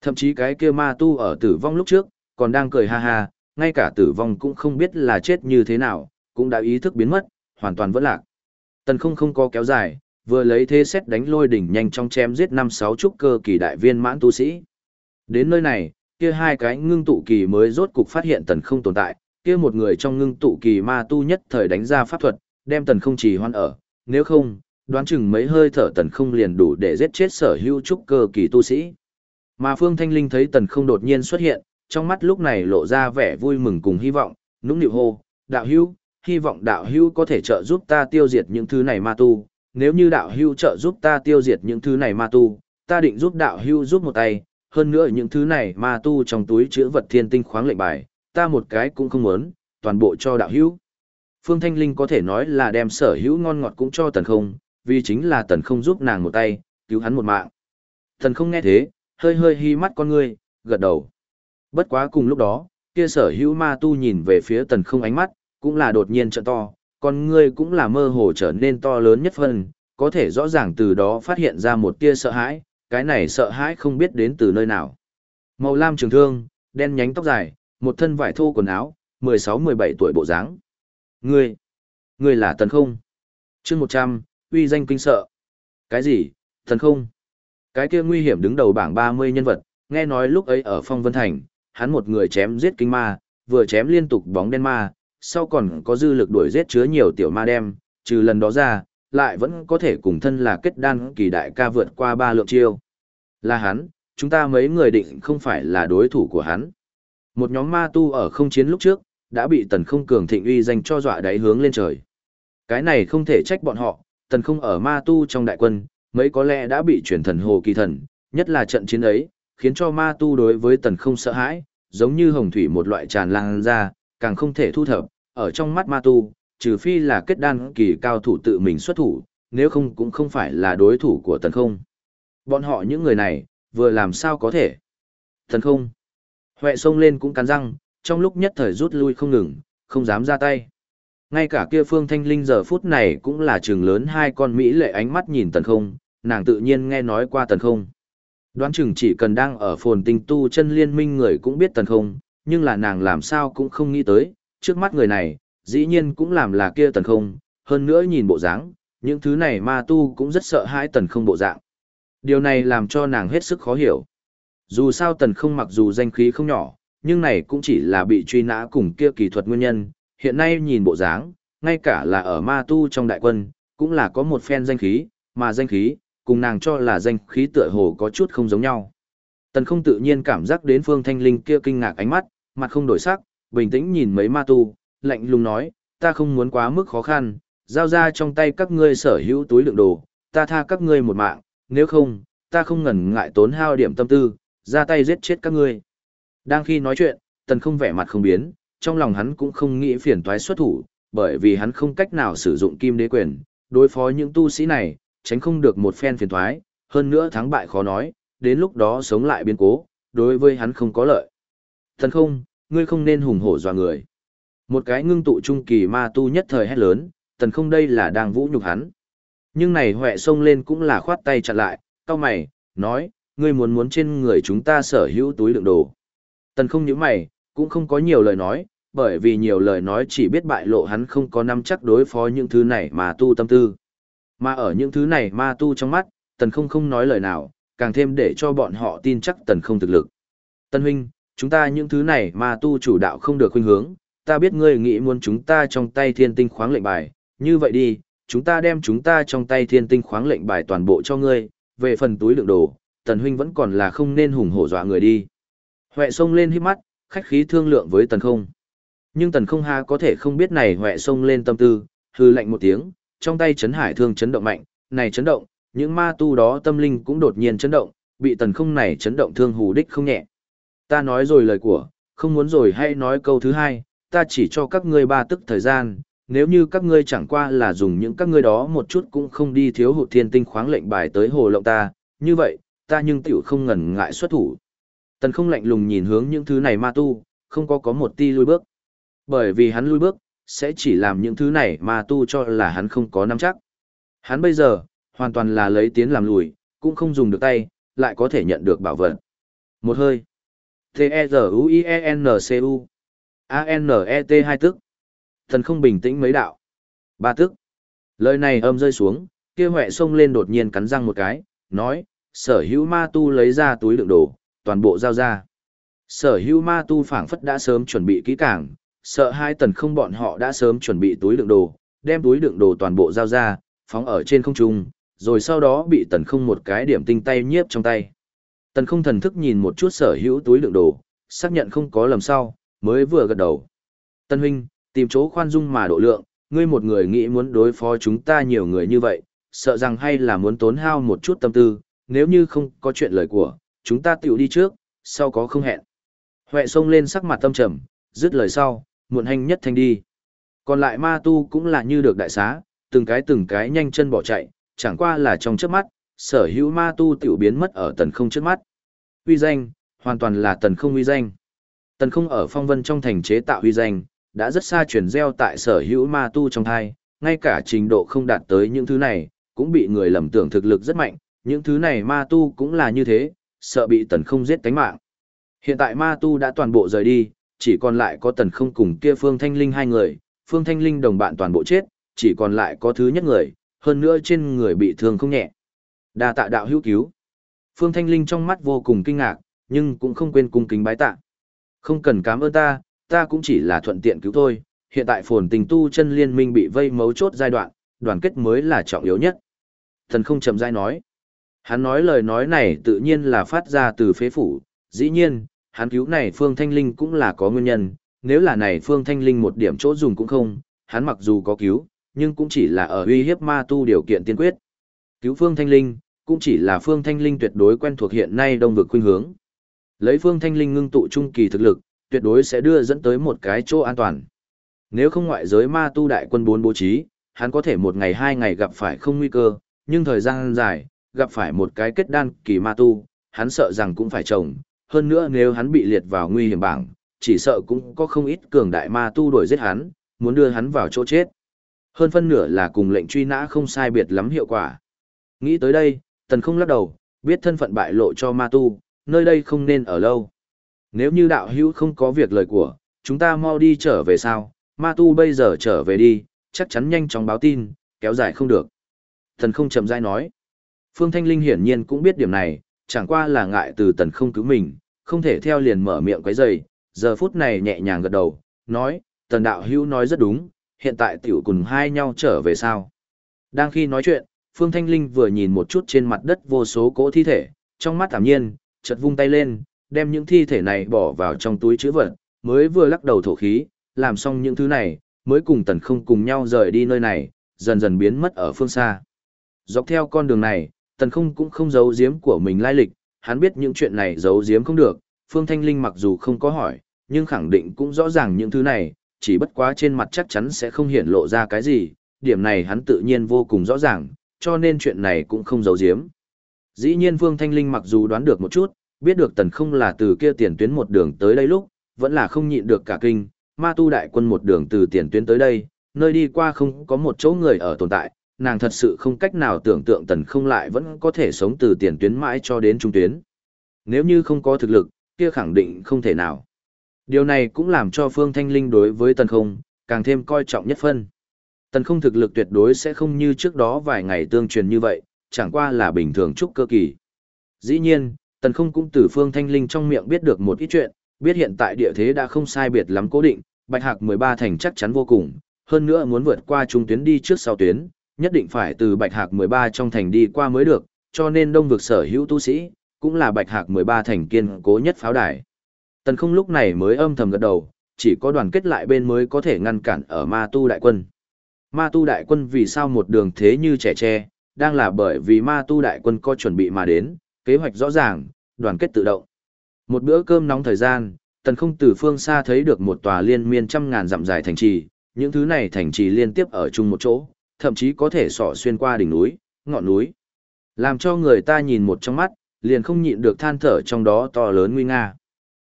Thậm chí cái kia ma tu ở tử vong lúc trước, còn đang cười ha ha, ngay cả tử vong cũng không biết là chết như thế nào, cũng đã ý thức biến mất, hoàn toàn vỡ lạc. Tần không không có kéo dài, vừa lấy thế xét đánh lôi đỉnh nhanh trong chém giết năm sáu trúc cơ kỳ đại viên mãn tu sĩ. Đến nơi này, kia hai cái ngưng tụ kỳ mới rốt cục phát hiện tần không tồn tại, kia một người trong ngưng tụ kỳ ma tu nhất thời đánh ra pháp thuật, đem tần không trì hoan ở, nếu không, đoán chừng mấy hơi thở tần không liền đủ để giết chết sở hữu trúc cơ kỳ tu sĩ. Mà Phương Thanh Linh thấy tần không đột nhiên xuất hiện, trong mắt lúc này lộ ra vẻ vui mừng cùng hy vọng, nũng nịu hô, đạo hữu, hy vọng đạo hữu có thể trợ giúp ta tiêu diệt những thứ này ma tu, nếu như đạo hưu trợ giúp ta tiêu diệt những thứ này ma tu, ta định giúp đạo hưu giúp một tay, hơn nữa những thứ này ma tu trong túi chứa vật thiên tinh khoáng lệnh bài, ta một cái cũng không muốn, toàn bộ cho đạo hưu. Phương Thanh Linh có thể nói là đem sở hữu ngon ngọt cũng cho tần không, vì chính là tần không giúp nàng một tay, cứu hắn một mạng. Tần không nghe thế, hơi hơi hi mắt con ngươi, gật đầu. Bất quá cùng lúc đó, kia sở hữu ma tu nhìn về phía tần không ánh mắt, cũng là đột nhiên trợ to, con ngươi cũng là mơ hồ trở nên to lớn nhất phân, có thể rõ ràng từ đó phát hiện ra một tia sợ hãi, cái này sợ hãi không biết đến từ nơi nào. Màu lam trường thương, đen nhánh tóc dài, một thân vải thô quần áo, 16-17 tuổi bộ dáng. Ngươi, ngươi là tần không? chương 100, uy danh kinh sợ. Cái gì, tần không? Cái kia nguy hiểm đứng đầu bảng 30 nhân vật, nghe nói lúc ấy ở Phong Vân Thành, hắn một người chém giết kinh ma, vừa chém liên tục bóng đen ma, sau còn có dư lực đuổi giết chứa nhiều tiểu ma đem, trừ lần đó ra, lại vẫn có thể cùng thân là kết đan kỳ đại ca vượt qua ba lượng chiêu. Là hắn, chúng ta mấy người định không phải là đối thủ của hắn. Một nhóm ma tu ở không chiến lúc trước, đã bị tần không cường thịnh uy dành cho dọa đáy hướng lên trời. Cái này không thể trách bọn họ, tần không ở ma tu trong đại quân, mấy có lẽ đã bị chuyển thần hồ kỳ thần, nhất là trận chiến ấy, khiến cho ma tu đối với tần không sợ hãi, giống như hồng thủy một loại tràn lan ra, càng không thể thu thập, ở trong mắt ma tu, trừ phi là kết đan kỳ cao thủ tự mình xuất thủ, nếu không cũng không phải là đối thủ của tần không. Bọn họ những người này, vừa làm sao có thể. Tần không. Huệ sông lên cũng cắn răng, trong lúc nhất thời rút lui không ngừng, không dám ra tay. Ngay cả kia phương thanh linh giờ phút này cũng là trường lớn hai con Mỹ lệ ánh mắt nhìn tần không, nàng tự nhiên nghe nói qua tần không. Đoán chừng chỉ cần đang ở phồn tinh tu chân liên minh người cũng biết tần không, nhưng là nàng làm sao cũng không nghĩ tới, trước mắt người này, dĩ nhiên cũng làm là kia tần không, hơn nữa nhìn bộ dáng, những thứ này ma tu cũng rất sợ hãi tần không bộ dạng. Điều này làm cho nàng hết sức khó hiểu. Dù sao tần không mặc dù danh khí không nhỏ, nhưng này cũng chỉ là bị truy nã cùng kia kỳ thuật nguyên nhân, hiện nay nhìn bộ dáng, ngay cả là ở ma tu trong đại quân, cũng là có một phen danh khí, mà danh khí, cùng nàng cho là danh khí tựa hồ có chút không giống nhau. Tần không tự nhiên cảm giác đến phương thanh linh kia kinh ngạc ánh mắt, mặt không đổi sắc, bình tĩnh nhìn mấy ma tu, lạnh lùng nói, ta không muốn quá mức khó khăn, giao ra trong tay các ngươi sở hữu túi lượng đồ, ta tha các ngươi một mạng, nếu không, ta không ngần ngại tốn hao điểm tâm tư, ra tay giết chết các ngươi. Đang khi nói chuyện, tần không vẻ mặt không biến, trong lòng hắn cũng không nghĩ phiền toái xuất thủ, bởi vì hắn không cách nào sử dụng kim đế quyền, đối phó những tu sĩ này, tránh không được một phen phiền toái, hơn nữa thắng bại khó nói, đến lúc đó sống lại biến cố, đối với hắn không có lợi. tần không, ngươi không nên hùng hổ dọa người. Một cái ngưng tụ trung kỳ ma tu nhất thời hét lớn, tần không đây là đang vũ nhục hắn. Nhưng này huệ xông lên cũng là khoát tay chặn lại, cao mày, nói, ngươi muốn muốn trên người chúng ta sở hữu túi đựng đồ. Tần không những mày, cũng không có nhiều lời nói, bởi vì nhiều lời nói chỉ biết bại lộ hắn không có nắm chắc đối phó những thứ này mà tu tâm tư. Mà ở những thứ này ma tu trong mắt, tần không không nói lời nào, càng thêm để cho bọn họ tin chắc tần không thực lực. Tân huynh, chúng ta những thứ này mà tu chủ đạo không được khuynh hướng, ta biết ngươi nghĩ muốn chúng ta trong tay thiên tinh khoáng lệnh bài, như vậy đi, chúng ta đem chúng ta trong tay thiên tinh khoáng lệnh bài toàn bộ cho ngươi, về phần túi lượng đồ, tần huynh vẫn còn là không nên hùng hổ dọa người đi. Huệ sông lên hít mắt, khách khí thương lượng với tần không. Nhưng tần không ha có thể không biết này huệ sông lên tâm tư, hư lạnh một tiếng, trong tay chấn hải thương chấn động mạnh, này chấn động, những ma tu đó tâm linh cũng đột nhiên chấn động, bị tần không này chấn động thương hù đích không nhẹ. Ta nói rồi lời của, không muốn rồi hãy nói câu thứ hai, ta chỉ cho các ngươi ba tức thời gian, nếu như các ngươi chẳng qua là dùng những các ngươi đó một chút cũng không đi thiếu hụt thiên tinh khoáng lệnh bài tới hồ lộng ta, như vậy, ta nhưng tiểu không ngần ngại xuất thủ. Tần không lạnh lùng nhìn hướng những thứ này ma tu, không có có một ti lui bước. Bởi vì hắn lui bước, sẽ chỉ làm những thứ này ma tu cho là hắn không có nắm chắc. Hắn bây giờ, hoàn toàn là lấy tiến làm lùi, cũng không dùng được tay, lại có thể nhận được bảo vật. Một hơi. T-E-Z-U-I-E-N-C-U. A-N-E-T hai tức. Thần không bình tĩnh mấy đạo. Ba tức. Lời này âm rơi xuống, kia huệ xông lên đột nhiên cắn răng một cái, nói, sở hữu ma tu lấy ra túi đựng đồ, toàn bộ giao ra. Sở hữu ma tu phảng phất đã sớm chuẩn bị kỹ càng, sợ hai tần không bọn họ đã sớm chuẩn bị túi đựng đồ, đem túi đựng đồ toàn bộ giao ra, phóng ở trên không trung, rồi sau đó bị tần không một cái điểm tinh tay nhiếp trong tay. Tần không thần thức nhìn một chút sở hữu túi đựng đồ, xác nhận không có lầm sau, mới vừa gật đầu. Tân huynh, tìm chỗ khoan dung mà độ lượng, ngươi một người nghĩ muốn đối phó chúng ta nhiều người như vậy, sợ rằng hay là muốn tốn hao một chút tâm tư, nếu như không có chuyện lời của, chúng ta tiểu đi trước, sau có không hẹn. Huệ xông lên sắc mặt tâm trầm, dứt lời sau, muộn hành nhất thanh đi. Còn lại ma tu cũng là như được đại xá, từng cái từng cái nhanh chân bỏ chạy, chẳng qua là trong chớp mắt, sở hữu ma tu tiểu biến mất ở tần không trước mắt. Uy danh, hoàn toàn là tần không uy danh. Tần không ở phong vân trong thành chế tạo uy danh, đã rất xa chuyển gieo tại sở hữu ma tu trong thai, ngay cả trình độ không đạt tới những thứ này, cũng bị người lầm tưởng thực lực rất mạnh, những thứ này ma tu cũng là như thế, sợ bị tần không giết tánh mạng. Hiện tại ma tu đã toàn bộ rời đi, chỉ còn lại có tần không cùng kia Phương Thanh Linh hai người, Phương Thanh Linh đồng bạn toàn bộ chết, chỉ còn lại có thứ nhất người, hơn nữa trên người bị thương không nhẹ. Đa tạ đạo hữu cứu. Phương Thanh Linh trong mắt vô cùng kinh ngạc, nhưng cũng không quên cung kính bái tạ. Không cần cảm ơn ta, ta cũng chỉ là thuận tiện cứu thôi. Hiện tại phồn tình tu chân liên minh bị vây mấu chốt giai đoạn, đoàn kết mới là trọng yếu nhất. Thần không chậm rãi nói. Hắn nói lời nói này tự nhiên là phát ra từ phế phủ, dĩ nhiên, hắn cứu này Phương Thanh Linh cũng là có nguyên nhân, nếu là này Phương Thanh Linh một điểm chỗ dùng cũng không, hắn mặc dù có cứu, nhưng cũng chỉ là ở uy hiếp ma tu điều kiện tiên quyết. Cứu Phương Thanh Linh, cũng chỉ là Phương Thanh Linh tuyệt đối quen thuộc hiện nay đông vực khuynh hướng. Lấy Phương Thanh Linh ngưng tụ trung kỳ thực lực, tuyệt đối sẽ đưa dẫn tới một cái chỗ an toàn. Nếu không ngoại giới ma tu đại quân bốn bố trí, hắn có thể một ngày hai ngày gặp phải không nguy cơ, nhưng thời gian dài, gặp phải một cái kết đan kỳ ma tu, hắn sợ rằng cũng phải trồng. Hơn nữa nếu hắn bị liệt vào nguy hiểm bảng, chỉ sợ cũng có không ít cường đại ma tu đuổi giết hắn, muốn đưa hắn vào chỗ chết. Hơn phân nửa là cùng lệnh truy nã không sai biệt lắm hiệu quả. Nghĩ tới đây, tần không lắc đầu, biết thân phận bại lộ cho ma tu, nơi đây không nên ở lâu. Nếu như đạo hữu không có việc lời của, chúng ta mau đi trở về sao, ma tu bây giờ trở về đi, chắc chắn nhanh chóng báo tin, kéo dài không được. Tần không chậm rãi nói. Phương Thanh Linh hiển nhiên cũng biết điểm này, chẳng qua là ngại từ tần không cứu mình, không thể theo liền mở miệng quấy rầy, giờ phút này nhẹ nhàng gật đầu, nói, tần đạo hữu nói rất đúng, hiện tại tiểu cùng hai nhau trở về sao. Đang khi nói chuyện, Phương Thanh Linh vừa nhìn một chút trên mặt đất vô số cỗ thi thể, trong mắt thảm nhiên, chợt vung tay lên, đem những thi thể này bỏ vào trong túi chữ vật, mới vừa lắc đầu thổ khí, làm xong những thứ này, mới cùng tần không cùng nhau rời đi nơi này, dần dần biến mất ở phương xa. Dọc theo con đường này, tần không cũng không giấu giếm của mình lai lịch, hắn biết những chuyện này giấu giếm không được, Phương Thanh Linh mặc dù không có hỏi, nhưng khẳng định cũng rõ ràng những thứ này, chỉ bất quá trên mặt chắc chắn sẽ không hiện lộ ra cái gì, điểm này hắn tự nhiên vô cùng rõ ràng, cho nên chuyện này cũng không giấu giếm. Dĩ nhiên Phương Thanh Linh mặc dù đoán được một chút, biết được tần không là từ kia tiền tuyến một đường tới đây lúc, vẫn là không nhịn được cả kinh, ma tu đại quân một đường từ tiền tuyến tới đây, nơi đi qua không có một chỗ người ở tồn tại, nàng thật sự không cách nào tưởng tượng tần không lại vẫn có thể sống từ tiền tuyến mãi cho đến trung tuyến. Nếu như không có thực lực, kia khẳng định không thể nào. Điều này cũng làm cho Phương Thanh Linh đối với tần không, càng thêm coi trọng nhất phân. Tần không thực lực tuyệt đối sẽ không như trước đó vài ngày tương truyền như vậy, chẳng qua là bình thường trúc cơ kỳ. Dĩ nhiên, tần không cũng từ Phương Thanh Linh trong miệng biết được một ít chuyện, biết hiện tại địa thế đã không sai biệt lắm cố định, Bạch Hạc 13 thành chắc chắn vô cùng, hơn nữa muốn vượt qua trung tuyến đi trước sau tuyến, nhất định phải từ Bạch Hạc 13 trong thành đi qua mới được, cho nên đông vực sở hữu tu sĩ, cũng là Bạch Hạc 13 thành kiên cố nhất pháo đài. Tần không lúc này mới âm thầm gật đầu, chỉ có đoàn kết lại bên mới có thể ngăn cản ở ma tu đại quân. Ma tu đại quân vì sao một đường thế như trẻ tre, đang là bởi vì ma tu đại quân có chuẩn bị mà đến, kế hoạch rõ ràng, đoàn kết tự động. Một bữa cơm nóng thời gian, tần không từ phương xa thấy được một tòa liên miên trăm ngàn dặm dài thành trì, những thứ này thành trì liên tiếp ở chung một chỗ, thậm chí có thể sỏ xuyên qua đỉnh núi, ngọn núi. Làm cho người ta nhìn một trong mắt, liền không nhịn được than thở trong đó to lớn nguy nga.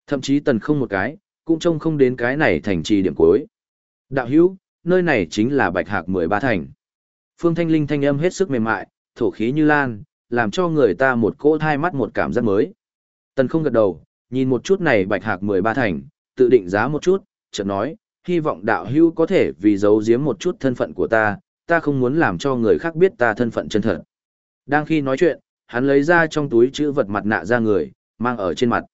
Thậm chí tần không một cái, cũng trông không đến cái này thành trì điểm cuối. Đạo hữu, nơi này chính là bạch hạc mười ba thành. Phương Thanh Linh thanh âm hết sức mềm mại, thổ khí như lan, làm cho người ta một cỗ thai mắt một cảm giác mới. Tần không gật đầu, nhìn một chút này bạch hạc mười ba thành, tự định giá một chút, chợt nói, hy vọng đạo hữu có thể vì giấu giếm một chút thân phận của ta, ta không muốn làm cho người khác biết ta thân phận chân thật. Đang khi nói chuyện, hắn lấy ra trong túi chữ vật mặt nạ ra người, mang ở trên mặt.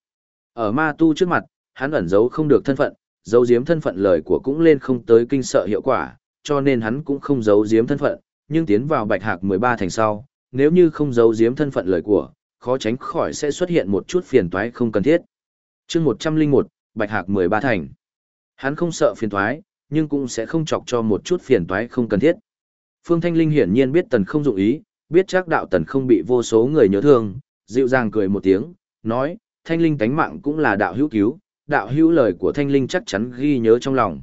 Ở ma tu trước mặt, hắn ẩn giấu không được thân phận, giấu giếm thân phận lời của cũng lên không tới kinh sợ hiệu quả, cho nên hắn cũng không giấu giếm thân phận, nhưng tiến vào bạch hạc 13 thành sau, nếu như không giấu giếm thân phận lời của, khó tránh khỏi sẽ xuất hiện một chút phiền toái không cần thiết. chương 101, bạch hạc 13 thành. Hắn không sợ phiền toái, nhưng cũng sẽ không chọc cho một chút phiền toái không cần thiết. Phương Thanh Linh hiển nhiên biết tần không dụng ý, biết chắc đạo tần không bị vô số người nhớ thương, dịu dàng cười một tiếng, nói, Thanh Linh tánh mạng cũng là đạo hữu cứu, đạo hữu lời của Thanh Linh chắc chắn ghi nhớ trong lòng.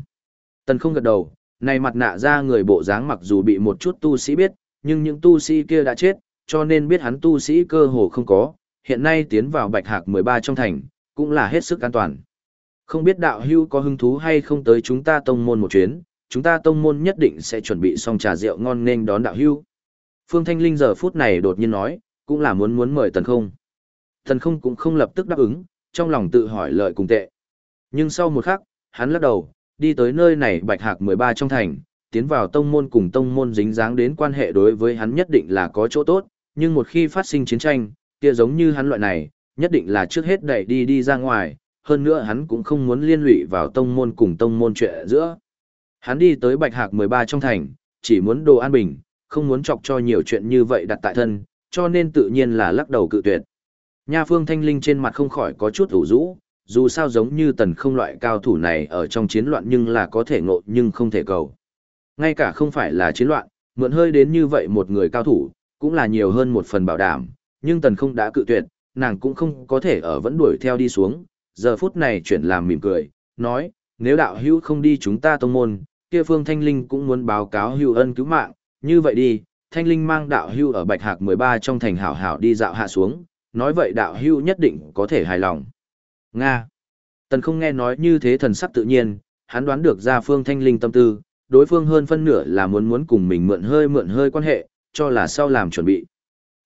Tần không gật đầu, này mặt nạ ra người bộ dáng mặc dù bị một chút tu sĩ biết, nhưng những tu sĩ kia đã chết, cho nên biết hắn tu sĩ cơ hồ không có, hiện nay tiến vào bạch hạc 13 trong thành, cũng là hết sức an toàn. Không biết đạo hữu có hứng thú hay không tới chúng ta tông môn một chuyến, chúng ta tông môn nhất định sẽ chuẩn bị xong trà rượu ngon nên đón đạo hữu. Phương Thanh Linh giờ phút này đột nhiên nói, cũng là muốn muốn mời tần không. Tần không cũng không lập tức đáp ứng, trong lòng tự hỏi lợi cùng tệ. Nhưng sau một khắc, hắn lắc đầu, đi tới nơi này bạch hạc 13 trong thành, tiến vào tông môn cùng tông môn dính dáng đến quan hệ đối với hắn nhất định là có chỗ tốt, nhưng một khi phát sinh chiến tranh, kia giống như hắn loại này, nhất định là trước hết đẩy đi đi ra ngoài, hơn nữa hắn cũng không muốn liên lụy vào tông môn cùng tông môn chuyện giữa. Hắn đi tới bạch hạc 13 trong thành, chỉ muốn đồ an bình, không muốn chọc cho nhiều chuyện như vậy đặt tại thân, cho nên tự nhiên là lắc đầu cự tuyệt. Nha Phương Thanh Linh trên mặt không khỏi có chút ủ rũ, dù sao giống như tần không loại cao thủ này ở trong chiến loạn nhưng là có thể ngộ nhưng không thể cầu. Ngay cả không phải là chiến loạn, mượn hơi đến như vậy một người cao thủ, cũng là nhiều hơn một phần bảo đảm, nhưng tần không đã cự tuyệt, nàng cũng không có thể ở vẫn đuổi theo đi xuống, giờ phút này chuyển làm mỉm cười, nói, nếu đạo hữu không đi chúng ta tông môn, kia phương thanh linh cũng muốn báo cáo hữu ân cứu mạng, như vậy đi, thanh linh mang đạo hữu ở bạch hạc 13 trong thành hảo hảo đi dạo hạ xuống, nói vậy đạo hữu nhất định có thể hài lòng. Nga. Tần không nghe nói như thế thần sắc tự nhiên, hắn đoán được ra phương thanh linh tâm tư, đối phương hơn phân nửa là muốn muốn cùng mình mượn hơi mượn hơi quan hệ, cho là sau làm chuẩn bị.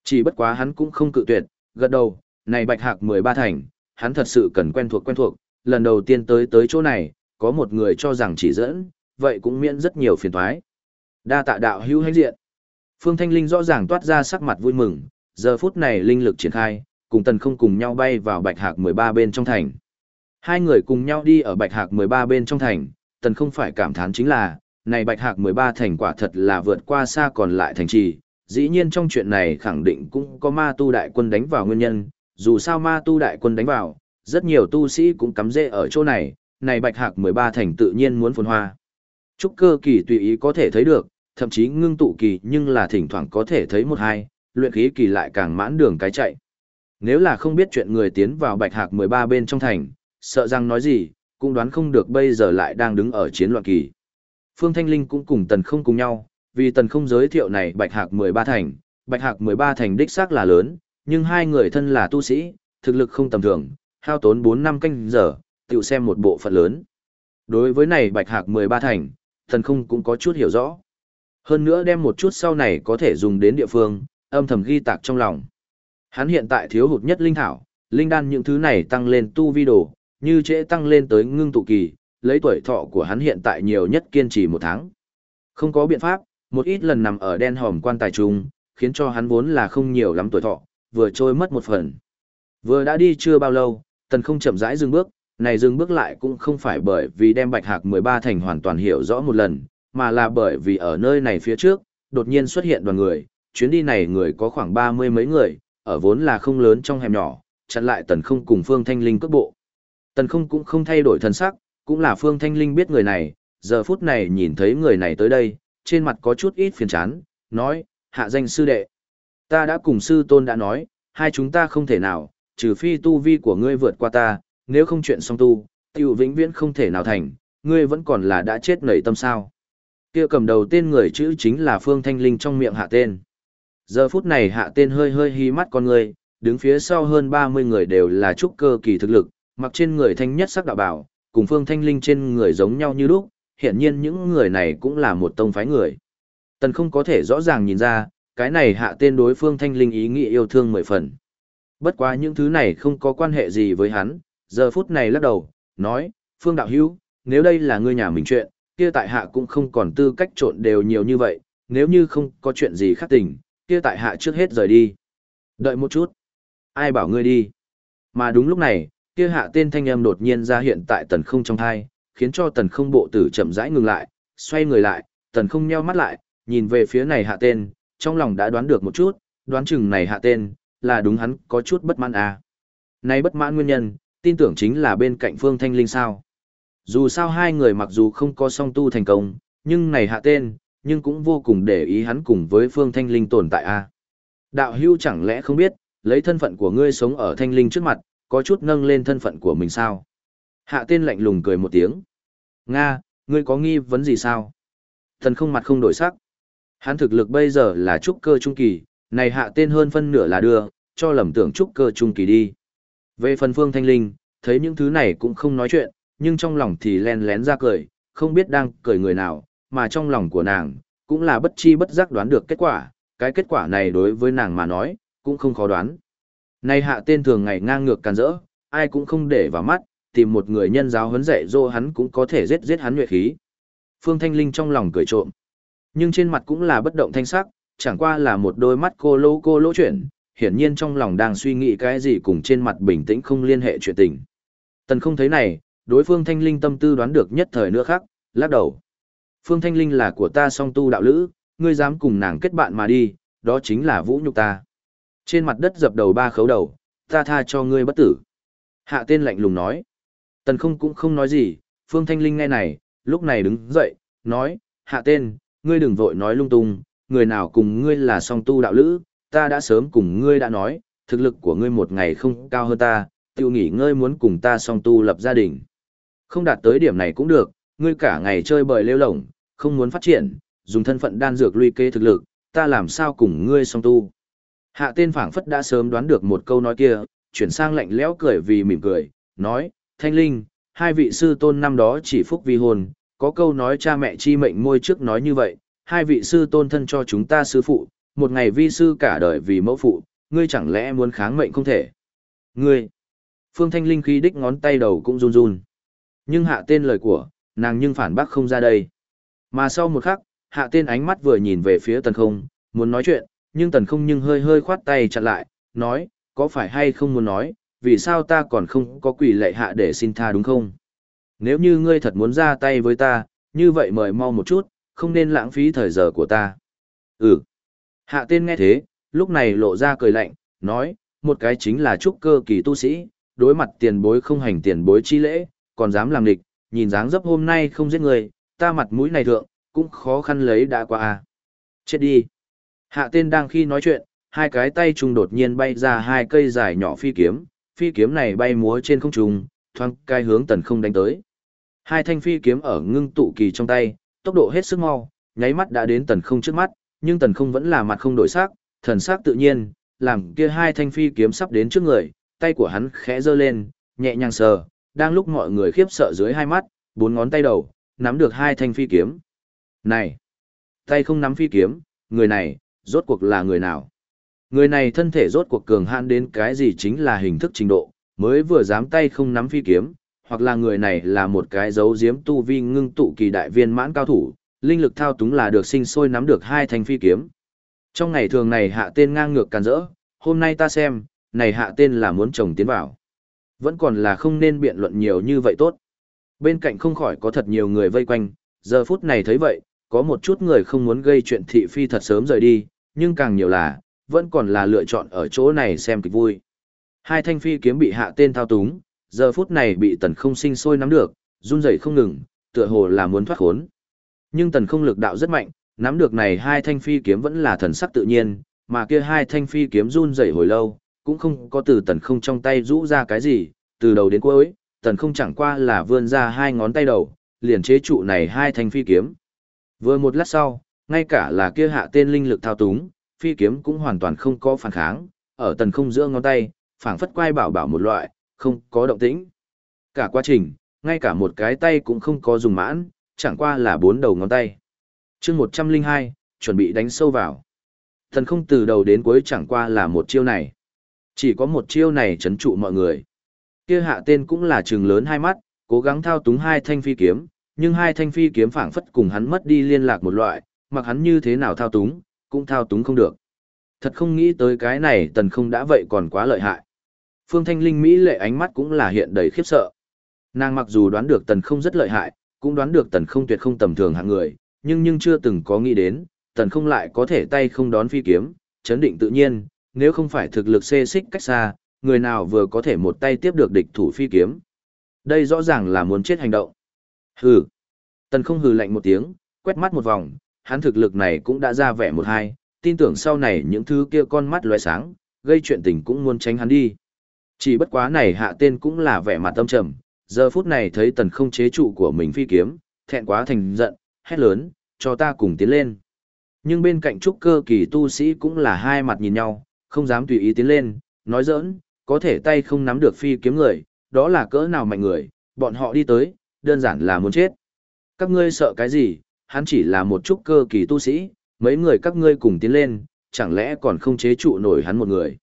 Chỉ bất quá hắn cũng không cự tuyệt, gật đầu, này bạch hạc 13 thành, hắn thật sự cần quen thuộc quen thuộc, lần đầu tiên tới tới chỗ này, có một người cho rằng chỉ dẫn, vậy cũng miễn rất nhiều phiền toái. Đa tạ đạo hữu hãnh diện. Phương Thanh Linh rõ ràng toát ra sắc mặt vui mừng, giờ phút này linh lực triển khai, cùng tần không cùng nhau bay vào bạch hạc 13 bên trong thành. Hai người cùng nhau đi ở bạch hạc 13 bên trong thành, tần không phải cảm thán chính là, này bạch hạc 13 thành quả thật là vượt qua xa còn lại thành trì. Dĩ nhiên trong chuyện này khẳng định cũng có ma tu đại quân đánh vào nguyên nhân, dù sao ma tu đại quân đánh vào, rất nhiều tu sĩ cũng cắm rễ ở chỗ này, này bạch hạc 13 thành tự nhiên muốn phồn hoa. Trúc cơ kỳ tùy ý có thể thấy được, thậm chí ngưng tụ kỳ nhưng là thỉnh thoảng có thể thấy một hai, luyện khí kỳ lại càng mãn đường cái chạy. Nếu là không biết chuyện người tiến vào bạch hạc 13 bên trong thành, sợ rằng nói gì, cũng đoán không được bây giờ lại đang đứng ở chiến loạn kỳ. Phương Thanh Linh cũng cùng Tần không cùng nhau, vì Tần không giới thiệu này bạch hạc 13 thành, bạch hạc 13 thành đích xác là lớn, nhưng hai người thân là tu sĩ, thực lực không tầm thường, hao tốn 4 năm canh giờ, tiểu xem một bộ phận lớn. Đối với này bạch hạc 13 thành, tần không cũng có chút hiểu rõ. Hơn nữa đem một chút sau này có thể dùng đến địa phương, âm thầm ghi tạc trong lòng. Hắn hiện tại thiếu hụt nhất linh thảo, linh đan những thứ này tăng lên tu vi đồ, như trễ tăng lên tới ngưng tụ kỳ, lấy tuổi thọ của hắn hiện tại nhiều nhất kiên trì một tháng. Không có biện pháp, một ít lần nằm ở đen hòm quan tài trung, khiến cho hắn vốn là không nhiều lắm tuổi thọ, vừa trôi mất một phần. Vừa đã đi chưa bao lâu, tần không chậm rãi dừng bước, này dừng bước lại cũng không phải bởi vì đem bạch hạc 13 thành hoàn toàn hiểu rõ một lần, mà là bởi vì ở nơi này phía trước, đột nhiên xuất hiện đoàn người, chuyến đi này người có khoảng 30 mấy người, ở vốn là không lớn trong hẻm nhỏ, chặn lại tần không cùng Phương Thanh Linh cước bộ. Tần không cũng không thay đổi thân sắc, cũng là Phương Thanh Linh biết người này, giờ phút này nhìn thấy người này tới đây, trên mặt có chút ít phiền chán, nói, hạ danh sư đệ. Ta đã cùng sư tôn đã nói, hai chúng ta không thể nào, trừ phi tu vi của ngươi vượt qua ta, nếu không chuyện song tu, tiểu vĩnh viễn không thể nào thành, ngươi vẫn còn là đã chết nảy tâm sao. Kia cầm đầu tên người chữ chính là Phương Thanh Linh trong miệng hạ tên. Giờ phút này hạ tên hơi hơi hí mắt con người, đứng phía sau hơn 30 người đều là trúc cơ kỳ thực lực, mặc trên người thanh nhất sắc đạo bảo, cùng Phương Thanh Linh trên người giống nhau như lúc, hiện nhiên những người này cũng là một tông phái người. Tần không có thể rõ ràng nhìn ra, cái này hạ tên đối Phương Thanh Linh ý nghĩa yêu thương mười phần. Bất quá những thứ này không có quan hệ gì với hắn, giờ phút này lắc đầu, nói, Phương Đạo Hữu nếu đây là ngươi nhà mình chuyện, kia tại hạ cũng không còn tư cách trộn đều nhiều như vậy, nếu như không có chuyện gì khác tình, kia tại hạ trước hết rời đi. Đợi một chút. Ai bảo ngươi đi? Mà đúng lúc này, kia hạ tên thanh âm đột nhiên ra hiện tại tần không trong thai, khiến cho tần không bộ tử chậm rãi ngừng lại, xoay người lại, tần không nheo mắt lại, nhìn về phía này hạ tên, trong lòng đã đoán được một chút, đoán chừng này hạ tên, là đúng hắn có chút bất mãn à. Này bất mãn nguyên nhân, tin tưởng chính là bên cạnh Phương Thanh Linh sao. Dù sao hai người mặc dù không có song tu thành công, nhưng này hạ tên, nhưng cũng vô cùng để ý hắn cùng với Phương Thanh Linh tồn tại a. Đạo hưu chẳng lẽ không biết, lấy thân phận của ngươi sống ở Thanh Linh trước mặt, có chút nâng lên thân phận của mình sao? Hạ tên lạnh lùng cười một tiếng. Nga, ngươi có nghi vấn gì sao? Thần không mặt không đổi sắc. Hắn thực lực bây giờ là trúc cơ trung kỳ, này hạ tên hơn phân nửa là đưa, cho lầm tưởng trúc cơ trung kỳ đi. Về phần phương thanh linh, thấy những thứ này cũng không nói chuyện, nhưng trong lòng thì len lén ra cười, không biết đang cười người nào, mà trong lòng của nàng, cũng là bất chi bất giác đoán được kết quả, cái kết quả này đối với nàng mà nói, cũng không khó đoán. Này hạ tên thường ngày ngang ngược càn rỡ, ai cũng không để vào mắt, tìm một người nhân giáo huấn dạy dỗ hắn cũng có thể giết giết hắn nhuệ khí. Phương Thanh Linh trong lòng cười trộm, nhưng trên mặt cũng là bất động thanh sắc, chẳng qua là một đôi mắt cô lô cô lỗ chuyển, hiển nhiên trong lòng đang suy nghĩ cái gì cùng trên mặt bình tĩnh không liên hệ chuyện tình. Tần không thấy này, đối phương thanh linh tâm tư đoán được nhất thời nữa khác, lắc đầu. Phương thanh linh là của ta song tu đạo lữ, ngươi dám cùng nàng kết bạn mà đi, đó chính là vũ nhục ta. Trên mặt đất dập đầu ba khấu đầu, ta tha cho ngươi bất tử. Hạ tên lạnh lùng nói. Tần không cũng không nói gì, Phương Thanh Linh nghe này, lúc này đứng dậy, nói, hạ tên, ngươi đừng vội nói lung tung, người nào cùng ngươi là song tu đạo lữ, ta đã sớm cùng ngươi đã nói, thực lực của ngươi một ngày không cao hơn ta, tiêu nghỉ ngơi muốn cùng ta song tu lập gia đình. Không đạt tới điểm này cũng được, ngươi cả ngày chơi bời lêu lổng, không muốn phát triển, dùng thân phận đan dược luy kê thực lực, ta làm sao cùng ngươi song tu. Hạ tên phảng phất đã sớm đoán được một câu nói kia, chuyển sang lạnh lẽo cười vì mỉm cười, nói, Thanh Linh, hai vị sư tôn năm đó chỉ phúc vi hồn, có câu nói cha mẹ chi mệnh môi trước nói như vậy, hai vị sư tôn thân cho chúng ta sư phụ, một ngày vi sư cả đời vì mẫu phụ, ngươi chẳng lẽ muốn kháng mệnh không thể. Ngươi, Phương Thanh Linh khi đích ngón tay đầu cũng run run. Nhưng hạ tên lời của, nàng nhưng phản bác không ra đây. Mà sau một khắc, hạ tên ánh mắt vừa nhìn về phía tần không, muốn nói chuyện, nhưng tần không nhưng hơi hơi khoát tay chặn lại, nói, có phải hay không muốn nói, vì sao ta còn không có quỷ lệ hạ để xin tha đúng không? Nếu như ngươi thật muốn ra tay với ta, như vậy mời mau một chút, không nên lãng phí thời giờ của ta. Ừ. Hạ tên nghe thế, lúc này lộ ra cười lạnh, nói, một cái chính là trúc cơ kỳ tu sĩ, đối mặt tiền bối không hành tiền bối chi lễ, còn dám làm địch, nhìn dáng dấp hôm nay không giết người, ta mặt mũi này thượng, cũng khó khăn lấy đã qua à. Chết đi. Hạ tên đang khi nói chuyện, hai cái tay trung đột nhiên bay ra hai cây dài nhỏ phi kiếm, phi kiếm này bay múa trên không trung, thoáng cai hướng tần không đánh tới. Hai thanh phi kiếm ở ngưng tụ kỳ trong tay, tốc độ hết sức mau, nháy mắt đã đến tần không trước mắt, nhưng tần không vẫn là mặt không đổi sắc, thần sắc tự nhiên, làm kia hai thanh phi kiếm sắp đến trước người, tay của hắn khẽ giơ lên, nhẹ nhàng sờ, đang lúc mọi người khiếp sợ dưới hai mắt, bốn ngón tay đầu, nắm được hai thanh phi kiếm. Này! Tay không nắm phi kiếm, người này, rốt cuộc là người nào? Người này thân thể rốt cuộc cường hạn đến cái gì chính là hình thức trình độ, mới vừa dám tay không nắm phi kiếm, hoặc là người này là một cái dấu diếm tu vi ngưng tụ kỳ đại viên mãn cao thủ, linh lực thao túng là được sinh sôi nắm được hai thanh phi kiếm. Trong ngày thường này hạ tên ngang ngược càn rỡ, hôm nay ta xem, này hạ tên là muốn chồng tiến vào. Vẫn còn là không nên biện luận nhiều như vậy tốt. Bên cạnh không khỏi có thật nhiều người vây quanh, giờ phút này thấy vậy, có một chút người không muốn gây chuyện thị phi thật sớm rời đi, nhưng càng nhiều là, vẫn còn là lựa chọn ở chỗ này xem kịch vui. Hai thanh phi kiếm bị hạ tên thao túng, giờ phút này bị tần không sinh sôi nắm được, run rẩy không ngừng, tựa hồ là muốn thoát khốn. Nhưng tần không lực đạo rất mạnh, nắm được này hai thanh phi kiếm vẫn là thần sắc tự nhiên, mà kia hai thanh phi kiếm run rẩy hồi lâu, cũng không có từ tần không trong tay rũ ra cái gì, từ đầu đến cuối, tần không chẳng qua là vươn ra hai ngón tay đầu, liền chế trụ này hai thanh phi kiếm. Vừa một lát sau, ngay cả là kia hạ tên linh lực thao túng, phi kiếm cũng hoàn toàn không có phản kháng, ở tần không giữa ngón tay, phảng phất quay bảo bảo một loại, không có động tĩnh. Cả quá trình, ngay cả một cái tay cũng không có dùng mãn, chẳng qua là bốn đầu ngón tay. chương 102, chuẩn bị đánh sâu vào. Tần không từ đầu đến cuối chẳng qua là một chiêu này. Chỉ có một chiêu này chấn trụ mọi người. Kia hạ tên cũng là trường lớn hai mắt, cố gắng thao túng hai thanh phi kiếm, nhưng hai thanh phi kiếm phảng phất cùng hắn mất đi liên lạc một loại, mặc hắn như thế nào thao túng, cũng thao túng không được. Thật không nghĩ tới cái này tần không đã vậy còn quá lợi hại. Phương Thanh Linh Mỹ lệ ánh mắt cũng là hiện đầy khiếp sợ. Nàng mặc dù đoán được tần không rất lợi hại, cũng đoán được tần không tuyệt không tầm thường hạng người, nhưng nhưng chưa từng có nghĩ đến, tần không lại có thể tay không đón phi kiếm, chấn định tự nhiên, nếu không phải thực lực xê xích cách xa, người nào vừa có thể một tay tiếp được địch thủ phi kiếm. Đây rõ ràng là muốn chết hành động. Hừ. Tần không hừ lạnh một tiếng, quét mắt một vòng, hắn thực lực này cũng đã ra vẻ một hai, tin tưởng sau này những thứ kia con mắt lóe sáng, gây chuyện tình cũng muốn tránh hắn đi. Chỉ bất quá này hạ tên cũng là vẻ mặt tâm trầm, giờ phút này thấy tần không chế trụ của mình phi kiếm, thẹn quá thành giận, hét lớn, cho ta cùng tiến lên. Nhưng bên cạnh trúc cơ kỳ tu sĩ cũng là hai mặt nhìn nhau, không dám tùy ý tiến lên, nói giỡn, có thể tay không nắm được phi kiếm người, đó là cỡ nào mạnh người, bọn họ đi tới, đơn giản là muốn chết. Các ngươi sợ cái gì, hắn chỉ là một chút cơ kỳ tu sĩ, mấy người các ngươi cùng tiến lên, chẳng lẽ còn không chế trụ nổi hắn một người.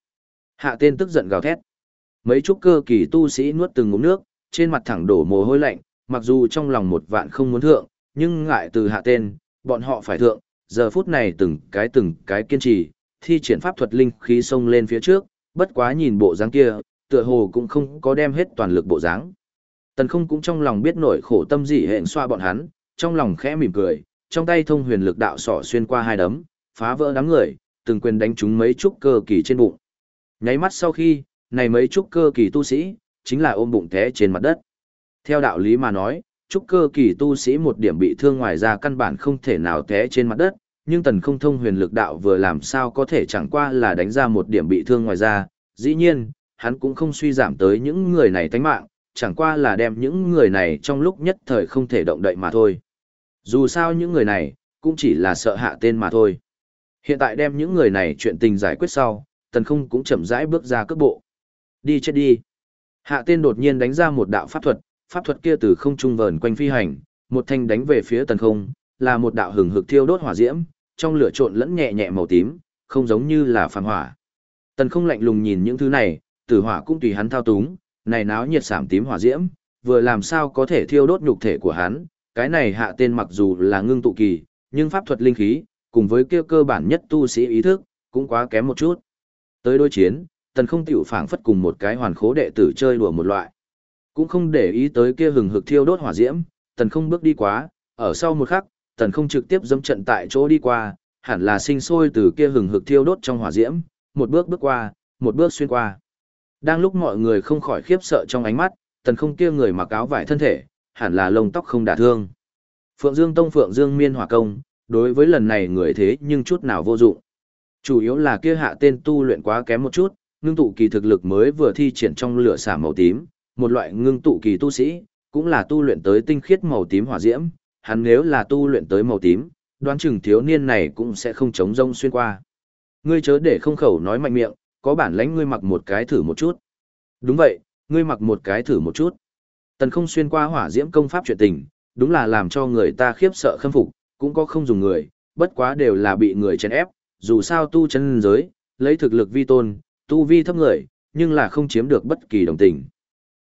Hạ tên tức giận gào thét. Mấy chút cơ kỳ tu sĩ nuốt từng ngụm nước, trên mặt thẳng đổ mồ hôi lạnh, mặc dù trong lòng một vạn không muốn thượng, nhưng ngại từ hạ tên, bọn họ phải thượng, giờ phút này từng cái từng cái kiên trì, thi triển pháp thuật linh khí xông lên phía trước, bất quá nhìn bộ dáng kia, tựa hồ cũng không có đem hết toàn lực bộ dáng. Tần không cũng trong lòng biết nổi khổ tâm gì hẹn xoa bọn hắn, trong lòng khẽ mỉm cười, trong tay thông huyền lực đạo sỏ xuyên qua hai đấm, phá vỡ đám người, từng quyền đánh trúng mấy trúc cơ kỳ trên bụng. Nháy mắt sau khi, này mấy trúc cơ kỳ tu sĩ, chính là ôm bụng té trên mặt đất. Theo đạo lý mà nói, trúc cơ kỳ tu sĩ một điểm bị thương ngoài ra căn bản không thể nào té trên mặt đất, nhưng tần không thông huyền lực đạo vừa làm sao có thể chẳng qua là đánh ra một điểm bị thương ngoài ra. Dĩ nhiên, hắn cũng không suy giảm tới những người này tánh mạng, chẳng qua là đem những người này trong lúc nhất thời không thể động đậy mà thôi. Dù sao những người này, cũng chỉ là sợ hạ tên mà thôi. Hiện tại đem những người này chuyện tình giải quyết sau, tần không cũng chậm rãi bước ra cước bộ. Đi chết đi. Hạ tên đột nhiên đánh ra một đạo pháp thuật, pháp thuật kia từ không trung vờn quanh phi hành, một thanh đánh về phía tần không, là một đạo hừng hực thiêu đốt hỏa diễm, trong lửa trộn lẫn nhẹ nhẹ màu tím, không giống như là phàm hỏa. Tần không lạnh lùng nhìn những thứ này, tử hỏa cũng tùy hắn thao túng, này náo nhiệt sảm tím hỏa diễm, vừa làm sao có thể thiêu đốt nhục thể của hắn, cái này hạ tên mặc dù là ngưng tụ kỳ, nhưng pháp thuật linh khí, cùng với kia cơ bản nhất tu sĩ ý thức, cũng quá kém một chút. Tới đối chiến, tần không tiểu phảng phất cùng một cái hoàn khố đệ tử chơi đùa một loại. Cũng không để ý tới kia hừng hực thiêu đốt hỏa diễm, tần không bước đi quá, ở sau một khắc, tần không trực tiếp dâm trận tại chỗ đi qua, hẳn là sinh sôi từ kia hừng hực thiêu đốt trong hỏa diễm, một bước bước qua, một bước xuyên qua. Đang lúc mọi người không khỏi khiếp sợ trong ánh mắt, tần không kia người mặc áo vải thân thể, hẳn là lông tóc không đả thương. Phượng Dương Tông Phượng Dương Miên Hỏa Công, đối với lần này người thế nhưng chút nào vô dụng. Chủ yếu là kia hạ tên tu luyện quá kém một chút, ngưng tụ kỳ thực lực mới vừa thi triển trong lửa xả màu tím, một loại ngưng tụ kỳ tu sĩ, cũng là tu luyện tới tinh khiết màu tím hỏa diễm, hắn nếu là tu luyện tới màu tím, đoán chừng thiếu niên này cũng sẽ không chống rông xuyên qua. Ngươi chớ để không khẩu nói mạnh miệng, có bản lãnh ngươi mặc một cái thử một chút. Đúng vậy, ngươi mặc một cái thử một chút. Tần không xuyên qua hỏa diễm công pháp chuyện tình, đúng là làm cho người ta khiếp sợ khâm phục, cũng có không dùng người, bất quá đều là bị người chèn ép, dù sao tu chân giới, lấy thực lực vi tôn, tu vi thấp người, nhưng là không chiếm được bất kỳ đồng tình.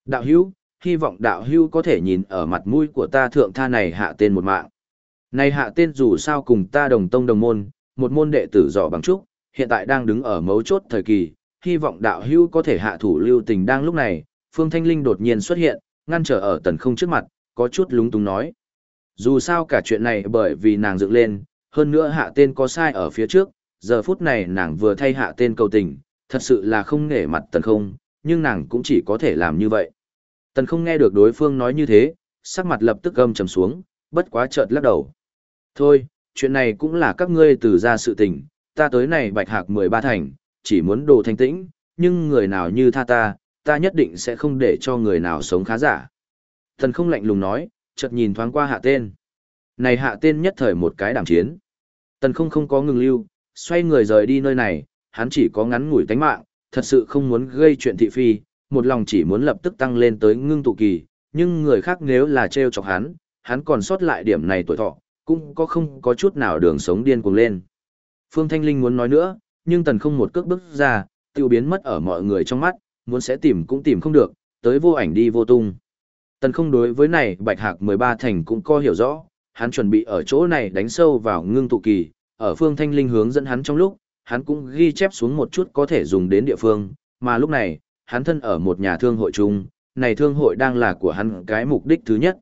Đạo hữu, hy vọng đạo hưu có thể nhìn ở mặt mũi của ta thượng tha này hạ tên một mạng. Này hạ tên dù sao cùng ta đồng tông đồng môn, một môn đệ tử dò bằng trúc, hiện tại đang đứng ở mấu chốt thời kỳ, hy vọng đạo hưu có thể hạ thủ lưu tình đang lúc này, Phương Thanh Linh đột nhiên xuất hiện, ngăn trở ở tần không trước mặt, có chút lúng túng nói. Dù sao cả chuyện này bởi vì nàng dựng lên, hơn nữa hạ tên có sai ở phía trước, giờ phút này nàng vừa thay hạ tên cầu tình, thật sự là không nể mặt tần không, nhưng nàng cũng chỉ có thể làm như vậy. Tần không nghe được đối phương nói như thế, sắc mặt lập tức gầm trầm xuống, bất quá chợt lắc đầu. Thôi, chuyện này cũng là các ngươi từ ra sự tình, ta tới này bạch hạc 13 thành, chỉ muốn đồ thanh tĩnh, nhưng người nào như tha ta, ta nhất định sẽ không để cho người nào sống khá giả. Tần không lạnh lùng nói, chợt nhìn thoáng qua hạ tên. Này hạ tên nhất thời một cái đảm chiến. Tần không không có ngừng lưu, xoay người rời đi nơi này, hắn chỉ có ngắn ngủi tánh mạng, thật sự không muốn gây chuyện thị phi, một lòng chỉ muốn lập tức tăng lên tới ngưng tụ kỳ, nhưng người khác nếu là treo chọc hắn, hắn còn sót lại điểm này tuổi thọ, cũng có không có chút nào đường sống điên cuồng lên. Phương Thanh Linh muốn nói nữa, nhưng tần không một cước bước ra, tiêu biến mất ở mọi người trong mắt, muốn sẽ tìm cũng tìm không được, tới vô ảnh đi vô tung. Tần không đối với này bạch hạc 13 thành cũng có hiểu rõ, hắn chuẩn bị ở chỗ này đánh sâu vào ngưng tụ kỳ, ở phương thanh linh hướng dẫn hắn trong lúc, hắn cũng ghi chép xuống một chút có thể dùng đến địa phương, mà lúc này, hắn thân ở một nhà thương hội chung, này thương hội đang là của hắn cái mục đích thứ nhất.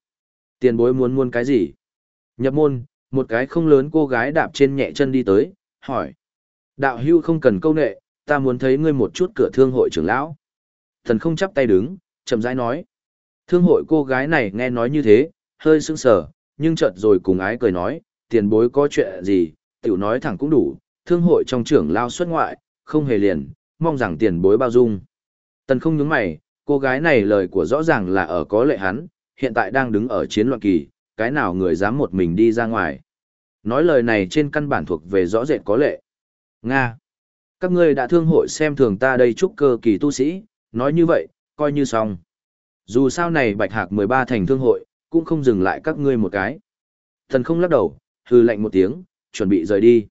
Tiền bối muốn muốn cái gì? Nhập môn, một cái không lớn cô gái đạp trên nhẹ chân đi tới, hỏi. Đạo hưu không cần câu nệ, ta muốn thấy ngươi một chút cửa thương hội trưởng lão. Thần không chắp tay đứng, chậm rãi nói. Thương hội cô gái này nghe nói như thế, hơi sững sờ, nhưng chợt rồi cùng ái cười nói, tiền bối có chuyện gì, tiểu nói thẳng cũng đủ, thương hội trong trưởng lao xuất ngoại, không hề liền, mong rằng tiền bối bao dung. Tần không nhướng mày, cô gái này lời của rõ ràng là ở có lệ hắn, hiện tại đang đứng ở chiến loạn kỳ, cái nào người dám một mình đi ra ngoài. Nói lời này trên căn bản thuộc về rõ rệt có lệ. Nga. Các ngươi đã thương hội xem thường ta đây chúc cơ kỳ tu sĩ, nói như vậy, coi như xong. Dù sao này bạch hạc 13 thành thương hội, cũng không dừng lại các ngươi một cái. Thần không lắc đầu, hư lạnh một tiếng, chuẩn bị rời đi.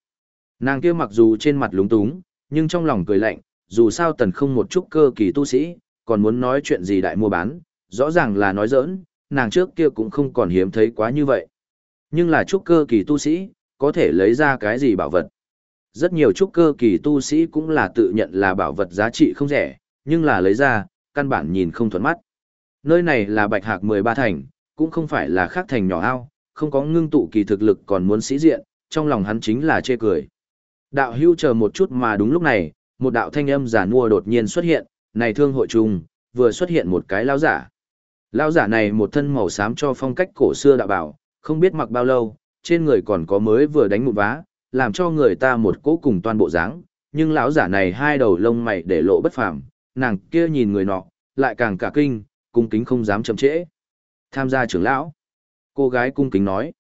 Nàng kia mặc dù trên mặt lúng túng, nhưng trong lòng cười lạnh, dù sao tần không một chút cơ kỳ tu sĩ, còn muốn nói chuyện gì đại mua bán, rõ ràng là nói giỡn, nàng trước kia cũng không còn hiếm thấy quá như vậy. Nhưng là trúc cơ kỳ tu sĩ, có thể lấy ra cái gì bảo vật. Rất nhiều trúc cơ kỳ tu sĩ cũng là tự nhận là bảo vật giá trị không rẻ, nhưng là lấy ra, căn bản nhìn không thuận mắt. Nơi này là bạch hạc 13 thành, cũng không phải là khác thành nhỏ ao, không có ngưng tụ kỳ thực lực còn muốn sĩ diện, trong lòng hắn chính là chê cười. Đạo hưu chờ một chút mà đúng lúc này, một đạo thanh âm giả nua đột nhiên xuất hiện, này thương hội trùng, vừa xuất hiện một cái lao giả. Lao giả này một thân màu xám cho phong cách cổ xưa đạo bảo, không biết mặc bao lâu, trên người còn có mới vừa đánh một vá, làm cho người ta một cố cùng toàn bộ dáng, nhưng lão giả này hai đầu lông mày để lộ bất phàm, nàng kia nhìn người nọ, lại càng cả kinh, cung kính không dám chậm trễ. Tham gia trưởng lão. Cô gái cung kính nói.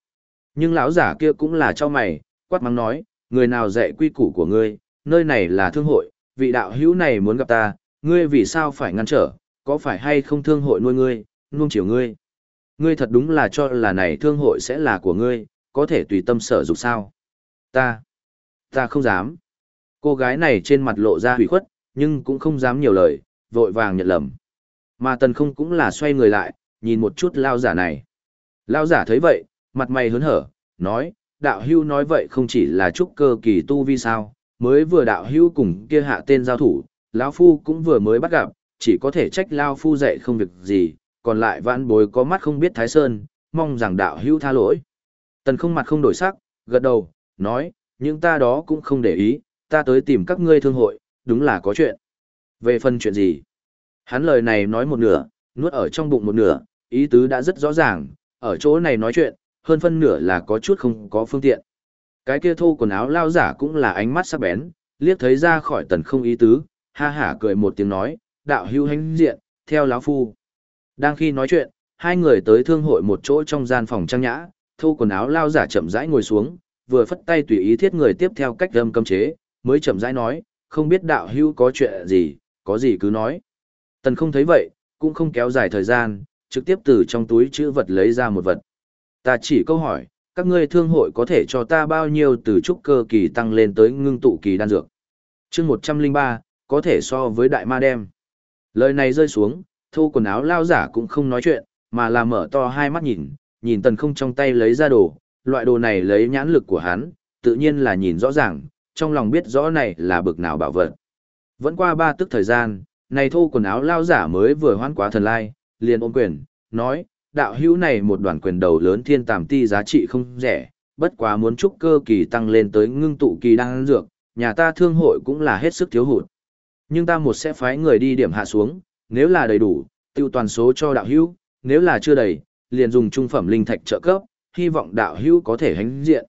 Nhưng lão giả kia cũng là cho mày, quát mắng nói, người nào dạy quy củ của ngươi, nơi này là thương hội, vị đạo hữu này muốn gặp ta, ngươi vì sao phải ngăn trở, có phải hay không thương hội nuôi ngươi, nuông chiều ngươi. Ngươi thật đúng là cho là này thương hội sẽ là của ngươi, có thể tùy tâm sở dục sao. Ta, ta không dám. Cô gái này trên mặt lộ ra hủy khuất, nhưng cũng không dám nhiều lời, vội vàng nhận lầm. Mà tần không cũng là xoay người lại, nhìn một chút lao giả này. Lao giả thấy vậy, mặt mày hớn hở, nói, đạo hưu nói vậy không chỉ là trúc cơ kỳ tu vi sao, mới vừa đạo hưu cùng kia hạ tên giao thủ, lão phu cũng vừa mới bắt gặp, chỉ có thể trách lão phu dạy không việc gì, còn lại vãn bối có mắt không biết thái sơn, mong rằng đạo hưu tha lỗi. Tần không mặt không đổi sắc, gật đầu, nói, nhưng ta đó cũng không để ý, ta tới tìm các ngươi thương hội, đúng là có chuyện. Về phần chuyện gì? Hắn lời này nói một nửa, nuốt ở trong bụng một nửa, ý tứ đã rất rõ ràng, ở chỗ này nói chuyện, hơn phân nửa là có chút không có phương tiện. Cái kia thô quần áo lao giả cũng là ánh mắt sắc bén, liếc thấy ra khỏi tần không ý tứ, ha hả cười một tiếng nói, đạo hưu hánh diện, theo lão phu. Đang khi nói chuyện, hai người tới thương hội một chỗ trong gian phòng trang nhã, thô quần áo lao giả chậm rãi ngồi xuống, vừa phất tay tùy ý thiết người tiếp theo cách âm cấm chế, mới chậm rãi nói, không biết đạo hưu có chuyện gì, có gì cứ nói. Tần không thấy vậy, cũng không kéo dài thời gian, trực tiếp từ trong túi chữ vật lấy ra một vật. Ta chỉ câu hỏi, các ngươi thương hội có thể cho ta bao nhiêu từ trúc cơ kỳ tăng lên tới ngưng tụ kỳ đan dược. chương 103, có thể so với đại ma đem. Lời này rơi xuống, thu quần áo lao giả cũng không nói chuyện, mà là mở to hai mắt nhìn, nhìn tần không trong tay lấy ra đồ, loại đồ này lấy nhãn lực của hắn, tự nhiên là nhìn rõ ràng, trong lòng biết rõ này là bực nào bảo vật. Vẫn qua ba tức thời gian, này thu quần áo lao giả mới vừa hoan quá thần lai, liền ôm quyền, nói, đạo hữu này một đoàn quyền đầu lớn thiên tàm ti giá trị không rẻ, bất quá muốn trúc cơ kỳ tăng lên tới ngưng tụ kỳ đang dược, nhà ta thương hội cũng là hết sức thiếu hụt. Nhưng ta một sẽ phái người đi điểm hạ xuống, nếu là đầy đủ, tiêu toàn số cho đạo hữu, nếu là chưa đầy, liền dùng trung phẩm linh thạch trợ cấp, hy vọng đạo hữu có thể hánh diện.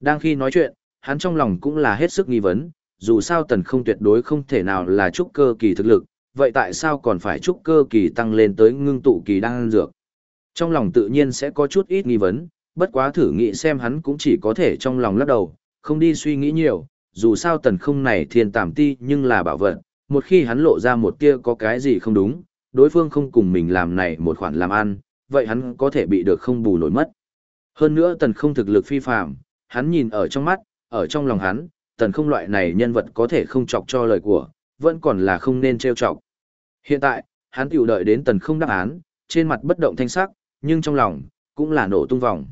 Đang khi nói chuyện, hắn trong lòng cũng là hết sức nghi vấn, dù sao tần không tuyệt đối không thể nào là trúc cơ kỳ thực lực, vậy tại sao còn phải trúc cơ kỳ tăng lên tới ngưng tụ kỳ đang dược? Trong lòng tự nhiên sẽ có chút ít nghi vấn, bất quá thử nghĩ xem hắn cũng chỉ có thể trong lòng lắc đầu, không đi suy nghĩ nhiều, dù sao tần không này thiên tàm ti nhưng là bảo vật, một khi hắn lộ ra một tia có cái gì không đúng, đối phương không cùng mình làm này một khoản làm ăn, vậy hắn có thể bị được không bù nổi mất. Hơn nữa tần không thực lực phi phạm, hắn nhìn ở trong mắt, ở trong lòng hắn, tần không loại này nhân vật có thể không chọc cho lời của, vẫn còn là không nên trêu chọc. Hiện tại, hắn tiểu đợi đến tần không đáp án, trên mặt bất động thanh sắc, nhưng trong lòng, cũng là nổ tung vòng.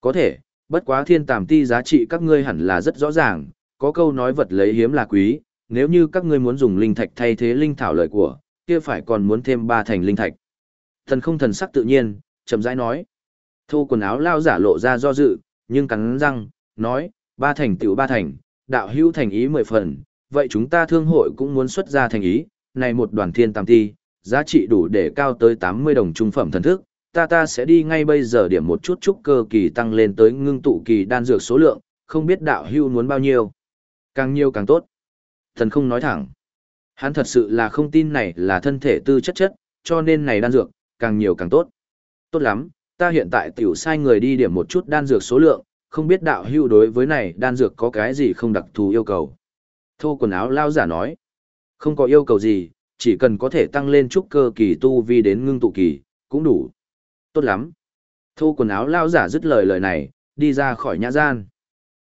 Có thể, bất quá thiên tàm ti giá trị các ngươi hẳn là rất rõ ràng, có câu nói vật lấy hiếm là quý, nếu như các ngươi muốn dùng linh thạch thay thế linh thảo lời của, kia phải còn muốn thêm ba thành linh thạch. Thần không thần sắc tự nhiên, chậm rãi nói. Thu quần áo lao giả lộ ra do dự, nhưng cắn răng, nói, ba thành tiểu ba thành, đạo hữu thành ý mười phần, vậy chúng ta thương hội cũng muốn xuất ra thành ý, này một đoàn thiên tam ti, giá trị đủ để cao tới 80 đồng trung phẩm thần thức, ta ta sẽ đi ngay bây giờ điểm một chút chút cơ kỳ tăng lên tới ngưng tụ kỳ đan dược số lượng, không biết đạo hưu muốn bao nhiêu. Càng nhiều càng tốt. Thần không nói thẳng. Hắn thật sự là không tin này là thân thể tư chất chất, cho nên này đan dược, càng nhiều càng tốt. Tốt lắm, ta hiện tại tiểu sai người đi điểm một chút đan dược số lượng, không biết đạo hưu đối với này đan dược có cái gì không đặc thù yêu cầu. Thô quần áo lao giả nói. Không có yêu cầu gì, chỉ cần có thể tăng lên chút cơ kỳ tu vi đến ngưng tụ kỳ, cũng đủ. Tốt lắm. Thô quần áo lao giả dứt lời lời này, đi ra khỏi nhã gian.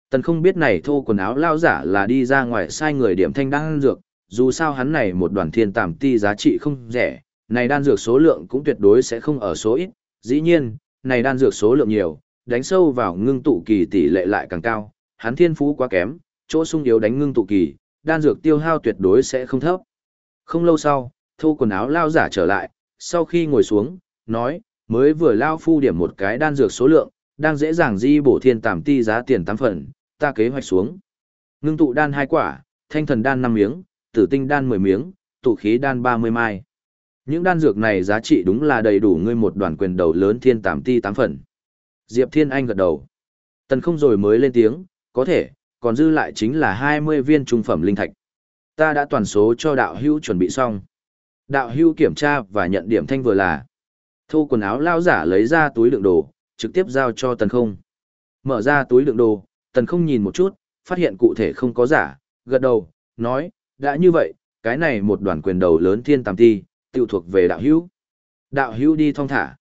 Tần không biết này thô quần áo lao giả là đi ra ngoài sai người điểm thanh đan dược, dù sao hắn này một đoàn thiên tàm ti giá trị không rẻ, này đan dược số lượng cũng tuyệt đối sẽ không ở số ít, dĩ nhiên, này đan dược số lượng nhiều, đánh sâu vào ngưng tụ kỳ tỷ lệ lại càng cao, hắn thiên phú quá kém, chỗ sung yếu đánh ngưng tụ kỳ, đan dược tiêu hao tuyệt đối sẽ không thấp. Không lâu sau, thu quần áo lao giả trở lại, sau khi ngồi xuống, nói, mới vừa lao phu điểm một cái đan dược số lượng, đang dễ dàng di bổ thiên tàm ti giá tiền tám phần, ta kế hoạch xuống. Ngưng tụ đan hai quả, thanh thần đan năm miếng, tử tinh đan mười miếng, tụ khí đan ba mươi mai. Những đan dược này giá trị đúng là đầy đủ ngươi một đoàn quyền đầu lớn thiên tàm ti tám phần. Diệp Thiên Anh gật đầu. Tần không rồi mới lên tiếng, có thể, còn dư lại chính là hai mươi viên trung phẩm linh thạch. Ta đã toàn số cho đạo hữu chuẩn bị xong. Đạo hữu kiểm tra và nhận điểm thanh vừa là. Thu quần áo lao giả lấy ra túi đựng đồ, trực tiếp giao cho tần không. Mở ra túi đựng đồ, tần không nhìn một chút, phát hiện cụ thể không có giả, gật đầu, nói, đã như vậy, cái này một đoàn quyền đầu lớn thiên tam ti, tiêu thuộc về đạo hữu. Đạo hữu đi thong thả.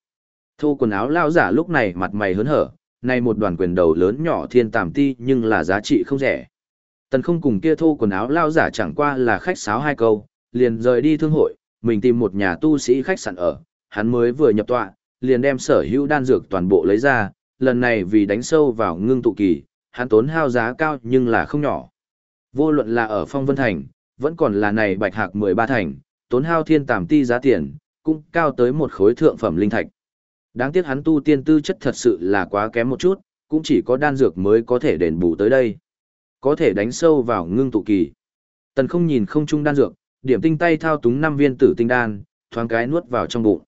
Thu quần áo lao giả lúc này mặt mày hớn hở, này một đoàn quyền đầu lớn nhỏ thiên tam ti nhưng là giá trị không rẻ. Tần không cùng kia thô quần áo lao giả chẳng qua là khách sáo hai câu, liền rời đi thương hội, mình tìm một nhà tu sĩ khách sạn ở, hắn mới vừa nhập tọa, liền đem sở hữu đan dược toàn bộ lấy ra, lần này vì đánh sâu vào ngưng tụ kỳ, hắn tốn hao giá cao nhưng là không nhỏ. Vô luận là ở Phong Vân Thành, vẫn còn là này Bạch Hạc 13 thành, tốn hao thiên tàm ti giá tiền, cũng cao tới một khối thượng phẩm linh thạch. Đáng tiếc hắn tu tiên tư chất thật sự là quá kém một chút, cũng chỉ có đan dược mới có thể đền bù tới đây. Có thể đánh sâu vào ngưng tụ kỳ. Tần không nhìn không trung đan dược, điểm tinh tay thao túng năm viên tử tinh đan, thoáng cái nuốt vào trong bụng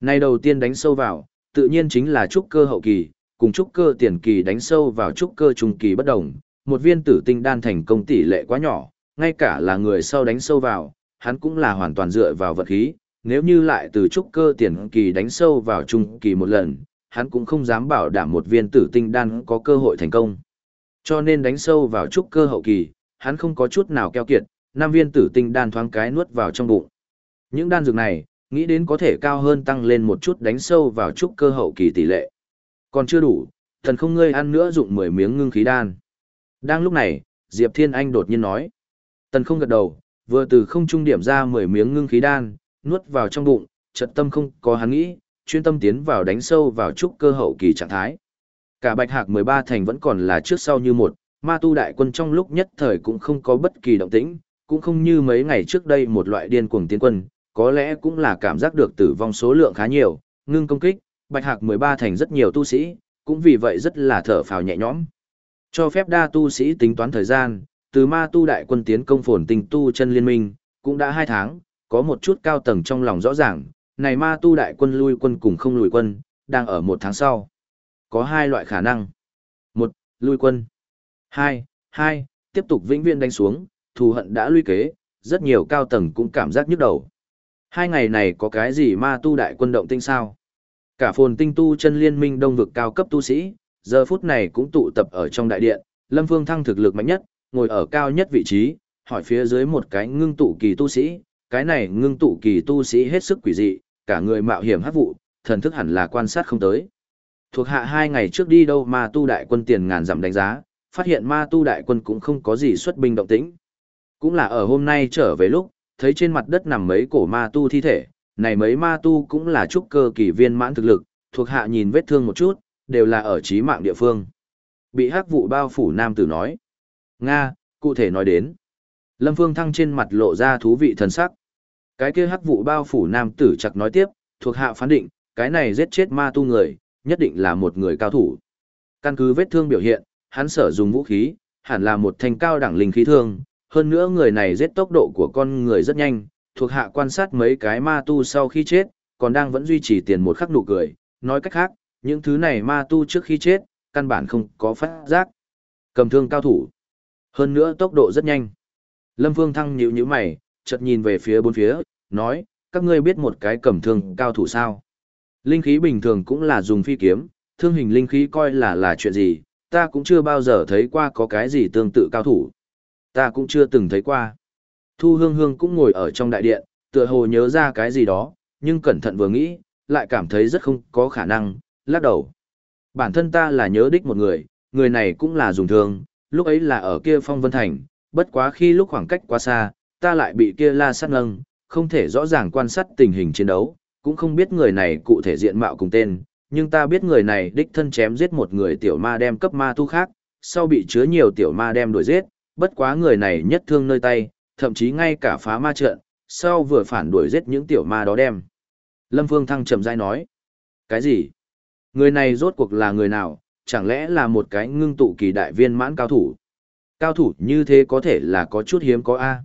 nay đầu tiên đánh sâu vào, tự nhiên chính là trúc cơ hậu kỳ, cùng trúc cơ tiền kỳ đánh sâu vào trúc cơ trung kỳ bất đồng. Một viên tử tinh đan thành công tỷ lệ quá nhỏ, ngay cả là người sau đánh sâu vào, hắn cũng là hoàn toàn dựa vào vật khí. Nếu như lại từ trúc cơ tiền kỳ đánh sâu vào trung kỳ một lần, hắn cũng không dám bảo đảm một viên tử tinh đan có cơ hội thành công. Cho nên đánh sâu vào trúc cơ hậu kỳ, hắn không có chút nào keo kiệt, năm viên tử tinh đan thoáng cái nuốt vào trong bụng. Những đan dược này, nghĩ đến có thể cao hơn tăng lên một chút đánh sâu vào chút cơ hậu kỳ tỷ lệ. Còn chưa đủ, thần không ngươi ăn nữa dụng 10 miếng ngưng khí đan. Đang lúc này, Diệp Thiên Anh đột nhiên nói. Tần không gật đầu, vừa từ không trung điểm ra 10 miếng ngưng khí đan, nuốt vào trong bụng, chợt tâm không có hắn nghĩ, chuyên tâm tiến vào đánh sâu vào trúc cơ hậu kỳ trạng thái. Cả bạch hạc 13 thành vẫn còn là trước sau như một, ma tu đại quân trong lúc nhất thời cũng không có bất kỳ động tĩnh, cũng không như mấy ngày trước đây một loại điên cuồng tiến quân, có lẽ cũng là cảm giác được tử vong số lượng khá nhiều, ngưng công kích, bạch hạc 13 thành rất nhiều tu sĩ, cũng vì vậy rất là thở phào nhẹ nhõm. Cho phép đa tu sĩ tính toán thời gian, từ ma tu đại quân tiến công phồn tinh tu chân liên minh, cũng đã 2 tháng, có một chút cao tầng trong lòng rõ ràng, này ma tu đại quân lui quân cùng không lùi quân, đang ở một tháng sau. Có hai loại khả năng. một Lui quân. hai hai Tiếp tục vĩnh viễn đánh xuống, thù hận đã lui kế, rất nhiều cao tầng cũng cảm giác nhức đầu. Hai ngày này có cái gì ma tu đại quân động tinh sao? Cả phồn tinh tu chân liên minh đông vực cao cấp tu sĩ, giờ phút này cũng tụ tập ở trong đại điện, Lâm Phương Thăng thực lực mạnh nhất, ngồi ở cao nhất vị trí, hỏi phía dưới một cái ngưng tụ kỳ tu sĩ, cái này ngưng tụ kỳ tu sĩ hết sức quỷ dị, cả người mạo hiểm hấp vụ, thần thức hẳn là quan sát không tới. Thuộc hạ hai ngày trước đi đâu ma tu đại quân tiền ngàn dặm đánh giá, phát hiện ma tu đại quân cũng không có gì xuất binh động tĩnh. Cũng là ở hôm nay trở về lúc, thấy trên mặt đất nằm mấy cổ ma tu thi thể, này mấy ma tu cũng là trúc cơ kỳ viên mãn thực lực, thuộc hạ nhìn vết thương một chút, đều là ở trí mạng địa phương. Bị hắc vụ bao phủ nam tử nói. Nga, cụ thể nói đến. Lâm Phương Thăng trên mặt lộ ra thú vị thần sắc. Cái kia hắc vụ bao phủ nam tử chặt nói tiếp, thuộc hạ phán định, cái này giết chết ma tu người, nhất định là một người cao thủ. Căn cứ vết thương biểu hiện, hắn sở dùng vũ khí, hẳn là một thanh cao đẳng linh khí thương, hơn nữa người này giết tốc độ của con người rất nhanh, thuộc hạ quan sát mấy cái ma tu sau khi chết, còn đang vẫn duy trì tiền một khắc nụ cười, nói cách khác, những thứ này ma tu trước khi chết, căn bản không có phát giác. Cầm thương cao thủ. Hơn nữa tốc độ rất nhanh. Lâm vương Thăng nhíu nhíu mày, chợt nhìn về phía bốn phía, nói, các ngươi biết một cái cầm thương cao thủ sao? Linh khí bình thường cũng là dùng phi kiếm, thương hình linh khí coi là là chuyện gì, ta cũng chưa bao giờ thấy qua có cái gì tương tự cao thủ. Ta cũng chưa từng thấy qua. Thu hương hương cũng ngồi ở trong đại điện, tựa hồ nhớ ra cái gì đó, nhưng cẩn thận vừa nghĩ, lại cảm thấy rất không có khả năng, lắc đầu. Bản thân ta là nhớ đích một người, người này cũng là dùng thương, lúc ấy là ở kia phong vân thành, bất quá khi lúc khoảng cách quá xa, ta lại bị kia la sát nâng, không thể rõ ràng quan sát tình hình chiến đấu, cũng không biết người này cụ thể diện mạo cùng tên, nhưng ta biết người này đích thân chém giết một người tiểu ma đem cấp ma tu khác, sau bị chứa nhiều tiểu ma đem đuổi giết, bất quá người này nhất thương nơi tay, thậm chí ngay cả phá ma trận, sau vừa phản đuổi giết những tiểu ma đó đem. Lâm Phương Thăng trầm dai nói, cái gì? Người này rốt cuộc là người nào, chẳng lẽ là một cái ngưng tụ kỳ đại viên mãn cao thủ? Cao thủ như thế có thể là có chút hiếm có A.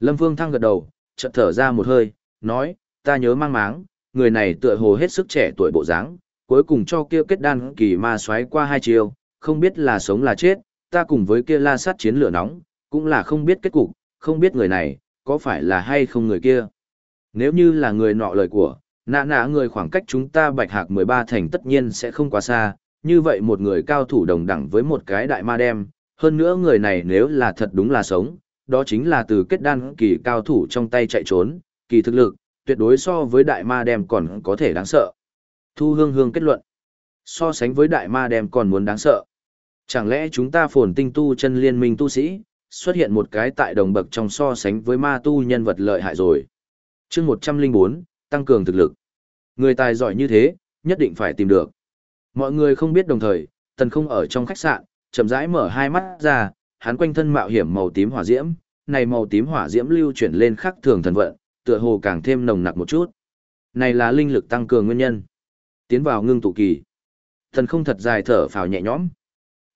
Lâm Vương Thăng gật đầu, chợt thở ra một hơi, nói, ta nhớ mang máng, người này tựa hồ hết sức trẻ tuổi bộ dáng, cuối cùng cho kia kết đan kỳ ma xoáy qua hai chiều, không biết là sống là chết, ta cùng với kia la sát chiến lửa nóng, cũng là không biết kết cục, không biết người này, có phải là hay không người kia. Nếu như là người nọ lời của, nạ nạ người khoảng cách chúng ta bạch hạc 13 thành tất nhiên sẽ không quá xa, như vậy một người cao thủ đồng đẳng với một cái đại ma đem, hơn nữa người này nếu là thật đúng là sống, đó chính là từ kết đan kỳ cao thủ trong tay chạy trốn, kỳ thực lực, tuyệt đối so với đại ma đem còn có thể đáng sợ. Thu hương hương kết luận, so sánh với đại ma đem còn muốn đáng sợ. Chẳng lẽ chúng ta phồn tinh tu chân liên minh tu sĩ, xuất hiện một cái tại đồng bậc trong so sánh với ma tu nhân vật lợi hại rồi. chương 104, tăng cường thực lực. Người tài giỏi như thế, nhất định phải tìm được. Mọi người không biết đồng thời, tần không ở trong khách sạn, chậm rãi mở hai mắt ra, hắn quanh thân mạo hiểm màu tím hỏa diễm, này màu tím hỏa diễm lưu chuyển lên khắc thường thần vận, tựa hồ càng thêm nồng nặc một chút. Này là linh lực tăng cường nguyên nhân. Tiến vào ngưng tụ kỳ. Thần không thật dài thở phào nhẹ nhõm.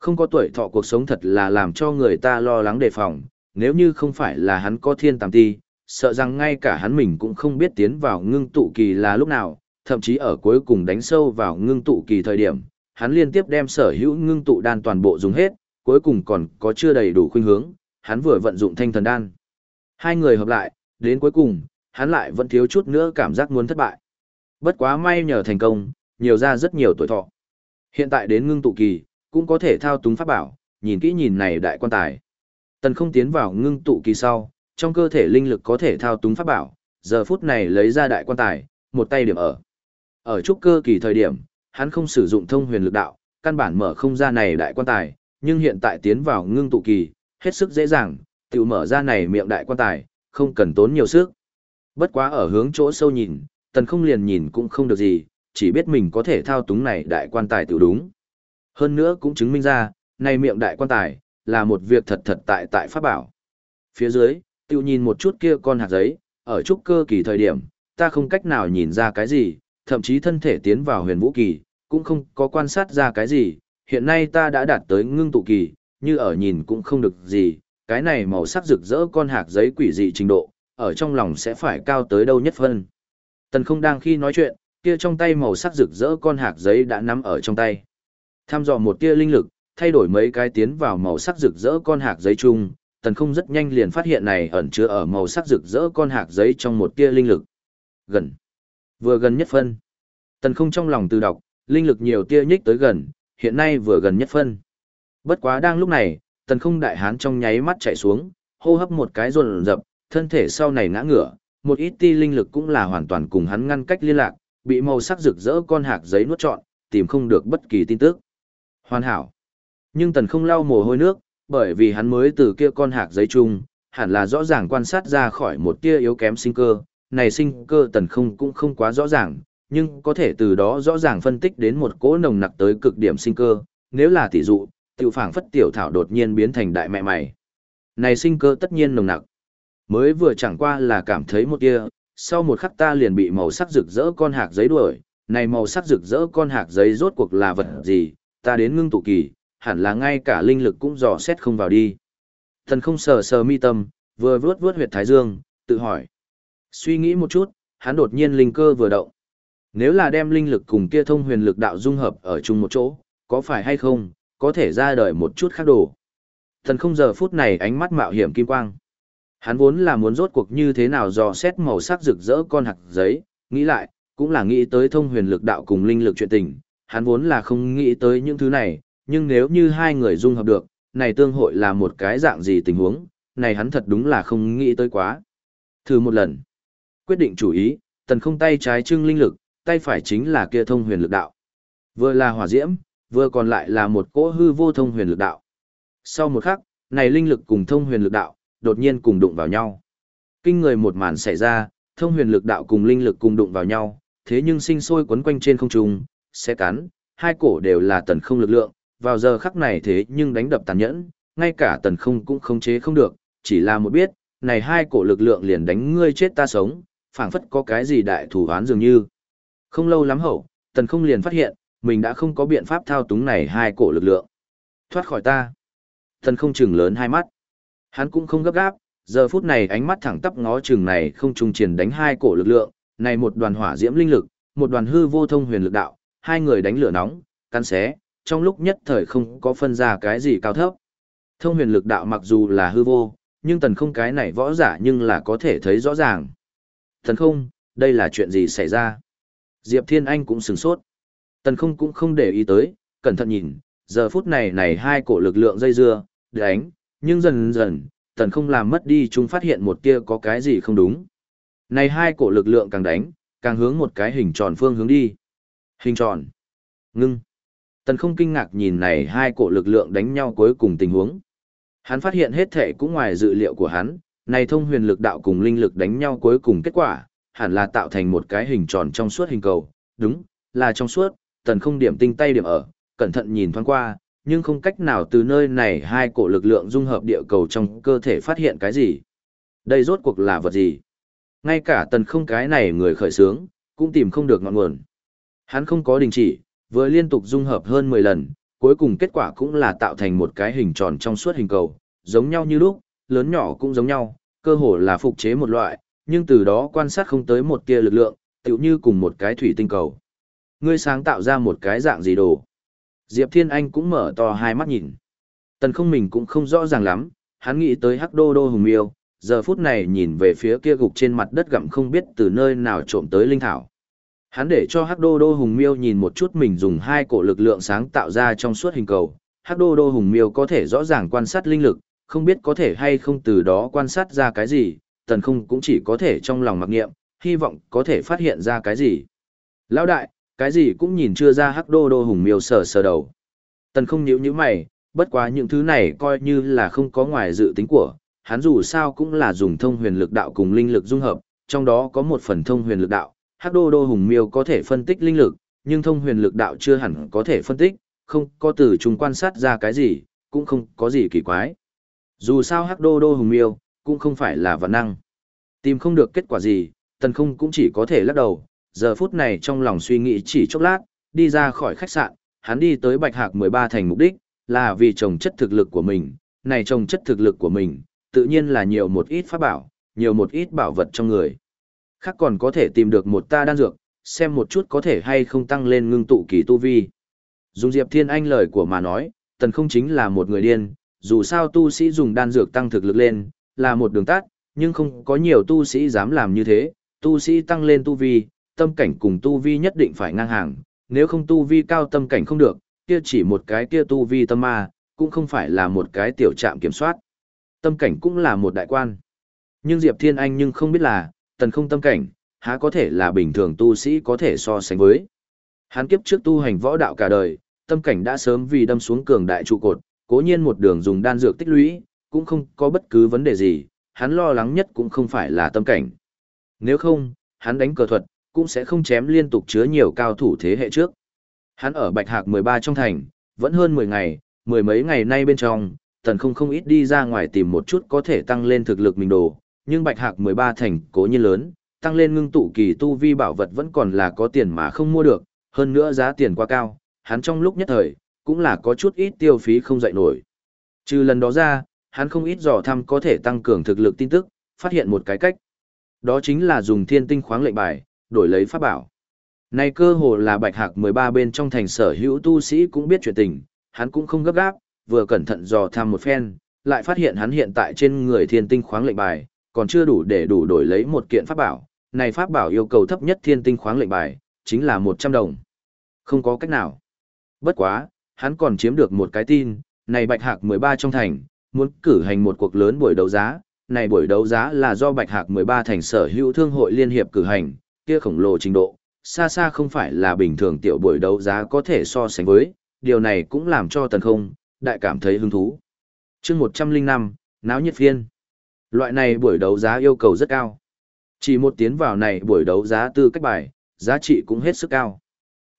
Không có tuổi thọ cuộc sống thật là làm cho người ta lo lắng đề phòng, nếu như không phải là hắn có thiên tàm ti, sợ rằng ngay cả hắn mình cũng không biết tiến vào ngưng tụ kỳ là lúc nào, thậm chí ở cuối cùng đánh sâu vào ngưng tụ kỳ thời điểm, hắn liên tiếp đem sở hữu ngưng tụ đan toàn bộ dùng hết, cuối cùng còn có chưa đầy đủ khuynh hướng, hắn vừa vận dụng thanh thần đan. Hai người hợp lại, đến cuối cùng, hắn lại vẫn thiếu chút nữa cảm giác muốn thất bại. Bất quá may nhờ thành công, nhiều ra rất nhiều tuổi thọ. Hiện tại đến ngưng tụ kỳ, cũng có thể thao túng pháp bảo, nhìn kỹ nhìn này đại quan tài. Tần không tiến vào ngưng tụ kỳ sau, trong cơ thể linh lực có thể thao túng pháp bảo, giờ phút này lấy ra đại quan tài, một tay điểm ở. Ở trúc cơ kỳ thời điểm, hắn không sử dụng thông huyền lực đạo, căn bản mở không ra này đại quan tài, nhưng hiện tại tiến vào ngưng tụ kỳ, hết sức dễ dàng, tự mở ra này miệng đại quan tài, không cần tốn nhiều sức. Bất quá ở hướng chỗ sâu nhìn, tần không liền nhìn cũng không được gì, chỉ biết mình có thể thao túng này đại quan tài tự đúng. Hơn nữa cũng chứng minh ra, này miệng đại quan tài, là một việc thật thật tại tại pháp bảo. Phía dưới, tiêu nhìn một chút kia con hạt giấy, ở chút cơ kỳ thời điểm, ta không cách nào nhìn ra cái gì, thậm chí thân thể tiến vào huyền vũ kỳ, cũng không có quan sát ra cái gì, hiện nay ta đã đạt tới ngưng tụ kỳ, như ở nhìn cũng không được gì, cái này màu sắc rực rỡ con hạt giấy quỷ dị trình độ, ở trong lòng sẽ phải cao tới đâu nhất phân. Tần không đang khi nói chuyện, kia trong tay màu sắc rực rỡ con hạt giấy đã nắm ở trong tay. Tham dò một tia linh lực, thay đổi mấy cái tiến vào màu sắc rực rỡ con hạt giấy chung, tần không rất nhanh liền phát hiện này ẩn chứa ở màu sắc rực rỡ con hạt giấy trong một tia linh lực. Gần. Vừa gần nhất phân. Tần không trong lòng tự đọc, linh lực nhiều tia nhích tới gần, hiện nay vừa gần nhất phân. Bất quá đang lúc này, tần không đại hán trong nháy mắt chạy xuống, hô hấp một cái rồn rập, thân thể sau này ngã ngửa, một ít ti linh lực cũng là hoàn toàn cùng hắn ngăn cách liên lạc, bị màu sắc rực rỡ con hạt giấy nuốt trọn, tìm không được bất kỳ tin tức. Hoàn hảo. Nhưng tần không lau mồ hôi nước, bởi vì hắn mới từ kia con hạt giấy chung, hẳn là rõ ràng quan sát ra khỏi một tia yếu kém sinh cơ, này sinh cơ tần không cũng không quá rõ ràng, nhưng có thể từ đó rõ ràng phân tích đến một cỗ nồng nặc tới cực điểm sinh cơ, nếu là tỷ dụ, tiểu phảng phất tiểu thảo đột nhiên biến thành đại mẹ mày. Này sinh cơ tất nhiên nồng nặc. Mới vừa chẳng qua là cảm thấy một tia, sau một khắc ta liền bị màu sắc rực rỡ con hạt giấy đuổi, này màu sắc rực rỡ con hạt giấy rốt cuộc là vật gì, ta đến ngưng tụ kỳ, hẳn là ngay cả linh lực cũng dò xét không vào đi. Thần không sờ sờ mi tâm, vừa vướt vướt huyệt thái dương, tự hỏi. Suy nghĩ một chút, hắn đột nhiên linh cơ vừa động. Nếu là đem linh lực cùng kia thông huyền lực đạo dung hợp ở chung một chỗ, có phải hay không, có thể ra đời một chút khác đồ. Thần không giờ phút này ánh mắt mạo hiểm kim quang. Hắn vốn là muốn rốt cuộc như thế nào dò xét màu sắc rực rỡ con hạt giấy, nghĩ lại, cũng là nghĩ tới thông huyền lực đạo cùng linh lực chuyện tình, hắn vốn là không nghĩ tới những thứ này, nhưng nếu như hai người dung hợp được, này tương hội là một cái dạng gì tình huống, này hắn thật đúng là không nghĩ tới quá. Thử một lần. Quyết định chủ ý, tần không tay trái trưng linh lực, tay phải chính là kia thông huyền lực đạo. Vừa là hỏa diễm, vừa còn lại là một cỗ hư vô thông huyền lực đạo. Sau một khắc, này linh lực cùng thông huyền lực đạo, đột nhiên cùng đụng vào nhau. Kinh người một màn xảy ra, thông huyền lực đạo cùng linh lực cùng đụng vào nhau, thế nhưng sinh sôi quấn quanh trên không trung, sẽ cắn, hai cổ đều là tần không lực lượng, vào giờ khắc này thế nhưng đánh đập tàn nhẫn, ngay cả tần không cũng khống chế không được, chỉ là một biết, này hai cổ lực lượng liền đánh ngươi chết ta sống, phảng phất có cái gì đại thủ án dường như. Không lâu lắm hậu, tần không liền phát hiện, mình đã không có biện pháp thao túng này hai cổ lực lượng. Thoát khỏi ta. tần không chừng lớn hai mắt. Hắn cũng không gấp gáp, giờ phút này ánh mắt thẳng tắp ngó chừng này không trung triển đánh hai cổ lực lượng, này một đoàn hỏa diễm linh lực, một đoàn hư vô thông huyền lực đạo, hai người đánh lửa nóng, cắn xé, trong lúc nhất thời không có phân ra cái gì cao thấp. Thông huyền lực đạo mặc dù là hư vô, nhưng tần không cái này võ giả nhưng là có thể thấy rõ ràng. Tần không, đây là chuyện gì xảy ra? Diệp Thiên Anh cũng sửng sốt. Tần không cũng không để ý tới, cẩn thận nhìn, giờ phút này này hai cổ lực lượng dây dưa, đánh, nhưng dần dần, tần không làm mất đi chúng phát hiện một kia có cái gì không đúng. Này hai cổ lực lượng càng đánh, càng hướng một cái hình tròn phương hướng đi. Hình tròn. Ngưng. Tần không kinh ngạc nhìn này hai cổ lực lượng đánh nhau cuối cùng tình huống. Hắn phát hiện hết thể cũng ngoài dự liệu của hắn, này thông huyền lực đạo cùng linh lực đánh nhau cuối cùng kết quả, hẳn là tạo thành một cái hình tròn trong suốt hình cầu, đúng, là trong suốt, tần không điểm tinh tay điểm ở, cẩn thận nhìn thoáng qua, nhưng không cách nào từ nơi này hai cổ lực lượng dung hợp địa cầu trong cơ thể phát hiện cái gì. Đây rốt cuộc là vật gì? Ngay cả tần không cái này người khởi sướng, cũng tìm không được ngọn nguồn. Hắn không có đình chỉ, vừa liên tục dung hợp hơn 10 lần, cuối cùng kết quả cũng là tạo thành một cái hình tròn trong suốt hình cầu, giống nhau như lúc, lớn nhỏ cũng giống nhau, cơ hồ là phục chế một loại, nhưng từ đó quan sát không tới một tia lực lượng, tựu như cùng một cái thủy tinh cầu. Ngươi sáng tạo ra một cái dạng gì đồ? Diệp Thiên Anh cũng mở to hai mắt nhìn. Tần không mình cũng không rõ ràng lắm, hắn nghĩ tới hắc đô đô hùng miêu, giờ phút này nhìn về phía kia gục trên mặt đất gặm không biết từ nơi nào trộm tới linh thảo. Hắn để cho Hắc Đô Đô Hùng Miêu nhìn một chút mình dùng hai cổ lực lượng sáng tạo ra trong suốt hình cầu. Hắc Đô Đô Hùng Miêu có thể rõ ràng quan sát linh lực, không biết có thể hay không từ đó quan sát ra cái gì, tần không cũng chỉ có thể trong lòng mặc niệm hy vọng có thể phát hiện ra cái gì. Lão đại, cái gì cũng nhìn chưa ra Hắc Đô Đô Hùng Miêu sờ sờ đầu. Tần không nhíu nhíu mày, bất quá những thứ này coi như là không có ngoài dự tính của, hắn dù sao cũng là dùng thông huyền lực đạo cùng linh lực dung hợp, trong đó có một phần thông huyền lực đạo, Hắc Đô Đô Hùng Miêu có thể phân tích linh lực, nhưng thông huyền lực đạo chưa hẳn có thể phân tích, không có từ chúng quan sát ra cái gì, cũng không có gì kỳ quái. Dù sao Hắc Đô Đô Hùng Miêu cũng không phải là vật năng. Tìm không được kết quả gì, Tần Không cũng chỉ có thể lắc đầu, giờ phút này trong lòng suy nghĩ chỉ chốc lát, đi ra khỏi khách sạn, hắn đi tới Bạch Hạc 13 thành mục đích, là vì trồng chất thực lực của mình, này trồng chất thực lực của mình, tự nhiên là nhiều một ít pháp bảo, nhiều một ít bảo vật trong người khác còn có thể tìm được một ta đan dược, xem một chút có thể hay không tăng lên ngưng tụ kỳ tu vi. Dùng Diệp Thiên Anh lời của mà nói, tần không chính là một người điên, dù sao tu sĩ dùng đan dược tăng thực lực lên, là một đường tắt, nhưng không có nhiều tu sĩ dám làm như thế, tu sĩ tăng lên tu vi, tâm cảnh cùng tu vi nhất định phải ngang hàng, nếu không tu vi cao tâm cảnh không được, kia chỉ một cái kia tu vi tâm ma, cũng không phải là một cái tiểu trạm kiểm soát. Tâm cảnh cũng là một đại quan. Nhưng Diệp Thiên Anh nhưng không biết là, tần không tâm cảnh, há có thể là bình thường tu sĩ có thể so sánh với. Hắn kiếp trước tu hành võ đạo cả đời, tâm cảnh đã sớm vì đâm xuống cường đại trụ cột, cố nhiên một đường dùng đan dược tích lũy, cũng không có bất cứ vấn đề gì, hắn lo lắng nhất cũng không phải là tâm cảnh. Nếu không, hắn đánh cờ thuật, cũng sẽ không chém liên tục chứa nhiều cao thủ thế hệ trước. Hắn ở Bạch Hạc 13 trong thành, vẫn hơn 10 ngày, mười mấy ngày nay bên trong, tần không không ít đi ra ngoài tìm một chút có thể tăng lên thực lực mình đồ, nhưng bạch hạc 13 thành cố nhiên lớn, tăng lên ngưng tụ kỳ tu vi bảo vật vẫn còn là có tiền mà không mua được, hơn nữa giá tiền quá cao, hắn trong lúc nhất thời, cũng là có chút ít tiêu phí không dậy nổi. Trừ lần đó ra, hắn không ít dò thăm có thể tăng cường thực lực tin tức, phát hiện một cái cách. Đó chính là dùng thiên tinh khoáng lệnh bài, đổi lấy pháp bảo. Này cơ hồ là bạch hạc 13 bên trong thành sở hữu tu sĩ cũng biết chuyện tình, hắn cũng không gấp gáp, vừa cẩn thận dò thăm một phen, lại phát hiện hắn hiện tại trên người thiên tinh khoáng lệnh bài, còn chưa đủ để đủ đổi lấy một kiện pháp bảo. Này pháp bảo yêu cầu thấp nhất thiên tinh khoáng lệnh bài, chính là 100 đồng. Không có cách nào. Bất quá, hắn còn chiếm được một cái tin, này Bạch Hạc 13 trong thành, muốn cử hành một cuộc lớn buổi đấu giá. Này buổi đấu giá là do Bạch Hạc 13 thành sở hữu thương hội liên hiệp cử hành, kia khổng lồ trình độ, xa xa không phải là bình thường tiểu buổi đấu giá có thể so sánh với, điều này cũng làm cho tần không, đại cảm thấy hứng thú. chương 105, náo nhiệt phiên. Loại này buổi đấu giá yêu cầu rất cao. Chỉ một tiến vào này buổi đấu giá tư cách bài, giá trị cũng hết sức cao.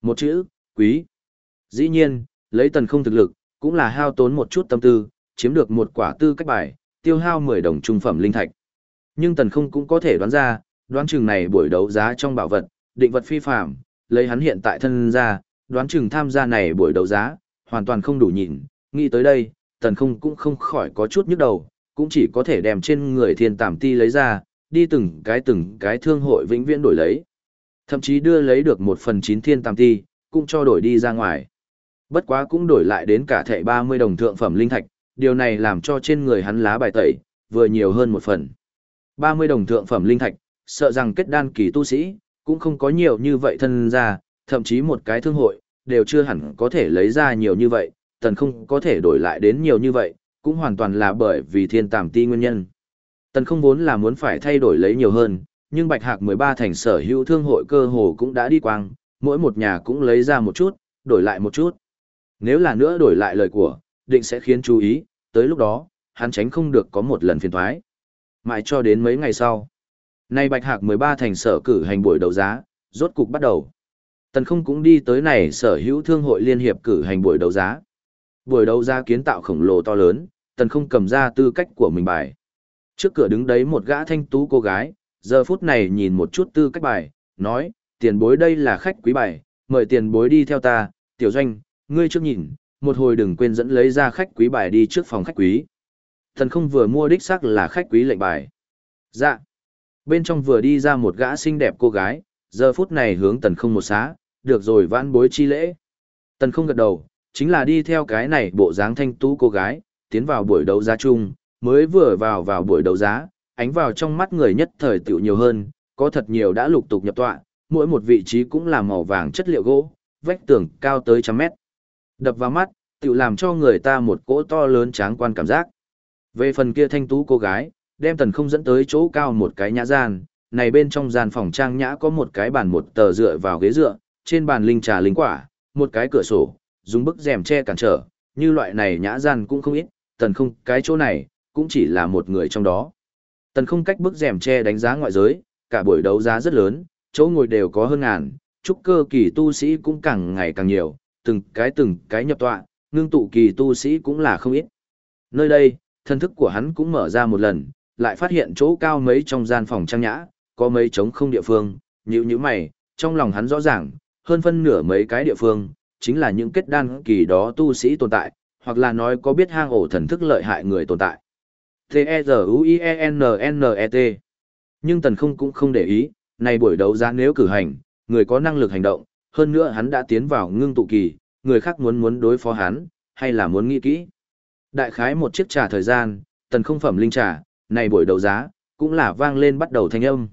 Một chữ, quý. Dĩ nhiên, lấy tần không thực lực, cũng là hao tốn một chút tâm tư, chiếm được một quả tư cách bài, tiêu hao 10 đồng trung phẩm linh thạch. Nhưng tần không cũng có thể đoán ra, đoán chừng này buổi đấu giá trong bảo vật, định vật phi phạm, lấy hắn hiện tại thân ra, đoán chừng tham gia này buổi đấu giá, hoàn toàn không đủ nhìn, nghĩ tới đây, tần không cũng không khỏi có chút nhức đầu, cũng chỉ có thể đem trên người thiên tàm ti lấy ra, đi từng cái từng cái thương hội vĩnh viễn đổi lấy. Thậm chí đưa lấy được một phần chín thiên tàm ti, cũng cho đổi đi ra ngoài. Bất quá cũng đổi lại đến cả thệ 30 đồng thượng phẩm linh thạch, điều này làm cho trên người hắn lá bài tẩy, vừa nhiều hơn một phần. 30 đồng thượng phẩm linh thạch, sợ rằng kết đan kỳ tu sĩ, cũng không có nhiều như vậy thân ra, thậm chí một cái thương hội, đều chưa hẳn có thể lấy ra nhiều như vậy, tần không có thể đổi lại đến nhiều như vậy, cũng hoàn toàn là bởi vì thiên tàm ti nguyên nhân. Tần không vốn là muốn phải thay đổi lấy nhiều hơn, nhưng bạch hạc 13 thành sở hữu thương hội cơ hồ cũng đã đi quang, mỗi một nhà cũng lấy ra một chút, đổi lại một chút. Nếu là nữa đổi lại lời của, định sẽ khiến chú ý, tới lúc đó, hắn tránh không được có một lần phiền thoái. Mãi cho đến mấy ngày sau. Nay Bạch Hạc 13 thành sở cử hành buổi đấu giá, rốt cục bắt đầu. Tần không cũng đi tới này sở hữu thương hội liên hiệp cử hành buổi đấu giá. Buổi đấu giá kiến tạo khổng lồ to lớn, tần không cầm ra tư cách của mình bài. Trước cửa đứng đấy một gã thanh tú cô gái, giờ phút này nhìn một chút tư cách bài, nói, tiền bối đây là khách quý bài, mời tiền bối đi theo ta, tiểu doanh, ngươi trước nhìn, một hồi đừng quên dẫn lấy ra khách quý bài đi trước phòng khách quý. Thần không vừa mua đích sắc là khách quý lệnh bài. Dạ. Bên trong vừa đi ra một gã xinh đẹp cô gái, giờ phút này hướng tần không một xá, được rồi vãn bối chi lễ. Tần không gật đầu, chính là đi theo cái này bộ dáng thanh tú cô gái, tiến vào buổi đấu giá chung, mới vừa vào vào buổi đấu giá, ánh vào trong mắt người nhất thời tiểu nhiều hơn, có thật nhiều đã lục tục nhập tọa, mỗi một vị trí cũng là màu vàng chất liệu gỗ, vách tường cao tới trăm mét. Đập vào mắt, tiểu làm cho người ta một cỗ to lớn tráng quan cảm giác. Về phần kia thanh tú cô gái, đem tần không dẫn tới chỗ cao một cái nhã gian, này bên trong gian phòng trang nhã có một cái bàn một tờ dựa vào ghế dựa, trên bàn linh trà linh quả, một cái cửa sổ, dùng bức rèm che cản trở, như loại này nhã gian cũng không ít, tần không cái chỗ này, cũng chỉ là một người trong đó. Tần không cách bức rèm che đánh giá ngoại giới, cả buổi đấu giá rất lớn, chỗ ngồi đều có hơn ngàn, trúc cơ kỳ tu sĩ cũng càng ngày càng nhiều, từng cái từng cái nhập tọa, ngưng tụ kỳ tu sĩ cũng là không ít. Nơi đây, thân thức của hắn cũng mở ra một lần, lại phát hiện chỗ cao mấy trong gian phòng trang nhã, có mấy trống không địa phương, nhữ như mày, trong lòng hắn rõ ràng, hơn phân nửa mấy cái địa phương, chính là những kết đan kỳ đó tu sĩ tồn tại, hoặc là nói có biết hang ổ thần thức lợi hại người tồn tại. T-E-Z-U-I-E-N-N-E-T Nhưng tần không cũng không để ý, này buổi đấu giá nếu cử hành, người có năng lực hành động, hơn nữa hắn đã tiến vào ngưng tụ kỳ, người khác muốn muốn đối phó hắn, hay là muốn nghĩ kỹ. Đại khái một chiếc trà thời gian, tần không phẩm linh trà, này buổi đấu giá, cũng là vang lên bắt đầu thanh âm.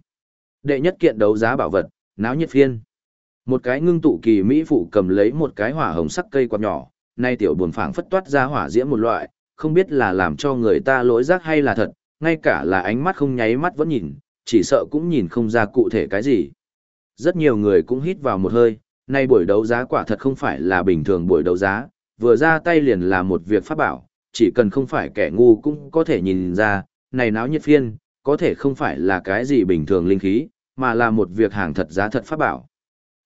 Đệ nhất kiện đấu giá bảo vật, náo nhiệt phiên. Một cái ngưng tụ kỳ mỹ phụ cầm lấy một cái hỏa hồng sắc cây quạt nhỏ, nay tiểu buồn phảng phất toát ra hỏa diễm một loại, không biết là làm cho người ta lỗi giác hay là thật, ngay cả là ánh mắt không nháy mắt vẫn nhìn, chỉ sợ cũng nhìn không ra cụ thể cái gì. Rất nhiều người cũng hít vào một hơi, nay buổi đấu giá quả thật không phải là bình thường buổi đấu giá, vừa ra tay liền là một việc pháp bảo, chỉ cần không phải kẻ ngu cũng có thể nhìn ra, này náo nhiệt phiên, có thể không phải là cái gì bình thường linh khí, mà là một việc hàng thật giá thật pháp bảo.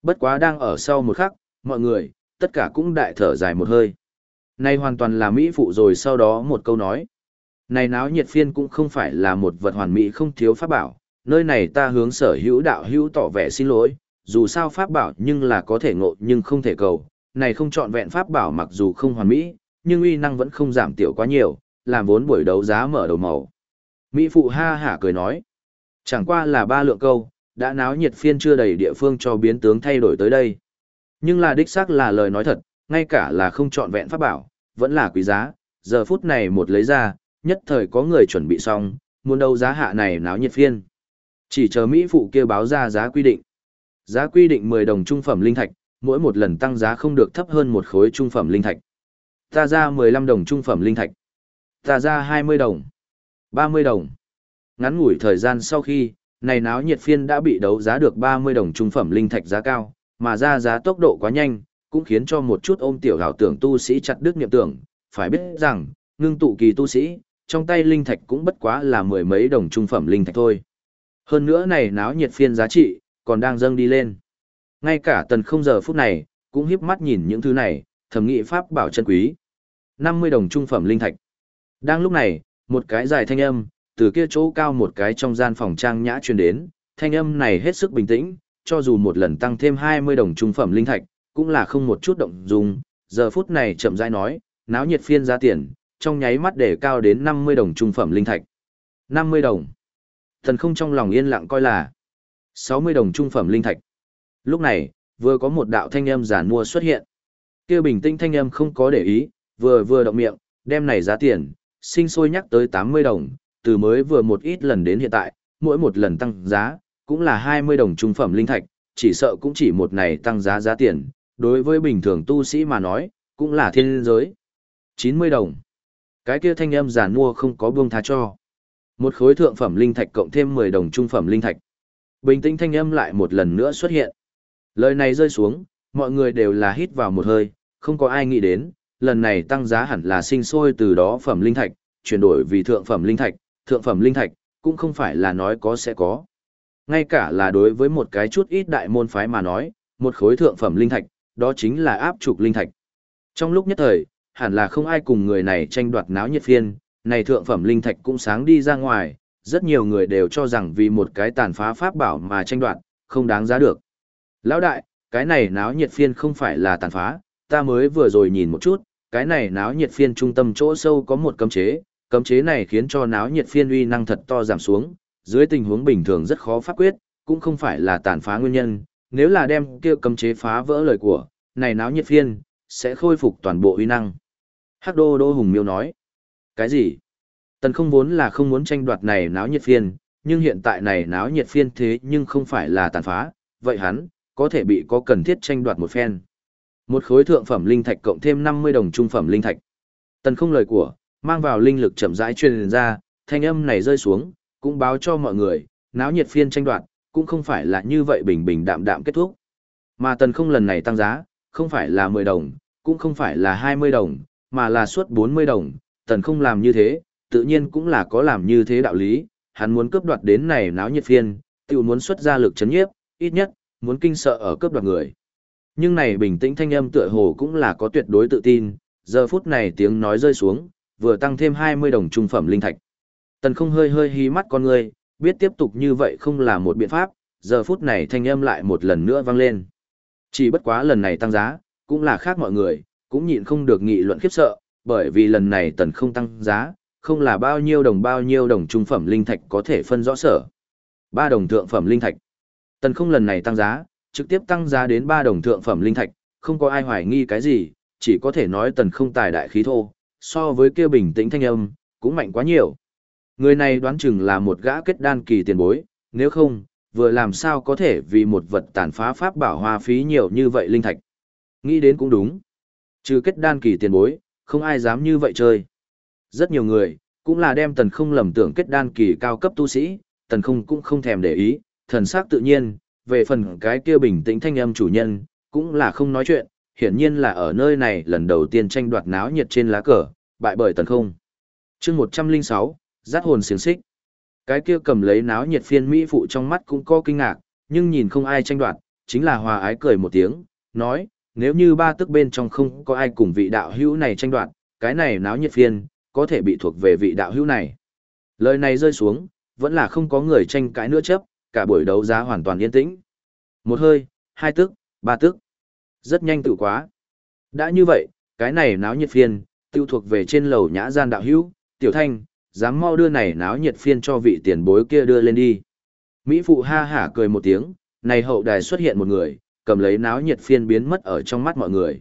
Bất quá đang ở sau một khắc, mọi người, tất cả cũng đại thở dài một hơi. Này hoàn toàn là mỹ phụ rồi sau đó một câu nói. Này náo nhiệt phiên cũng không phải là một vật hoàn mỹ không thiếu pháp bảo, nơi này ta hướng sở hữu đạo hữu tỏ vẻ xin lỗi, dù sao pháp bảo nhưng là có thể ngộ nhưng không thể cầu, này không chọn vẹn pháp bảo mặc dù không hoàn mỹ, nhưng uy năng vẫn không giảm tiểu quá nhiều, làm vốn buổi đấu giá mở đầu màu. Mỹ phụ ha hả cười nói, chẳng qua là ba lượng câu, đã náo nhiệt phiên chưa đầy địa phương cho biến tướng thay đổi tới đây. Nhưng là đích xác là lời nói thật, ngay cả là không chọn vẹn pháp bảo, vẫn là quý giá, giờ phút này một lấy ra, nhất thời có người chuẩn bị xong, muốn đấu giá hạ này náo nhiệt phiên. Chỉ chờ Mỹ phụ kia báo ra giá quy định. Giá quy định 10 đồng trung phẩm linh thạch, mỗi một lần tăng giá không được thấp hơn một khối trung phẩm linh thạch. Ta ra 15 đồng trung phẩm linh thạch. Ta ra 20 đồng. 30 đồng. Ngắn ngủi thời gian sau khi, này náo nhiệt phiên đã bị đấu giá được 30 đồng trung phẩm linh thạch giá cao, mà ra giá tốc độ quá nhanh, cũng khiến cho một chút ôm tiểu hảo tưởng tu sĩ chặt đứt niệm tưởng, phải biết rằng, ngưng tụ kỳ tu sĩ, trong tay linh thạch cũng bất quá là mười mấy đồng trung phẩm linh thạch thôi. Hơn nữa này náo nhiệt phiên giá trị, còn đang dâng đi lên. Ngay cả tần không giờ phút này, cũng hiếp mắt nhìn những thứ này, thẩm nghị pháp bảo chân quý. 50 đồng trung phẩm linh thạch. Đang lúc này, một cái dài thanh âm, từ kia chỗ cao một cái trong gian phòng trang nhã truyền đến, thanh âm này hết sức bình tĩnh, cho dù một lần tăng thêm 20 đồng trung phẩm linh thạch, cũng là không một chút động dung, giờ phút này chậm rãi nói, náo nhiệt phiên giá tiền, trong nháy mắt để cao đến 50 đồng trung phẩm linh thạch. 50 đồng. Thần không trong lòng yên lặng coi là 60 đồng trung phẩm linh thạch. Lúc này, vừa có một đạo thanh âm giản mua xuất hiện. Kia bình tĩnh thanh âm không có để ý, vừa vừa động miệng, đem này giá tiền, sinh sôi nhắc tới 80 đồng, từ mới vừa một ít lần đến hiện tại, mỗi một lần tăng giá, cũng là 20 đồng trung phẩm linh thạch, chỉ sợ cũng chỉ một này tăng giá giá tiền, đối với bình thường tu sĩ mà nói, cũng là thiên giới. 90 đồng. Cái kia thanh âm giản mua không có buông tha cho. Một khối thượng phẩm linh thạch cộng thêm 10 đồng trung phẩm linh thạch. Bình tĩnh thanh âm lại một lần nữa xuất hiện. Lời này rơi xuống, mọi người đều là hít vào một hơi, không có ai nghĩ đến, lần này tăng giá hẳn là sinh sôi từ đó phẩm linh thạch, chuyển đổi vì thượng phẩm linh thạch, thượng phẩm linh thạch, cũng không phải là nói có sẽ có. Ngay cả là đối với một cái chút ít đại môn phái mà nói, một khối thượng phẩm linh thạch, đó chính là áp trục linh thạch. Trong lúc nhất thời, hẳn là không ai cùng người này tranh đoạt náo nhiệt phiên, này thượng phẩm linh thạch cũng sáng đi ra ngoài, rất nhiều người đều cho rằng vì một cái tàn phá pháp bảo mà tranh đoạt, không đáng giá được. Lão đại, cái này náo nhiệt phiên không phải là tàn phá, ta mới vừa rồi nhìn một chút, cái này náo nhiệt phiên trung tâm chỗ sâu có một cấm chế, cấm chế này khiến cho náo nhiệt phiên uy năng thật to giảm xuống, dưới tình huống bình thường rất khó pháp quyết, cũng không phải là tàn phá nguyên nhân, nếu là đem kia cấm chế phá vỡ lời của, này náo nhiệt phiên, sẽ khôi phục toàn bộ uy năng. Hắc đô đô hùng miêu nói, cái gì? Tần không vốn là không muốn tranh đoạt này náo nhiệt phiên, nhưng hiện tại này náo nhiệt phiên thế nhưng không phải là tàn phá, vậy hắn, có thể bị có cần thiết tranh đoạt một phen. Một khối thượng phẩm linh thạch cộng thêm 50 đồng trung phẩm linh thạch. Tần không lời của, mang vào linh lực chậm rãi truyền ra, thanh âm này rơi xuống, cũng báo cho mọi người, náo nhiệt phiên tranh đoạt, cũng không phải là như vậy bình bình đạm đạm kết thúc. Mà tần không lần này tăng giá, không phải là 10 đồng, cũng không phải là 20 đồng, mà là suốt 40 đồng, tần không làm như thế, tự nhiên cũng là có làm như thế đạo lý, hắn muốn cướp đoạt đến này náo nhiệt phiên, tự muốn xuất ra lực chấn nhiếp, ít nhất, muốn kinh sợ ở cướp đoạt người. Nhưng này bình tĩnh thanh âm tựa hồ cũng là có tuyệt đối tự tin, giờ phút này tiếng nói rơi xuống, vừa tăng thêm 20 đồng trung phẩm linh thạch. Tần không hơi hơi hí mắt con người, biết tiếp tục như vậy không là một biện pháp, giờ phút này thanh âm lại một lần nữa vang lên. Chỉ bất quá lần này tăng giá, cũng là khác mọi người, cũng nhịn không được nghị luận khiếp sợ, bởi vì lần này tần không tăng giá, không là bao nhiêu đồng bao nhiêu đồng trung phẩm linh thạch có thể phân rõ sở. Ba đồng thượng phẩm linh thạch. Tần không lần này tăng giá, trực tiếp tăng giá đến ba đồng thượng phẩm linh thạch, không có ai hoài nghi cái gì, chỉ có thể nói tần không tài đại khí thô, so với kia bình tĩnh thanh âm, cũng mạnh quá nhiều. Người này đoán chừng là một gã kết đan kỳ tiền bối, nếu không, vừa làm sao có thể vì một vật tàn phá pháp bảo hoa phí nhiều như vậy linh thạch. Nghĩ đến cũng đúng. Trừ kết đan kỳ tiền bối, không ai dám như vậy chơi. Rất nhiều người, cũng là đem tần không lầm tưởng kết đan kỳ cao cấp tu sĩ, tần không cũng không thèm để ý, thần sắc tự nhiên, về phần cái kia bình tĩnh thanh âm chủ nhân, cũng là không nói chuyện, hiển nhiên là ở nơi này lần đầu tiên tranh đoạt náo nhiệt trên lá cờ, bại bởi tần không. chương 106, giác hồn xiềng xích. Cái kia cầm lấy náo nhiệt phiên Mỹ phụ trong mắt cũng có kinh ngạc, nhưng nhìn không ai tranh đoạt, chính là hòa ái cười một tiếng, nói, nếu như ba tức bên trong không có ai cùng vị đạo hữu này tranh đoạt, cái này náo nhiệt phiên, có thể bị thuộc về vị đạo hữu này. Lời này rơi xuống, vẫn là không có người tranh cãi nữa chấp, cả buổi đấu giá hoàn toàn yên tĩnh. Một hơi, hai tức, ba tức. Rất nhanh tự quá. Đã như vậy, cái này náo nhiệt phiên, tiêu thuộc về trên lầu nhã gian đạo hữu, tiểu thanh, dám mau đưa này náo nhiệt phiên cho vị tiền bối kia đưa lên đi. Mỹ phụ ha hả cười một tiếng, này hậu đài xuất hiện một người, cầm lấy náo nhiệt phiên biến mất ở trong mắt mọi người.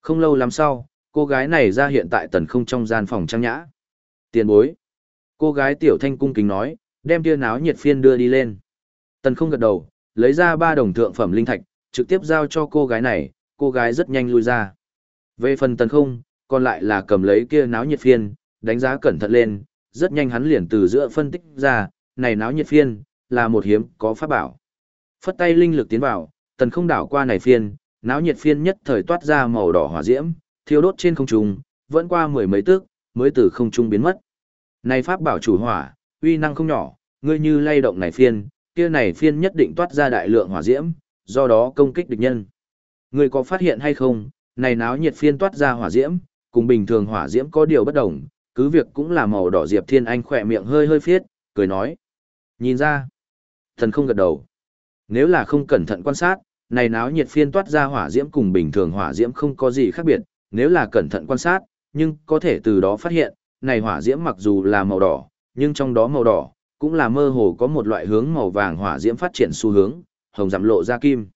Không lâu lắm sau, cô gái này ra hiện tại tần không trong gian phòng trang nhã. Tiền bối. Cô gái tiểu thanh cung kính nói, đem tia náo nhiệt phiên đưa đi lên. Tần không gật đầu, lấy ra ba đồng thượng phẩm linh thạch, trực tiếp giao cho cô gái này, cô gái rất nhanh lui ra. Về phần tần không, còn lại là cầm lấy kia náo nhiệt phiên, đánh giá cẩn thận lên, rất nhanh hắn liền từ giữa phân tích ra, này náo nhiệt phiên, là một hiếm có pháp bảo. Phất tay linh lực tiến vào, tần không đảo qua này phiên, náo nhiệt phiên nhất thời toát ra màu đỏ hỏa diễm, thiêu đốt trên không trung, vẫn qua mười mấy tức, mới từ không trung biến mất. Này pháp bảo chủ hỏa, uy năng không nhỏ, ngươi như lay động này phiên, kia này phiên nhất định toát ra đại lượng hỏa diễm, do đó công kích địch nhân. Ngươi có phát hiện hay không, này náo nhiệt phiên toát ra hỏa diễm, cùng bình thường hỏa diễm có điều bất đồng, cứ việc cũng là màu đỏ Diệp Thiên Anh khỏe miệng hơi hơi phiết, cười nói. Nhìn ra, thần không gật đầu. Nếu là không cẩn thận quan sát, này náo nhiệt phiên toát ra hỏa diễm cùng bình thường hỏa diễm không có gì khác biệt, nếu là cẩn thận quan sát, nhưng có thể từ đó phát hiện, này hỏa diễm mặc dù là màu đỏ, nhưng trong đó màu đỏ, cũng là mơ hồ có một loại hướng màu vàng hỏa diễm phát triển xu hướng, hồng giảm lộ ra kim.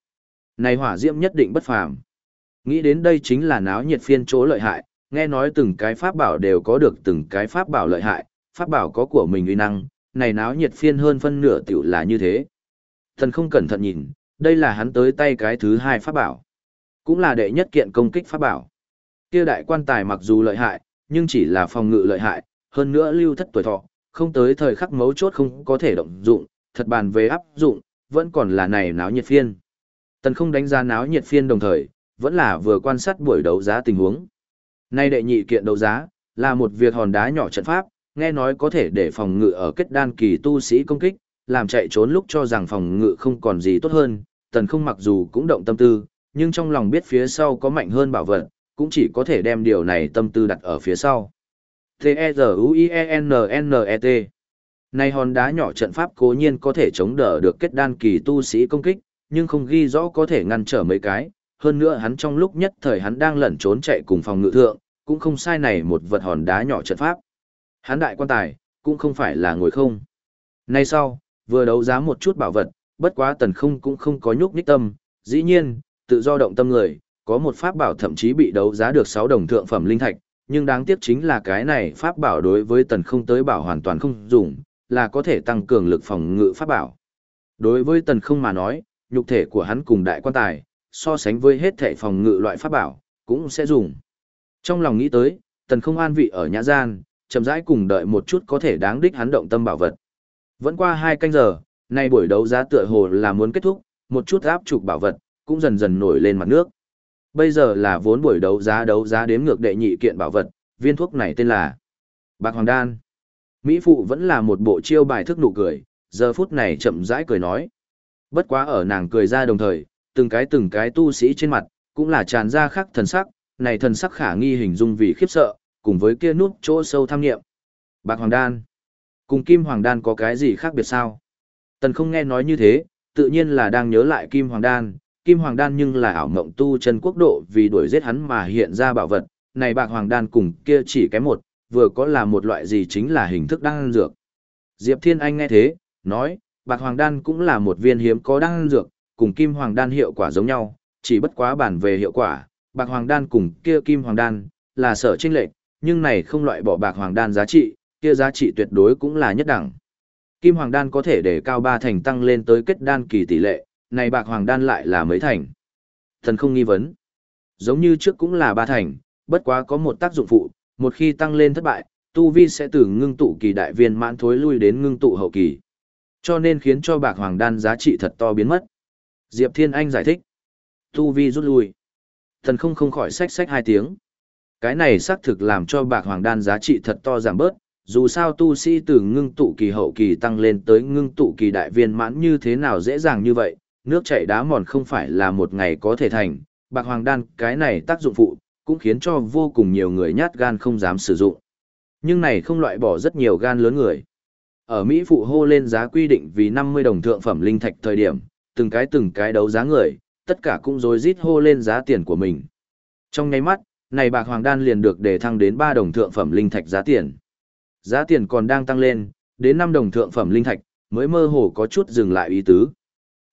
Này hỏa diễm nhất định bất phàm. Nghĩ đến đây chính là náo nhiệt phiên chỗ lợi hại, nghe nói từng cái pháp bảo đều có được từng cái pháp bảo lợi hại, pháp bảo có của mình uy năng, này náo nhiệt phiên hơn phân nửa tiểu là như thế. Thần không cẩn thận nhìn, đây là hắn tới tay cái thứ hai pháp bảo. Cũng là đệ nhất kiện công kích pháp bảo. Kia đại quan tài mặc dù lợi hại, nhưng chỉ là phòng ngự lợi hại, hơn nữa lưu thất tuổi thọ, không tới thời khắc mấu chốt không có thể động dụng, thật bàn về áp dụng, vẫn còn là này náo nhiệt phiên. Tần không đánh giá náo nhiệt phiên đồng thời, vẫn là vừa quan sát buổi đấu giá tình huống. Nay đệ nhị kiện đấu giá, là một việc hòn đá nhỏ trận pháp, nghe nói có thể để phòng ngự ở kết đan kỳ tu sĩ công kích, làm chạy trốn lúc cho rằng phòng ngự không còn gì tốt hơn, tần không mặc dù cũng động tâm tư, nhưng trong lòng biết phía sau có mạnh hơn bảo vật, cũng chỉ có thể đem điều này tâm tư đặt ở phía sau. T-E-Z-U-I-E-N-N-E-T Này hòn đá nhỏ trận pháp cố nhiên có thể chống đỡ được kết đan kỳ tu sĩ công kích, nhưng không ghi rõ có thể ngăn trở mấy cái, hơn nữa hắn trong lúc nhất thời hắn đang lẩn trốn chạy cùng phòng ngự thượng, cũng không sai này một vật hòn đá nhỏ trận pháp. Hắn đại quan tài, cũng không phải là ngồi không. Nay sau, vừa đấu giá một chút bảo vật, bất quá tần không cũng không có nhúc nhích tâm, dĩ nhiên, tự do động tâm người, có một pháp bảo thậm chí bị đấu giá được 6 đồng thượng phẩm linh thạch, nhưng đáng tiếc chính là cái này pháp bảo đối với tần không tới bảo hoàn toàn không dùng, là có thể tăng cường lực phòng ngự pháp bảo. Đối với tần không mà nói, nhục thể của hắn cùng đại quan tài, so sánh với hết thảy phòng ngự loại pháp bảo, cũng sẽ dùng. Trong lòng nghĩ tới, tần không an vị ở nhã gian, chậm rãi cùng đợi một chút có thể đáng đích hắn động tâm bảo vật. Vẫn qua hai canh giờ, nay buổi đấu giá tựa hồ là muốn kết thúc, một chút áp trục bảo vật, cũng dần dần nổi lên mặt nước. Bây giờ là vốn buổi đấu giá đấu giá đếm ngược đệ nhị kiện bảo vật, viên thuốc này tên là Bạc Hoàng Đan. Mỹ Phụ vẫn là một bộ chiêu bài thức nụ cười, giờ phút này chậm rãi cười nói. Bất quá ở nàng cười ra đồng thời, từng cái từng cái tu sĩ trên mặt, cũng là tràn ra khắc thần sắc, này thần sắc khả nghi hình dung vì khiếp sợ, cùng với kia nút chỗ sâu tham nghiệm. Bạc Hoàng Đan. Cùng Kim Hoàng Đan có cái gì khác biệt sao? Tần không nghe nói như thế, tự nhiên là đang nhớ lại Kim Hoàng Đan. Kim Hoàng Đan nhưng là ảo mộng tu chân quốc độ vì đuổi giết hắn mà hiện ra bảo vật. Này Bạc Hoàng Đan cùng kia chỉ cái một, vừa có là một loại gì chính là hình thức đan dược. Diệp Thiên Anh nghe thế, nói, Bạc Hoàng Đan cũng là một viên hiếm có đan dược, cùng Kim Hoàng Đan hiệu quả giống nhau, chỉ bất quá bản về hiệu quả, Bạc Hoàng Đan cùng kia Kim Hoàng Đan là sở chênh lệch, nhưng này không loại bỏ Bạc Hoàng Đan giá trị, kia giá trị tuyệt đối cũng là nhất đẳng. Kim Hoàng Đan có thể để cao ba thành tăng lên tới kết đan kỳ tỷ lệ, này Bạc Hoàng Đan lại là mấy thành. Thần không nghi vấn. Giống như trước cũng là ba thành, bất quá có một tác dụng phụ, một khi tăng lên thất bại, tu vi sẽ từ ngưng tụ kỳ đại viên mãn thối lui đến ngưng tụ hậu kỳ. Cho nên khiến cho Bạc Hoàng Đan giá trị thật to biến mất. Diệp Thiên Anh giải thích. Tu vi rút lui. Thần không không khỏi sách sách hai tiếng. Cái này xác thực làm cho bạc hoàng đan giá trị thật to giảm bớt, dù sao tu sĩ từ ngưng tụ kỳ hậu kỳ tăng lên tới ngưng tụ kỳ đại viên mãn như thế nào dễ dàng như vậy, nước chảy đá mòn không phải là một ngày có thể thành, bạc hoàng đan cái này tác dụng phụ, cũng khiến cho vô cùng nhiều người nhát gan không dám sử dụng. Nhưng này không loại bỏ rất nhiều gan lớn người. Ở Mỹ phụ hô lên giá quy định vì 50 đồng thượng phẩm linh thạch thời điểm, từng cái từng cái đấu giá người, tất cả cũng rối rít hô lên giá tiền của mình. Trong nháy mắt, này bạc hoàng đan liền được đề thăng đến 3 đồng thượng phẩm linh thạch giá tiền. Giá tiền còn đang tăng lên, đến 5 đồng thượng phẩm linh thạch, mới mơ hồ có chút dừng lại ý tứ.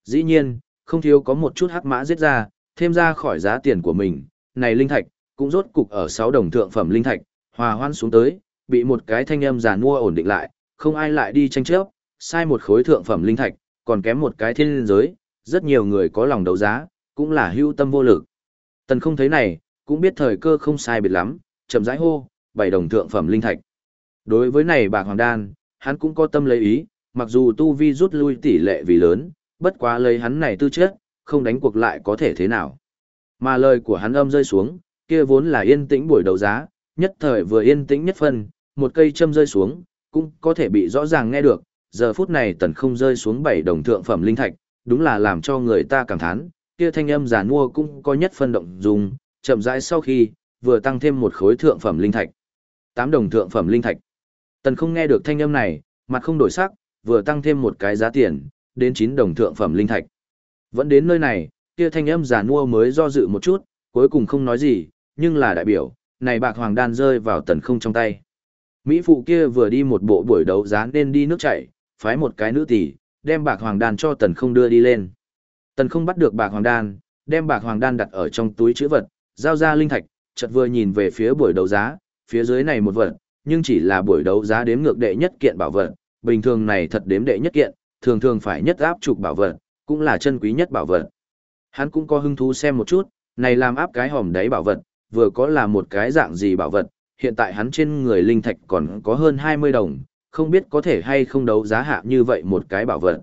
Dĩ nhiên, không thiếu có một chút hắc mã giết ra, thêm ra khỏi giá tiền của mình, này linh thạch, cũng rốt cục ở 6 đồng thượng phẩm linh thạch, hòa hoan xuống tới, bị một cái thanh âm giàn mua ổn định lại, không ai lại đi tranh chấp, sai một khối thượng phẩm linh thạch, còn kém một cái thiên linh giới, rất nhiều người có lòng đấu giá, cũng là hưu tâm vô lực. Tần không thấy này, cũng biết thời cơ không sai biệt lắm, chậm rãi hô, bảy đồng thượng phẩm linh thạch. Đối với này bạc hoàng đan, hắn cũng có tâm lấy ý, mặc dù tu vi rút lui tỷ lệ vì lớn, bất quá lấy hắn này tư chất, không đánh cuộc lại có thể thế nào. Mà lời của hắn âm rơi xuống, kia vốn là yên tĩnh buổi đấu giá, nhất thời vừa yên tĩnh nhất phân, một cây châm rơi xuống, cũng có thể bị rõ ràng nghe được, giờ phút này tần không rơi xuống bảy đồng thượng phẩm linh thạch, đúng là làm cho người ta cảm thán, kia thanh âm giả mua cũng có nhất phân động dùng, chậm rãi sau khi, vừa tăng thêm một khối thượng phẩm linh thạch. tám đồng thượng phẩm linh thạch. Tần không nghe được thanh âm này, mặt không đổi sắc, vừa tăng thêm một cái giá tiền, đến chín đồng thượng phẩm linh thạch. Vẫn đến nơi này, kia thanh âm giả mua mới do dự một chút, cuối cùng không nói gì, nhưng là đại biểu, này bạc hoàng đan rơi vào tần không trong tay. Mỹ phụ kia vừa đi một bộ buổi đấu giá nên đi nước chảy, phái một cái nữ tỷ, đem bạc hoàng đan cho tần không đưa đi lên. Tần không bắt được bạc hoàng đan, đem bạc hoàng đan đặt ở trong túi chữ vật, giao ra linh thạch, chợt vừa nhìn về phía buổi đấu giá, phía dưới này một vật, nhưng chỉ là buổi đấu giá đếm ngược đệ nhất kiện bảo vật, bình thường này thật đếm đệ nhất kiện, thường thường phải nhất áp trục bảo vật, cũng là chân quý nhất bảo vật. Hắn cũng có hứng thú xem một chút, này làm áp cái hòm đáy bảo vật, vừa có là một cái dạng gì bảo vật, hiện tại hắn trên người linh thạch còn có hơn 20 đồng, không biết có thể hay không đấu giá hạ như vậy một cái bảo vật.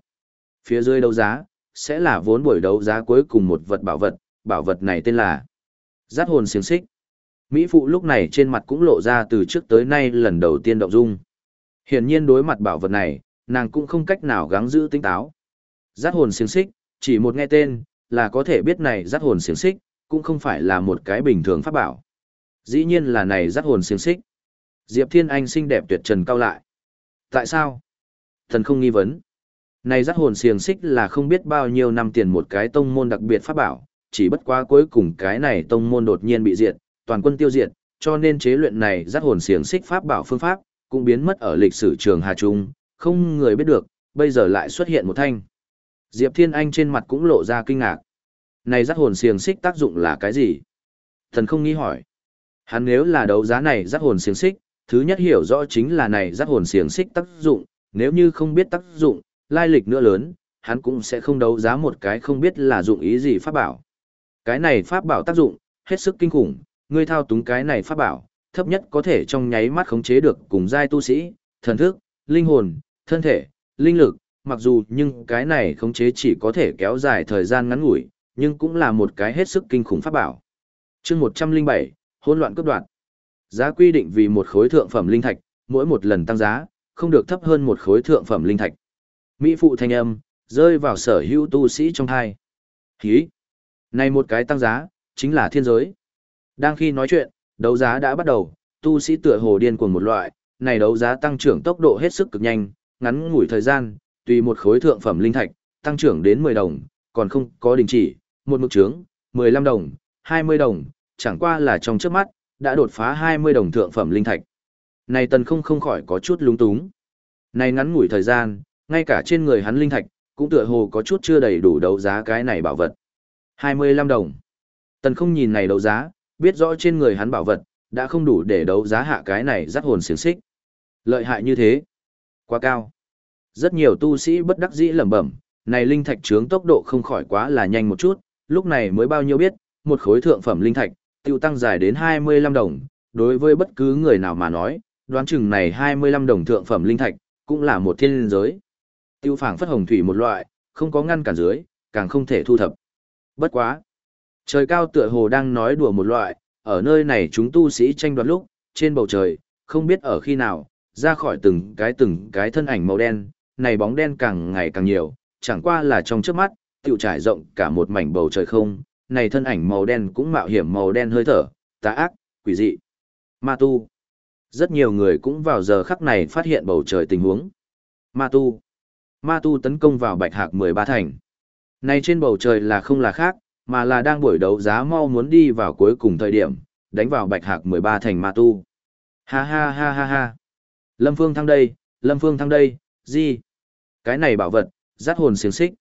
Phía dưới đấu giá, sẽ là vốn buổi đấu giá cuối cùng một vật bảo vật, bảo vật này tên là Giác hồn xiềng xích. Mỹ phụ lúc này trên mặt cũng lộ ra từ trước tới nay lần đầu tiên động dung. Hiển nhiên đối mặt bảo vật này, nàng cũng không cách nào gắng giữ tinh táo. Giác hồn xiềng xích, chỉ một nghe tên, là có thể biết này giác hồn xiềng xích, cũng không phải là một cái bình thường pháp bảo. Dĩ nhiên là này giác hồn xiềng xích. Diệp Thiên Anh xinh đẹp tuyệt trần cao lại. Tại sao? Thần không nghi vấn. Này giác hồn xiềng xích là không biết bao nhiêu năm tiền một cái tông môn đặc biệt pháp bảo, chỉ bất quá cuối cùng cái này tông môn đột nhiên bị diệt, toàn quân tiêu diệt, cho nên chế luyện này giác hồn xiềng xích pháp bảo phương pháp, cũng biến mất ở lịch sử trường Hà Trung, không người biết được, bây giờ lại xuất hiện một thanh. Diệp Thiên Anh trên mặt cũng lộ ra kinh ngạc. Này giác hồn xiềng xích tác dụng là cái gì? Thần không nghĩ hỏi. Hắn nếu là đấu giá này giác hồn xiềng xích, thứ nhất hiểu rõ chính là này giác hồn xiềng xích tác dụng, nếu như không biết tác dụng, lai lịch nữa lớn, hắn cũng sẽ không đấu giá một cái không biết là dụng ý gì pháp bảo. Cái này pháp bảo tác dụng, hết sức kinh khủng, ngươi thao túng cái này pháp bảo, thấp nhất có thể trong nháy mắt khống chế được cùng giai tu sĩ, thần thức, linh hồn, thân thể, linh lực, mặc dù nhưng cái này khống chế chỉ có thể kéo dài thời gian ngắn ngủi, nhưng cũng là một cái hết sức kinh khủng pháp bảo. Chương 107, hỗn loạn cấp đoạn. Giá quy định vì một khối thượng phẩm linh thạch, mỗi một lần tăng giá, không được thấp hơn một khối thượng phẩm linh thạch. Mỹ phụ thanh âm, rơi vào sở hữu tu sĩ trong hai. Hí! Này một cái tăng giá, chính là thiên giới. Đang khi nói chuyện, đấu giá đã bắt đầu, tu sĩ tựa hồ điên cuồng một loại, này đấu giá tăng trưởng tốc độ hết sức cực nhanh, ngắn ngủi thời gian, tùy một khối thượng phẩm linh thạch, tăng trưởng đến 10 đồng, còn không có đình chỉ, một mực trướng, 15 đồng, 20 đồng, chẳng qua là trong trước mắt, đã đột phá 20 đồng thượng phẩm linh thạch. Này tần không không khỏi có chút lúng túng. Này ngắn ngủi thời gian, ngay cả trên người hắn linh thạch, cũng tựa hồ có chút chưa đầy đủ đấu giá cái này bảo vật. 25 đồng. Tần không nhìn này đấu giá, biết rõ trên người hắn bảo vật, đã không đủ để đấu giá hạ cái này rắc hồn siềng xích. Lợi hại như thế. Quá cao. Rất nhiều tu sĩ bất đắc dĩ lẩm bẩm, này linh thạch trướng tốc độ không khỏi quá là nhanh một chút, lúc này mới bao nhiêu biết, một khối thượng phẩm linh thạch, tiêu tăng dài đến 25 đồng, đối với bất cứ người nào mà nói, đoán chừng này 25 đồng thượng phẩm linh thạch, cũng là một thiên giới. Tiêu phảng phất hồng thủy một loại, không có ngăn cản dưới, càng không thể thu thập. Bất quá. Trời cao tựa hồ đang nói đùa một loại, ở nơi này chúng tu sĩ tranh đoạt lúc, trên bầu trời, không biết ở khi nào, ra khỏi từng cái từng cái thân ảnh màu đen, này bóng đen càng ngày càng nhiều, chẳng qua là trong trước mắt, tiểu trải rộng cả một mảnh bầu trời không, này thân ảnh màu đen cũng mạo hiểm màu đen hơi thở, tà ác, quỷ dị. Ma tu. Rất nhiều người cũng vào giờ khắc này phát hiện bầu trời tình huống. Ma tu. Ma tu tấn công vào bạch hạc 13 thành. Này trên bầu trời là không là khác, mà là đang buổi đấu giá mau muốn đi vào cuối cùng thời điểm, đánh vào bạch hạc 13 thành ma tu. Ha ha ha ha ha. Lâm Phương thăng đây, Lâm Phương thăng đây, gì? Cái này bảo vật, rát hồn xiềng xích.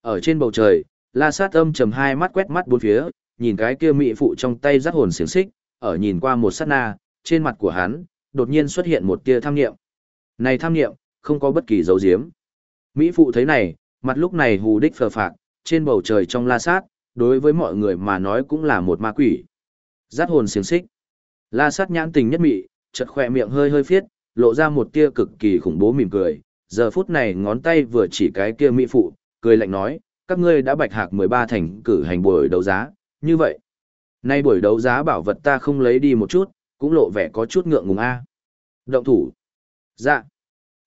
Ở trên bầu trời, la sát âm trầm hai mắt quét mắt bốn phía, nhìn cái kia mỹ phụ trong tay rát hồn xiềng xích, ở nhìn qua một sát na, trên mặt của hắn, đột nhiên xuất hiện một tia tham nghiệm. Này tham nghiệm, không có bất kỳ dấu diếm. Mỹ phụ thấy này, mặt lúc này hù đích phờ phạc, trên bầu trời trong la sát, đối với mọi người mà nói cũng là một ma quỷ. Rát hồn xiềng xích. La sát nhãn tình nhất mị, chật khỏe miệng hơi hơi phiết, lộ ra một tia cực kỳ khủng bố mỉm cười. Giờ phút này ngón tay vừa chỉ cái kia mỹ phụ, cười lạnh nói, các ngươi đã bạch hạc 13 thành cử hành buổi đấu giá, như vậy. Nay buổi đấu giá bảo vật ta không lấy đi một chút, cũng lộ vẻ có chút ngượng ngùng a. Động thủ. Dạ.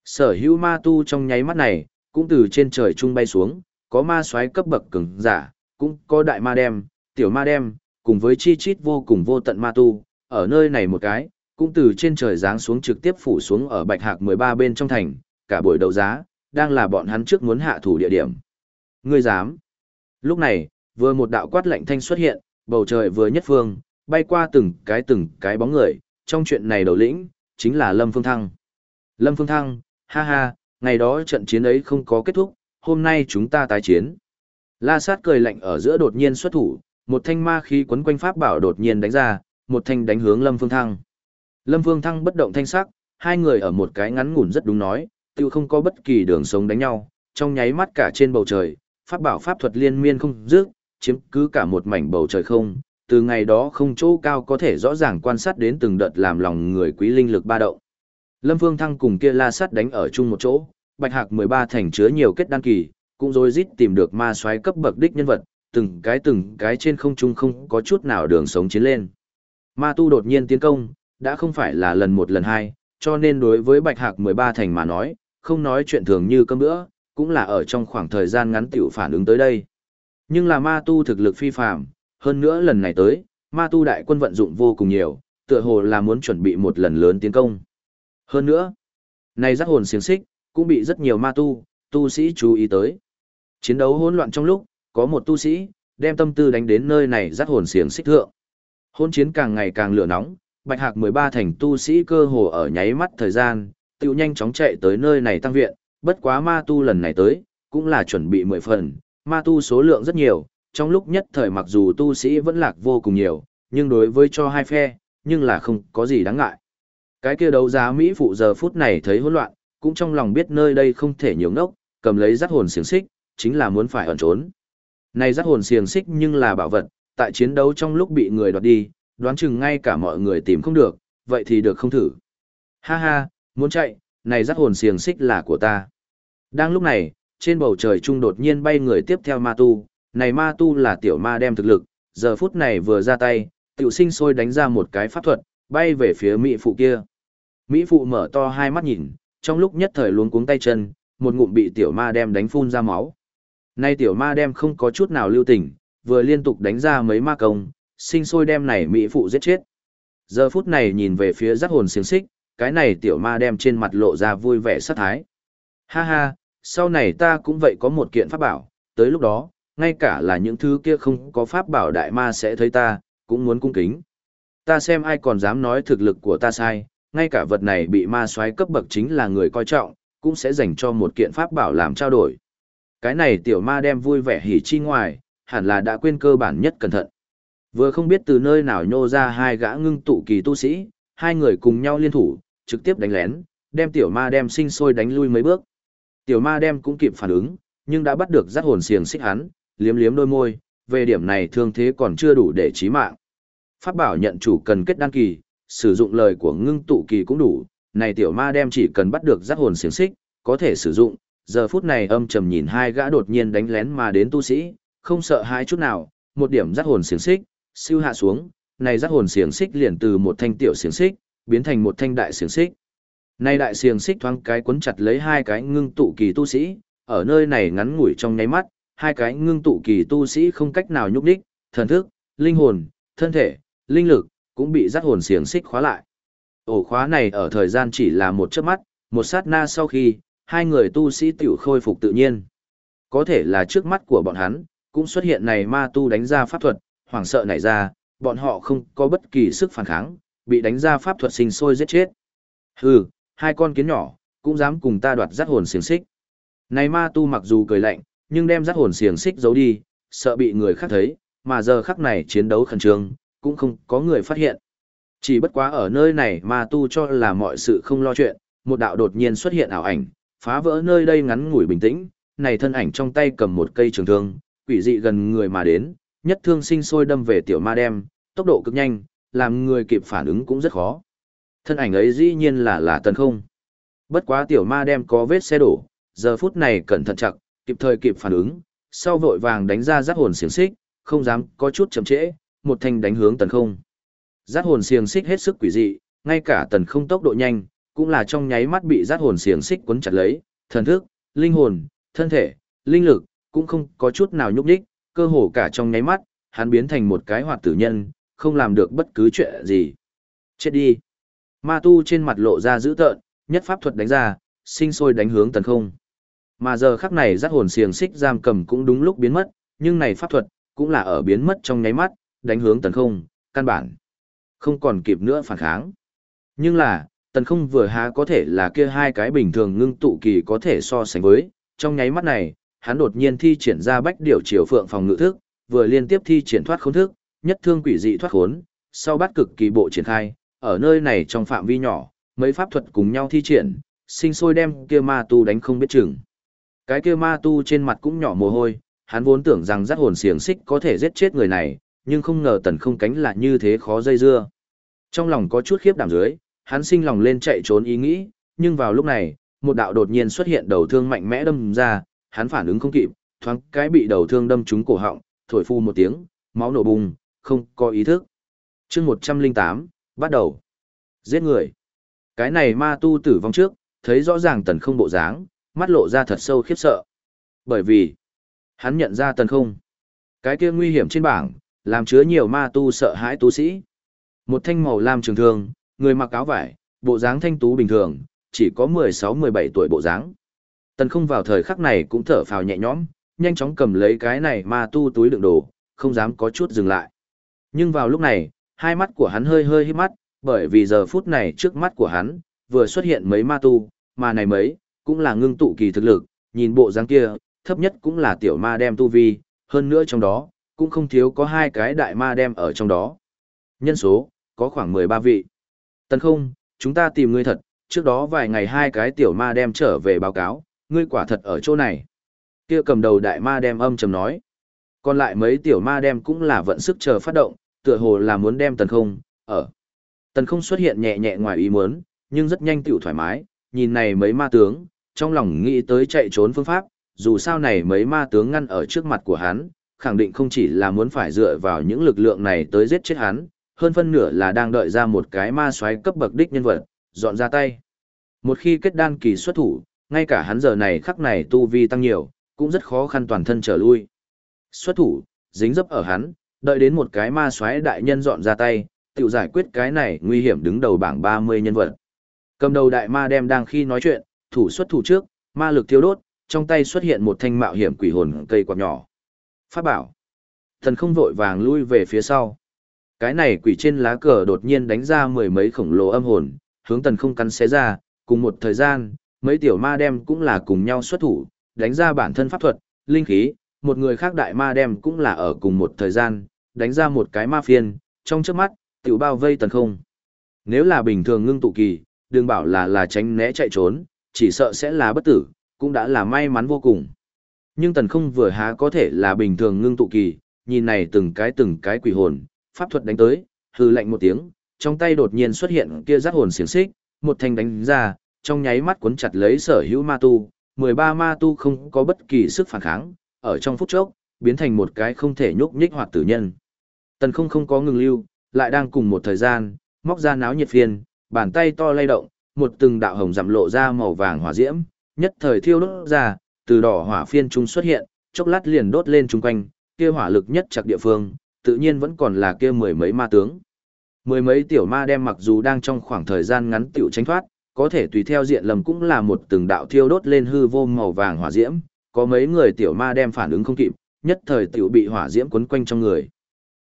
Sở hữu ma tu trong nháy mắt này, cũng từ trên trời trung bay xuống, có ma soái cấp bậc cường giả, cũng có đại ma đem, tiểu ma đem, cùng với chi chít vô cùng vô tận ma tu, ở nơi này một cái, cũng từ trên trời giáng xuống trực tiếp phủ xuống ở bạch hạc 13 bên trong thành, cả buổi đấu giá, đang là bọn hắn trước muốn hạ thủ địa điểm. Ngươi dám. Lúc này, Vừa một đạo quát lạnh thanh xuất hiện, bầu trời vừa nhất phương, bay qua từng cái từng cái bóng người, trong chuyện này đầu lĩnh, chính là Lâm Phương Thăng. Lâm Phương Thăng, ha ha, ngày đó trận chiến ấy không có kết thúc, hôm nay chúng ta tái chiến. La sát cười lạnh ở giữa đột nhiên xuất thủ, một thanh ma khí quấn quanh pháp bảo đột nhiên đánh ra, một thanh đánh hướng Lâm Phương Thăng. Lâm Phương Thăng bất động thanh sắc, hai người ở một cái ngắn ngủn rất đúng nói, tiêu không có bất kỳ đường sống đánh nhau, trong nháy mắt cả trên bầu trời, pháp bảo pháp thuật liên miên không dứt, chiếm cứ cả một mảnh bầu trời không. Từ ngày đó không chỗ cao có thể rõ ràng quan sát đến từng đợt làm lòng người quý linh lực ba động. Lâm vương Thăng cùng kia La Sắt đánh ở chung một chỗ, Bạch Hạc 13 thành chứa nhiều kết đăng kỳ, cũng rối rít tìm được ma soái cấp bậc đích nhân vật, từng cái từng cái trên không trung không có chút nào đường sống chiến lên. Ma tu đột nhiên tiến công, đã không phải là lần một lần hai, cho nên đối với Bạch Hạc 13 thành mà nói, không nói chuyện thường như cơm bữa, cũng là ở trong khoảng thời gian ngắn tiểu phản ứng tới đây. Nhưng là ma tu thực lực phi phàm, hơn nữa lần này tới, ma tu đại quân vận dụng vô cùng nhiều, tựa hồ là muốn chuẩn bị một lần lớn tiến công. Hơn nữa, này giác hồn xiềng xích, cũng bị rất nhiều ma tu, tu sĩ chú ý tới. Chiến đấu hỗn loạn trong lúc, có một tu sĩ, đem tâm tư đánh đến nơi này giác hồn xiềng xích thượng. Hôn chiến càng ngày càng lửa nóng, Bạch Hạc 13 thành tu sĩ cơ hồ ở nháy mắt thời gian, tiểu nhanh chóng chạy tới nơi này tăng viện, bất quá ma tu lần này tới, cũng là chuẩn bị 10 phần, ma tu số lượng rất nhiều, trong lúc nhất thời mặc dù tu sĩ vẫn lạc vô cùng nhiều, nhưng đối với cho hai phe, nhưng là không có gì đáng ngại. Cái kia đấu giá Mỹ phụ giờ phút này thấy hỗn loạn, cũng trong lòng biết nơi đây không thể nhiều ngốc, cầm lấy rắc hồn xiềng xích, chính là muốn phải ẩn trốn. Này rắc hồn xiềng xích nhưng là bảo vật, tại chiến đấu trong lúc bị người đoạt đi, đoán chừng ngay cả mọi người tìm không được, vậy thì được không thử. Ha ha, muốn chạy, này rắc hồn xiềng xích là của ta. Đang lúc này, trên bầu trời trung đột nhiên bay người tiếp theo ma tu, này ma tu là tiểu ma đem thực lực, giờ phút này vừa ra tay, tiểu sinh sôi đánh ra một cái pháp thuật, bay về phía Mỹ phụ kia. Mỹ phụ mở to hai mắt nhìn, trong lúc nhất thời luống cuống tay chân, một ngụm bị tiểu ma đem đánh phun ra máu. Nay tiểu ma đem không có chút nào lưu tình, vừa liên tục đánh ra mấy ma công, sinh sôi đem này Mỹ phụ giết chết. Giờ phút này nhìn về phía giác hồn xiềng xích, cái này tiểu ma đem trên mặt lộ ra vui vẻ sát thái. Ha ha, sau này ta cũng vậy có một kiện pháp bảo, tới lúc đó, ngay cả là những thứ kia không có pháp bảo đại ma sẽ thấy ta, cũng muốn cung kính. Ta xem ai còn dám nói thực lực của ta sai, ngay cả vật này bị ma soái cấp bậc chính là người coi trọng, cũng sẽ dành cho một kiện pháp bảo làm trao đổi. Cái này tiểu ma đem vui vẻ hỉ chi ngoài, hẳn là đã quên cơ bản nhất cẩn thận. Vừa không biết từ nơi nào nhô ra hai gã ngưng tụ kỳ tu sĩ, hai người cùng nhau liên thủ, trực tiếp đánh lén, đem tiểu ma đem sinh sôi đánh lui mấy bước. Tiểu ma đem cũng kịp phản ứng, nhưng đã bắt được rắc hồn xiềng xích hắn, liếm liếm đôi môi, về điểm này thương thế còn chưa đủ để chí mạng. Pháp bảo nhận chủ cần kết đăng kỳ, sử dụng lời của ngưng tụ kỳ cũng đủ, này tiểu ma đem chỉ cần bắt được rắc hồn xiềng xích, có thể sử dụng, giờ phút này âm trầm nhìn hai gã đột nhiên đánh lén mà đến tu sĩ, không sợ hai chút nào, một điểm rắc hồn xiềng xích, siêu hạ xuống, này rắc hồn xiềng xích liền từ một thanh tiểu xiềng xích, biến thành một thanh đại xiềng xích. Nay đại xiềng xích thoáng cái cuốn chặt lấy hai cái ngưng tụ kỳ tu sĩ, ở nơi này ngắn ngủi trong nháy mắt, hai cái ngưng tụ kỳ tu sĩ không cách nào nhúc đích, thần thức, linh hồn, thân thể, linh lực, cũng bị giác hồn xiềng xích khóa lại. Ổ khóa này ở thời gian chỉ là một chớp mắt, một sát na sau khi, hai người tu sĩ tiểu khôi phục tự nhiên. Có thể là trước mắt của bọn hắn, cũng xuất hiện này ma tu đánh ra pháp thuật, hoảng sợ nảy ra, bọn họ không có bất kỳ sức phản kháng, bị đánh ra pháp thuật sinh sôi giết chết. Hừ, hai con kiến nhỏ, cũng dám cùng ta đoạt giác hồn xiềng xích. Này ma tu mặc dù cười lạnh, nhưng đem giác hồn xiềng xích giấu đi, sợ bị người khác thấy, mà giờ khắc này chiến đấu khẩn trương, cũng không có người phát hiện. Chỉ bất quá ở nơi này ma tu cho là mọi sự không lo chuyện, một đạo đột nhiên xuất hiện ảo ảnh, phá vỡ nơi đây ngắn ngủi bình tĩnh, này thân ảnh trong tay cầm một cây trường thương, quỷ dị gần người mà đến, nhất thương sinh sôi đâm về tiểu ma đem, tốc độ cực nhanh, làm người kịp phản ứng cũng rất khó. Thân ảnh ấy dĩ nhiên là là tần không. Bất quá tiểu ma đem có vết xe đổ, giờ phút này cẩn thận chặt, kịp thời kịp phản ứng, sau vội vàng đánh ra giác hồn xiềng xích, không dám có chút chậm trễ, một thanh đánh hướng tần không. Giác hồn xiềng xích hết sức quỷ dị, ngay cả tần không tốc độ nhanh, cũng là trong nháy mắt bị giác hồn xiềng xích quấn chặt lấy, thần thức, linh hồn, thân thể, linh lực, cũng không có chút nào nhúc nhích, cơ hồ cả trong nháy mắt, hắn biến thành một cái hoạt tử nhân, không làm được bất cứ chuyện gì. Chết đi. Ma tu trên mặt lộ ra dữ tợn, nhất pháp thuật đánh ra, sinh sôi đánh hướng tần không. Mà giờ khắc này giác hồn xiềng xích giam cầm cũng đúng lúc biến mất, nhưng này pháp thuật, cũng là ở biến mất trong nháy mắt, đánh hướng tần không, căn bản. Không còn kịp nữa phản kháng. Nhưng là, tần không vừa há có thể là kia hai cái bình thường ngưng tụ kỳ có thể so sánh với, trong nháy mắt này, hắn đột nhiên thi triển ra bách điều chiều phượng phòng ngự thức, vừa liên tiếp thi triển thoát khốn thức, nhất thương quỷ dị thoát khốn, sau bắt cực kỳ bộ triển khai, ở nơi này trong phạm vi nhỏ, mấy pháp thuật cùng nhau thi triển, sinh sôi đem kia ma tu đánh không biết chừng. Cái kia ma tu trên mặt cũng nhỏ mồ hôi, hắn vốn tưởng rằng giác hồn xiềng xích có thể giết chết người này, nhưng không ngờ tần không cánh là như thế khó dây dưa. Trong lòng có chút khiếp đảm dưới, hắn sinh lòng lên chạy trốn ý nghĩ, nhưng vào lúc này, một đạo đột nhiên xuất hiện đầu thương mạnh mẽ đâm ra, hắn phản ứng không kịp, thoáng cái bị đầu thương đâm trúng cổ họng, thổi phu một tiếng, máu nổ bùng, không có ý thức. chương 108, bắt đầu. Giết người. Cái này ma tu tử vong trước, thấy rõ ràng tần không bộ dáng, mắt lộ ra thật sâu khiếp sợ. Bởi vì, hắn nhận ra tần không. Cái kia nguy hiểm trên bảng, làm chứa nhiều ma tu sợ hãi tu sĩ. Một thanh màu lam trường thương, người mặc áo vải, bộ dáng thanh tú bình thường, chỉ có 16-17 tuổi bộ dáng. Tần không vào thời khắc này cũng thở phào nhẹ nhõm, nhanh chóng cầm lấy cái này ma tu túi đựng đồ, không dám có chút dừng lại. Nhưng vào lúc này, hai mắt của hắn hơi hơi hít mắt, bởi vì giờ phút này trước mắt của hắn, vừa xuất hiện mấy ma tu, mà này mấy, cũng là ngưng tụ kỳ thực lực, nhìn bộ dáng kia, thấp nhất cũng là tiểu ma đem tu vi, hơn nữa trong đó, cũng không thiếu có hai cái đại ma đem ở trong đó. Nhân số, có khoảng 13 vị. Tần không, chúng ta tìm ngươi thật, trước đó vài ngày hai cái tiểu ma đem trở về báo cáo, ngươi quả thật ở chỗ này. Kia cầm đầu đại ma đem âm trầm nói. Còn lại mấy tiểu ma đem cũng là vận sức chờ phát động, tựa hồ là muốn đem tần không, ở. Tần không xuất hiện nhẹ nhẹ ngoài ý muốn, nhưng rất nhanh tiểu thoải mái, nhìn này mấy ma tướng, trong lòng nghĩ tới chạy trốn phương pháp, dù sao này mấy ma tướng ngăn ở trước mặt của hắn, khẳng định không chỉ là muốn phải dựa vào những lực lượng này tới giết chết hắn, hơn phân nửa là đang đợi ra một cái ma xoáy cấp bậc đích nhân vật, dọn ra tay. Một khi kết đan kỳ xuất thủ, ngay cả hắn giờ này khắc này tu vi tăng nhiều, cũng rất khó khăn toàn thân trở lui. Xuất thủ, dính dấp ở hắn, đợi đến một cái ma xoáy đại nhân dọn ra tay, tự giải quyết cái này nguy hiểm đứng đầu bảng 30 nhân vật. Cầm đầu đại ma đem đang khi nói chuyện, thủ xuất thủ trước, ma lực thiêu đốt, trong tay xuất hiện một thanh mạo hiểm quỷ hồn cây quạt nhỏ. Pháp bảo. Thần không vội vàng lui về phía sau. Cái này quỷ trên lá cờ đột nhiên đánh ra mười mấy khổng lồ âm hồn, hướng tần không cắn xé ra, cùng một thời gian, mấy tiểu ma đem cũng là cùng nhau xuất thủ, đánh ra bản thân pháp thuật, linh khí, một người khác đại ma đem cũng là ở cùng một thời gian, đánh ra một cái ma phiên, trong trước mắt, tiểu bao vây tần không. Nếu là bình thường ngưng tụ kỳ, đừng bảo là là tránh né chạy trốn, chỉ sợ sẽ là bất tử, cũng đã là may mắn vô cùng. Nhưng tần không vừa há có thể là bình thường ngưng tụ kỳ, nhìn này từng cái từng cái quỷ hồn, pháp thuật đánh tới, hư lạnh một tiếng, trong tay đột nhiên xuất hiện kia giác hồn xiềng xích, một thanh đánh ra, trong nháy mắt cuốn chặt lấy sở hữu ma tu, 13 ma tu không có bất kỳ sức phản kháng, ở trong phút chốc, biến thành một cái không thể nhúc nhích hoạt tử nhân. Tần không không có ngừng lưu, lại đang cùng một thời gian, móc ra náo nhiệt phiên, bàn tay to lay động, một từng đạo hồng giảm lộ ra màu vàng hỏa diễm, nhất thời thiêu đốt ra, từ đỏ hỏa phiên trung xuất hiện, chốc lát liền đốt lên chung quanh, kia hỏa lực nhất chặt địa phương, tự nhiên vẫn còn là kia mười mấy ma tướng. Mười mấy tiểu ma đem mặc dù đang trong khoảng thời gian ngắn tiểu tránh thoát, có thể tùy theo diện lầm cũng là một từng đạo thiêu đốt lên hư vô màu vàng hỏa diễm, có mấy người tiểu ma đem phản ứng không kịp, nhất thời tiểu bị hỏa diễm quấn quanh trong người.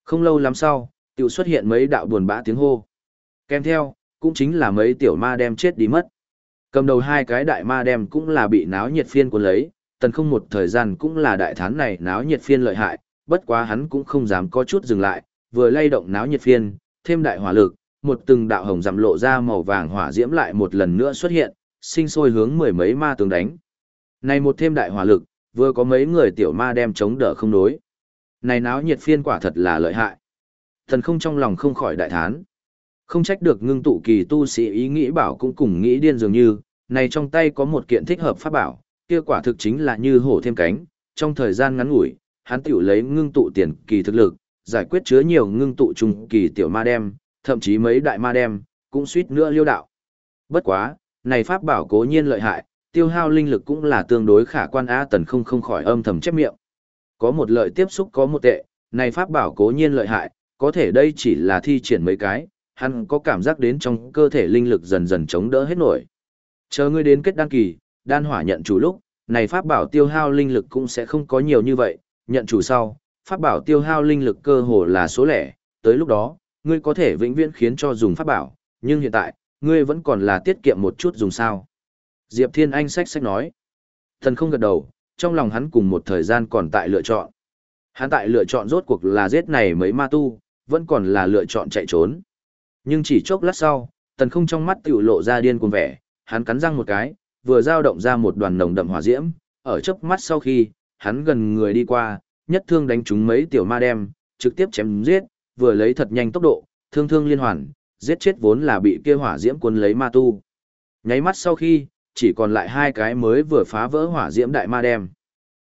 Không lâu lắm sau, tiểu xuất hiện mấy đạo buồn bã tiếng hô. Kèm theo, cũng chính là mấy tiểu ma đem chết đi mất. Cầm đầu hai cái đại ma đem cũng là bị náo nhiệt phiên cuốn lấy, tần không một thời gian cũng là đại thán này náo nhiệt phiên lợi hại, bất quá hắn cũng không dám có chút dừng lại, vừa lay động náo nhiệt phiên, thêm đại hỏa lực, một từng đạo hồng giảm lộ ra màu vàng hỏa diễm lại một lần nữa xuất hiện, sinh sôi hướng mười mấy ma tướng đánh. Này một thêm đại hỏa lực, vừa có mấy người tiểu ma đem chống đỡ không đối. Này náo nhiệt phiên quả thật là lợi hại. Thần không trong lòng không khỏi đại thán. Không trách được ngưng tụ kỳ tu sĩ ý nghĩ bảo cũng cùng nghĩ điên dường như, này trong tay có một kiện thích hợp pháp bảo, kia quả thực chính là như hổ thêm cánh, trong thời gian ngắn ngủi, hắn tiểu lấy ngưng tụ tiền kỳ thực lực, giải quyết chứa nhiều ngưng tụ trung kỳ tiểu ma đem, thậm chí mấy đại ma đem, cũng suýt nữa liêu đạo. Bất quá, này pháp bảo cố nhiên lợi hại, tiêu hao linh lực cũng là tương đối khả quan á tần không không khỏi âm thầm chép miệng. Có một lợi tiếp xúc có một tệ, này pháp bảo cố nhiên lợi hại, có thể đây chỉ là thi triển mấy cái, hắn có cảm giác đến trong cơ thể linh lực dần dần chống đỡ hết nổi. Chờ ngươi đến kết đăng kỳ, đan hỏa nhận chủ lúc, này pháp bảo tiêu hao linh lực cũng sẽ không có nhiều như vậy, nhận chủ sau, pháp bảo tiêu hao linh lực cơ hồ là số lẻ, tới lúc đó, ngươi có thể vĩnh viễn khiến cho dùng pháp bảo, nhưng hiện tại, ngươi vẫn còn là tiết kiệm một chút dùng sao. Diệp Thiên Anh sách sách nói. Thần không gật đầu, trong lòng hắn cùng một thời gian còn tại lựa chọn. Hắn tại lựa chọn rốt cuộc là giết này mấy ma tu, vẫn còn là lựa chọn chạy trốn. Nhưng chỉ chốc lát sau, tần không trong mắt tiểu lộ ra điên cuồng vẻ, hắn cắn răng một cái, vừa dao động ra một đoàn nồng đậm hỏa diễm, ở chớp mắt sau khi, hắn gần người đi qua, nhất thương đánh trúng mấy tiểu ma đem, trực tiếp chém giết, vừa lấy thật nhanh tốc độ, thương thương liên hoàn, giết chết vốn là bị kia hỏa diễm cuốn lấy ma tu. Nháy mắt sau khi, chỉ còn lại hai cái mới vừa phá vỡ hỏa diễm đại ma đem.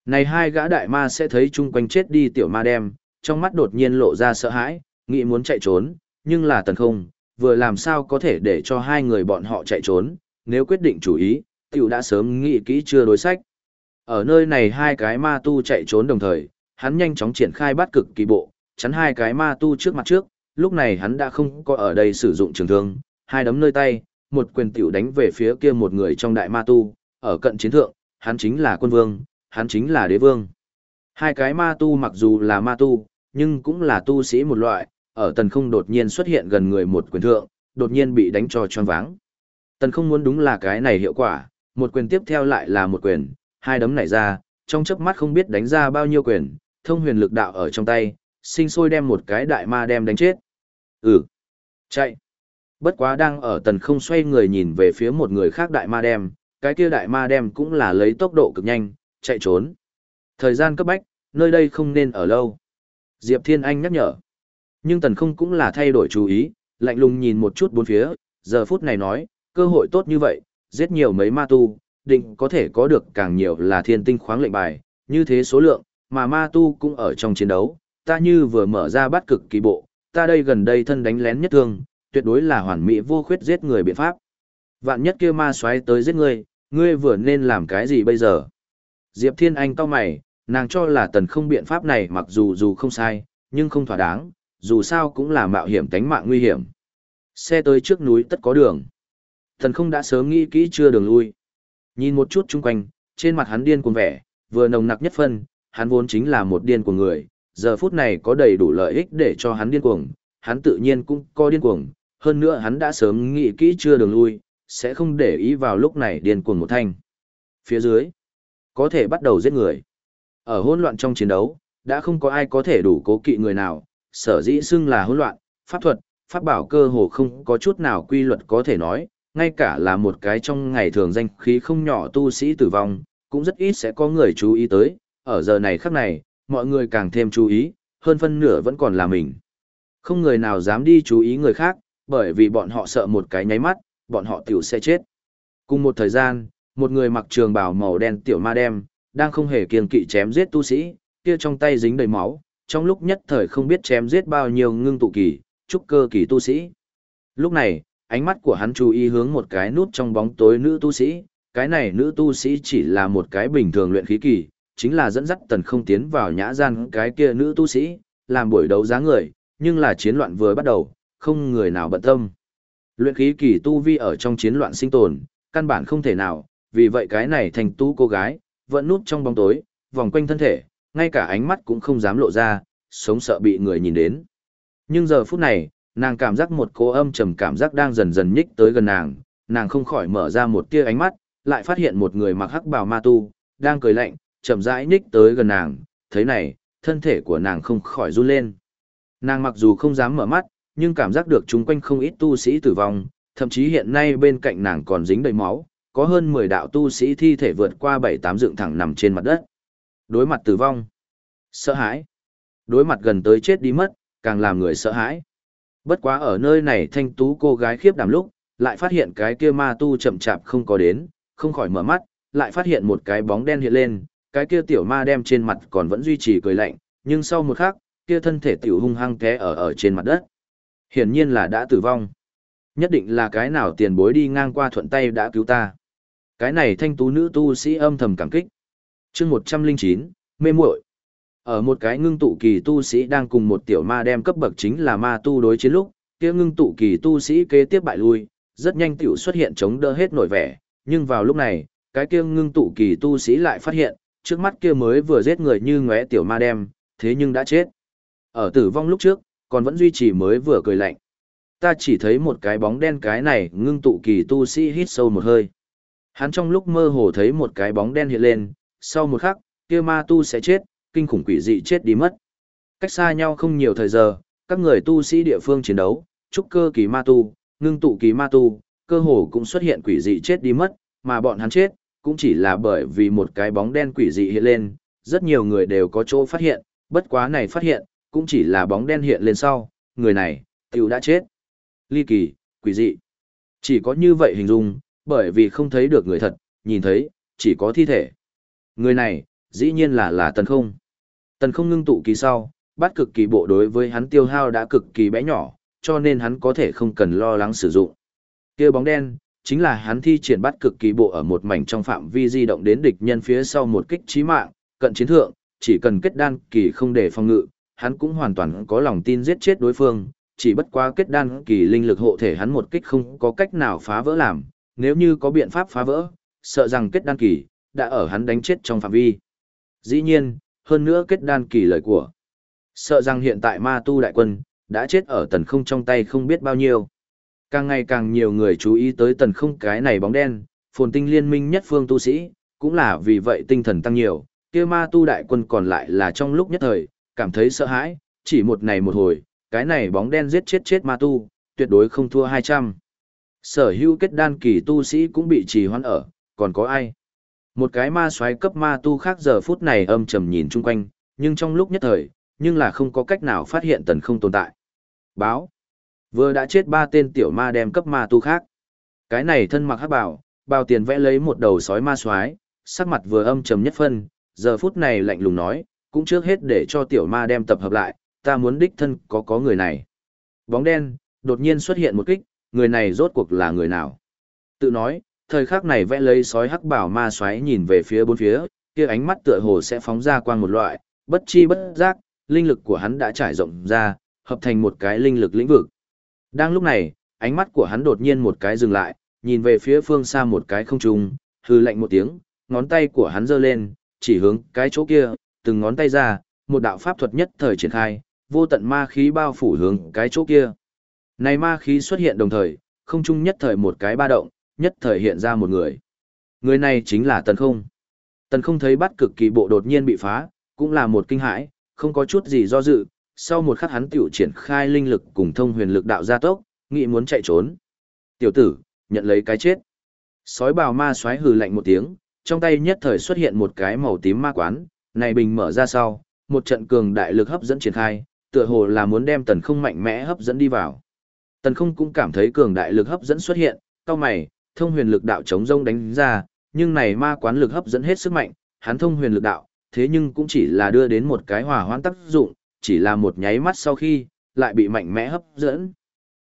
Này hai gã đại ma sẽ thấy chung quanh chết đi tiểu ma đem, trong mắt đột nhiên lộ ra sợ hãi, nghĩ muốn chạy trốn, nhưng là tần không, vừa làm sao có thể để cho hai người bọn họ chạy trốn, nếu quyết định chủ ý, tiểu đã sớm nghĩ kỹ chưa đối sách. Ở nơi này hai cái ma tu chạy trốn đồng thời, hắn nhanh chóng triển khai bắt cực kỳ bộ, chắn hai cái ma tu trước mặt trước, lúc này hắn đã không có ở đây sử dụng trường thương, hai đấm nơi tay, một quyền tiểu đánh về phía kia một người trong đại ma tu, ở cận chiến thượng, hắn chính là quân vương, hắn chính là đế vương. Hai cái ma tu mặc dù là ma tu, nhưng cũng là tu sĩ một loại, ở tần không đột nhiên xuất hiện gần người một quyền thượng, đột nhiên bị đánh cho choáng váng. Tần không muốn đúng là cái này hiệu quả, một quyền tiếp theo lại là một quyền, hai đấm nảy ra, trong chớp mắt không biết đánh ra bao nhiêu quyền, thông huyền lực đạo ở trong tay, sinh sôi đem một cái đại ma đem đánh chết. Ừ, chạy. Bất quá đang ở tần không xoay người nhìn về phía một người khác đại ma đem, cái kia đại ma đem cũng là lấy tốc độ cực nhanh, chạy trốn. Thời gian cấp bách, nơi đây không nên ở lâu. Diệp Thiên Anh nhắc nhở. Nhưng tần không cũng là thay đổi chú ý, lạnh lùng nhìn một chút bốn phía, giờ phút này nói, cơ hội tốt như vậy, giết nhiều mấy ma tu, định có thể có được càng nhiều là thiên tinh khoáng lệnh bài, như thế số lượng, mà ma tu cũng ở trong chiến đấu, ta như vừa mở ra bắt cực kỳ bộ, ta đây gần đây thân đánh lén nhất thương, tuyệt đối là hoàn mỹ vô khuyết giết người biện pháp. Vạn nhất kia ma xoáy tới giết ngươi, ngươi vừa nên làm cái gì bây giờ? Diệp Thiên Anh cau mày, nàng cho là tần không biện pháp này mặc dù dù không sai, nhưng không thỏa đáng, dù sao cũng là mạo hiểm tánh mạng nguy hiểm. Xe tới trước núi tất có đường. Tần không đã sớm nghĩ kỹ chưa đường lui. Nhìn một chút chung quanh, trên mặt hắn điên cuồng vẻ, vừa nồng nặc nhất phân, hắn vốn chính là một điên của người, giờ phút này có đầy đủ lợi ích để cho hắn điên cuồng, hắn tự nhiên cũng có điên cuồng, hơn nữa hắn đã sớm nghĩ kỹ chưa đường lui, sẽ không để ý vào lúc này điên cuồng một thanh. Phía dưới, có thể bắt đầu giết người. Ở hỗn loạn trong chiến đấu, đã không có ai có thể đủ cố kỵ người nào, sở dĩ xưng là hỗn loạn, pháp thuật, pháp bảo cơ hồ không có chút nào quy luật có thể nói, ngay cả là một cái trong ngày thường danh khí không nhỏ tu sĩ tử vong, cũng rất ít sẽ có người chú ý tới, ở giờ này khắc này, mọi người càng thêm chú ý, hơn phân nửa vẫn còn là mình. Không người nào dám đi chú ý người khác, bởi vì bọn họ sợ một cái nháy mắt, bọn họ tiểu sẽ chết. Cùng một thời gian, một người mặc trường bào màu đen tiểu ma đem, đang không hề kiêng kỵ chém giết tu sĩ, kia trong tay dính đầy máu, trong lúc nhất thời không biết chém giết bao nhiêu ngưng tụ kỳ, trúc cơ kỳ tu sĩ. Lúc này, ánh mắt của hắn chú ý hướng một cái nút trong bóng tối nữ tu sĩ, cái này nữ tu sĩ chỉ là một cái bình thường luyện khí kỳ, chính là dẫn dắt tần không tiến vào nhã gian cái kia nữ tu sĩ, làm buổi đấu giá người, nhưng là chiến loạn vừa bắt đầu, không người nào bận tâm. Luyện khí kỳ tu vi ở trong chiến loạn sinh tồn, căn bản không thể nào, vì vậy cái này thành tu cô gái, vẫn núp trong bóng tối, vòng quanh thân thể, ngay cả ánh mắt cũng không dám lộ ra, sống sợ bị người nhìn đến. Nhưng giờ phút này, nàng cảm giác một cô âm trầm cảm giác đang dần dần nhích tới gần nàng, nàng không khỏi mở ra một tia ánh mắt, lại phát hiện một người mặc hắc bào ma tu, đang cười lạnh, chậm rãi nhích tới gần nàng, thấy này, thân thể của nàng không khỏi run lên. Nàng mặc dù không dám mở mắt, nhưng cảm giác được chúng quanh không ít tu sĩ tử vong, thậm chí hiện nay bên cạnh nàng còn dính đầy máu, có hơn 10 đạo tu sĩ thi thể vượt qua 7-8 dựng thẳng nằm trên mặt đất. Đối mặt tử vong, sợ hãi, đối mặt gần tới chết đi mất, càng làm người sợ hãi. Bất quá ở nơi này thanh tú cô gái khiếp đảm lúc, lại phát hiện cái kia ma tu chậm chạp không có đến, không khỏi mở mắt, lại phát hiện một cái bóng đen hiện lên, cái kia tiểu ma đem trên mặt còn vẫn duy trì cười lạnh, nhưng sau một khắc, kia thân thể tiểu hung hăng té ở ở trên mặt đất. Hiển nhiên là đã tử vong. Nhất định là cái nào tiền bối đi ngang qua thuận tay đã cứu ta. Cái này thanh tú nữ tu sĩ âm thầm cảm kích. chương 109, mê muội Ở một cái ngưng tụ kỳ tu sĩ đang cùng một tiểu ma đem cấp bậc chính là ma tu đối chiến lúc, kia ngưng tụ kỳ tu sĩ kế tiếp bại lui, rất nhanh tiểu xuất hiện chống đỡ hết nổi vẻ, nhưng vào lúc này, cái kia ngưng tụ kỳ tu sĩ lại phát hiện, trước mắt kia mới vừa giết người như ngóe tiểu ma đem, thế nhưng đã chết. Ở tử vong lúc trước, còn vẫn duy trì mới vừa cười lạnh. Ta chỉ thấy một cái bóng đen cái này ngưng tụ kỳ tu sĩ hít sâu một hơi. Hắn trong lúc mơ hồ thấy một cái bóng đen hiện lên, sau một khắc, kia ma tu sẽ chết, kinh khủng quỷ dị chết đi mất. Cách xa nhau không nhiều thời giờ, các người tu sĩ địa phương chiến đấu, trúc cơ kỳ ma tu, ngưng tụ kỳ ma tu, cơ hồ cũng xuất hiện quỷ dị chết đi mất, mà bọn hắn chết, cũng chỉ là bởi vì một cái bóng đen quỷ dị hiện lên, rất nhiều người đều có chỗ phát hiện, bất quá này phát hiện, cũng chỉ là bóng đen hiện lên sau, người này, tiểu đã chết. Ly kỳ, quỷ dị. Chỉ có như vậy hình dung, bởi vì không thấy được người thật, nhìn thấy, chỉ có thi thể. Người này, dĩ nhiên là là tần không. Tần không ngưng tụ kỳ sau, bắt cực kỳ bộ đối với hắn tiêu hao đã cực kỳ bé nhỏ, cho nên hắn có thể không cần lo lắng sử dụng. kia bóng đen, chính là hắn thi triển bắt cực kỳ bộ ở một mảnh trong phạm vi di động đến địch nhân phía sau một kích chí mạng, cận chiến thượng, chỉ cần kết đan kỳ không để phòng ngự, hắn cũng hoàn toàn có lòng tin giết chết đối phương, chỉ bất quá kết đan kỳ linh lực hộ thể hắn một kích không có cách nào phá vỡ làm, nếu như có biện pháp phá vỡ, sợ rằng kết đan kỳ đã ở hắn đánh chết trong phạm vi. Dĩ nhiên, hơn nữa kết đan kỳ lời của. Sợ rằng hiện tại ma tu đại quân, đã chết ở tần không trong tay không biết bao nhiêu. Càng ngày càng nhiều người chú ý tới tần không cái này bóng đen, phồn tinh liên minh nhất phương tu sĩ, cũng là vì vậy tinh thần tăng nhiều, kia ma tu đại quân còn lại là trong lúc nhất thời, cảm thấy sợ hãi, chỉ một ngày một hồi, cái này bóng đen giết chết chết ma tu, tuyệt đối không thua 200. Sở hữu kết đan kỳ tu sĩ cũng bị trì hoãn ở, còn có ai? Một cái ma xoáy cấp ma tu khác giờ phút này âm trầm nhìn chung quanh, nhưng trong lúc nhất thời, nhưng là không có cách nào phát hiện tần không tồn tại. Báo. Vừa đã chết ba tên tiểu ma đem cấp ma tu khác. Cái này thân mặc hắc bảo, bao tiền vẽ lấy một đầu sói ma xoáy, sắc mặt vừa âm trầm nhất phân, giờ phút này lạnh lùng nói, cũng trước hết để cho tiểu ma đem tập hợp lại, ta muốn đích thân có có người này. Bóng đen, đột nhiên xuất hiện một kích, người này rốt cuộc là người nào? Tự nói, thời khắc này vẽ lấy sói hắc bảo ma xoáy nhìn về phía bốn phía, kia ánh mắt tựa hồ sẽ phóng ra quang một loại, bất chi bất giác, linh lực của hắn đã trải rộng ra, hợp thành một cái linh lực lĩnh vực. Đang lúc này, ánh mắt của hắn đột nhiên một cái dừng lại, nhìn về phía phương xa một cái không trung, hư lạnh một tiếng, ngón tay của hắn giơ lên, chỉ hướng cái chỗ kia, từng ngón tay ra, một đạo pháp thuật nhất thời triển khai, vô tận ma khí bao phủ hướng cái chỗ kia. Này ma khí xuất hiện đồng thời, không trung nhất thời một cái ba động, nhất thời hiện ra một người. Người này chính là Tần Không. Tần Không thấy bắt cực kỳ bộ đột nhiên bị phá, cũng là một kinh hãi, không có chút gì do dự, sau một khắc hắn tiểu triển khai linh lực cùng thông huyền lực đạo gia tốc, nghĩ muốn chạy trốn. Tiểu tử, nhận lấy cái chết. Sói bào ma xoáy hừ lạnh một tiếng, trong tay nhất thời xuất hiện một cái màu tím ma quán, này bình mở ra sau, một trận cường đại lực hấp dẫn triển khai, tựa hồ là muốn đem tần không mạnh mẽ hấp dẫn đi vào. Tần không cũng cảm thấy cường đại lực hấp dẫn xuất hiện, cao mày, thông huyền lực đạo chống rông đánh ra, nhưng này ma quán lực hấp dẫn hết sức mạnh, hắn thông huyền lực đạo, thế nhưng cũng chỉ là đưa đến một cái hòa hoãn tác dụng, chỉ là một nháy mắt sau khi, lại bị mạnh mẽ hấp dẫn.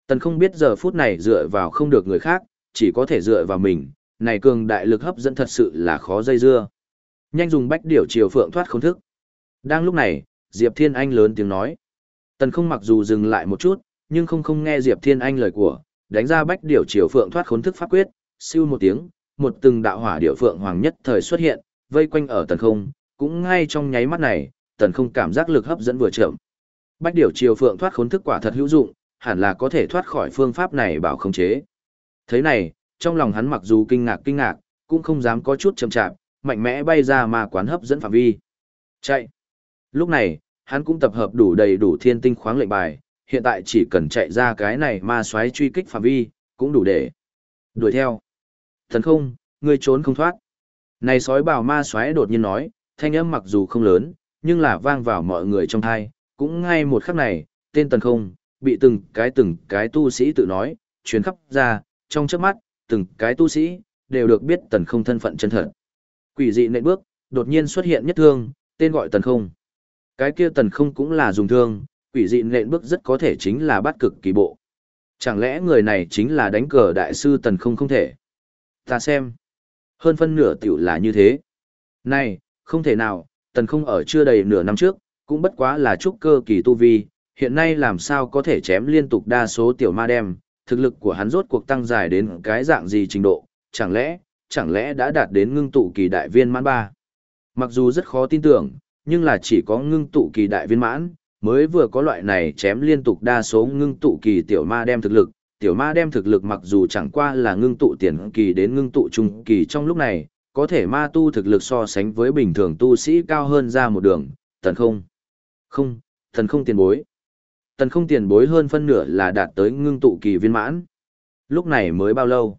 Tần không biết giờ phút này dựa vào không được người khác, chỉ có thể dựa vào mình, này cường đại lực hấp dẫn thật sự là khó dây dưa. Nhanh dùng bách điểu chiều phượng thoát không thức. Đang lúc này, Diệp Thiên Anh lớn tiếng nói. Tần không mặc dù dừng lại một chút, nhưng không không nghe Diệp Thiên Anh lời của, đánh ra bách điểu chiều phượng thoát khốn thức pháp quyết, siêu một tiếng, một từng đạo hỏa điểu phượng hoàng nhất thời xuất hiện, vây quanh ở tần không, cũng ngay trong nháy mắt này, tần không cảm giác lực hấp dẫn vừa chậm. Bách điểu chiều phượng thoát khốn thức quả thật hữu dụng, hẳn là có thể thoát khỏi phương pháp này bảo khống chế. Thế này, trong lòng hắn mặc dù kinh ngạc kinh ngạc, cũng không dám có chút chậm chạp, mạnh mẽ bay ra ma quán hấp dẫn phạm vi. Chạy. Lúc này, hắn cũng tập hợp đủ đầy đủ thiên tinh khoáng lệnh bài, hiện tại chỉ cần chạy ra cái này ma xoáy truy kích phạm vi, cũng đủ để đuổi theo. Thần không, ngươi trốn không thoát. Này sói bảo ma xoáy đột nhiên nói, thanh âm mặc dù không lớn, nhưng là vang vào mọi người trong thai, cũng ngay một khắc này, tên tần không, bị từng cái từng cái tu sĩ tự nói, truyền khắp ra, trong chớp mắt, từng cái tu sĩ, đều được biết tần không thân phận chân thật. Quỷ dị nện bước, đột nhiên xuất hiện nhất thương, tên gọi tần không. Cái kia tần không cũng là dùng thương, quỷ dị nện bước rất có thể chính là bắt cực kỳ bộ. Chẳng lẽ người này chính là đánh cờ đại sư tần không không thể? Ta xem. Hơn phân nửa tiểu là như thế. Này, không thể nào, tần không ở chưa đầy nửa năm trước, cũng bất quá là trúc cơ kỳ tu vi, hiện nay làm sao có thể chém liên tục đa số tiểu ma đem, thực lực của hắn rốt cuộc tăng dài đến cái dạng gì trình độ, chẳng lẽ, chẳng lẽ đã đạt đến ngưng tụ kỳ đại viên mãn ba. Mặc dù rất khó tin tưởng, nhưng là chỉ có ngưng tụ kỳ đại viên mãn, mới vừa có loại này chém liên tục đa số ngưng tụ kỳ tiểu ma đem thực lực, tiểu ma đem thực lực mặc dù chẳng qua là ngưng tụ tiền kỳ đến ngưng tụ trung kỳ trong lúc này, có thể ma tu thực lực so sánh với bình thường tu sĩ cao hơn ra một đường, tần không. Không, thần không tiền bối. Tần không tiền bối hơn phân nửa là đạt tới ngưng tụ kỳ viên mãn. Lúc này mới bao lâu?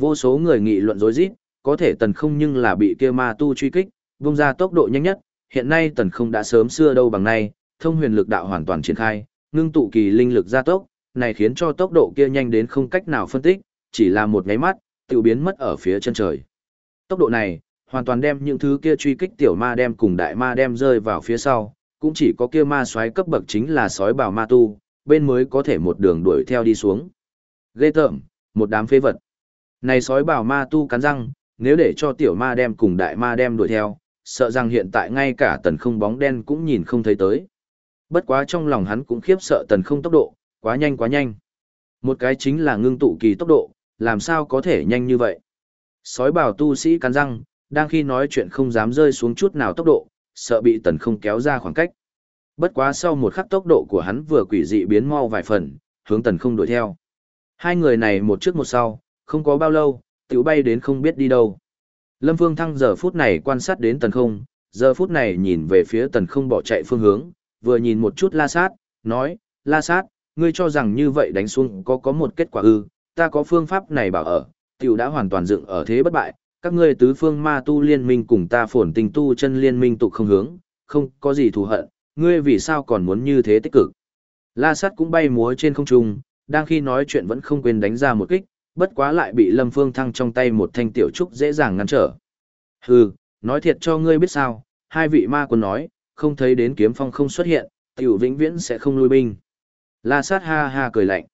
Vô số người nghị luận rối rít, có thể tần không nhưng là bị kia ma tu truy kích, vung ra tốc độ nhanh nhất, hiện nay tần không đã sớm xưa đâu bằng nay, thông huyền lực đạo hoàn toàn triển khai, ngưng tụ kỳ linh lực gia tốc, này khiến cho tốc độ kia nhanh đến không cách nào phân tích, chỉ là một nháy mắt, tự biến mất ở phía chân trời. Tốc độ này, hoàn toàn đem những thứ kia truy kích tiểu ma đem cùng đại ma đem rơi vào phía sau, cũng chỉ có kia ma xoáy cấp bậc chính là sói bảo ma tu, bên mới có thể một đường đuổi theo đi xuống. Ghê tởm, một đám phế vật. Này sói bảo ma tu cắn răng, nếu để cho tiểu ma đem cùng đại ma đem đuổi theo, sợ rằng hiện tại ngay cả tần không bóng đen cũng nhìn không thấy tới. Bất quá trong lòng hắn cũng khiếp sợ tần không tốc độ, quá nhanh quá nhanh. Một cái chính là ngưng tụ kỳ tốc độ, làm sao có thể nhanh như vậy. Sói bảo tu sĩ cắn răng, đang khi nói chuyện không dám rơi xuống chút nào tốc độ, sợ bị tần không kéo ra khoảng cách. Bất quá sau một khắc tốc độ của hắn vừa quỷ dị biến mau vài phần, hướng tần không đuổi theo. Hai người này một trước một sau, không có bao lâu, tiểu bay đến không biết đi đâu. Lâm Phương Thăng giờ phút này quan sát đến tần không, giờ phút này nhìn về phía tần không bỏ chạy phương hướng, vừa nhìn một chút la sát, nói, la sát, ngươi cho rằng như vậy đánh xuống có có một kết quả ư, ta có phương pháp này bảo ở, tiểu đã hoàn toàn dựng ở thế bất bại, các ngươi tứ phương ma tu liên minh cùng ta phồn tình tu chân liên minh tục không hướng, không có gì thù hận, ngươi vì sao còn muốn như thế tích cực. La sát cũng bay múa trên không trung, đang khi nói chuyện vẫn không quên đánh ra một kích, bất quá lại bị Lâm Phương Thăng trong tay một thanh tiểu trúc dễ dàng ngăn trở. Hừ, nói thiệt cho ngươi biết sao, hai vị ma quân nói, không thấy đến kiếm phong không xuất hiện, tiểu vĩnh viễn sẽ không lui binh. La sát ha ha cười lạnh.